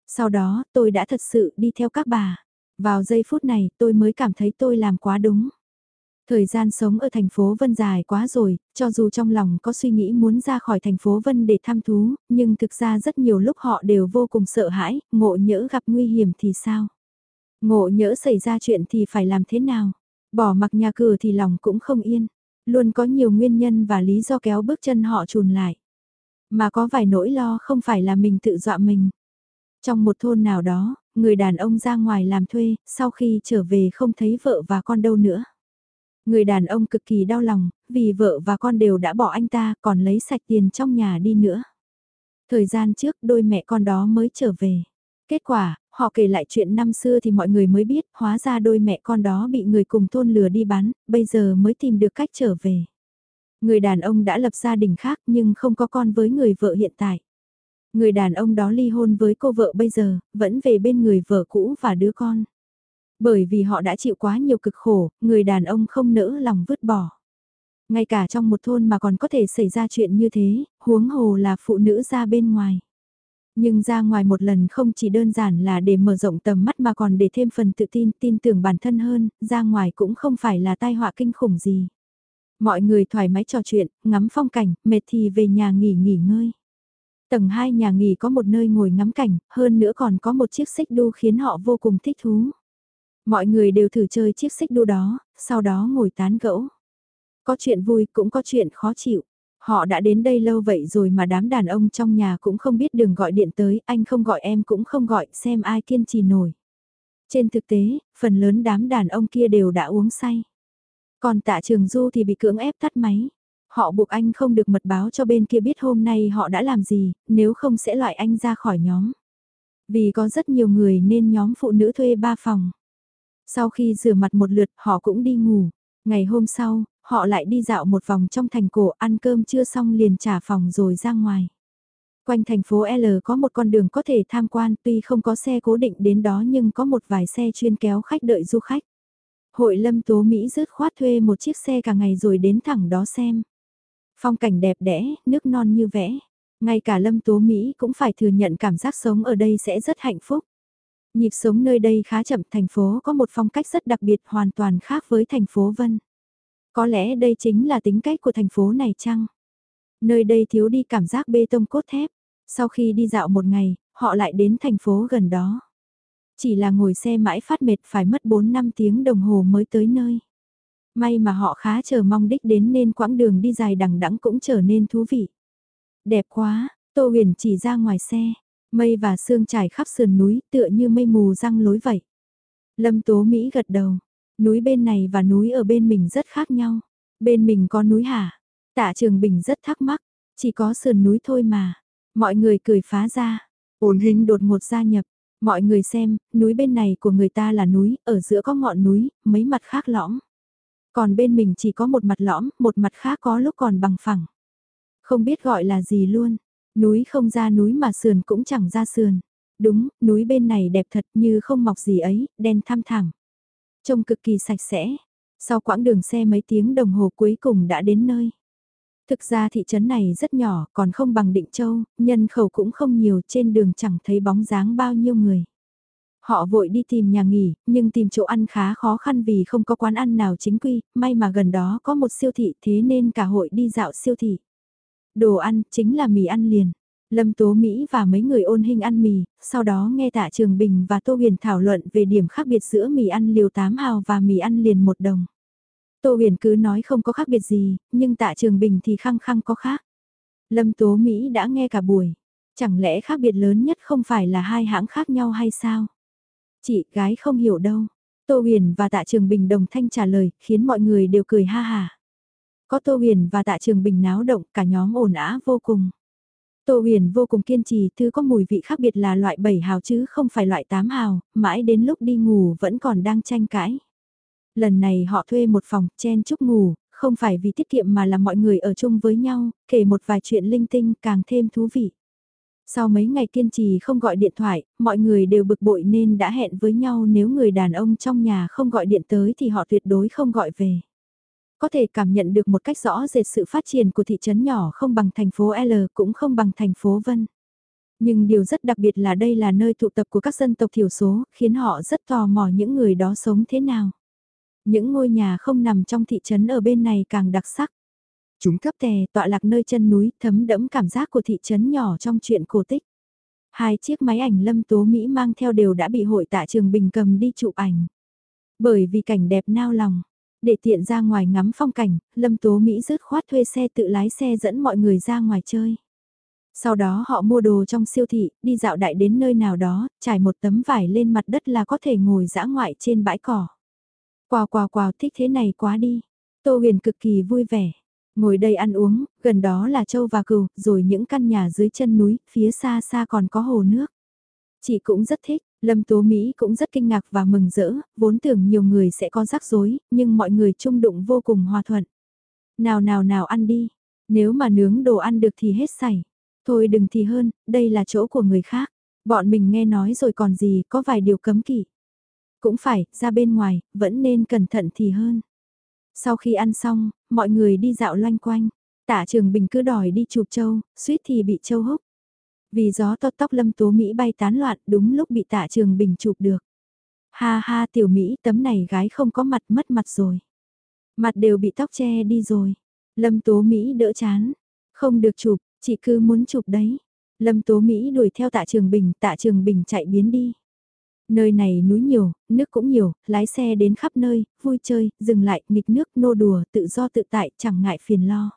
Sau đó tôi đã thật sự đi theo các bà. Vào giây phút này tôi mới cảm thấy tôi làm quá đúng. Thời gian sống ở thành phố Vân dài quá rồi, cho dù trong lòng có suy nghĩ muốn ra khỏi thành phố Vân để thăm thú, nhưng thực ra rất nhiều lúc họ đều vô cùng sợ hãi, ngộ nhỡ gặp nguy hiểm thì sao? Ngộ nhỡ xảy ra chuyện thì phải làm thế nào? Bỏ mặc nhà cửa thì lòng cũng không yên. Luôn có nhiều nguyên nhân và lý do kéo bước chân họ trùn lại. Mà có vài nỗi lo không phải là mình tự dọa mình. Trong một thôn nào đó, người đàn ông ra ngoài làm thuê, sau khi trở về không thấy vợ và con đâu nữa. Người đàn ông cực kỳ đau lòng, vì vợ và con đều đã bỏ anh ta còn lấy sạch tiền trong nhà đi nữa. Thời gian trước đôi mẹ con đó mới trở về. Kết quả, họ kể lại chuyện năm xưa thì mọi người mới biết, hóa ra đôi mẹ con đó bị người cùng thôn lừa đi bán, bây giờ mới tìm được cách trở về. Người đàn ông đã lập gia đình khác nhưng không có con với người vợ hiện tại. Người đàn ông đó ly hôn với cô vợ bây giờ, vẫn về bên người vợ cũ và đứa con. Bởi vì họ đã chịu quá nhiều cực khổ, người đàn ông không nỡ lòng vứt bỏ. Ngay cả trong một thôn mà còn có thể xảy ra chuyện như thế, huống hồ là phụ nữ ra bên ngoài. Nhưng ra ngoài một lần không chỉ đơn giản là để mở rộng tầm mắt mà còn để thêm phần tự tin, tin tưởng bản thân hơn, ra ngoài cũng không phải là tai họa kinh khủng gì. Mọi người thoải mái trò chuyện, ngắm phong cảnh, mệt thì về nhà nghỉ nghỉ ngơi. Tầng 2 nhà nghỉ có một nơi ngồi ngắm cảnh, hơn nữa còn có một chiếc xích đu khiến họ vô cùng thích thú. Mọi người đều thử chơi chiếc xích đu đó, sau đó ngồi tán gẫu. Có chuyện vui cũng có chuyện khó chịu. Họ đã đến đây lâu vậy rồi mà đám đàn ông trong nhà cũng không biết đường gọi điện tới, anh không gọi em cũng không gọi, xem ai kiên trì nổi. Trên thực tế, phần lớn đám đàn ông kia đều đã uống say. Còn tạ trường du thì bị cưỡng ép tắt máy. Họ buộc anh không được mật báo cho bên kia biết hôm nay họ đã làm gì, nếu không sẽ loại anh ra khỏi nhóm. Vì có rất nhiều người nên nhóm phụ nữ thuê ba phòng. Sau khi rửa mặt một lượt họ cũng đi ngủ. Ngày hôm sau, họ lại đi dạo một vòng trong thành cổ ăn cơm chưa xong liền trả phòng rồi ra ngoài. Quanh thành phố L có một con đường có thể tham quan tuy không có xe cố định đến đó nhưng có một vài xe chuyên kéo khách đợi du khách. Hội Lâm Tố Mỹ rớt khoát thuê một chiếc xe cả ngày rồi đến thẳng đó xem. Phong cảnh đẹp đẽ, nước non như vẽ. Ngay cả Lâm Tố Mỹ cũng phải thừa nhận cảm giác sống ở đây sẽ rất hạnh phúc. Nhịp sống nơi đây khá chậm, thành phố có một phong cách rất đặc biệt hoàn toàn khác với thành phố Vân. Có lẽ đây chính là tính cách của thành phố này chăng? Nơi đây thiếu đi cảm giác bê tông cốt thép. Sau khi đi dạo một ngày, họ lại đến thành phố gần đó. Chỉ là ngồi xe mãi phát mệt phải mất 4 năm tiếng đồng hồ mới tới nơi. May mà họ khá chờ mong đích đến nên quãng đường đi dài đằng đẵng cũng trở nên thú vị. Đẹp quá, Tô Huyền chỉ ra ngoài xe, mây và sương trải khắp sườn núi tựa như mây mù răng lối vậy. Lâm Tố Mỹ gật đầu, núi bên này và núi ở bên mình rất khác nhau. Bên mình có núi hả? Tạ Trường Bình rất thắc mắc, chỉ có sườn núi thôi mà. Mọi người cười phá ra, ổn hình đột ngột gia nhập. Mọi người xem, núi bên này của người ta là núi, ở giữa có ngọn núi, mấy mặt khác lõm. Còn bên mình chỉ có một mặt lõm, một mặt khác có lúc còn bằng phẳng. Không biết gọi là gì luôn, núi không ra núi mà sườn cũng chẳng ra sườn. Đúng, núi bên này đẹp thật như không mọc gì ấy, đen thăm thẳng. Trông cực kỳ sạch sẽ. Sau quãng đường xe mấy tiếng đồng hồ cuối cùng đã đến nơi. Thực ra thị trấn này rất nhỏ, còn không bằng Định Châu, nhân khẩu cũng không nhiều, trên đường chẳng thấy bóng dáng bao nhiêu người. Họ vội đi tìm nhà nghỉ, nhưng tìm chỗ ăn khá khó khăn vì không có quán ăn nào chính quy, may mà gần đó có một siêu thị thế nên cả hội đi dạo siêu thị. Đồ ăn chính là mì ăn liền. Lâm Tố Mỹ và mấy người ôn hình ăn mì, sau đó nghe Tạ Trường Bình và Tô Huyền thảo luận về điểm khác biệt giữa mì ăn liều 8 hào và mì ăn liền một đồng. Tô Huyền cứ nói không có khác biệt gì, nhưng Tạ Trường Bình thì khăng khăng có khác. Lâm Tố Mỹ đã nghe cả buổi. Chẳng lẽ khác biệt lớn nhất không phải là hai hãng khác nhau hay sao? Chị gái không hiểu đâu. Tô Huyền và Tạ Trường Bình đồng thanh trả lời, khiến mọi người đều cười ha hà. Có Tô Huyền và Tạ Trường Bình náo động, cả nhóm ồn ã vô cùng. Tô Huyền vô cùng kiên trì, thứ có mùi vị khác biệt là loại 7 hào chứ không phải loại 8 hào, mãi đến lúc đi ngủ vẫn còn đang tranh cãi. Lần này họ thuê một phòng, chen chúc ngủ, không phải vì tiết kiệm mà là mọi người ở chung với nhau, kể một vài chuyện linh tinh càng thêm thú vị. Sau mấy ngày kiên trì không gọi điện thoại, mọi người đều bực bội nên đã hẹn với nhau nếu người đàn ông trong nhà không gọi điện tới thì họ tuyệt đối không gọi về. Có thể cảm nhận được một cách rõ rệt sự phát triển của thị trấn nhỏ không bằng thành phố L cũng không bằng thành phố Vân. Nhưng điều rất đặc biệt là đây là nơi tụ tập của các dân tộc thiểu số, khiến họ rất tò mò những người đó sống thế nào. Những ngôi nhà không nằm trong thị trấn ở bên này càng đặc sắc. Chúng thấp tè tọa lạc nơi chân núi thấm đẫm cảm giác của thị trấn nhỏ trong chuyện cổ tích. Hai chiếc máy ảnh lâm tố Mỹ mang theo đều đã bị hội tạ trường bình cầm đi chụp ảnh. Bởi vì cảnh đẹp nao lòng, để tiện ra ngoài ngắm phong cảnh, lâm tố Mỹ rứt khoát thuê xe tự lái xe dẫn mọi người ra ngoài chơi. Sau đó họ mua đồ trong siêu thị, đi dạo đại đến nơi nào đó, trải một tấm vải lên mặt đất là có thể ngồi dã ngoại trên bãi cỏ. Quào quào quào thích thế này quá đi. Tô huyền cực kỳ vui vẻ. Ngồi đây ăn uống, gần đó là châu và cừu, rồi những căn nhà dưới chân núi, phía xa xa còn có hồ nước. Chị cũng rất thích, Lâm Tố Mỹ cũng rất kinh ngạc và mừng rỡ, vốn tưởng nhiều người sẽ có rắc rối, nhưng mọi người chung đụng vô cùng hòa thuận. Nào nào nào ăn đi, nếu mà nướng đồ ăn được thì hết sảy. Thôi đừng thì hơn, đây là chỗ của người khác. Bọn mình nghe nói rồi còn gì, có vài điều cấm kỵ. Cũng phải, ra bên ngoài, vẫn nên cẩn thận thì hơn. Sau khi ăn xong, mọi người đi dạo loanh quanh. Tả trường bình cứ đòi đi chụp châu, suýt thì bị châu húc. Vì gió to tóc lâm tố Mỹ bay tán loạn đúng lúc bị tạ trường bình chụp được. Ha ha tiểu Mỹ tấm này gái không có mặt mất mặt rồi. Mặt đều bị tóc che đi rồi. Lâm tố Mỹ đỡ chán. Không được chụp, chị cứ muốn chụp đấy. Lâm tố Mỹ đuổi theo tạ trường bình, tạ trường bình chạy biến đi. Nơi này núi nhiều, nước cũng nhiều, lái xe đến khắp nơi, vui chơi, dừng lại, nghịch nước, nô đùa, tự do tự tại, chẳng ngại phiền lo.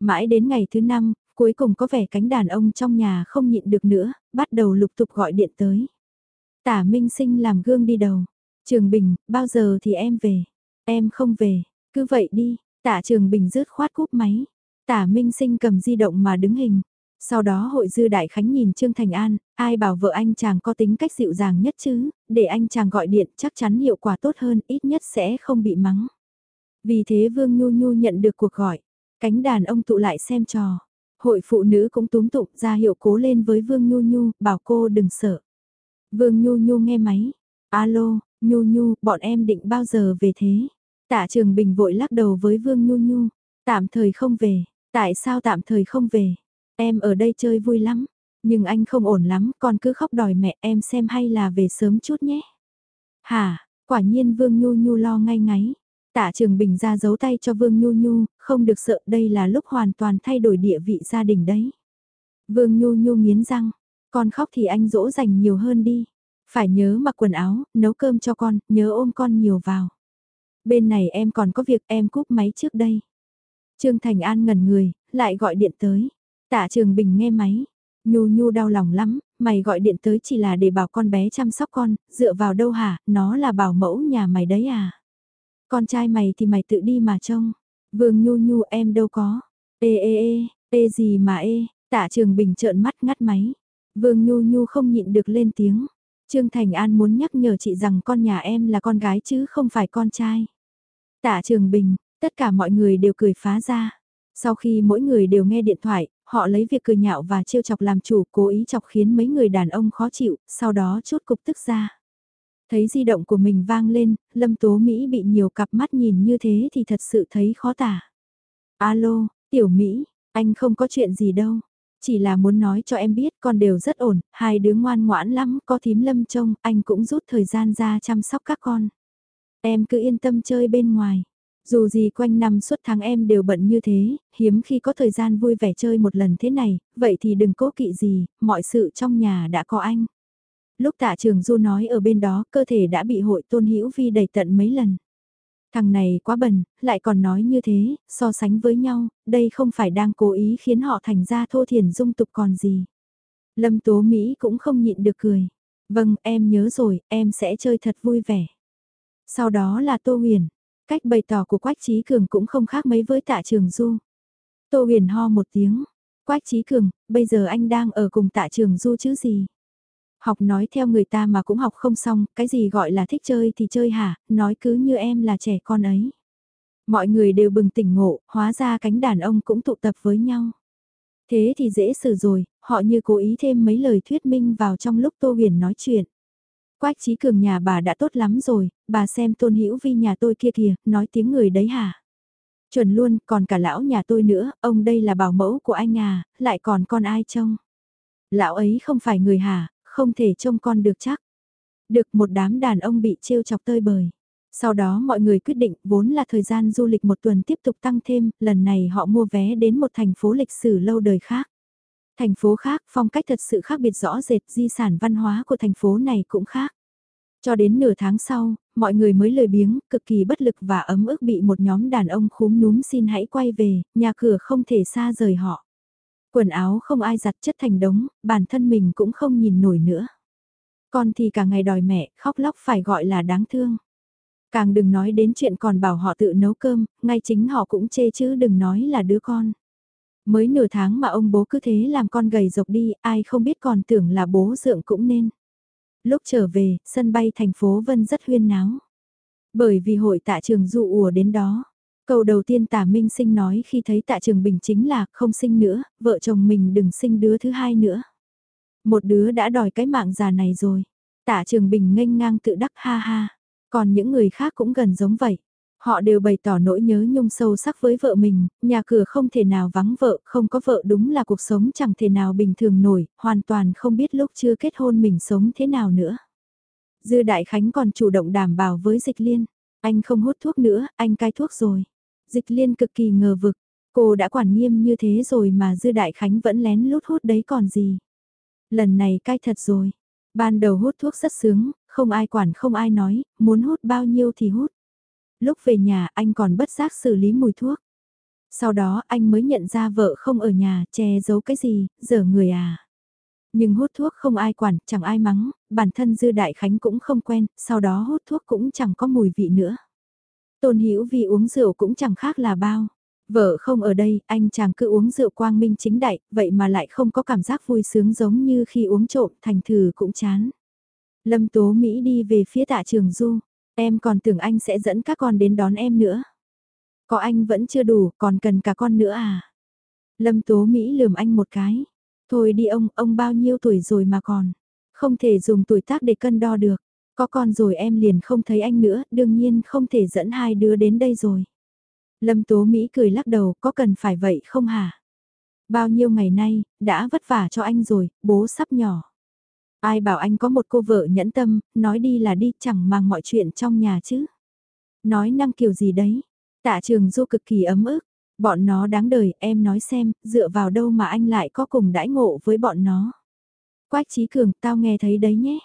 Mãi đến ngày thứ năm, cuối cùng có vẻ cánh đàn ông trong nhà không nhịn được nữa, bắt đầu lục tục gọi điện tới. Tả Minh Sinh làm gương đi đầu. Trường Bình, bao giờ thì em về? Em không về, cứ vậy đi, tả Trường Bình rớt khoát cúp máy. Tả Minh Sinh cầm di động mà đứng hình. Sau đó hội dư đại khánh nhìn Trương Thành An, ai bảo vợ anh chàng có tính cách dịu dàng nhất chứ, để anh chàng gọi điện chắc chắn hiệu quả tốt hơn, ít nhất sẽ không bị mắng. Vì thế Vương Nhu Nhu nhận được cuộc gọi, cánh đàn ông tụ lại xem trò. Hội phụ nữ cũng túm tụng ra hiệu cố lên với Vương Nhu Nhu, bảo cô đừng sợ. Vương Nhu Nhu nghe máy. Alo, Nhu Nhu, bọn em định bao giờ về thế? Tạ Trường Bình vội lắc đầu với Vương Nhu Nhu. Tạm thời không về. Tại sao tạm thời không về? Em ở đây chơi vui lắm. Nhưng anh không ổn lắm, con cứ khóc đòi mẹ em xem hay là về sớm chút nhé. Hả, quả nhiên Vương Nhu Nhu lo ngay ngáy. Tạ Trường Bình ra giấu tay cho Vương Nhu Nhu, không được sợ đây là lúc hoàn toàn thay đổi địa vị gia đình đấy. Vương Nhu Nhu nghiến răng, con khóc thì anh dỗ dành nhiều hơn đi. Phải nhớ mặc quần áo, nấu cơm cho con, nhớ ôm con nhiều vào. Bên này em còn có việc em cúp máy trước đây. Trương Thành An ngẩn người, lại gọi điện tới. Tạ Trường Bình nghe máy. Nhu Nhu đau lòng lắm, mày gọi điện tới chỉ là để bảo con bé chăm sóc con, dựa vào đâu hả, nó là bảo mẫu nhà mày đấy à. Con trai mày thì mày tự đi mà trông. Vương Nhu Nhu em đâu có. Ê ê ê, ê gì mà ê, tạ trường bình trợn mắt ngắt máy. Vương Nhu Nhu không nhịn được lên tiếng. Trương Thành An muốn nhắc nhở chị rằng con nhà em là con gái chứ không phải con trai. Tạ trường bình, tất cả mọi người đều cười phá ra. Sau khi mỗi người đều nghe điện thoại, họ lấy việc cười nhạo và trêu chọc làm chủ cố ý chọc khiến mấy người đàn ông khó chịu, sau đó chốt cục tức ra. Thấy di động của mình vang lên, Lâm Tố Mỹ bị nhiều cặp mắt nhìn như thế thì thật sự thấy khó tả. Alo, Tiểu Mỹ, anh không có chuyện gì đâu. Chỉ là muốn nói cho em biết con đều rất ổn, hai đứa ngoan ngoãn lắm, có thím lâm trông, anh cũng rút thời gian ra chăm sóc các con. Em cứ yên tâm chơi bên ngoài. Dù gì quanh năm suốt tháng em đều bận như thế, hiếm khi có thời gian vui vẻ chơi một lần thế này, vậy thì đừng cố kỵ gì, mọi sự trong nhà đã có anh. Lúc tạ trường du nói ở bên đó cơ thể đã bị hội tôn hữu vi đầy tận mấy lần. Thằng này quá bần, lại còn nói như thế, so sánh với nhau, đây không phải đang cố ý khiến họ thành ra thô thiền dung tục còn gì. Lâm Tố Mỹ cũng không nhịn được cười. Vâng, em nhớ rồi, em sẽ chơi thật vui vẻ. Sau đó là Tô Huyền. Cách bày tỏ của Quách Trí Cường cũng không khác mấy với tạ trường du. Tô Huyền ho một tiếng. Quách Trí Cường, bây giờ anh đang ở cùng tạ trường du chứ gì? Học nói theo người ta mà cũng học không xong, cái gì gọi là thích chơi thì chơi hả, nói cứ như em là trẻ con ấy. Mọi người đều bừng tỉnh ngộ, hóa ra cánh đàn ông cũng tụ tập với nhau. Thế thì dễ xử rồi, họ như cố ý thêm mấy lời thuyết minh vào trong lúc Tô Huyền nói chuyện. Quách trí cường nhà bà đã tốt lắm rồi, bà xem tôn hữu vi nhà tôi kia kìa, nói tiếng người đấy hả? Chuẩn luôn, còn cả lão nhà tôi nữa, ông đây là bảo mẫu của anh à, lại còn con ai trông? Lão ấy không phải người hả, không thể trông con được chắc. Được một đám đàn ông bị trêu chọc tơi bời. Sau đó mọi người quyết định vốn là thời gian du lịch một tuần tiếp tục tăng thêm, lần này họ mua vé đến một thành phố lịch sử lâu đời khác. Thành phố khác, phong cách thật sự khác biệt rõ rệt, di sản văn hóa của thành phố này cũng khác. Cho đến nửa tháng sau, mọi người mới lười biếng, cực kỳ bất lực và ấm ức bị một nhóm đàn ông khúm núm xin hãy quay về, nhà cửa không thể xa rời họ. Quần áo không ai giặt chất thành đống, bản thân mình cũng không nhìn nổi nữa. Con thì cả ngày đòi mẹ, khóc lóc phải gọi là đáng thương. Càng đừng nói đến chuyện còn bảo họ tự nấu cơm, ngay chính họ cũng chê chứ đừng nói là đứa con. Mới nửa tháng mà ông bố cứ thế làm con gầy rộc đi, ai không biết còn tưởng là bố dượng cũng nên. Lúc trở về, sân bay thành phố Vân rất huyên náo. Bởi vì hội tạ trường dụ ùa đến đó. Câu đầu tiên tả Minh Sinh nói khi thấy tạ trường bình chính là không sinh nữa, vợ chồng mình đừng sinh đứa thứ hai nữa. Một đứa đã đòi cái mạng già này rồi. Tạ trường bình nghênh ngang tự đắc ha ha. Còn những người khác cũng gần giống vậy. Họ đều bày tỏ nỗi nhớ nhung sâu sắc với vợ mình, nhà cửa không thể nào vắng vợ, không có vợ đúng là cuộc sống chẳng thể nào bình thường nổi, hoàn toàn không biết lúc chưa kết hôn mình sống thế nào nữa. Dư Đại Khánh còn chủ động đảm bảo với Dịch Liên, anh không hút thuốc nữa, anh cai thuốc rồi. Dịch Liên cực kỳ ngờ vực, cô đã quản nghiêm như thế rồi mà Dư Đại Khánh vẫn lén lút hút đấy còn gì. Lần này cai thật rồi, ban đầu hút thuốc rất sướng, không ai quản không ai nói, muốn hút bao nhiêu thì hút. Lúc về nhà anh còn bất giác xử lý mùi thuốc. Sau đó anh mới nhận ra vợ không ở nhà, che giấu cái gì, dở người à. Nhưng hút thuốc không ai quản, chẳng ai mắng, bản thân Dư Đại Khánh cũng không quen, sau đó hút thuốc cũng chẳng có mùi vị nữa. Tôn Hữu vì uống rượu cũng chẳng khác là bao. Vợ không ở đây, anh chàng cứ uống rượu quang minh chính đại, vậy mà lại không có cảm giác vui sướng giống như khi uống trộm, thành thử cũng chán. Lâm Tố Mỹ đi về phía tạ trường Du, Em còn tưởng anh sẽ dẫn các con đến đón em nữa. Có anh vẫn chưa đủ, còn cần cả con nữa à? Lâm Tố Mỹ lườm anh một cái. Thôi đi ông, ông bao nhiêu tuổi rồi mà còn. Không thể dùng tuổi tác để cân đo được. Có con rồi em liền không thấy anh nữa, đương nhiên không thể dẫn hai đứa đến đây rồi. Lâm Tố Mỹ cười lắc đầu, có cần phải vậy không hả? Bao nhiêu ngày nay, đã vất vả cho anh rồi, bố sắp nhỏ. Ai bảo anh có một cô vợ nhẫn tâm, nói đi là đi chẳng mang mọi chuyện trong nhà chứ. Nói năng kiểu gì đấy. Tạ trường du cực kỳ ấm ức. Bọn nó đáng đời, em nói xem, dựa vào đâu mà anh lại có cùng đãi ngộ với bọn nó. Quách trí cường, tao nghe thấy đấy nhé.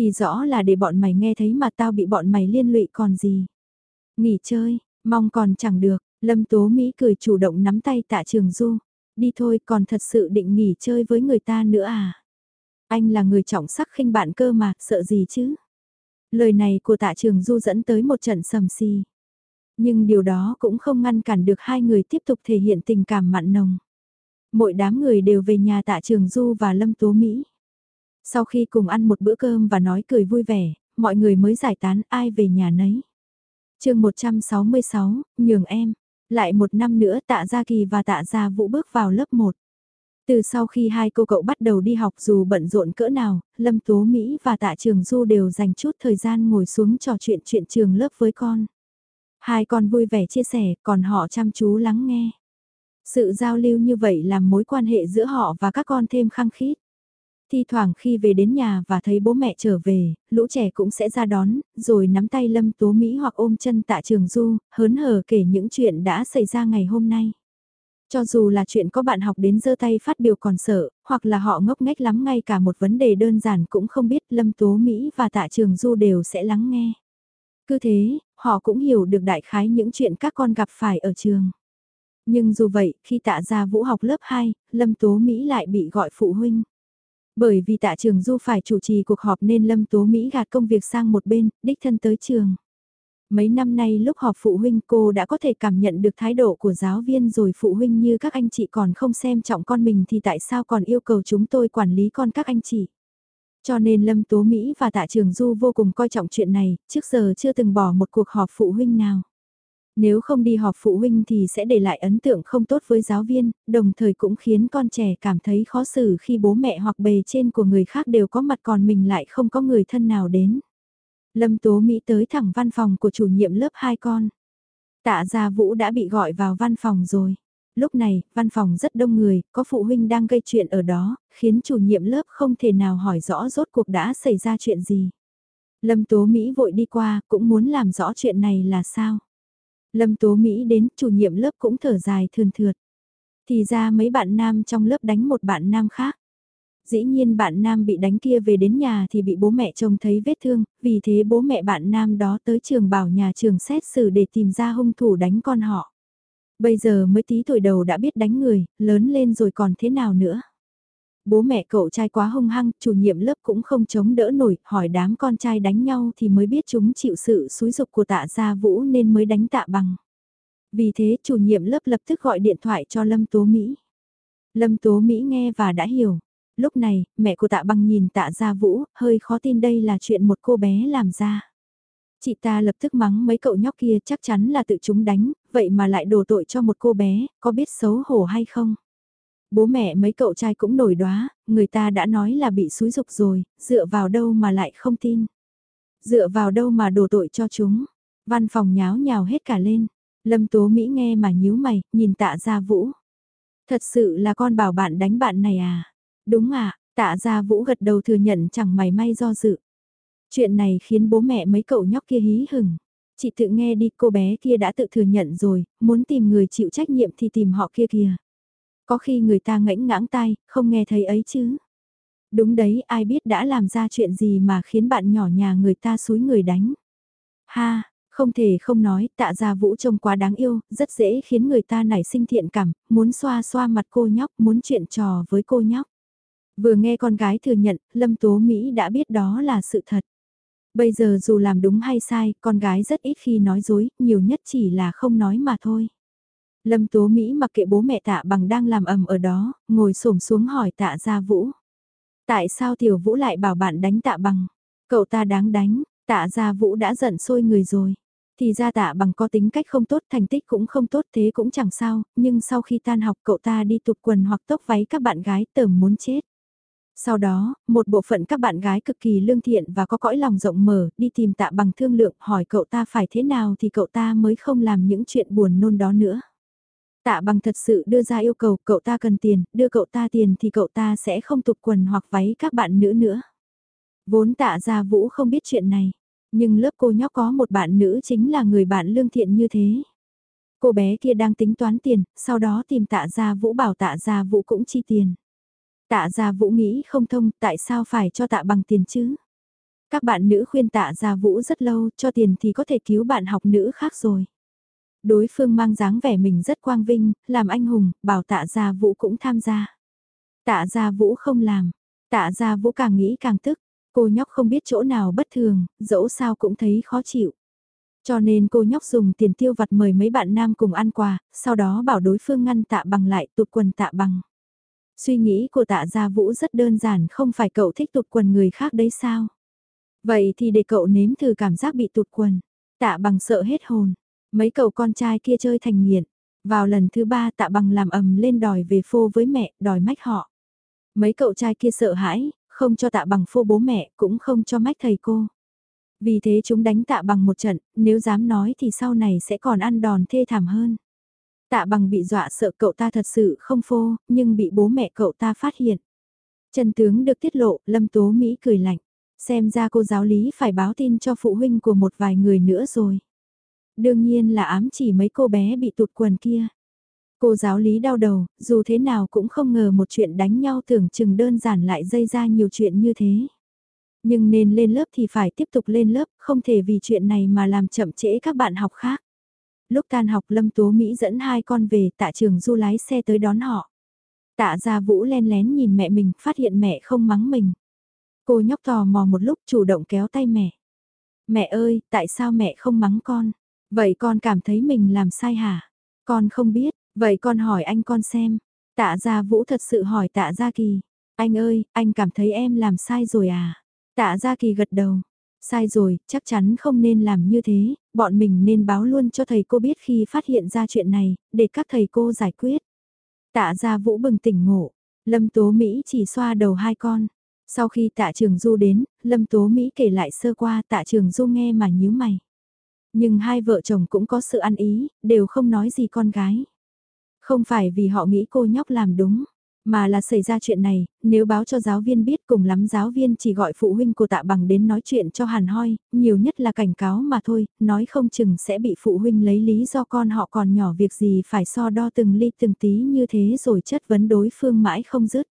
Thì rõ là để bọn mày nghe thấy mà tao bị bọn mày liên lụy còn gì. Nghỉ chơi, mong còn chẳng được, Lâm Tố Mỹ cười chủ động nắm tay tạ trường du. Đi thôi còn thật sự định nghỉ chơi với người ta nữa à. Anh là người trọng sắc khinh bạn cơ mà, sợ gì chứ? Lời này của tạ trường du dẫn tới một trận sầm si. Nhưng điều đó cũng không ngăn cản được hai người tiếp tục thể hiện tình cảm mặn nồng. Mỗi đám người đều về nhà tạ trường du và Lâm Tố Mỹ. Sau khi cùng ăn một bữa cơm và nói cười vui vẻ, mọi người mới giải tán ai về nhà nấy. chương 166, nhường em. Lại một năm nữa tạ Gia Kỳ và tạ Gia Vũ bước vào lớp 1. Từ sau khi hai cô cậu bắt đầu đi học dù bận rộn cỡ nào, Lâm Tố Mỹ và Tạ Trường Du đều dành chút thời gian ngồi xuống trò chuyện chuyện trường lớp với con. Hai con vui vẻ chia sẻ, còn họ chăm chú lắng nghe. Sự giao lưu như vậy làm mối quan hệ giữa họ và các con thêm khăng khít. Thi thoảng khi về đến nhà và thấy bố mẹ trở về, lũ trẻ cũng sẽ ra đón, rồi nắm tay Lâm Tố Mỹ hoặc ôm chân tạ trường du, hớn hở kể những chuyện đã xảy ra ngày hôm nay. Cho dù là chuyện có bạn học đến giơ tay phát biểu còn sợ, hoặc là họ ngốc nghếch lắm ngay cả một vấn đề đơn giản cũng không biết Lâm Tố Mỹ và Tạ Trường Du đều sẽ lắng nghe. Cứ thế, họ cũng hiểu được đại khái những chuyện các con gặp phải ở trường. Nhưng dù vậy, khi tạ ra vũ học lớp 2, Lâm Tố Mỹ lại bị gọi phụ huynh. Bởi vì tạ trường Du phải chủ trì cuộc họp nên Lâm Tố Mỹ gạt công việc sang một bên, đích thân tới trường. Mấy năm nay lúc họp phụ huynh cô đã có thể cảm nhận được thái độ của giáo viên rồi phụ huynh như các anh chị còn không xem trọng con mình thì tại sao còn yêu cầu chúng tôi quản lý con các anh chị. Cho nên Lâm Tố Mỹ và Tạ Trường Du vô cùng coi trọng chuyện này, trước giờ chưa từng bỏ một cuộc họp phụ huynh nào. Nếu không đi họp phụ huynh thì sẽ để lại ấn tượng không tốt với giáo viên, đồng thời cũng khiến con trẻ cảm thấy khó xử khi bố mẹ hoặc bề trên của người khác đều có mặt còn mình lại không có người thân nào đến. Lâm Tố Mỹ tới thẳng văn phòng của chủ nhiệm lớp hai con. Tạ Gia Vũ đã bị gọi vào văn phòng rồi. Lúc này, văn phòng rất đông người, có phụ huynh đang gây chuyện ở đó, khiến chủ nhiệm lớp không thể nào hỏi rõ rốt cuộc đã xảy ra chuyện gì. Lâm Tố Mỹ vội đi qua, cũng muốn làm rõ chuyện này là sao. Lâm Tố Mỹ đến, chủ nhiệm lớp cũng thở dài thườn thượt. Thì ra mấy bạn nam trong lớp đánh một bạn nam khác. Dĩ nhiên bạn nam bị đánh kia về đến nhà thì bị bố mẹ trông thấy vết thương, vì thế bố mẹ bạn nam đó tới trường bảo nhà trường xét xử để tìm ra hung thủ đánh con họ. Bây giờ mới tí tuổi đầu đã biết đánh người, lớn lên rồi còn thế nào nữa. Bố mẹ cậu trai quá hung hăng, chủ nhiệm lớp cũng không chống đỡ nổi, hỏi đám con trai đánh nhau thì mới biết chúng chịu sự xúi dục của tạ gia vũ nên mới đánh tạ bằng. Vì thế chủ nhiệm lớp lập tức gọi điện thoại cho Lâm Tố Mỹ. Lâm Tố Mỹ nghe và đã hiểu. Lúc này, mẹ của tạ bằng nhìn tạ gia vũ, hơi khó tin đây là chuyện một cô bé làm ra. Chị ta lập tức mắng mấy cậu nhóc kia chắc chắn là tự chúng đánh, vậy mà lại đổ tội cho một cô bé, có biết xấu hổ hay không? Bố mẹ mấy cậu trai cũng nổi đoá, người ta đã nói là bị xúi dục rồi, dựa vào đâu mà lại không tin? Dựa vào đâu mà đổ tội cho chúng? Văn phòng nháo nhào hết cả lên. Lâm Tố Mỹ nghe mà nhíu mày, nhìn tạ gia vũ. Thật sự là con bảo bạn đánh bạn này à? Đúng à, tạ gia vũ gật đầu thừa nhận chẳng mày may do dự. Chuyện này khiến bố mẹ mấy cậu nhóc kia hí hửng. Chị tự nghe đi cô bé kia đã tự thừa nhận rồi, muốn tìm người chịu trách nhiệm thì tìm họ kia kìa. Có khi người ta ngãnh ngãng tai, không nghe thấy ấy chứ. Đúng đấy, ai biết đã làm ra chuyện gì mà khiến bạn nhỏ nhà người ta xúi người đánh. Ha, không thể không nói, tạ gia vũ trông quá đáng yêu, rất dễ khiến người ta nảy sinh thiện cảm, muốn xoa xoa mặt cô nhóc, muốn chuyện trò với cô nhóc. Vừa nghe con gái thừa nhận, Lâm Tố Mỹ đã biết đó là sự thật. Bây giờ dù làm đúng hay sai, con gái rất ít khi nói dối, nhiều nhất chỉ là không nói mà thôi. Lâm Tố Mỹ mặc kệ bố mẹ tạ bằng đang làm ầm ở đó, ngồi xổm xuống hỏi tạ gia Vũ. Tại sao tiểu Vũ lại bảo bạn đánh tạ bằng? Cậu ta đáng đánh, tạ gia Vũ đã giận sôi người rồi. Thì ra tạ bằng có tính cách không tốt, thành tích cũng không tốt thế cũng chẳng sao, nhưng sau khi tan học cậu ta đi tục quần hoặc tốc váy các bạn gái tởm muốn chết. Sau đó, một bộ phận các bạn gái cực kỳ lương thiện và có cõi lòng rộng mở, đi tìm tạ bằng thương lượng hỏi cậu ta phải thế nào thì cậu ta mới không làm những chuyện buồn nôn đó nữa. Tạ bằng thật sự đưa ra yêu cầu cậu ta cần tiền, đưa cậu ta tiền thì cậu ta sẽ không tục quần hoặc váy các bạn nữ nữa. Vốn tạ gia vũ không biết chuyện này, nhưng lớp cô nhóc có một bạn nữ chính là người bạn lương thiện như thế. Cô bé kia đang tính toán tiền, sau đó tìm tạ gia vũ bảo tạ gia vũ cũng chi tiền. Tạ gia vũ nghĩ không thông tại sao phải cho tạ bằng tiền chứ. Các bạn nữ khuyên tạ gia vũ rất lâu cho tiền thì có thể cứu bạn học nữ khác rồi. Đối phương mang dáng vẻ mình rất quang vinh, làm anh hùng, bảo tạ gia vũ cũng tham gia. Tạ gia vũ không làm, tạ gia vũ càng nghĩ càng tức, cô nhóc không biết chỗ nào bất thường, dẫu sao cũng thấy khó chịu. Cho nên cô nhóc dùng tiền tiêu vặt mời mấy bạn nam cùng ăn quà, sau đó bảo đối phương ngăn tạ bằng lại tụt quần tạ bằng. Suy nghĩ của tạ gia vũ rất đơn giản không phải cậu thích tụt quần người khác đấy sao? Vậy thì để cậu nếm thử cảm giác bị tụt quần. Tạ bằng sợ hết hồn. Mấy cậu con trai kia chơi thành nghiện. Vào lần thứ ba tạ bằng làm ầm lên đòi về phô với mẹ, đòi mách họ. Mấy cậu trai kia sợ hãi, không cho tạ bằng phô bố mẹ, cũng không cho mách thầy cô. Vì thế chúng đánh tạ bằng một trận, nếu dám nói thì sau này sẽ còn ăn đòn thê thảm hơn. Tạ bằng bị dọa sợ cậu ta thật sự không phô, nhưng bị bố mẹ cậu ta phát hiện. Trần tướng được tiết lộ, Lâm Tố Mỹ cười lạnh. Xem ra cô giáo lý phải báo tin cho phụ huynh của một vài người nữa rồi. Đương nhiên là ám chỉ mấy cô bé bị tụt quần kia. Cô giáo lý đau đầu, dù thế nào cũng không ngờ một chuyện đánh nhau tưởng chừng đơn giản lại dây ra nhiều chuyện như thế. Nhưng nên lên lớp thì phải tiếp tục lên lớp, không thể vì chuyện này mà làm chậm trễ các bạn học khác. Lúc tan học Lâm Tố Mỹ dẫn hai con về tạ trường du lái xe tới đón họ. Tạ gia vũ len lén nhìn mẹ mình, phát hiện mẹ không mắng mình. Cô nhóc tò mò một lúc chủ động kéo tay mẹ. Mẹ ơi, tại sao mẹ không mắng con? Vậy con cảm thấy mình làm sai hả? Con không biết, vậy con hỏi anh con xem. Tạ gia vũ thật sự hỏi tạ gia kỳ. Anh ơi, anh cảm thấy em làm sai rồi à? Tạ gia kỳ gật đầu. Sai rồi, chắc chắn không nên làm như thế, bọn mình nên báo luôn cho thầy cô biết khi phát hiện ra chuyện này, để các thầy cô giải quyết. Tạ gia vũ bừng tỉnh ngộ, Lâm Tố Mỹ chỉ xoa đầu hai con. Sau khi tạ trường du đến, Lâm Tố Mỹ kể lại sơ qua tạ trường du nghe mà nhíu mày. Nhưng hai vợ chồng cũng có sự ăn ý, đều không nói gì con gái. Không phải vì họ nghĩ cô nhóc làm đúng. Mà là xảy ra chuyện này, nếu báo cho giáo viên biết cùng lắm giáo viên chỉ gọi phụ huynh của tạ bằng đến nói chuyện cho hàn hoi, nhiều nhất là cảnh cáo mà thôi, nói không chừng sẽ bị phụ huynh lấy lý do con họ còn nhỏ việc gì phải so đo từng ly từng tí như thế rồi chất vấn đối phương mãi không dứt.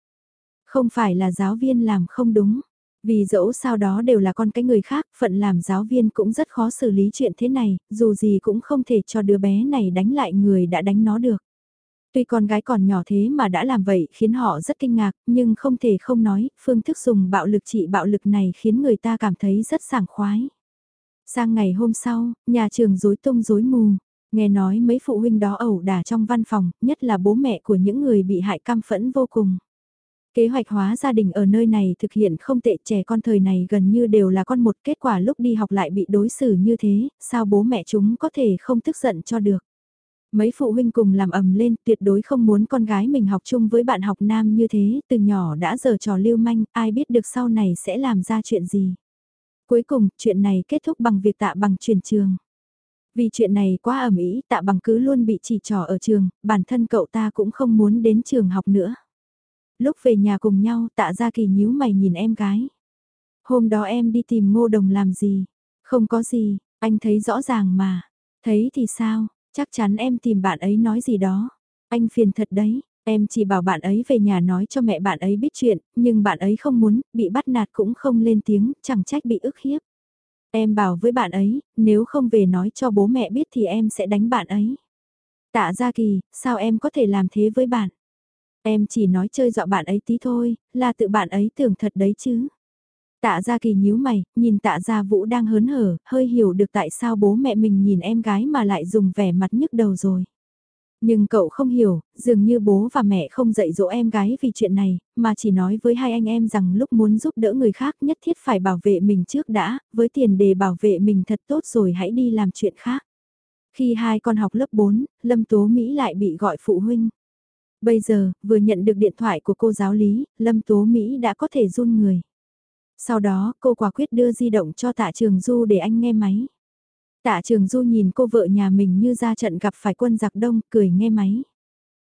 Không phải là giáo viên làm không đúng, vì dẫu sao đó đều là con cái người khác, phận làm giáo viên cũng rất khó xử lý chuyện thế này, dù gì cũng không thể cho đứa bé này đánh lại người đã đánh nó được. Tuy con gái còn nhỏ thế mà đã làm vậy khiến họ rất kinh ngạc, nhưng không thể không nói, phương thức dùng bạo lực trị bạo lực này khiến người ta cảm thấy rất sảng khoái. Sang ngày hôm sau, nhà trường rối tung rối mù, nghe nói mấy phụ huynh đó ẩu đả trong văn phòng, nhất là bố mẹ của những người bị hại cam phẫn vô cùng. Kế hoạch hóa gia đình ở nơi này thực hiện không tệ trẻ con thời này gần như đều là con một kết quả lúc đi học lại bị đối xử như thế, sao bố mẹ chúng có thể không tức giận cho được. Mấy phụ huynh cùng làm ầm lên tuyệt đối không muốn con gái mình học chung với bạn học nam như thế, từ nhỏ đã giờ trò lưu manh, ai biết được sau này sẽ làm ra chuyện gì. Cuối cùng, chuyện này kết thúc bằng việc tạ bằng chuyển trường. Vì chuyện này quá ẩm ý, tạ bằng cứ luôn bị chỉ trò ở trường, bản thân cậu ta cũng không muốn đến trường học nữa. Lúc về nhà cùng nhau, tạ ra kỳ nhíu mày nhìn em gái. Hôm đó em đi tìm ngô đồng làm gì? Không có gì, anh thấy rõ ràng mà. Thấy thì sao, Chắc chắn em tìm bạn ấy nói gì đó. Anh phiền thật đấy, em chỉ bảo bạn ấy về nhà nói cho mẹ bạn ấy biết chuyện, nhưng bạn ấy không muốn, bị bắt nạt cũng không lên tiếng, chẳng trách bị ức hiếp. Em bảo với bạn ấy, nếu không về nói cho bố mẹ biết thì em sẽ đánh bạn ấy. Tạ Gia Kỳ, sao em có thể làm thế với bạn? Em chỉ nói chơi dọa bạn ấy tí thôi, là tự bạn ấy tưởng thật đấy chứ. Tạ Gia Kỳ nhíu mày, nhìn tạ Gia Vũ đang hớn hở, hơi hiểu được tại sao bố mẹ mình nhìn em gái mà lại dùng vẻ mặt nhức đầu rồi. Nhưng cậu không hiểu, dường như bố và mẹ không dạy dỗ em gái vì chuyện này, mà chỉ nói với hai anh em rằng lúc muốn giúp đỡ người khác nhất thiết phải bảo vệ mình trước đã, với tiền đề bảo vệ mình thật tốt rồi hãy đi làm chuyện khác. Khi hai con học lớp 4, Lâm Tố Mỹ lại bị gọi phụ huynh. Bây giờ, vừa nhận được điện thoại của cô giáo lý, Lâm Tố Mỹ đã có thể run người. Sau đó, cô quả quyết đưa di động cho tạ trường du để anh nghe máy. Tạ trường du nhìn cô vợ nhà mình như ra trận gặp phải quân giặc đông, cười nghe máy.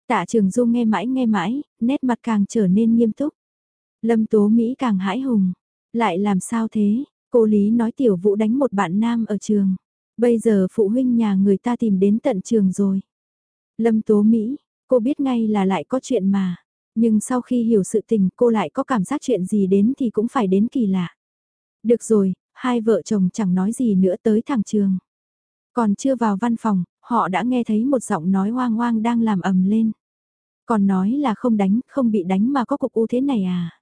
Tạ trường du nghe mãi nghe mãi, nét mặt càng trở nên nghiêm túc. Lâm Tố Mỹ càng hãi hùng. Lại làm sao thế? Cô Lý nói tiểu vũ đánh một bạn nam ở trường. Bây giờ phụ huynh nhà người ta tìm đến tận trường rồi. Lâm Tố Mỹ, cô biết ngay là lại có chuyện mà. Nhưng sau khi hiểu sự tình cô lại có cảm giác chuyện gì đến thì cũng phải đến kỳ lạ. Được rồi, hai vợ chồng chẳng nói gì nữa tới thẳng trường. Còn chưa vào văn phòng, họ đã nghe thấy một giọng nói hoang hoang đang làm ầm lên. Còn nói là không đánh, không bị đánh mà có cục u thế này à.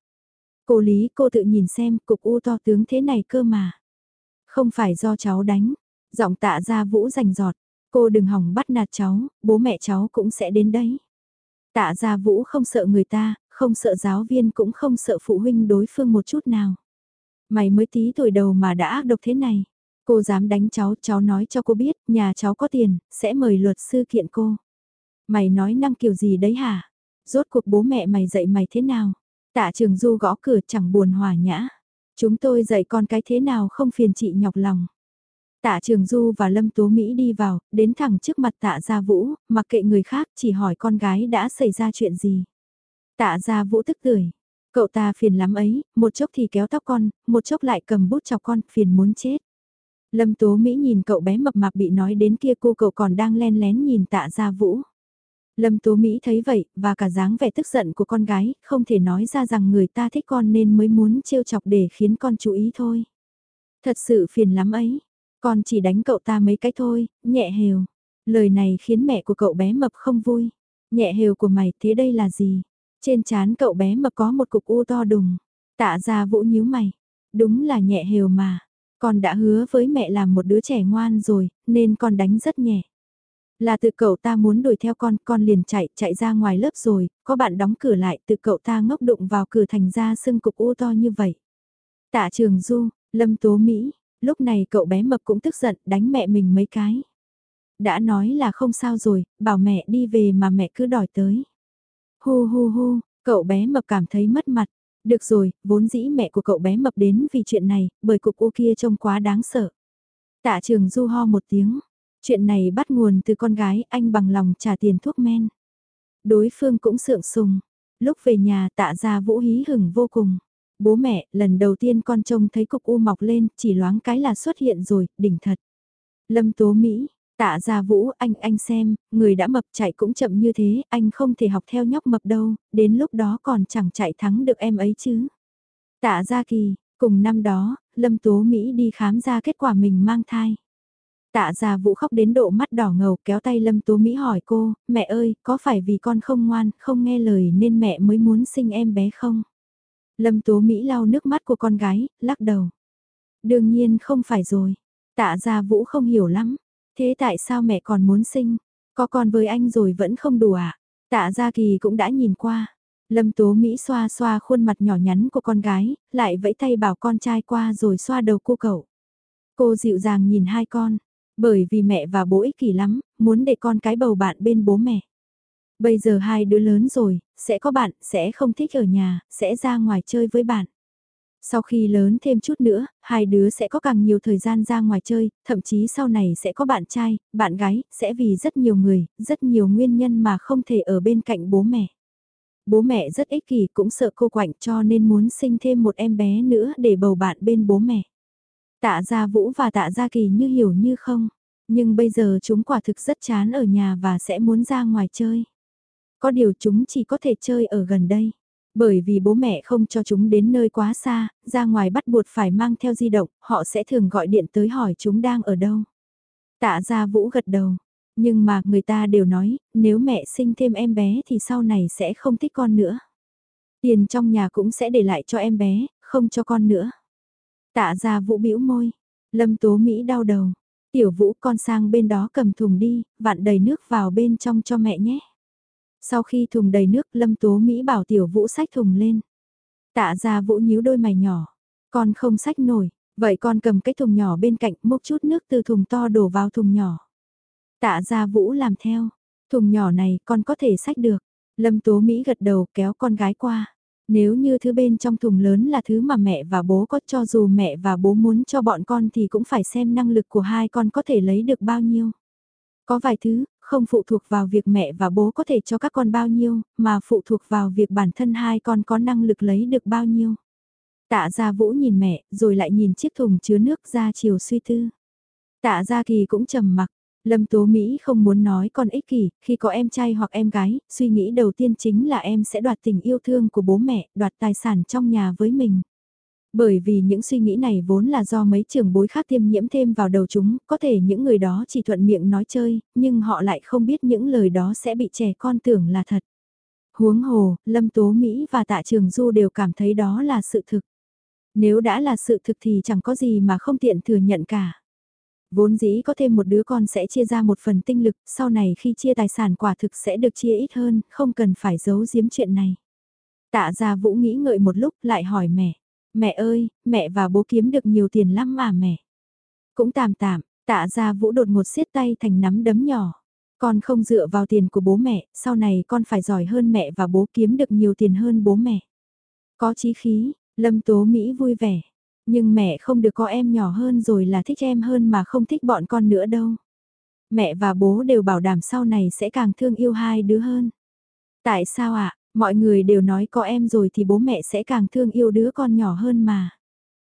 Cô Lý cô tự nhìn xem cục u to tướng thế này cơ mà. Không phải do cháu đánh, giọng tạ ra vũ rành giọt, cô đừng hỏng bắt nạt cháu, bố mẹ cháu cũng sẽ đến đấy. Tạ gia vũ không sợ người ta, không sợ giáo viên cũng không sợ phụ huynh đối phương một chút nào. Mày mới tí tuổi đầu mà đã ác độc thế này. Cô dám đánh cháu, cháu nói cho cô biết, nhà cháu có tiền, sẽ mời luật sư kiện cô. Mày nói năng kiểu gì đấy hả? Rốt cuộc bố mẹ mày dạy mày thế nào? Tạ trường du gõ cửa chẳng buồn hòa nhã. Chúng tôi dạy con cái thế nào không phiền chị nhọc lòng. Tạ Trường Du và Lâm Tố Mỹ đi vào, đến thẳng trước mặt tạ Gia Vũ, mặc kệ người khác chỉ hỏi con gái đã xảy ra chuyện gì. Tạ Gia Vũ tức tưởi, cậu ta phiền lắm ấy, một chốc thì kéo tóc con, một chốc lại cầm bút chọc con, phiền muốn chết. Lâm Tố Mỹ nhìn cậu bé mập mạp bị nói đến kia cô cậu còn đang len lén nhìn tạ Gia Vũ. Lâm Tố Mỹ thấy vậy, và cả dáng vẻ tức giận của con gái, không thể nói ra rằng người ta thích con nên mới muốn trêu chọc để khiến con chú ý thôi. Thật sự phiền lắm ấy, con chỉ đánh cậu ta mấy cái thôi, nhẹ hều. Lời này khiến mẹ của cậu bé mập không vui. Nhẹ hều của mày thế đây là gì? Trên trán cậu bé mập có một cục u to đùng. Tạ ra vũ nhíu mày. Đúng là nhẹ hều mà. Con đã hứa với mẹ làm một đứa trẻ ngoan rồi, nên con đánh rất nhẹ. Là tự cậu ta muốn đuổi theo con, con liền chạy, chạy ra ngoài lớp rồi, có bạn đóng cửa lại, tự cậu ta ngốc đụng vào cửa thành ra sưng cục u to như vậy. Tạ trường du, lâm tố Mỹ, Lúc này cậu bé mập cũng tức giận đánh mẹ mình mấy cái. Đã nói là không sao rồi, bảo mẹ đi về mà mẹ cứ đòi tới. Hu hu hu, cậu bé mập cảm thấy mất mặt. Được rồi, vốn dĩ mẹ của cậu bé mập đến vì chuyện này, bởi cục u kia trông quá đáng sợ. Tạ trường du ho một tiếng. Chuyện này bắt nguồn từ con gái anh bằng lòng trả tiền thuốc men. Đối phương cũng sượng sùng. Lúc về nhà tạ ra vũ hí hửng vô cùng. Bố mẹ, lần đầu tiên con trông thấy cục u mọc lên, chỉ loáng cái là xuất hiện rồi, đỉnh thật. Lâm Tố Mỹ, tạ gia vũ, anh, anh xem, người đã mập chạy cũng chậm như thế, anh không thể học theo nhóc mập đâu, đến lúc đó còn chẳng chạy thắng được em ấy chứ. Tạ gia kỳ, cùng năm đó, Lâm Tố Mỹ đi khám ra kết quả mình mang thai. Tạ gia vũ khóc đến độ mắt đỏ ngầu kéo tay Lâm Tố Mỹ hỏi cô, mẹ ơi, có phải vì con không ngoan, không nghe lời nên mẹ mới muốn sinh em bé không? Lâm Tố Mỹ lau nước mắt của con gái, lắc đầu. Đương nhiên không phải rồi. Tạ gia vũ không hiểu lắm. Thế tại sao mẹ còn muốn sinh? Có con với anh rồi vẫn không đủ à? Tạ gia kỳ cũng đã nhìn qua. Lâm Tố Mỹ xoa xoa khuôn mặt nhỏ nhắn của con gái, lại vẫy tay bảo con trai qua rồi xoa đầu cô cậu. Cô dịu dàng nhìn hai con, bởi vì mẹ và bố ích kỷ lắm, muốn để con cái bầu bạn bên bố mẹ. Bây giờ hai đứa lớn rồi, sẽ có bạn, sẽ không thích ở nhà, sẽ ra ngoài chơi với bạn. Sau khi lớn thêm chút nữa, hai đứa sẽ có càng nhiều thời gian ra ngoài chơi, thậm chí sau này sẽ có bạn trai, bạn gái, sẽ vì rất nhiều người, rất nhiều nguyên nhân mà không thể ở bên cạnh bố mẹ. Bố mẹ rất ích kỷ cũng sợ cô quạnh cho nên muốn sinh thêm một em bé nữa để bầu bạn bên bố mẹ. Tạ Gia Vũ và Tạ Gia Kỳ như hiểu như không, nhưng bây giờ chúng quả thực rất chán ở nhà và sẽ muốn ra ngoài chơi. Có điều chúng chỉ có thể chơi ở gần đây. Bởi vì bố mẹ không cho chúng đến nơi quá xa, ra ngoài bắt buộc phải mang theo di động, họ sẽ thường gọi điện tới hỏi chúng đang ở đâu. Tạ Gia Vũ gật đầu, nhưng mà người ta đều nói, nếu mẹ sinh thêm em bé thì sau này sẽ không thích con nữa. Tiền trong nhà cũng sẽ để lại cho em bé, không cho con nữa. Tạ ra vũ bĩu môi. Lâm Tố Mỹ đau đầu. Tiểu vũ con sang bên đó cầm thùng đi, vặn đầy nước vào bên trong cho mẹ nhé. Sau khi thùng đầy nước Lâm Tố Mỹ bảo tiểu vũ xách thùng lên. Tạ ra vũ nhíu đôi mày nhỏ. Con không xách nổi, vậy con cầm cái thùng nhỏ bên cạnh múc chút nước từ thùng to đổ vào thùng nhỏ. Tạ ra vũ làm theo. Thùng nhỏ này con có thể xách được. Lâm Tố Mỹ gật đầu kéo con gái qua. Nếu như thứ bên trong thùng lớn là thứ mà mẹ và bố có cho dù mẹ và bố muốn cho bọn con thì cũng phải xem năng lực của hai con có thể lấy được bao nhiêu. Có vài thứ, không phụ thuộc vào việc mẹ và bố có thể cho các con bao nhiêu, mà phụ thuộc vào việc bản thân hai con có năng lực lấy được bao nhiêu. Tạ Gia Vũ nhìn mẹ, rồi lại nhìn chiếc thùng chứa nước ra chiều suy tư. Tạ Gia Kỳ cũng trầm mặc, Lâm Tố Mỹ không muốn nói con ích kỷ, khi có em trai hoặc em gái, suy nghĩ đầu tiên chính là em sẽ đoạt tình yêu thương của bố mẹ, đoạt tài sản trong nhà với mình. Bởi vì những suy nghĩ này vốn là do mấy trưởng bối khác tiêm nhiễm thêm vào đầu chúng, có thể những người đó chỉ thuận miệng nói chơi, nhưng họ lại không biết những lời đó sẽ bị trẻ con tưởng là thật. Huống hồ, Lâm Tố Mỹ và Tạ Trường Du đều cảm thấy đó là sự thực. Nếu đã là sự thực thì chẳng có gì mà không tiện thừa nhận cả. Vốn dĩ có thêm một đứa con sẽ chia ra một phần tinh lực, sau này khi chia tài sản quả thực sẽ được chia ít hơn, không cần phải giấu giếm chuyện này. Tạ gia Vũ nghĩ ngợi một lúc lại hỏi mẹ, mẹ ơi, mẹ và bố kiếm được nhiều tiền lắm mà mẹ. Cũng tạm tạm, tạ ra Vũ đột ngột siết tay thành nắm đấm nhỏ. Con không dựa vào tiền của bố mẹ, sau này con phải giỏi hơn mẹ và bố kiếm được nhiều tiền hơn bố mẹ. Có chí khí, Lâm Tố Mỹ vui vẻ. Nhưng mẹ không được có em nhỏ hơn rồi là thích em hơn mà không thích bọn con nữa đâu. Mẹ và bố đều bảo đảm sau này sẽ càng thương yêu hai đứa hơn. Tại sao ạ? Mọi người đều nói có em rồi thì bố mẹ sẽ càng thương yêu đứa con nhỏ hơn mà.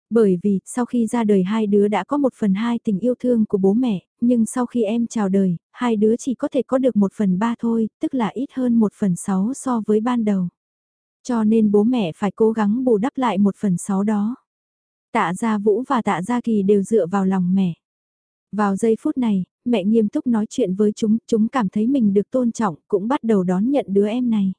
Bởi vì, sau khi ra đời hai đứa đã có một phần hai tình yêu thương của bố mẹ, nhưng sau khi em chào đời, hai đứa chỉ có thể có được một phần ba thôi, tức là ít hơn một phần sáu so với ban đầu. Cho nên bố mẹ phải cố gắng bù đắp lại một phần sáu đó. Tạ Gia Vũ và Tạ Gia Kỳ đều dựa vào lòng mẹ. Vào giây phút này, mẹ nghiêm túc nói chuyện với chúng, chúng cảm thấy mình được tôn trọng, cũng bắt đầu đón nhận đứa em này.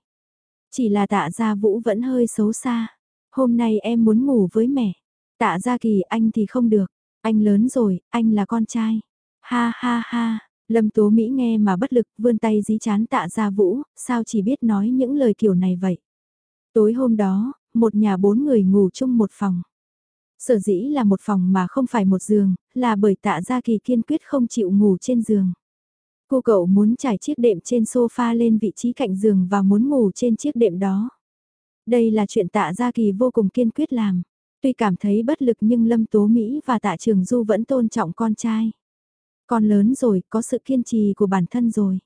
Chỉ là Tạ Gia Vũ vẫn hơi xấu xa. Hôm nay em muốn ngủ với mẹ. Tạ Gia Kỳ anh thì không được. Anh lớn rồi, anh là con trai. Ha ha ha, Lâm Tố Mỹ nghe mà bất lực vươn tay dí chán Tạ Gia Vũ, sao chỉ biết nói những lời kiểu này vậy. Tối hôm đó, một nhà bốn người ngủ chung một phòng. Sở dĩ là một phòng mà không phải một giường, là bởi tạ gia kỳ kiên quyết không chịu ngủ trên giường. Cô cậu muốn trải chiếc đệm trên sofa lên vị trí cạnh giường và muốn ngủ trên chiếc đệm đó. Đây là chuyện tạ gia kỳ vô cùng kiên quyết làm. Tuy cảm thấy bất lực nhưng Lâm Tố Mỹ và tạ Trường Du vẫn tôn trọng con trai. Con lớn rồi, có sự kiên trì của bản thân rồi.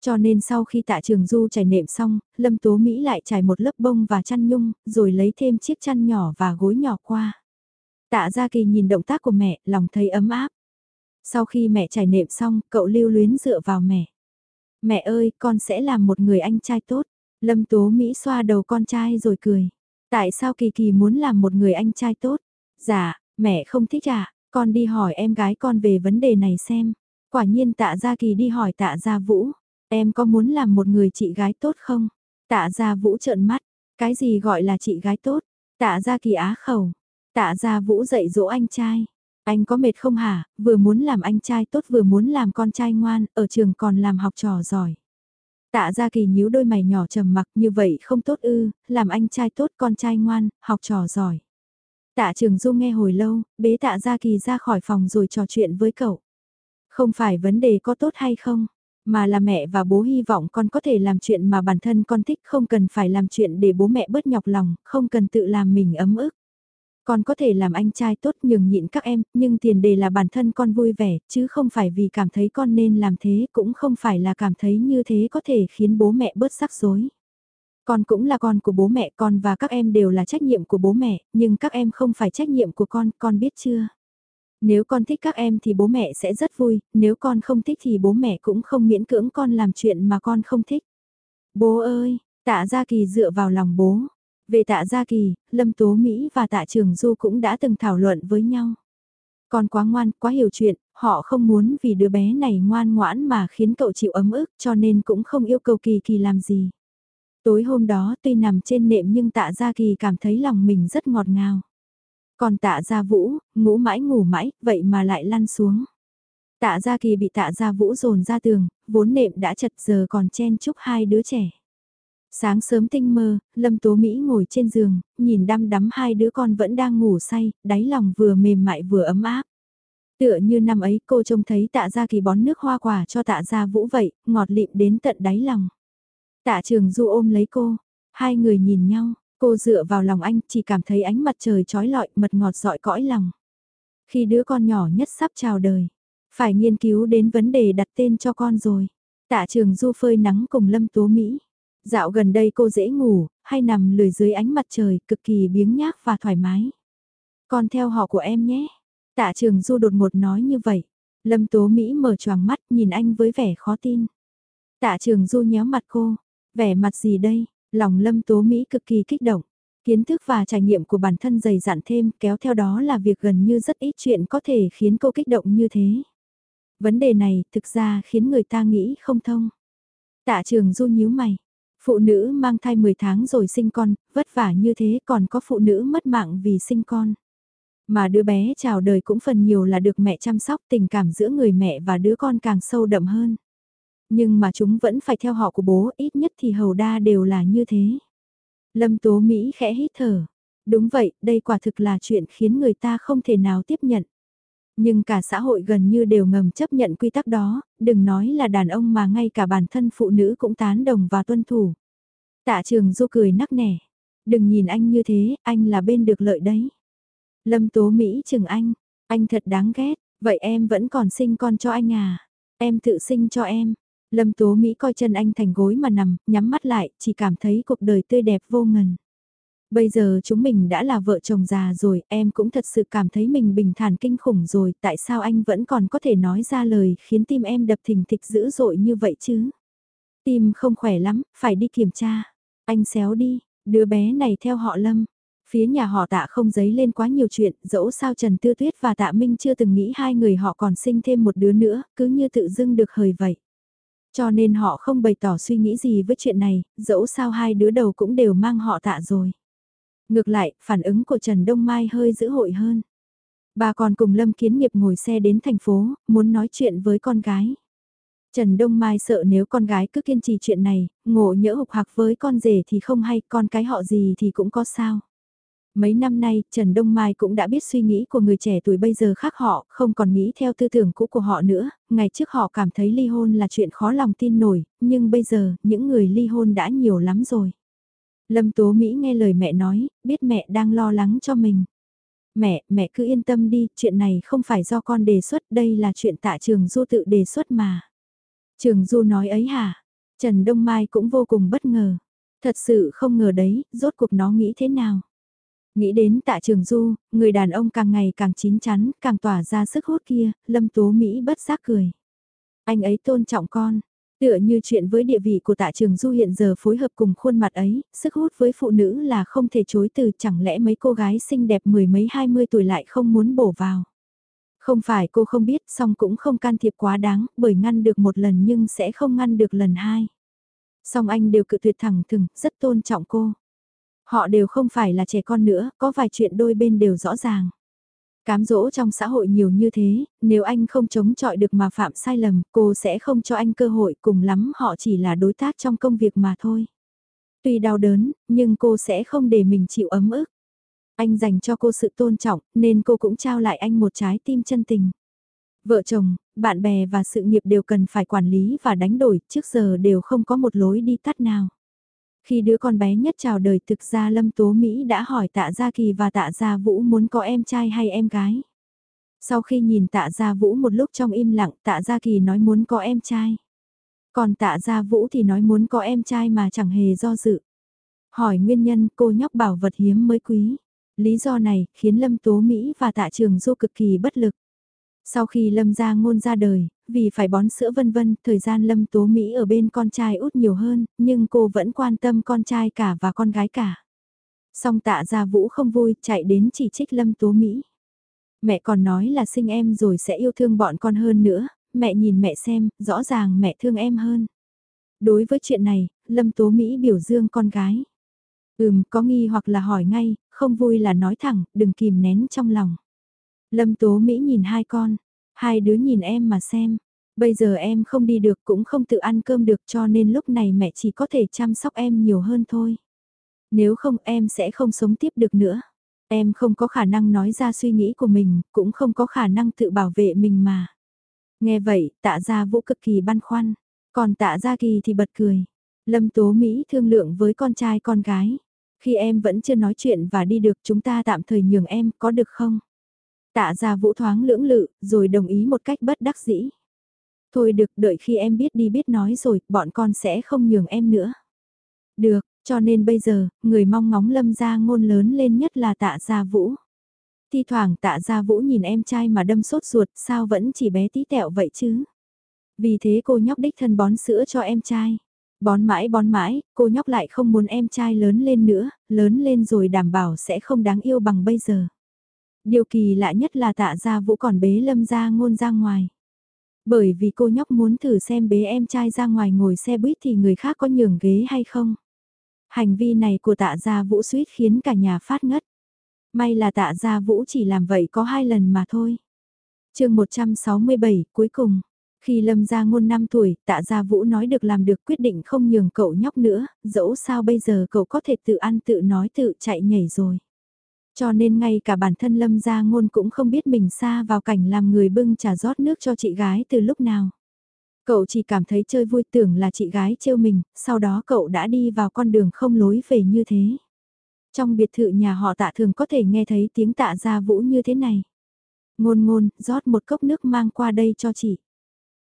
Cho nên sau khi tạ trường du trải nệm xong, Lâm Tố Mỹ lại trải một lớp bông và chăn nhung, rồi lấy thêm chiếc chăn nhỏ và gối nhỏ qua. Tạ Gia Kỳ nhìn động tác của mẹ, lòng thấy ấm áp. Sau khi mẹ trải nệm xong, cậu lưu luyến dựa vào mẹ. Mẹ ơi, con sẽ làm một người anh trai tốt. Lâm Tố Mỹ xoa đầu con trai rồi cười. Tại sao Kỳ Kỳ muốn làm một người anh trai tốt? Dạ, mẹ không thích à, con đi hỏi em gái con về vấn đề này xem. Quả nhiên tạ Gia Kỳ đi hỏi tạ Gia Vũ. Em có muốn làm một người chị gái tốt không? Tạ Gia Vũ trợn mắt. Cái gì gọi là chị gái tốt? Tạ Gia Kỳ á khẩu. Tạ Gia Vũ dạy dỗ anh trai. Anh có mệt không hả, vừa muốn làm anh trai tốt vừa muốn làm con trai ngoan, ở trường còn làm học trò giỏi. Tạ Gia Kỳ nhíu đôi mày nhỏ trầm mặc như vậy không tốt ư, làm anh trai tốt con trai ngoan, học trò giỏi. Tạ Trường Du nghe hồi lâu, bế Tạ Gia Kỳ ra khỏi phòng rồi trò chuyện với cậu. Không phải vấn đề có tốt hay không, mà là mẹ và bố hy vọng con có thể làm chuyện mà bản thân con thích không cần phải làm chuyện để bố mẹ bớt nhọc lòng, không cần tự làm mình ấm ức. Con có thể làm anh trai tốt nhường nhịn các em, nhưng tiền đề là bản thân con vui vẻ, chứ không phải vì cảm thấy con nên làm thế, cũng không phải là cảm thấy như thế có thể khiến bố mẹ bớt rắc rối. Con cũng là con của bố mẹ, con và các em đều là trách nhiệm của bố mẹ, nhưng các em không phải trách nhiệm của con, con biết chưa? Nếu con thích các em thì bố mẹ sẽ rất vui, nếu con không thích thì bố mẹ cũng không miễn cưỡng con làm chuyện mà con không thích. Bố ơi, tạ Gia Kỳ dựa vào lòng bố. Về tạ Gia Kỳ, Lâm Tố Mỹ và tạ Trường Du cũng đã từng thảo luận với nhau. còn quá ngoan, quá hiểu chuyện, họ không muốn vì đứa bé này ngoan ngoãn mà khiến cậu chịu ấm ức cho nên cũng không yêu cầu Kỳ Kỳ làm gì. Tối hôm đó tuy nằm trên nệm nhưng tạ Gia Kỳ cảm thấy lòng mình rất ngọt ngào. Còn tạ Gia Vũ, ngủ mãi ngủ mãi, vậy mà lại lăn xuống. Tạ Gia Kỳ bị tạ Gia Vũ dồn ra tường, vốn nệm đã chật giờ còn chen chúc hai đứa trẻ. Sáng sớm tinh mơ, Lâm Tố Mỹ ngồi trên giường, nhìn đăm đắm hai đứa con vẫn đang ngủ say, đáy lòng vừa mềm mại vừa ấm áp. Tựa như năm ấy cô trông thấy tạ gia kỳ bón nước hoa quả cho tạ gia vũ vậy, ngọt lịm đến tận đáy lòng. Tạ trường du ôm lấy cô, hai người nhìn nhau, cô dựa vào lòng anh chỉ cảm thấy ánh mặt trời trói lọi mật ngọt dọi cõi lòng. Khi đứa con nhỏ nhất sắp chào đời, phải nghiên cứu đến vấn đề đặt tên cho con rồi. Tạ trường du phơi nắng cùng Lâm Tố Mỹ. Dạo gần đây cô dễ ngủ, hay nằm lười dưới ánh mặt trời, cực kỳ biếng nhác và thoải mái. Con theo họ của em nhé. Tạ trường du đột ngột nói như vậy. Lâm Tố Mỹ mở choàng mắt nhìn anh với vẻ khó tin. Tạ trường du nhéo mặt cô. Vẻ mặt gì đây? Lòng Lâm Tố Mỹ cực kỳ kích động. Kiến thức và trải nghiệm của bản thân dày dặn thêm kéo theo đó là việc gần như rất ít chuyện có thể khiến cô kích động như thế. Vấn đề này thực ra khiến người ta nghĩ không thông. Tạ trường du nhíu mày, Phụ nữ mang thai 10 tháng rồi sinh con, vất vả như thế còn có phụ nữ mất mạng vì sinh con. Mà đứa bé chào đời cũng phần nhiều là được mẹ chăm sóc tình cảm giữa người mẹ và đứa con càng sâu đậm hơn. Nhưng mà chúng vẫn phải theo họ của bố, ít nhất thì hầu đa đều là như thế. Lâm Tố Mỹ khẽ hít thở. Đúng vậy, đây quả thực là chuyện khiến người ta không thể nào tiếp nhận. Nhưng cả xã hội gần như đều ngầm chấp nhận quy tắc đó, đừng nói là đàn ông mà ngay cả bản thân phụ nữ cũng tán đồng và tuân thủ. Tạ trường du cười nắc nẻ. Đừng nhìn anh như thế, anh là bên được lợi đấy. Lâm Tố Mỹ chừng anh, anh thật đáng ghét, vậy em vẫn còn sinh con cho anh à? Em tự sinh cho em. Lâm Tố Mỹ coi chân anh thành gối mà nằm, nhắm mắt lại, chỉ cảm thấy cuộc đời tươi đẹp vô ngần. Bây giờ chúng mình đã là vợ chồng già rồi, em cũng thật sự cảm thấy mình bình thản kinh khủng rồi, tại sao anh vẫn còn có thể nói ra lời khiến tim em đập thình thịch dữ dội như vậy chứ? Tim không khỏe lắm, phải đi kiểm tra. Anh xéo đi, đứa bé này theo họ Lâm. Phía nhà họ tạ không giấy lên quá nhiều chuyện, dẫu sao Trần Tư Tuyết và tạ Minh chưa từng nghĩ hai người họ còn sinh thêm một đứa nữa, cứ như tự dưng được hời vậy. Cho nên họ không bày tỏ suy nghĩ gì với chuyện này, dẫu sao hai đứa đầu cũng đều mang họ tạ rồi. Ngược lại, phản ứng của Trần Đông Mai hơi dữ hội hơn. Bà còn cùng Lâm Kiến Nghiệp ngồi xe đến thành phố, muốn nói chuyện với con gái. Trần Đông Mai sợ nếu con gái cứ kiên trì chuyện này, ngộ nhỡ hục hạc với con rể thì không hay, con cái họ gì thì cũng có sao. Mấy năm nay, Trần Đông Mai cũng đã biết suy nghĩ của người trẻ tuổi bây giờ khác họ, không còn nghĩ theo tư tưởng cũ của họ nữa, ngày trước họ cảm thấy ly hôn là chuyện khó lòng tin nổi, nhưng bây giờ, những người ly hôn đã nhiều lắm rồi. Lâm Tố Mỹ nghe lời mẹ nói, biết mẹ đang lo lắng cho mình. Mẹ, mẹ cứ yên tâm đi, chuyện này không phải do con đề xuất, đây là chuyện tạ trường du tự đề xuất mà. Trường du nói ấy hả? Trần Đông Mai cũng vô cùng bất ngờ. Thật sự không ngờ đấy, rốt cuộc nó nghĩ thế nào. Nghĩ đến tạ trường du, người đàn ông càng ngày càng chín chắn, càng tỏa ra sức hút kia, lâm tố Mỹ bất giác cười. Anh ấy tôn trọng con, tựa như chuyện với địa vị của tạ trường du hiện giờ phối hợp cùng khuôn mặt ấy, sức hút với phụ nữ là không thể chối từ chẳng lẽ mấy cô gái xinh đẹp mười mấy hai mươi tuổi lại không muốn bổ vào. Không phải cô không biết song cũng không can thiệp quá đáng bởi ngăn được một lần nhưng sẽ không ngăn được lần hai. Song anh đều cự tuyệt thẳng thừng, rất tôn trọng cô. Họ đều không phải là trẻ con nữa, có vài chuyện đôi bên đều rõ ràng. Cám dỗ trong xã hội nhiều như thế, nếu anh không chống chọi được mà phạm sai lầm, cô sẽ không cho anh cơ hội cùng lắm họ chỉ là đối tác trong công việc mà thôi. Tuy đau đớn, nhưng cô sẽ không để mình chịu ấm ức. Anh dành cho cô sự tôn trọng, nên cô cũng trao lại anh một trái tim chân tình. Vợ chồng, bạn bè và sự nghiệp đều cần phải quản lý và đánh đổi, trước giờ đều không có một lối đi tắt nào. Khi đứa con bé nhất chào đời thực ra Lâm Tố Mỹ đã hỏi tạ Gia Kỳ và tạ Gia Vũ muốn có em trai hay em gái. Sau khi nhìn tạ Gia Vũ một lúc trong im lặng tạ Gia Kỳ nói muốn có em trai. Còn tạ Gia Vũ thì nói muốn có em trai mà chẳng hề do dự. Hỏi nguyên nhân cô nhóc bảo vật hiếm mới quý. Lý do này khiến Lâm Tố Mỹ và tạ trường du cực kỳ bất lực. Sau khi Lâm gia ngôn ra đời, vì phải bón sữa vân vân, thời gian Lâm Tố Mỹ ở bên con trai út nhiều hơn, nhưng cô vẫn quan tâm con trai cả và con gái cả. Song tạ gia vũ không vui, chạy đến chỉ trích Lâm Tố Mỹ. Mẹ còn nói là sinh em rồi sẽ yêu thương bọn con hơn nữa, mẹ nhìn mẹ xem, rõ ràng mẹ thương em hơn. Đối với chuyện này, Lâm Tố Mỹ biểu dương con gái. Ừm, có nghi hoặc là hỏi ngay, không vui là nói thẳng, đừng kìm nén trong lòng. Lâm Tố Mỹ nhìn hai con, hai đứa nhìn em mà xem. Bây giờ em không đi được cũng không tự ăn cơm được cho nên lúc này mẹ chỉ có thể chăm sóc em nhiều hơn thôi. Nếu không em sẽ không sống tiếp được nữa. Em không có khả năng nói ra suy nghĩ của mình, cũng không có khả năng tự bảo vệ mình mà. Nghe vậy, tạ gia vũ cực kỳ băn khoăn. Còn tạ gia kỳ thì bật cười. Lâm Tố Mỹ thương lượng với con trai con gái. Khi em vẫn chưa nói chuyện và đi được chúng ta tạm thời nhường em có được không? Tạ gia vũ thoáng lưỡng lự, rồi đồng ý một cách bất đắc dĩ. Thôi được, đợi khi em biết đi biết nói rồi, bọn con sẽ không nhường em nữa. Được, cho nên bây giờ, người mong ngóng lâm gia ngôn lớn lên nhất là tạ gia vũ. Thi thoảng tạ gia vũ nhìn em trai mà đâm sốt ruột, sao vẫn chỉ bé tí tẹo vậy chứ? Vì thế cô nhóc đích thân bón sữa cho em trai. Bón mãi bón mãi, cô nhóc lại không muốn em trai lớn lên nữa, lớn lên rồi đảm bảo sẽ không đáng yêu bằng bây giờ. Điều kỳ lạ nhất là tạ gia vũ còn bế lâm ra ngôn ra ngoài. Bởi vì cô nhóc muốn thử xem bế em trai ra ngoài ngồi xe buýt thì người khác có nhường ghế hay không. Hành vi này của tạ gia vũ suýt khiến cả nhà phát ngất. May là tạ gia vũ chỉ làm vậy có hai lần mà thôi. chương 167 cuối cùng. Khi Lâm gia ngôn 5 tuổi, tạ gia vũ nói được làm được quyết định không nhường cậu nhóc nữa, dẫu sao bây giờ cậu có thể tự ăn tự nói tự chạy nhảy rồi. Cho nên ngay cả bản thân Lâm Gia Ngôn cũng không biết mình xa vào cảnh làm người bưng trà rót nước cho chị gái từ lúc nào. Cậu chỉ cảm thấy chơi vui tưởng là chị gái trêu mình, sau đó cậu đã đi vào con đường không lối về như thế. Trong biệt thự nhà họ tạ thường có thể nghe thấy tiếng tạ gia vũ như thế này. Ngôn ngôn, rót một cốc nước mang qua đây cho chị.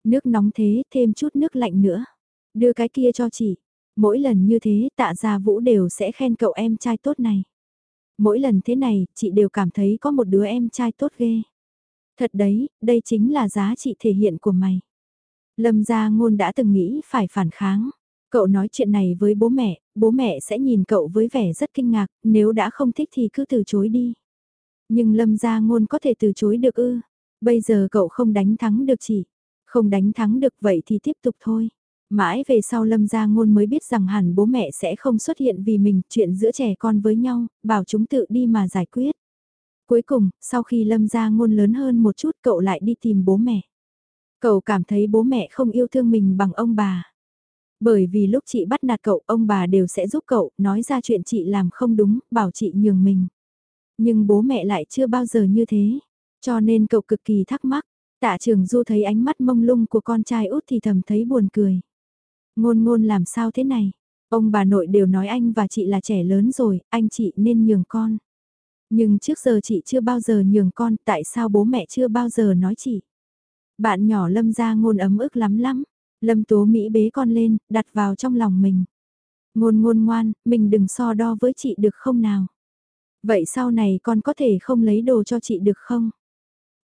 Nước nóng thế, thêm chút nước lạnh nữa. Đưa cái kia cho chị. Mỗi lần như thế tạ gia vũ đều sẽ khen cậu em trai tốt này. Mỗi lần thế này, chị đều cảm thấy có một đứa em trai tốt ghê. Thật đấy, đây chính là giá trị thể hiện của mày. Lâm gia ngôn đã từng nghĩ phải phản kháng. Cậu nói chuyện này với bố mẹ, bố mẹ sẽ nhìn cậu với vẻ rất kinh ngạc, nếu đã không thích thì cứ từ chối đi. Nhưng Lâm gia ngôn có thể từ chối được ư. Bây giờ cậu không đánh thắng được chị. Không đánh thắng được vậy thì tiếp tục thôi. Mãi về sau Lâm Gia Ngôn mới biết rằng hẳn bố mẹ sẽ không xuất hiện vì mình chuyện giữa trẻ con với nhau, bảo chúng tự đi mà giải quyết. Cuối cùng, sau khi Lâm Gia Ngôn lớn hơn một chút cậu lại đi tìm bố mẹ. Cậu cảm thấy bố mẹ không yêu thương mình bằng ông bà. Bởi vì lúc chị bắt nạt cậu, ông bà đều sẽ giúp cậu, nói ra chuyện chị làm không đúng, bảo chị nhường mình. Nhưng bố mẹ lại chưa bao giờ như thế, cho nên cậu cực kỳ thắc mắc. Tạ trường Du thấy ánh mắt mông lung của con trai út thì thầm thấy buồn cười. Ngôn ngôn làm sao thế này? Ông bà nội đều nói anh và chị là trẻ lớn rồi, anh chị nên nhường con. Nhưng trước giờ chị chưa bao giờ nhường con, tại sao bố mẹ chưa bao giờ nói chị? Bạn nhỏ lâm ra ngôn ấm ức lắm lắm. Lâm Tố Mỹ bế con lên, đặt vào trong lòng mình. Ngôn ngôn ngoan, mình đừng so đo với chị được không nào. Vậy sau này con có thể không lấy đồ cho chị được không?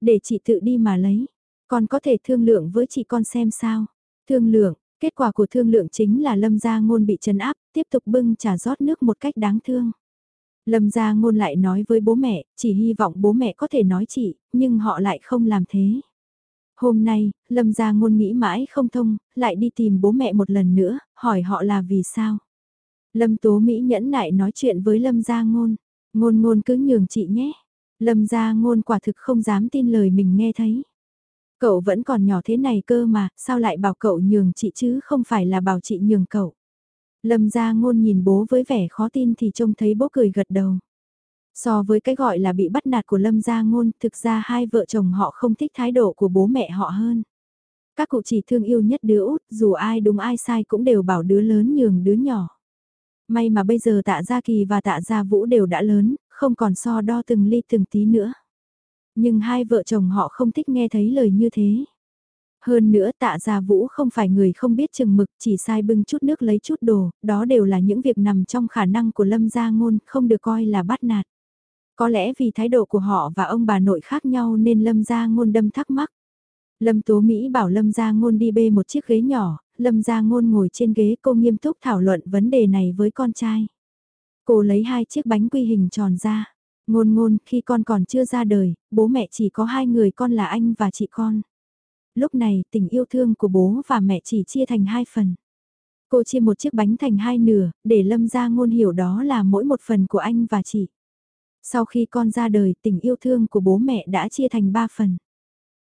Để chị tự đi mà lấy. Con có thể thương lượng với chị con xem sao. Thương lượng, kết quả của thương lượng chính là Lâm Gia Ngôn bị trấn áp, tiếp tục bưng trà rót nước một cách đáng thương. Lâm Gia Ngôn lại nói với bố mẹ, chỉ hy vọng bố mẹ có thể nói chị, nhưng họ lại không làm thế. Hôm nay, Lâm Gia Ngôn nghĩ mãi không thông, lại đi tìm bố mẹ một lần nữa, hỏi họ là vì sao. Lâm Tố Mỹ nhẫn nại nói chuyện với Lâm Gia Ngôn. Ngôn ngôn cứ nhường chị nhé. Lâm Gia Ngôn quả thực không dám tin lời mình nghe thấy. Cậu vẫn còn nhỏ thế này cơ mà, sao lại bảo cậu nhường chị chứ không phải là bảo chị nhường cậu. Lâm Gia Ngôn nhìn bố với vẻ khó tin thì trông thấy bố cười gật đầu. So với cái gọi là bị bắt nạt của Lâm Gia Ngôn, thực ra hai vợ chồng họ không thích thái độ của bố mẹ họ hơn. Các cụ chỉ thương yêu nhất đứa út, dù ai đúng ai sai cũng đều bảo đứa lớn nhường đứa nhỏ. May mà bây giờ tạ Gia Kỳ và tạ Gia Vũ đều đã lớn, không còn so đo từng ly từng tí nữa. Nhưng hai vợ chồng họ không thích nghe thấy lời như thế. Hơn nữa tạ gia vũ không phải người không biết chừng mực chỉ sai bưng chút nước lấy chút đồ, đó đều là những việc nằm trong khả năng của lâm gia ngôn, không được coi là bắt nạt. Có lẽ vì thái độ của họ và ông bà nội khác nhau nên lâm gia ngôn đâm thắc mắc. Lâm Tố Mỹ bảo Lâm Gia Ngôn đi bê một chiếc ghế nhỏ, Lâm Gia Ngôn ngồi trên ghế cô nghiêm túc thảo luận vấn đề này với con trai. Cô lấy hai chiếc bánh quy hình tròn ra. Ngôn ngôn, khi con còn chưa ra đời, bố mẹ chỉ có hai người con là anh và chị con. Lúc này, tình yêu thương của bố và mẹ chỉ chia thành hai phần. Cô chia một chiếc bánh thành hai nửa, để Lâm Gia Ngôn hiểu đó là mỗi một phần của anh và chị. Sau khi con ra đời, tình yêu thương của bố mẹ đã chia thành ba phần.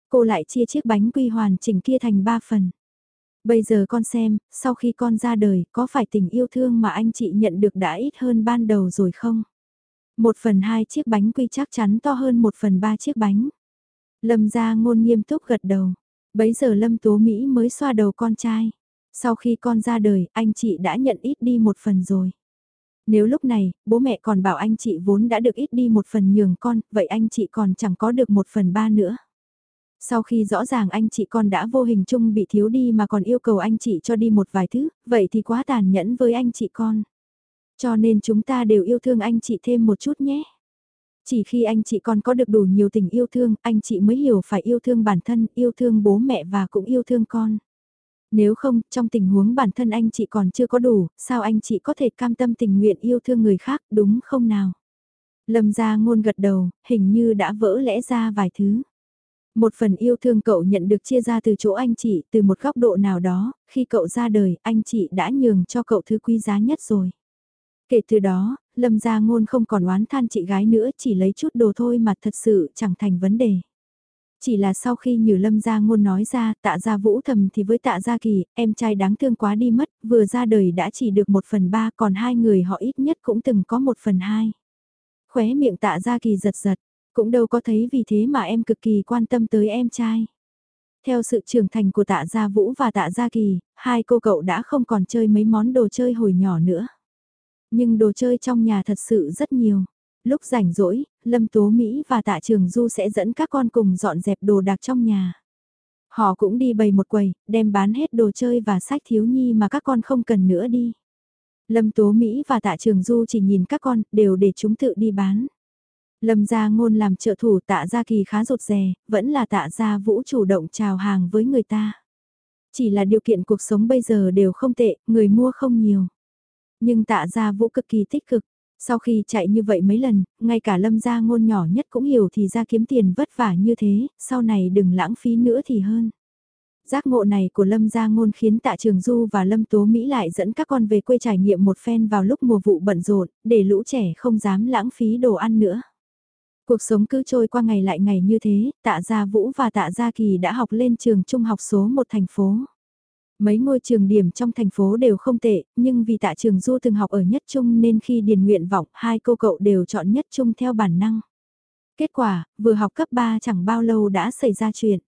Cô lại chia chiếc bánh quy hoàn chỉnh kia thành ba phần. Bây giờ con xem, sau khi con ra đời, có phải tình yêu thương mà anh chị nhận được đã ít hơn ban đầu rồi không? Một phần hai chiếc bánh quy chắc chắn to hơn một phần ba chiếc bánh. Lâm gia ngôn nghiêm túc gật đầu. Bấy giờ Lâm Tố Mỹ mới xoa đầu con trai. Sau khi con ra đời, anh chị đã nhận ít đi một phần rồi. Nếu lúc này, bố mẹ còn bảo anh chị vốn đã được ít đi một phần nhường con, vậy anh chị còn chẳng có được một phần ba nữa. Sau khi rõ ràng anh chị con đã vô hình chung bị thiếu đi mà còn yêu cầu anh chị cho đi một vài thứ, vậy thì quá tàn nhẫn với anh chị con. Cho nên chúng ta đều yêu thương anh chị thêm một chút nhé. Chỉ khi anh chị còn có được đủ nhiều tình yêu thương, anh chị mới hiểu phải yêu thương bản thân, yêu thương bố mẹ và cũng yêu thương con. Nếu không, trong tình huống bản thân anh chị còn chưa có đủ, sao anh chị có thể cam tâm tình nguyện yêu thương người khác, đúng không nào? Lâm gia ngôn gật đầu, hình như đã vỡ lẽ ra vài thứ. Một phần yêu thương cậu nhận được chia ra từ chỗ anh chị, từ một góc độ nào đó, khi cậu ra đời, anh chị đã nhường cho cậu thứ quý giá nhất rồi. Kể từ đó, Lâm Gia Ngôn không còn oán than chị gái nữa, chỉ lấy chút đồ thôi mà thật sự chẳng thành vấn đề. Chỉ là sau khi nhử Lâm Gia Ngôn nói ra, tạ gia vũ thầm thì với tạ gia kỳ, em trai đáng thương quá đi mất, vừa ra đời đã chỉ được một phần ba, còn hai người họ ít nhất cũng từng có một phần hai. Khóe miệng tạ gia kỳ giật giật, cũng đâu có thấy vì thế mà em cực kỳ quan tâm tới em trai. Theo sự trưởng thành của tạ gia vũ và tạ gia kỳ, hai cô cậu đã không còn chơi mấy món đồ chơi hồi nhỏ nữa. Nhưng đồ chơi trong nhà thật sự rất nhiều. Lúc rảnh rỗi, Lâm Tố Mỹ và Tạ Trường Du sẽ dẫn các con cùng dọn dẹp đồ đạc trong nhà. Họ cũng đi bày một quầy, đem bán hết đồ chơi và sách thiếu nhi mà các con không cần nữa đi. Lâm Tố Mỹ và Tạ Trường Du chỉ nhìn các con, đều để chúng tự đi bán. Lâm gia ngôn làm trợ thủ tạ gia kỳ khá rụt rè, vẫn là tạ gia vũ chủ động chào hàng với người ta. Chỉ là điều kiện cuộc sống bây giờ đều không tệ, người mua không nhiều. Nhưng tạ gia vũ cực kỳ tích cực. Sau khi chạy như vậy mấy lần, ngay cả lâm gia ngôn nhỏ nhất cũng hiểu thì ra kiếm tiền vất vả như thế, sau này đừng lãng phí nữa thì hơn. Giác ngộ này của Lâm Gia Ngôn khiến Tạ Trường Du và Lâm Tố Mỹ lại dẫn các con về quê trải nghiệm một phen vào lúc mùa vụ bận rộn, để lũ trẻ không dám lãng phí đồ ăn nữa. Cuộc sống cứ trôi qua ngày lại ngày như thế, Tạ Gia Vũ và Tạ Gia Kỳ đã học lên trường trung học số một thành phố. Mấy ngôi trường điểm trong thành phố đều không tệ, nhưng vì tạ trường du từng học ở nhất trung nên khi điền nguyện vọng hai cô cậu đều chọn nhất trung theo bản năng. Kết quả, vừa học cấp 3 chẳng bao lâu đã xảy ra chuyện.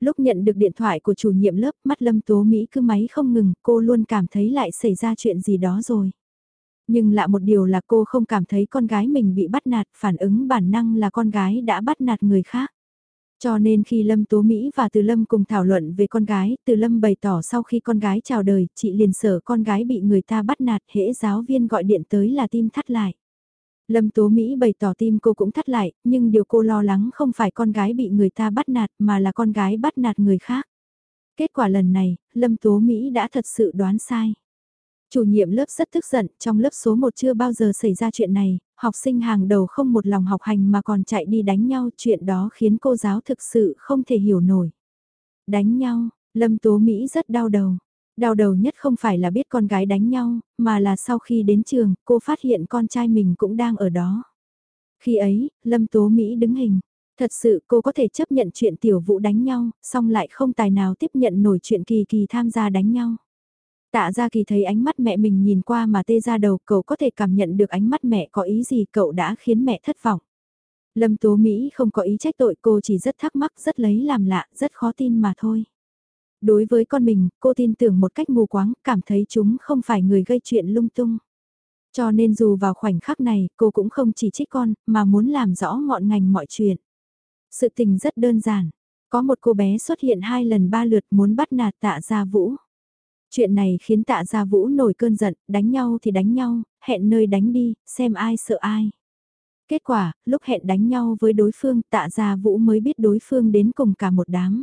Lúc nhận được điện thoại của chủ nhiệm lớp mắt lâm tố Mỹ cứ máy không ngừng, cô luôn cảm thấy lại xảy ra chuyện gì đó rồi. Nhưng lạ một điều là cô không cảm thấy con gái mình bị bắt nạt, phản ứng bản năng là con gái đã bắt nạt người khác. Cho nên khi Lâm Tố Mỹ và Từ Lâm cùng thảo luận về con gái, Từ Lâm bày tỏ sau khi con gái chào đời, chị liền sợ con gái bị người ta bắt nạt, hễ giáo viên gọi điện tới là tim thắt lại. Lâm Tố Mỹ bày tỏ tim cô cũng thắt lại, nhưng điều cô lo lắng không phải con gái bị người ta bắt nạt mà là con gái bắt nạt người khác. Kết quả lần này, Lâm Tố Mỹ đã thật sự đoán sai. Chủ nhiệm lớp rất tức giận, trong lớp số 1 chưa bao giờ xảy ra chuyện này, học sinh hàng đầu không một lòng học hành mà còn chạy đi đánh nhau, chuyện đó khiến cô giáo thực sự không thể hiểu nổi. Đánh nhau, Lâm Tố Mỹ rất đau đầu. Đau đầu nhất không phải là biết con gái đánh nhau, mà là sau khi đến trường, cô phát hiện con trai mình cũng đang ở đó. Khi ấy, Lâm Tố Mỹ đứng hình. Thật sự cô có thể chấp nhận chuyện tiểu vũ đánh nhau, song lại không tài nào tiếp nhận nổi chuyện kỳ kỳ tham gia đánh nhau. Tạ ra kỳ thấy ánh mắt mẹ mình nhìn qua mà tê ra đầu cậu có thể cảm nhận được ánh mắt mẹ có ý gì cậu đã khiến mẹ thất vọng. Lâm Tố Mỹ không có ý trách tội cô chỉ rất thắc mắc rất lấy làm lạ rất khó tin mà thôi. Đối với con mình, cô tin tưởng một cách mù quáng, cảm thấy chúng không phải người gây chuyện lung tung. Cho nên dù vào khoảnh khắc này, cô cũng không chỉ trích con, mà muốn làm rõ ngọn ngành mọi chuyện. Sự tình rất đơn giản. Có một cô bé xuất hiện hai lần ba lượt muốn bắt nạt tạ gia vũ. Chuyện này khiến tạ gia vũ nổi cơn giận, đánh nhau thì đánh nhau, hẹn nơi đánh đi, xem ai sợ ai. Kết quả, lúc hẹn đánh nhau với đối phương tạ gia vũ mới biết đối phương đến cùng cả một đám.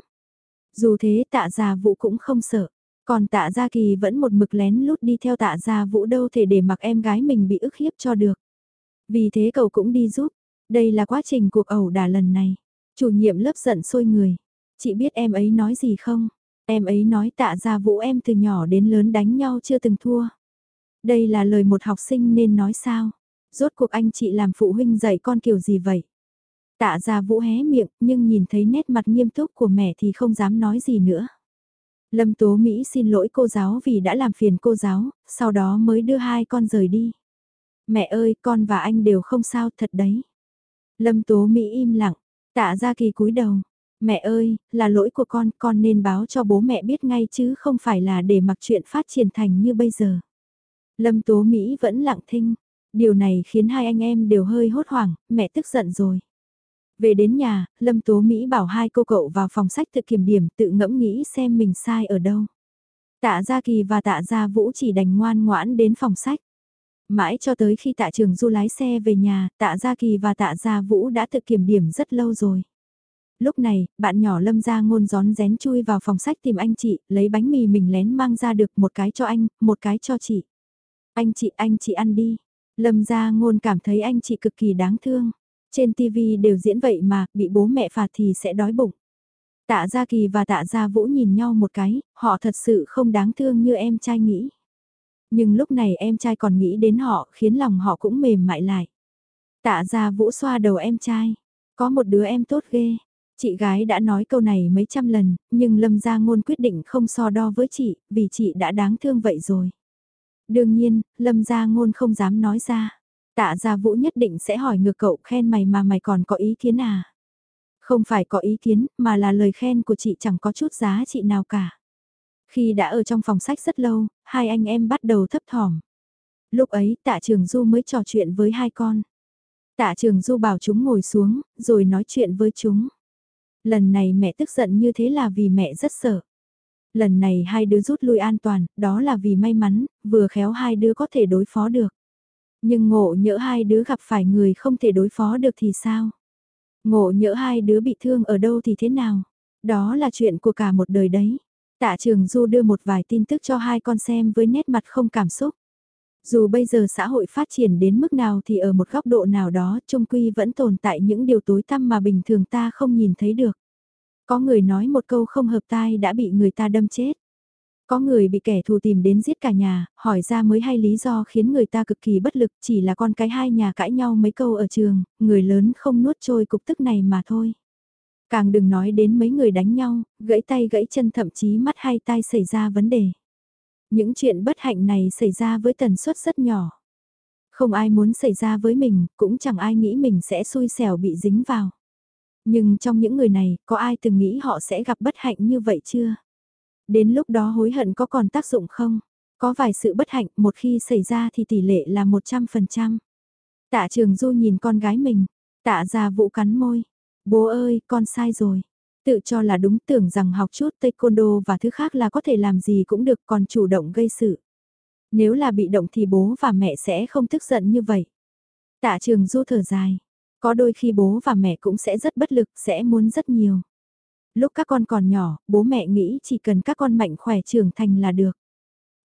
Dù thế tạ gia vũ cũng không sợ, còn tạ gia kỳ vẫn một mực lén lút đi theo tạ gia vũ đâu thể để mặc em gái mình bị ức hiếp cho được. Vì thế cậu cũng đi giúp, đây là quá trình cuộc ẩu đả lần này. Chủ nhiệm lớp giận sôi người, chị biết em ấy nói gì không? Em ấy nói tạ gia vũ em từ nhỏ đến lớn đánh nhau chưa từng thua. Đây là lời một học sinh nên nói sao? Rốt cuộc anh chị làm phụ huynh dạy con kiểu gì vậy? Tạ gia vũ hé miệng nhưng nhìn thấy nét mặt nghiêm túc của mẹ thì không dám nói gì nữa. Lâm Tố Mỹ xin lỗi cô giáo vì đã làm phiền cô giáo, sau đó mới đưa hai con rời đi. Mẹ ơi, con và anh đều không sao thật đấy. Lâm Tố Mỹ im lặng, tạ ra kỳ cúi đầu. Mẹ ơi, là lỗi của con, con nên báo cho bố mẹ biết ngay chứ không phải là để mặc chuyện phát triển thành như bây giờ. Lâm Tố Mỹ vẫn lặng thinh, điều này khiến hai anh em đều hơi hốt hoảng, mẹ tức giận rồi. Về đến nhà, Lâm Tố Mỹ bảo hai cô cậu vào phòng sách tự kiểm điểm tự ngẫm nghĩ xem mình sai ở đâu. Tạ Gia Kỳ và Tạ Gia Vũ chỉ đành ngoan ngoãn đến phòng sách. Mãi cho tới khi Tạ Trường Du lái xe về nhà, Tạ Gia Kỳ và Tạ Gia Vũ đã tự kiểm điểm rất lâu rồi. Lúc này, bạn nhỏ Lâm Gia Ngôn gión rén chui vào phòng sách tìm anh chị, lấy bánh mì mình lén mang ra được một cái cho anh, một cái cho chị. Anh chị, anh chị ăn đi. Lâm Gia Ngôn cảm thấy anh chị cực kỳ đáng thương. Trên TV đều diễn vậy mà, bị bố mẹ phạt thì sẽ đói bụng. Tạ Gia Kỳ và Tạ Gia Vũ nhìn nhau một cái, họ thật sự không đáng thương như em trai nghĩ. Nhưng lúc này em trai còn nghĩ đến họ khiến lòng họ cũng mềm mại lại. Tạ Gia Vũ xoa đầu em trai. Có một đứa em tốt ghê. Chị gái đã nói câu này mấy trăm lần, nhưng Lâm Gia Ngôn quyết định không so đo với chị, vì chị đã đáng thương vậy rồi. Đương nhiên, Lâm Gia Ngôn không dám nói ra. Tạ Gia Vũ nhất định sẽ hỏi ngược cậu khen mày mà mày còn có ý kiến à? Không phải có ý kiến, mà là lời khen của chị chẳng có chút giá trị nào cả. Khi đã ở trong phòng sách rất lâu, hai anh em bắt đầu thấp thỏm. Lúc ấy tạ trường Du mới trò chuyện với hai con. Tạ trường Du bảo chúng ngồi xuống, rồi nói chuyện với chúng. Lần này mẹ tức giận như thế là vì mẹ rất sợ. Lần này hai đứa rút lui an toàn, đó là vì may mắn, vừa khéo hai đứa có thể đối phó được. Nhưng ngộ nhỡ hai đứa gặp phải người không thể đối phó được thì sao? Ngộ nhỡ hai đứa bị thương ở đâu thì thế nào? Đó là chuyện của cả một đời đấy. Tạ trường Du đưa một vài tin tức cho hai con xem với nét mặt không cảm xúc. Dù bây giờ xã hội phát triển đến mức nào thì ở một góc độ nào đó trung quy vẫn tồn tại những điều tối tăm mà bình thường ta không nhìn thấy được. Có người nói một câu không hợp tai đã bị người ta đâm chết. Có người bị kẻ thù tìm đến giết cả nhà, hỏi ra mới hay lý do khiến người ta cực kỳ bất lực chỉ là con cái hai nhà cãi nhau mấy câu ở trường, người lớn không nuốt trôi cục tức này mà thôi. Càng đừng nói đến mấy người đánh nhau, gãy tay gãy chân thậm chí mắt hay tai xảy ra vấn đề. Những chuyện bất hạnh này xảy ra với tần suất rất nhỏ. Không ai muốn xảy ra với mình, cũng chẳng ai nghĩ mình sẽ xui xẻo bị dính vào. Nhưng trong những người này, có ai từng nghĩ họ sẽ gặp bất hạnh như vậy chưa? Đến lúc đó hối hận có còn tác dụng không? Có vài sự bất hạnh một khi xảy ra thì tỷ lệ là 100%. Tạ trường du nhìn con gái mình, tạ già vụ cắn môi. Bố ơi, con sai rồi. Tự cho là đúng tưởng rằng học chút taekwondo và thứ khác là có thể làm gì cũng được còn chủ động gây sự. Nếu là bị động thì bố và mẹ sẽ không tức giận như vậy. Tạ trường du thở dài. Có đôi khi bố và mẹ cũng sẽ rất bất lực, sẽ muốn rất nhiều. Lúc các con còn nhỏ, bố mẹ nghĩ chỉ cần các con mạnh khỏe trưởng thành là được.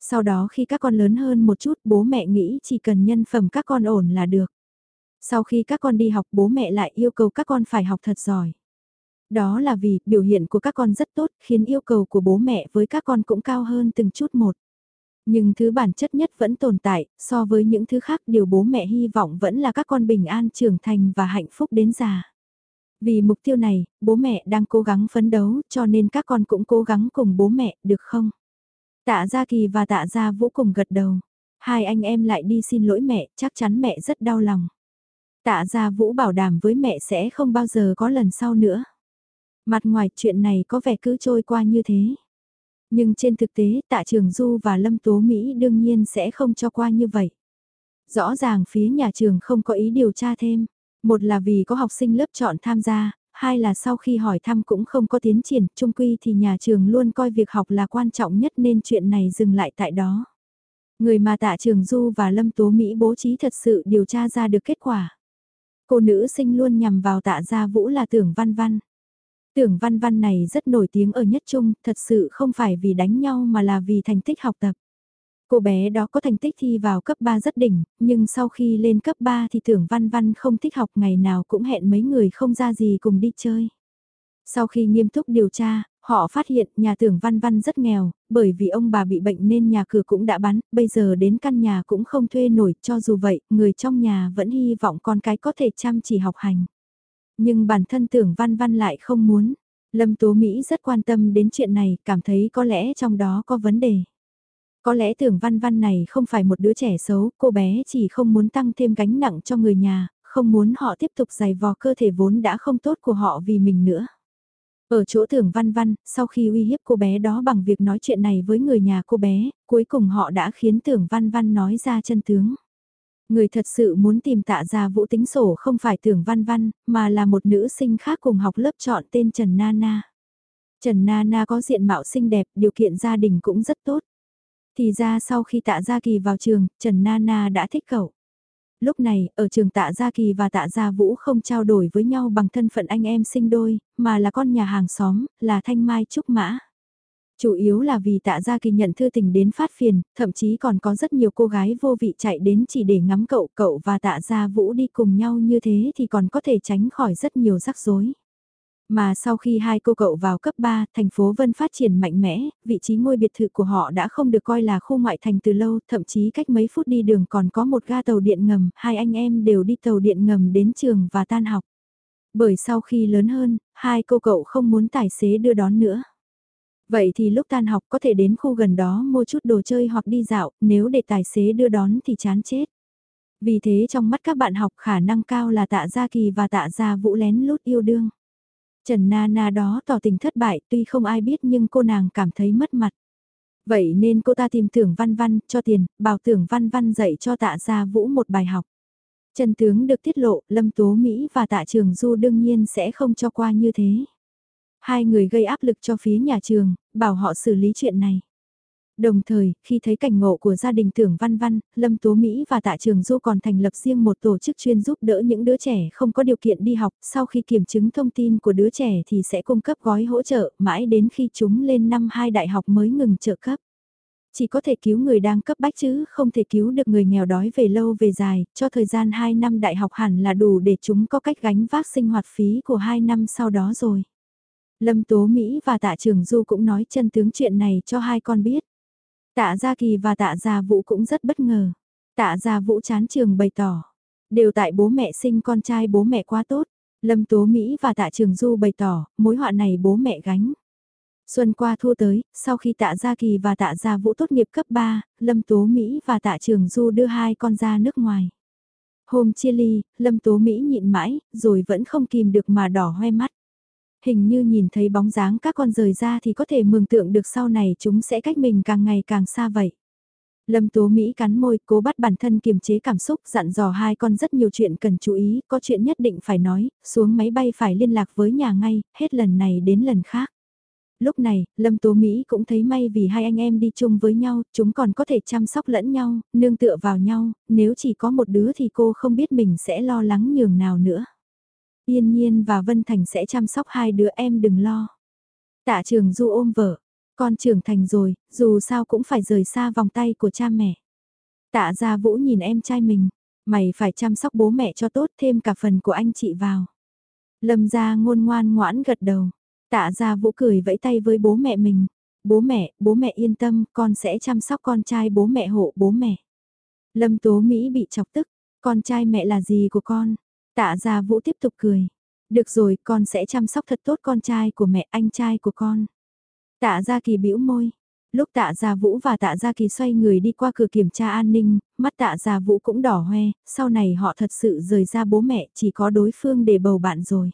Sau đó khi các con lớn hơn một chút, bố mẹ nghĩ chỉ cần nhân phẩm các con ổn là được. Sau khi các con đi học bố mẹ lại yêu cầu các con phải học thật giỏi. Đó là vì biểu hiện của các con rất tốt khiến yêu cầu của bố mẹ với các con cũng cao hơn từng chút một. Nhưng thứ bản chất nhất vẫn tồn tại, so với những thứ khác điều bố mẹ hy vọng vẫn là các con bình an trưởng thành và hạnh phúc đến già. Vì mục tiêu này, bố mẹ đang cố gắng phấn đấu cho nên các con cũng cố gắng cùng bố mẹ, được không? Tạ Gia Kỳ và Tạ Gia Vũ cùng gật đầu. Hai anh em lại đi xin lỗi mẹ, chắc chắn mẹ rất đau lòng. Tạ Gia Vũ bảo đảm với mẹ sẽ không bao giờ có lần sau nữa. Mặt ngoài chuyện này có vẻ cứ trôi qua như thế. Nhưng trên thực tế tạ trường Du và Lâm Tố Mỹ đương nhiên sẽ không cho qua như vậy. Rõ ràng phía nhà trường không có ý điều tra thêm. Một là vì có học sinh lớp chọn tham gia, hai là sau khi hỏi thăm cũng không có tiến triển, trung quy thì nhà trường luôn coi việc học là quan trọng nhất nên chuyện này dừng lại tại đó. Người mà tạ trường Du và Lâm Tố Mỹ bố trí thật sự điều tra ra được kết quả. Cô nữ sinh luôn nhằm vào tạ gia vũ là tưởng văn văn. Tưởng văn văn này rất nổi tiếng ở nhất trung, thật sự không phải vì đánh nhau mà là vì thành tích học tập. Cô bé đó có thành tích thi vào cấp 3 rất đỉnh, nhưng sau khi lên cấp 3 thì tưởng văn văn không thích học ngày nào cũng hẹn mấy người không ra gì cùng đi chơi. Sau khi nghiêm túc điều tra, họ phát hiện nhà tưởng văn văn rất nghèo, bởi vì ông bà bị bệnh nên nhà cửa cũng đã bán, bây giờ đến căn nhà cũng không thuê nổi, cho dù vậy, người trong nhà vẫn hy vọng con cái có thể chăm chỉ học hành. Nhưng bản thân tưởng văn văn lại không muốn. Lâm Tố Mỹ rất quan tâm đến chuyện này, cảm thấy có lẽ trong đó có vấn đề. Có lẽ tưởng văn văn này không phải một đứa trẻ xấu, cô bé chỉ không muốn tăng thêm gánh nặng cho người nhà, không muốn họ tiếp tục giày vò cơ thể vốn đã không tốt của họ vì mình nữa. Ở chỗ tưởng văn văn, sau khi uy hiếp cô bé đó bằng việc nói chuyện này với người nhà cô bé, cuối cùng họ đã khiến tưởng văn văn nói ra chân tướng. Người thật sự muốn tìm tạ ra vũ tính sổ không phải tưởng văn văn, mà là một nữ sinh khác cùng học lớp chọn tên Trần Nana. Trần Nana có diện mạo xinh đẹp, điều kiện gia đình cũng rất tốt. Thì ra sau khi tạ Gia Kỳ vào trường, Trần Nana đã thích cậu. Lúc này, ở trường tạ Gia Kỳ và tạ Gia Vũ không trao đổi với nhau bằng thân phận anh em sinh đôi, mà là con nhà hàng xóm, là Thanh Mai Trúc Mã. Chủ yếu là vì tạ Gia Kỳ nhận thư tình đến phát phiền, thậm chí còn có rất nhiều cô gái vô vị chạy đến chỉ để ngắm cậu, cậu và tạ Gia Vũ đi cùng nhau như thế thì còn có thể tránh khỏi rất nhiều rắc rối. Mà sau khi hai cô cậu vào cấp 3, thành phố Vân phát triển mạnh mẽ, vị trí ngôi biệt thự của họ đã không được coi là khu ngoại thành từ lâu, thậm chí cách mấy phút đi đường còn có một ga tàu điện ngầm, hai anh em đều đi tàu điện ngầm đến trường và tan học. Bởi sau khi lớn hơn, hai cô cậu không muốn tài xế đưa đón nữa. Vậy thì lúc tan học có thể đến khu gần đó mua chút đồ chơi hoặc đi dạo, nếu để tài xế đưa đón thì chán chết. Vì thế trong mắt các bạn học khả năng cao là tạ Gia Kỳ và tạ Gia Vũ lén lút yêu đương. Trần Na Na đó tỏ tình thất bại tuy không ai biết nhưng cô nàng cảm thấy mất mặt. Vậy nên cô ta tìm tưởng văn văn cho tiền, bảo tưởng văn văn dạy cho tạ gia vũ một bài học. Trần tướng được tiết lộ, Lâm Tố Mỹ và tạ trường Du đương nhiên sẽ không cho qua như thế. Hai người gây áp lực cho phía nhà trường, bảo họ xử lý chuyện này. Đồng thời, khi thấy cảnh ngộ của gia đình tưởng văn văn, Lâm Tố Mỹ và Tạ Trường Du còn thành lập riêng một tổ chức chuyên giúp đỡ những đứa trẻ không có điều kiện đi học, sau khi kiểm chứng thông tin của đứa trẻ thì sẽ cung cấp gói hỗ trợ, mãi đến khi chúng lên năm 2 đại học mới ngừng trợ cấp. Chỉ có thể cứu người đang cấp bách chứ không thể cứu được người nghèo đói về lâu về dài, cho thời gian 2 năm đại học hẳn là đủ để chúng có cách gánh vác sinh hoạt phí của 2 năm sau đó rồi. Lâm Tố Mỹ và Tạ Trường Du cũng nói chân tướng chuyện này cho hai con biết. Tạ Gia Kỳ và Tạ Gia Vũ cũng rất bất ngờ. Tạ Gia Vũ chán trường bày tỏ. Đều tại bố mẹ sinh con trai bố mẹ quá tốt. Lâm Tố Mỹ và Tạ Trường Du bày tỏ, mối họa này bố mẹ gánh. Xuân qua thu tới, sau khi Tạ Gia Kỳ và Tạ Gia Vũ tốt nghiệp cấp 3, Lâm Tố Mỹ và Tạ Trường Du đưa hai con ra nước ngoài. Hôm chia ly, Lâm Tố Mỹ nhịn mãi, rồi vẫn không kìm được mà đỏ hoe mắt hình như nhìn thấy bóng dáng các con rời ra thì có thể mường tượng được sau này chúng sẽ cách mình càng ngày càng xa vậy. Lâm Tố Mỹ cắn môi cố bắt bản thân kiềm chế cảm xúc dặn dò hai con rất nhiều chuyện cần chú ý, có chuyện nhất định phải nói, xuống máy bay phải liên lạc với nhà ngay, hết lần này đến lần khác. Lúc này, Lâm Tố Mỹ cũng thấy may vì hai anh em đi chung với nhau, chúng còn có thể chăm sóc lẫn nhau, nương tựa vào nhau, nếu chỉ có một đứa thì cô không biết mình sẽ lo lắng nhường nào nữa. Yên Nhiên và Vân Thành sẽ chăm sóc hai đứa em đừng lo. Tạ trường Du ôm vợ, con trưởng thành rồi, dù sao cũng phải rời xa vòng tay của cha mẹ. Tạ gia Vũ nhìn em trai mình, mày phải chăm sóc bố mẹ cho tốt thêm cả phần của anh chị vào. Lâm gia ngôn ngoan ngoãn gật đầu, tạ gia Vũ cười vẫy tay với bố mẹ mình. Bố mẹ, bố mẹ yên tâm, con sẽ chăm sóc con trai bố mẹ hộ bố mẹ. Lâm Tố Mỹ bị chọc tức, con trai mẹ là gì của con? Tạ gia Vũ tiếp tục cười. Được rồi, con sẽ chăm sóc thật tốt con trai của mẹ anh trai của con. Tạ Gia Kỳ bĩu môi. Lúc Tạ Gia Vũ và Tạ Gia Kỳ xoay người đi qua cửa kiểm tra an ninh, mắt Tạ Gia Vũ cũng đỏ hoe, sau này họ thật sự rời ra bố mẹ chỉ có đối phương để bầu bạn rồi.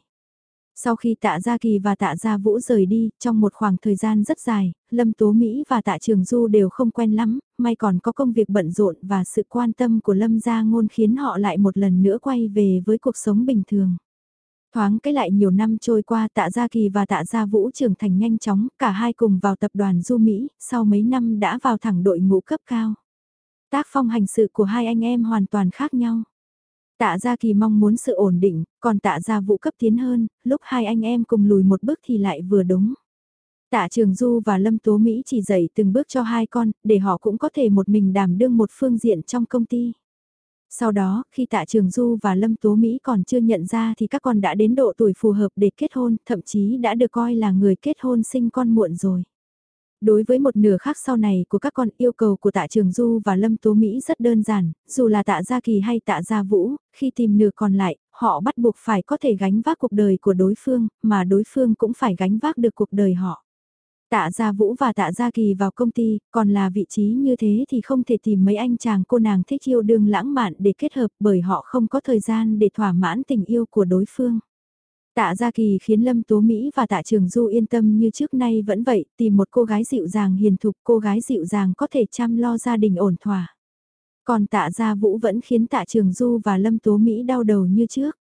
Sau khi Tạ Gia Kỳ và Tạ Gia Vũ rời đi, trong một khoảng thời gian rất dài, Lâm Tố Mỹ và Tạ Trường Du đều không quen lắm, may còn có công việc bận rộn và sự quan tâm của Lâm Gia Ngôn khiến họ lại một lần nữa quay về với cuộc sống bình thường. Thoáng cái lại nhiều năm trôi qua tạ Gia Kỳ và tạ Gia Vũ trưởng thành nhanh chóng, cả hai cùng vào tập đoàn Du Mỹ, sau mấy năm đã vào thẳng đội ngũ cấp cao. Tác phong hành sự của hai anh em hoàn toàn khác nhau. Tạ Gia Kỳ mong muốn sự ổn định, còn tạ Gia Vũ cấp tiến hơn, lúc hai anh em cùng lùi một bước thì lại vừa đúng. Tạ Trường Du và Lâm Tố Mỹ chỉ dạy từng bước cho hai con, để họ cũng có thể một mình đảm đương một phương diện trong công ty. Sau đó, khi Tạ Trường Du và Lâm Tố Mỹ còn chưa nhận ra thì các con đã đến độ tuổi phù hợp để kết hôn, thậm chí đã được coi là người kết hôn sinh con muộn rồi. Đối với một nửa khác sau này của các con yêu cầu của Tạ Trường Du và Lâm Tố Mỹ rất đơn giản, dù là Tạ Gia Kỳ hay Tạ Gia Vũ, khi tìm nửa còn lại, họ bắt buộc phải có thể gánh vác cuộc đời của đối phương, mà đối phương cũng phải gánh vác được cuộc đời họ. Tạ Gia Vũ và Tạ Gia Kỳ vào công ty, còn là vị trí như thế thì không thể tìm mấy anh chàng cô nàng thích yêu đương lãng mạn để kết hợp bởi họ không có thời gian để thỏa mãn tình yêu của đối phương. Tạ Gia Kỳ khiến Lâm Tố Mỹ và Tạ Trường Du yên tâm như trước nay vẫn vậy, tìm một cô gái dịu dàng hiền thục, cô gái dịu dàng có thể chăm lo gia đình ổn thỏa. Còn Tạ Gia Vũ vẫn khiến Tạ Trường Du và Lâm Tố Mỹ đau đầu như trước.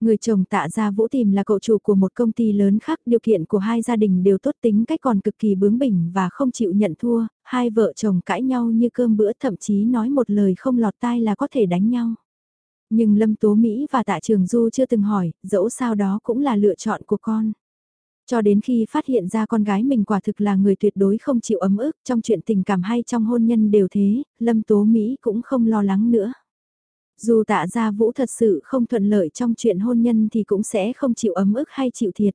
Người chồng tạ gia vũ tìm là cậu chủ của một công ty lớn khác, điều kiện của hai gia đình đều tốt tính cách còn cực kỳ bướng bỉnh và không chịu nhận thua, hai vợ chồng cãi nhau như cơm bữa thậm chí nói một lời không lọt tai là có thể đánh nhau. Nhưng Lâm Tố Mỹ và Tạ Trường Du chưa từng hỏi, dẫu sao đó cũng là lựa chọn của con. Cho đến khi phát hiện ra con gái mình quả thực là người tuyệt đối không chịu ấm ức trong chuyện tình cảm hay trong hôn nhân đều thế, Lâm Tố Mỹ cũng không lo lắng nữa. Dù tạ gia vũ thật sự không thuận lợi trong chuyện hôn nhân thì cũng sẽ không chịu ấm ức hay chịu thiệt.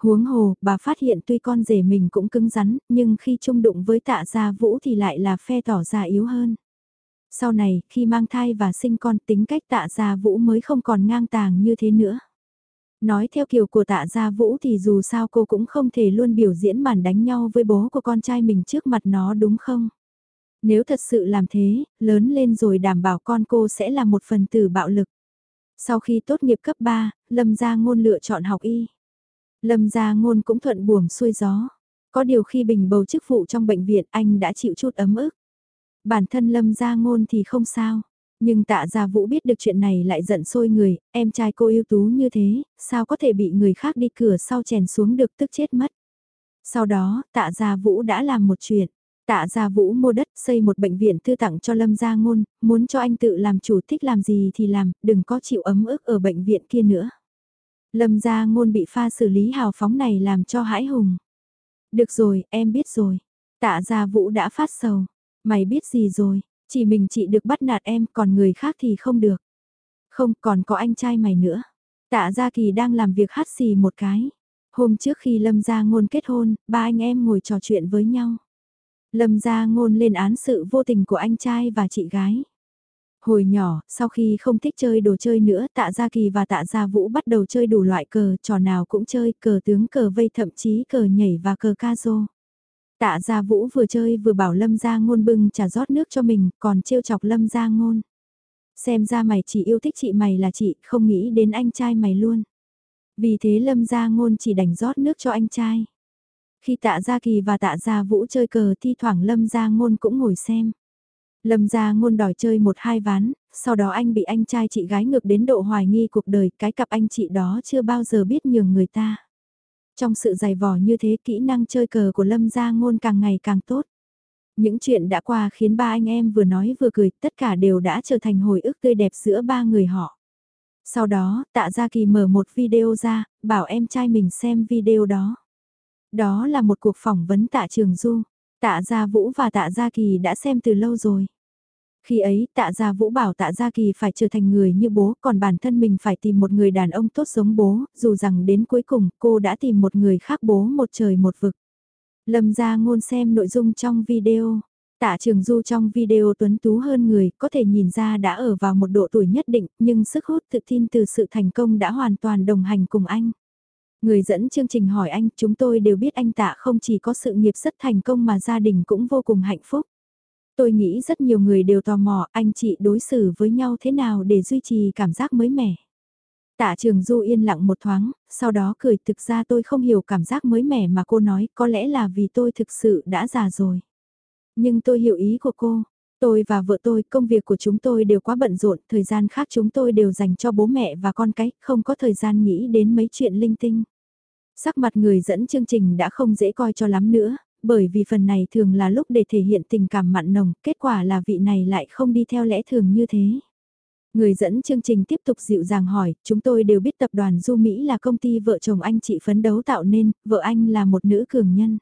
Huống hồ, bà phát hiện tuy con rể mình cũng cứng rắn, nhưng khi chung đụng với tạ gia vũ thì lại là phe tỏ ra yếu hơn. Sau này, khi mang thai và sinh con tính cách tạ gia vũ mới không còn ngang tàng như thế nữa. Nói theo kiểu của tạ gia vũ thì dù sao cô cũng không thể luôn biểu diễn màn đánh nhau với bố của con trai mình trước mặt nó đúng không? Nếu thật sự làm thế, lớn lên rồi đảm bảo con cô sẽ là một phần tử bạo lực. Sau khi tốt nghiệp cấp 3, Lâm Gia Ngôn lựa chọn học y. Lâm Gia Ngôn cũng thuận buồm xuôi gió. Có điều khi bình bầu chức vụ trong bệnh viện anh đã chịu chút ấm ức. Bản thân Lâm Gia Ngôn thì không sao. Nhưng tạ gia vũ biết được chuyện này lại giận sôi người, em trai cô yêu tú như thế, sao có thể bị người khác đi cửa sau chèn xuống được tức chết mất. Sau đó, tạ gia vũ đã làm một chuyện. Tạ Gia Vũ mua đất xây một bệnh viện tư tặng cho Lâm Gia Ngôn, muốn cho anh tự làm chủ thích làm gì thì làm, đừng có chịu ấm ức ở bệnh viện kia nữa. Lâm Gia Ngôn bị pha xử lý hào phóng này làm cho hãi hùng. Được rồi, em biết rồi. Tạ Gia Vũ đã phát sầu. Mày biết gì rồi, chỉ mình chị được bắt nạt em còn người khác thì không được. Không còn có anh trai mày nữa. Tạ Gia Kỳ đang làm việc hát xì một cái. Hôm trước khi Lâm Gia Ngôn kết hôn, ba anh em ngồi trò chuyện với nhau. Lâm gia ngôn lên án sự vô tình của anh trai và chị gái. Hồi nhỏ, sau khi không thích chơi đồ chơi nữa, tạ gia kỳ và tạ gia vũ bắt đầu chơi đủ loại cờ, trò nào cũng chơi, cờ tướng cờ vây thậm chí cờ nhảy và cờ ca rô. Tạ gia vũ vừa chơi vừa bảo lâm gia ngôn bưng trà rót nước cho mình, còn trêu chọc lâm gia ngôn. Xem ra mày chỉ yêu thích chị mày là chị, không nghĩ đến anh trai mày luôn. Vì thế lâm gia ngôn chỉ đành rót nước cho anh trai. Khi tạ Gia Kỳ và tạ Gia Vũ chơi cờ thi thoảng Lâm Gia Ngôn cũng ngồi xem. Lâm gia ngôn đòi chơi một hai ván, sau đó anh bị anh trai chị gái ngược đến độ hoài nghi cuộc đời, cái cặp anh chị đó chưa bao giờ biết nhường người ta. Trong sự dày vò như thế kỹ năng chơi cờ của Lâm gia ngôn càng ngày càng tốt. Những chuyện đã qua khiến ba anh em vừa nói vừa cười, tất cả đều đã trở thành hồi ức tươi đẹp giữa ba người họ. Sau đó, tạ Gia Kỳ mở một video ra, bảo em trai mình xem video đó. Đó là một cuộc phỏng vấn tạ Trường Du. Tạ Gia Vũ và Tạ Gia Kỳ đã xem từ lâu rồi. Khi ấy tạ gia vũ bảo tạ gia kỳ phải trở thành người như bố, còn bản thân mình phải tìm một người đàn ông tốt giống bố, dù rằng đến cuối cùng cô đã tìm một người khác bố một trời một vực. Lâm gia ngôn xem nội dung trong video. Tạ Trường Du trong video tuấn tú hơn người, có thể nhìn ra đã ở vào một độ tuổi nhất định, nhưng sức hút tự tin từ sự thành công đã hoàn toàn đồng hành cùng anh. Người dẫn chương trình hỏi anh, chúng tôi đều biết anh Tạ không chỉ có sự nghiệp rất thành công mà gia đình cũng vô cùng hạnh phúc. Tôi nghĩ rất nhiều người đều tò mò anh chị đối xử với nhau thế nào để duy trì cảm giác mới mẻ. Tạ trường Du yên lặng một thoáng, sau đó cười thực ra tôi không hiểu cảm giác mới mẻ mà cô nói có lẽ là vì tôi thực sự đã già rồi. Nhưng tôi hiểu ý của cô. Tôi và vợ tôi, công việc của chúng tôi đều quá bận rộn, thời gian khác chúng tôi đều dành cho bố mẹ và con cái, không có thời gian nghĩ đến mấy chuyện linh tinh. Sắc mặt người dẫn chương trình đã không dễ coi cho lắm nữa, bởi vì phần này thường là lúc để thể hiện tình cảm mặn nồng, kết quả là vị này lại không đi theo lẽ thường như thế. Người dẫn chương trình tiếp tục dịu dàng hỏi, chúng tôi đều biết tập đoàn Du Mỹ là công ty vợ chồng anh chị phấn đấu tạo nên, vợ anh là một nữ cường nhân.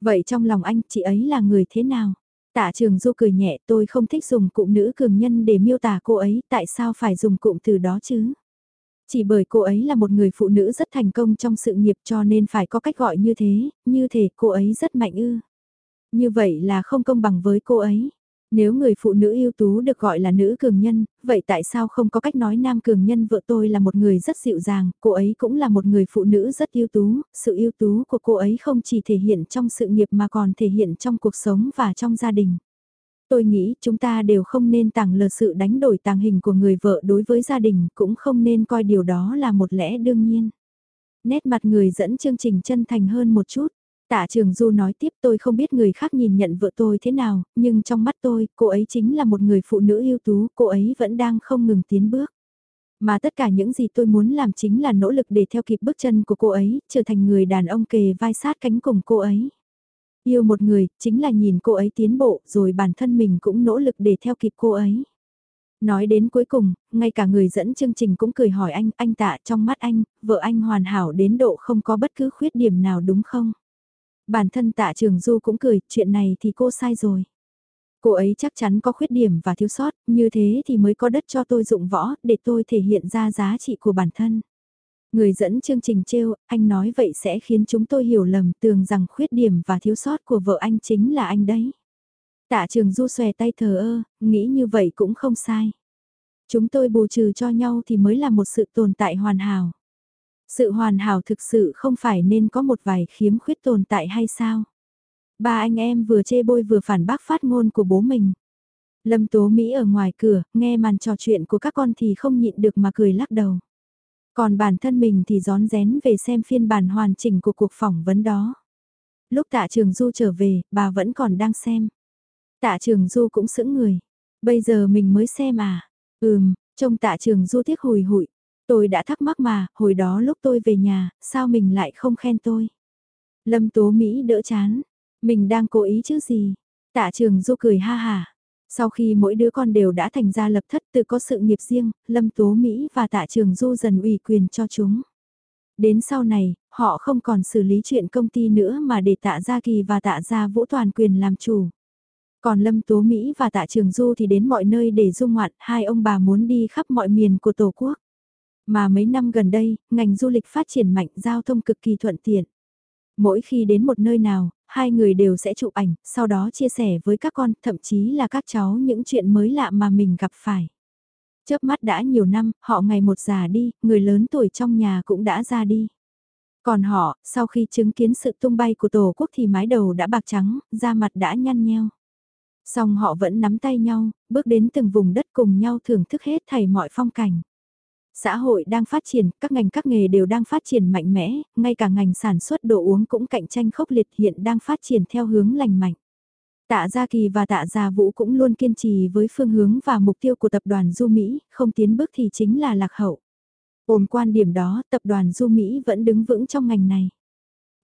Vậy trong lòng anh, chị ấy là người thế nào? Tạ trường Du cười nhẹ, tôi không thích dùng cụm nữ cường nhân để miêu tả cô ấy, tại sao phải dùng cụm từ đó chứ? Chỉ bởi cô ấy là một người phụ nữ rất thành công trong sự nghiệp cho nên phải có cách gọi như thế, như thể cô ấy rất mạnh ư. Như vậy là không công bằng với cô ấy. Nếu người phụ nữ ưu tú được gọi là nữ cường nhân, vậy tại sao không có cách nói nam cường nhân vợ tôi là một người rất dịu dàng, cô ấy cũng là một người phụ nữ rất ưu tú, sự ưu tú của cô ấy không chỉ thể hiện trong sự nghiệp mà còn thể hiện trong cuộc sống và trong gia đình. Tôi nghĩ chúng ta đều không nên tàng lờ sự đánh đổi tàng hình của người vợ đối với gia đình, cũng không nên coi điều đó là một lẽ đương nhiên. Nét mặt người dẫn chương trình chân thành hơn một chút. Tạ Trường Du nói tiếp tôi không biết người khác nhìn nhận vợ tôi thế nào, nhưng trong mắt tôi, cô ấy chính là một người phụ nữ ưu tú, cô ấy vẫn đang không ngừng tiến bước. Mà tất cả những gì tôi muốn làm chính là nỗ lực để theo kịp bước chân của cô ấy, trở thành người đàn ông kề vai sát cánh cùng cô ấy. Yêu một người, chính là nhìn cô ấy tiến bộ, rồi bản thân mình cũng nỗ lực để theo kịp cô ấy. Nói đến cuối cùng, ngay cả người dẫn chương trình cũng cười hỏi anh, anh tạ trong mắt anh, vợ anh hoàn hảo đến độ không có bất cứ khuyết điểm nào đúng không? Bản thân tạ trường du cũng cười, chuyện này thì cô sai rồi. Cô ấy chắc chắn có khuyết điểm và thiếu sót, như thế thì mới có đất cho tôi dụng võ, để tôi thể hiện ra giá trị của bản thân. Người dẫn chương trình trêu, anh nói vậy sẽ khiến chúng tôi hiểu lầm tưởng rằng khuyết điểm và thiếu sót của vợ anh chính là anh đấy. Tạ trường du xòe tay thờ ơ, nghĩ như vậy cũng không sai. Chúng tôi bù trừ cho nhau thì mới là một sự tồn tại hoàn hảo. Sự hoàn hảo thực sự không phải nên có một vài khiếm khuyết tồn tại hay sao? Ba anh em vừa chê bôi vừa phản bác phát ngôn của bố mình. Lâm Tố Mỹ ở ngoài cửa, nghe màn trò chuyện của các con thì không nhịn được mà cười lắc đầu. Còn bản thân mình thì gión rén về xem phiên bản hoàn chỉnh của cuộc phỏng vấn đó. Lúc tạ trường Du trở về, bà vẫn còn đang xem. Tạ trường Du cũng sững người. Bây giờ mình mới xem à? Ừm, trông tạ trường Du tiếc hùi hụi. Tôi đã thắc mắc mà, hồi đó lúc tôi về nhà, sao mình lại không khen tôi? Lâm Tố Mỹ đỡ chán. Mình đang cố ý chứ gì? Tạ trường Du cười ha hà. Sau khi mỗi đứa con đều đã thành ra lập thất tự có sự nghiệp riêng, Lâm Tố Mỹ và Tạ Trường Du dần ủy quyền cho chúng. Đến sau này, họ không còn xử lý chuyện công ty nữa mà để Tạ Gia Kỳ và Tạ Gia Vũ toàn quyền làm chủ. Còn Lâm Tố Mỹ và Tạ Trường Du thì đến mọi nơi để du ngoạn, hai ông bà muốn đi khắp mọi miền của Tổ quốc. Mà mấy năm gần đây, ngành du lịch phát triển mạnh giao thông cực kỳ thuận tiện. Mỗi khi đến một nơi nào, hai người đều sẽ chụp ảnh, sau đó chia sẻ với các con, thậm chí là các cháu những chuyện mới lạ mà mình gặp phải. Chớp mắt đã nhiều năm, họ ngày một già đi, người lớn tuổi trong nhà cũng đã ra đi. Còn họ, sau khi chứng kiến sự tung bay của Tổ quốc thì mái đầu đã bạc trắng, da mặt đã nhăn nheo. Song họ vẫn nắm tay nhau, bước đến từng vùng đất cùng nhau thưởng thức hết thảy mọi phong cảnh. Xã hội đang phát triển, các ngành các nghề đều đang phát triển mạnh mẽ, ngay cả ngành sản xuất đồ uống cũng cạnh tranh khốc liệt hiện đang phát triển theo hướng lành mạnh. Tạ Gia Kỳ và Tạ Gia Vũ cũng luôn kiên trì với phương hướng và mục tiêu của tập đoàn Du Mỹ, không tiến bước thì chính là lạc hậu. Ôm quan điểm đó, tập đoàn Du Mỹ vẫn đứng vững trong ngành này.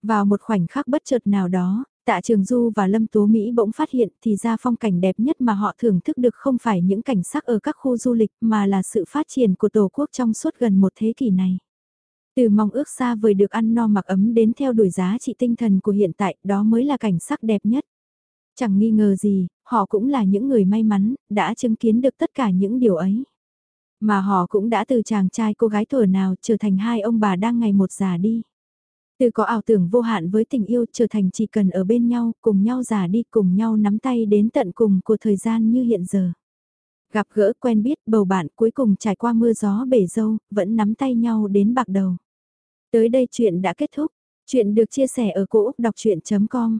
Vào một khoảnh khắc bất chợt nào đó, Tạ Trường Du và Lâm Tố Mỹ bỗng phát hiện thì ra phong cảnh đẹp nhất mà họ thưởng thức được không phải những cảnh sắc ở các khu du lịch mà là sự phát triển của Tổ quốc trong suốt gần một thế kỷ này. Từ mong ước xa vời được ăn no mặc ấm đến theo đuổi giá trị tinh thần của hiện tại đó mới là cảnh sắc đẹp nhất. Chẳng nghi ngờ gì, họ cũng là những người may mắn, đã chứng kiến được tất cả những điều ấy. Mà họ cũng đã từ chàng trai cô gái tuổi nào trở thành hai ông bà đang ngày một già đi. Từ có ảo tưởng vô hạn với tình yêu trở thành chỉ cần ở bên nhau, cùng nhau già đi, cùng nhau nắm tay đến tận cùng của thời gian như hiện giờ. Gặp gỡ quen biết bầu bạn cuối cùng trải qua mưa gió bể dâu, vẫn nắm tay nhau đến bạc đầu. Tới đây chuyện đã kết thúc. Chuyện được chia sẻ ở cỗ đọc chuyện.com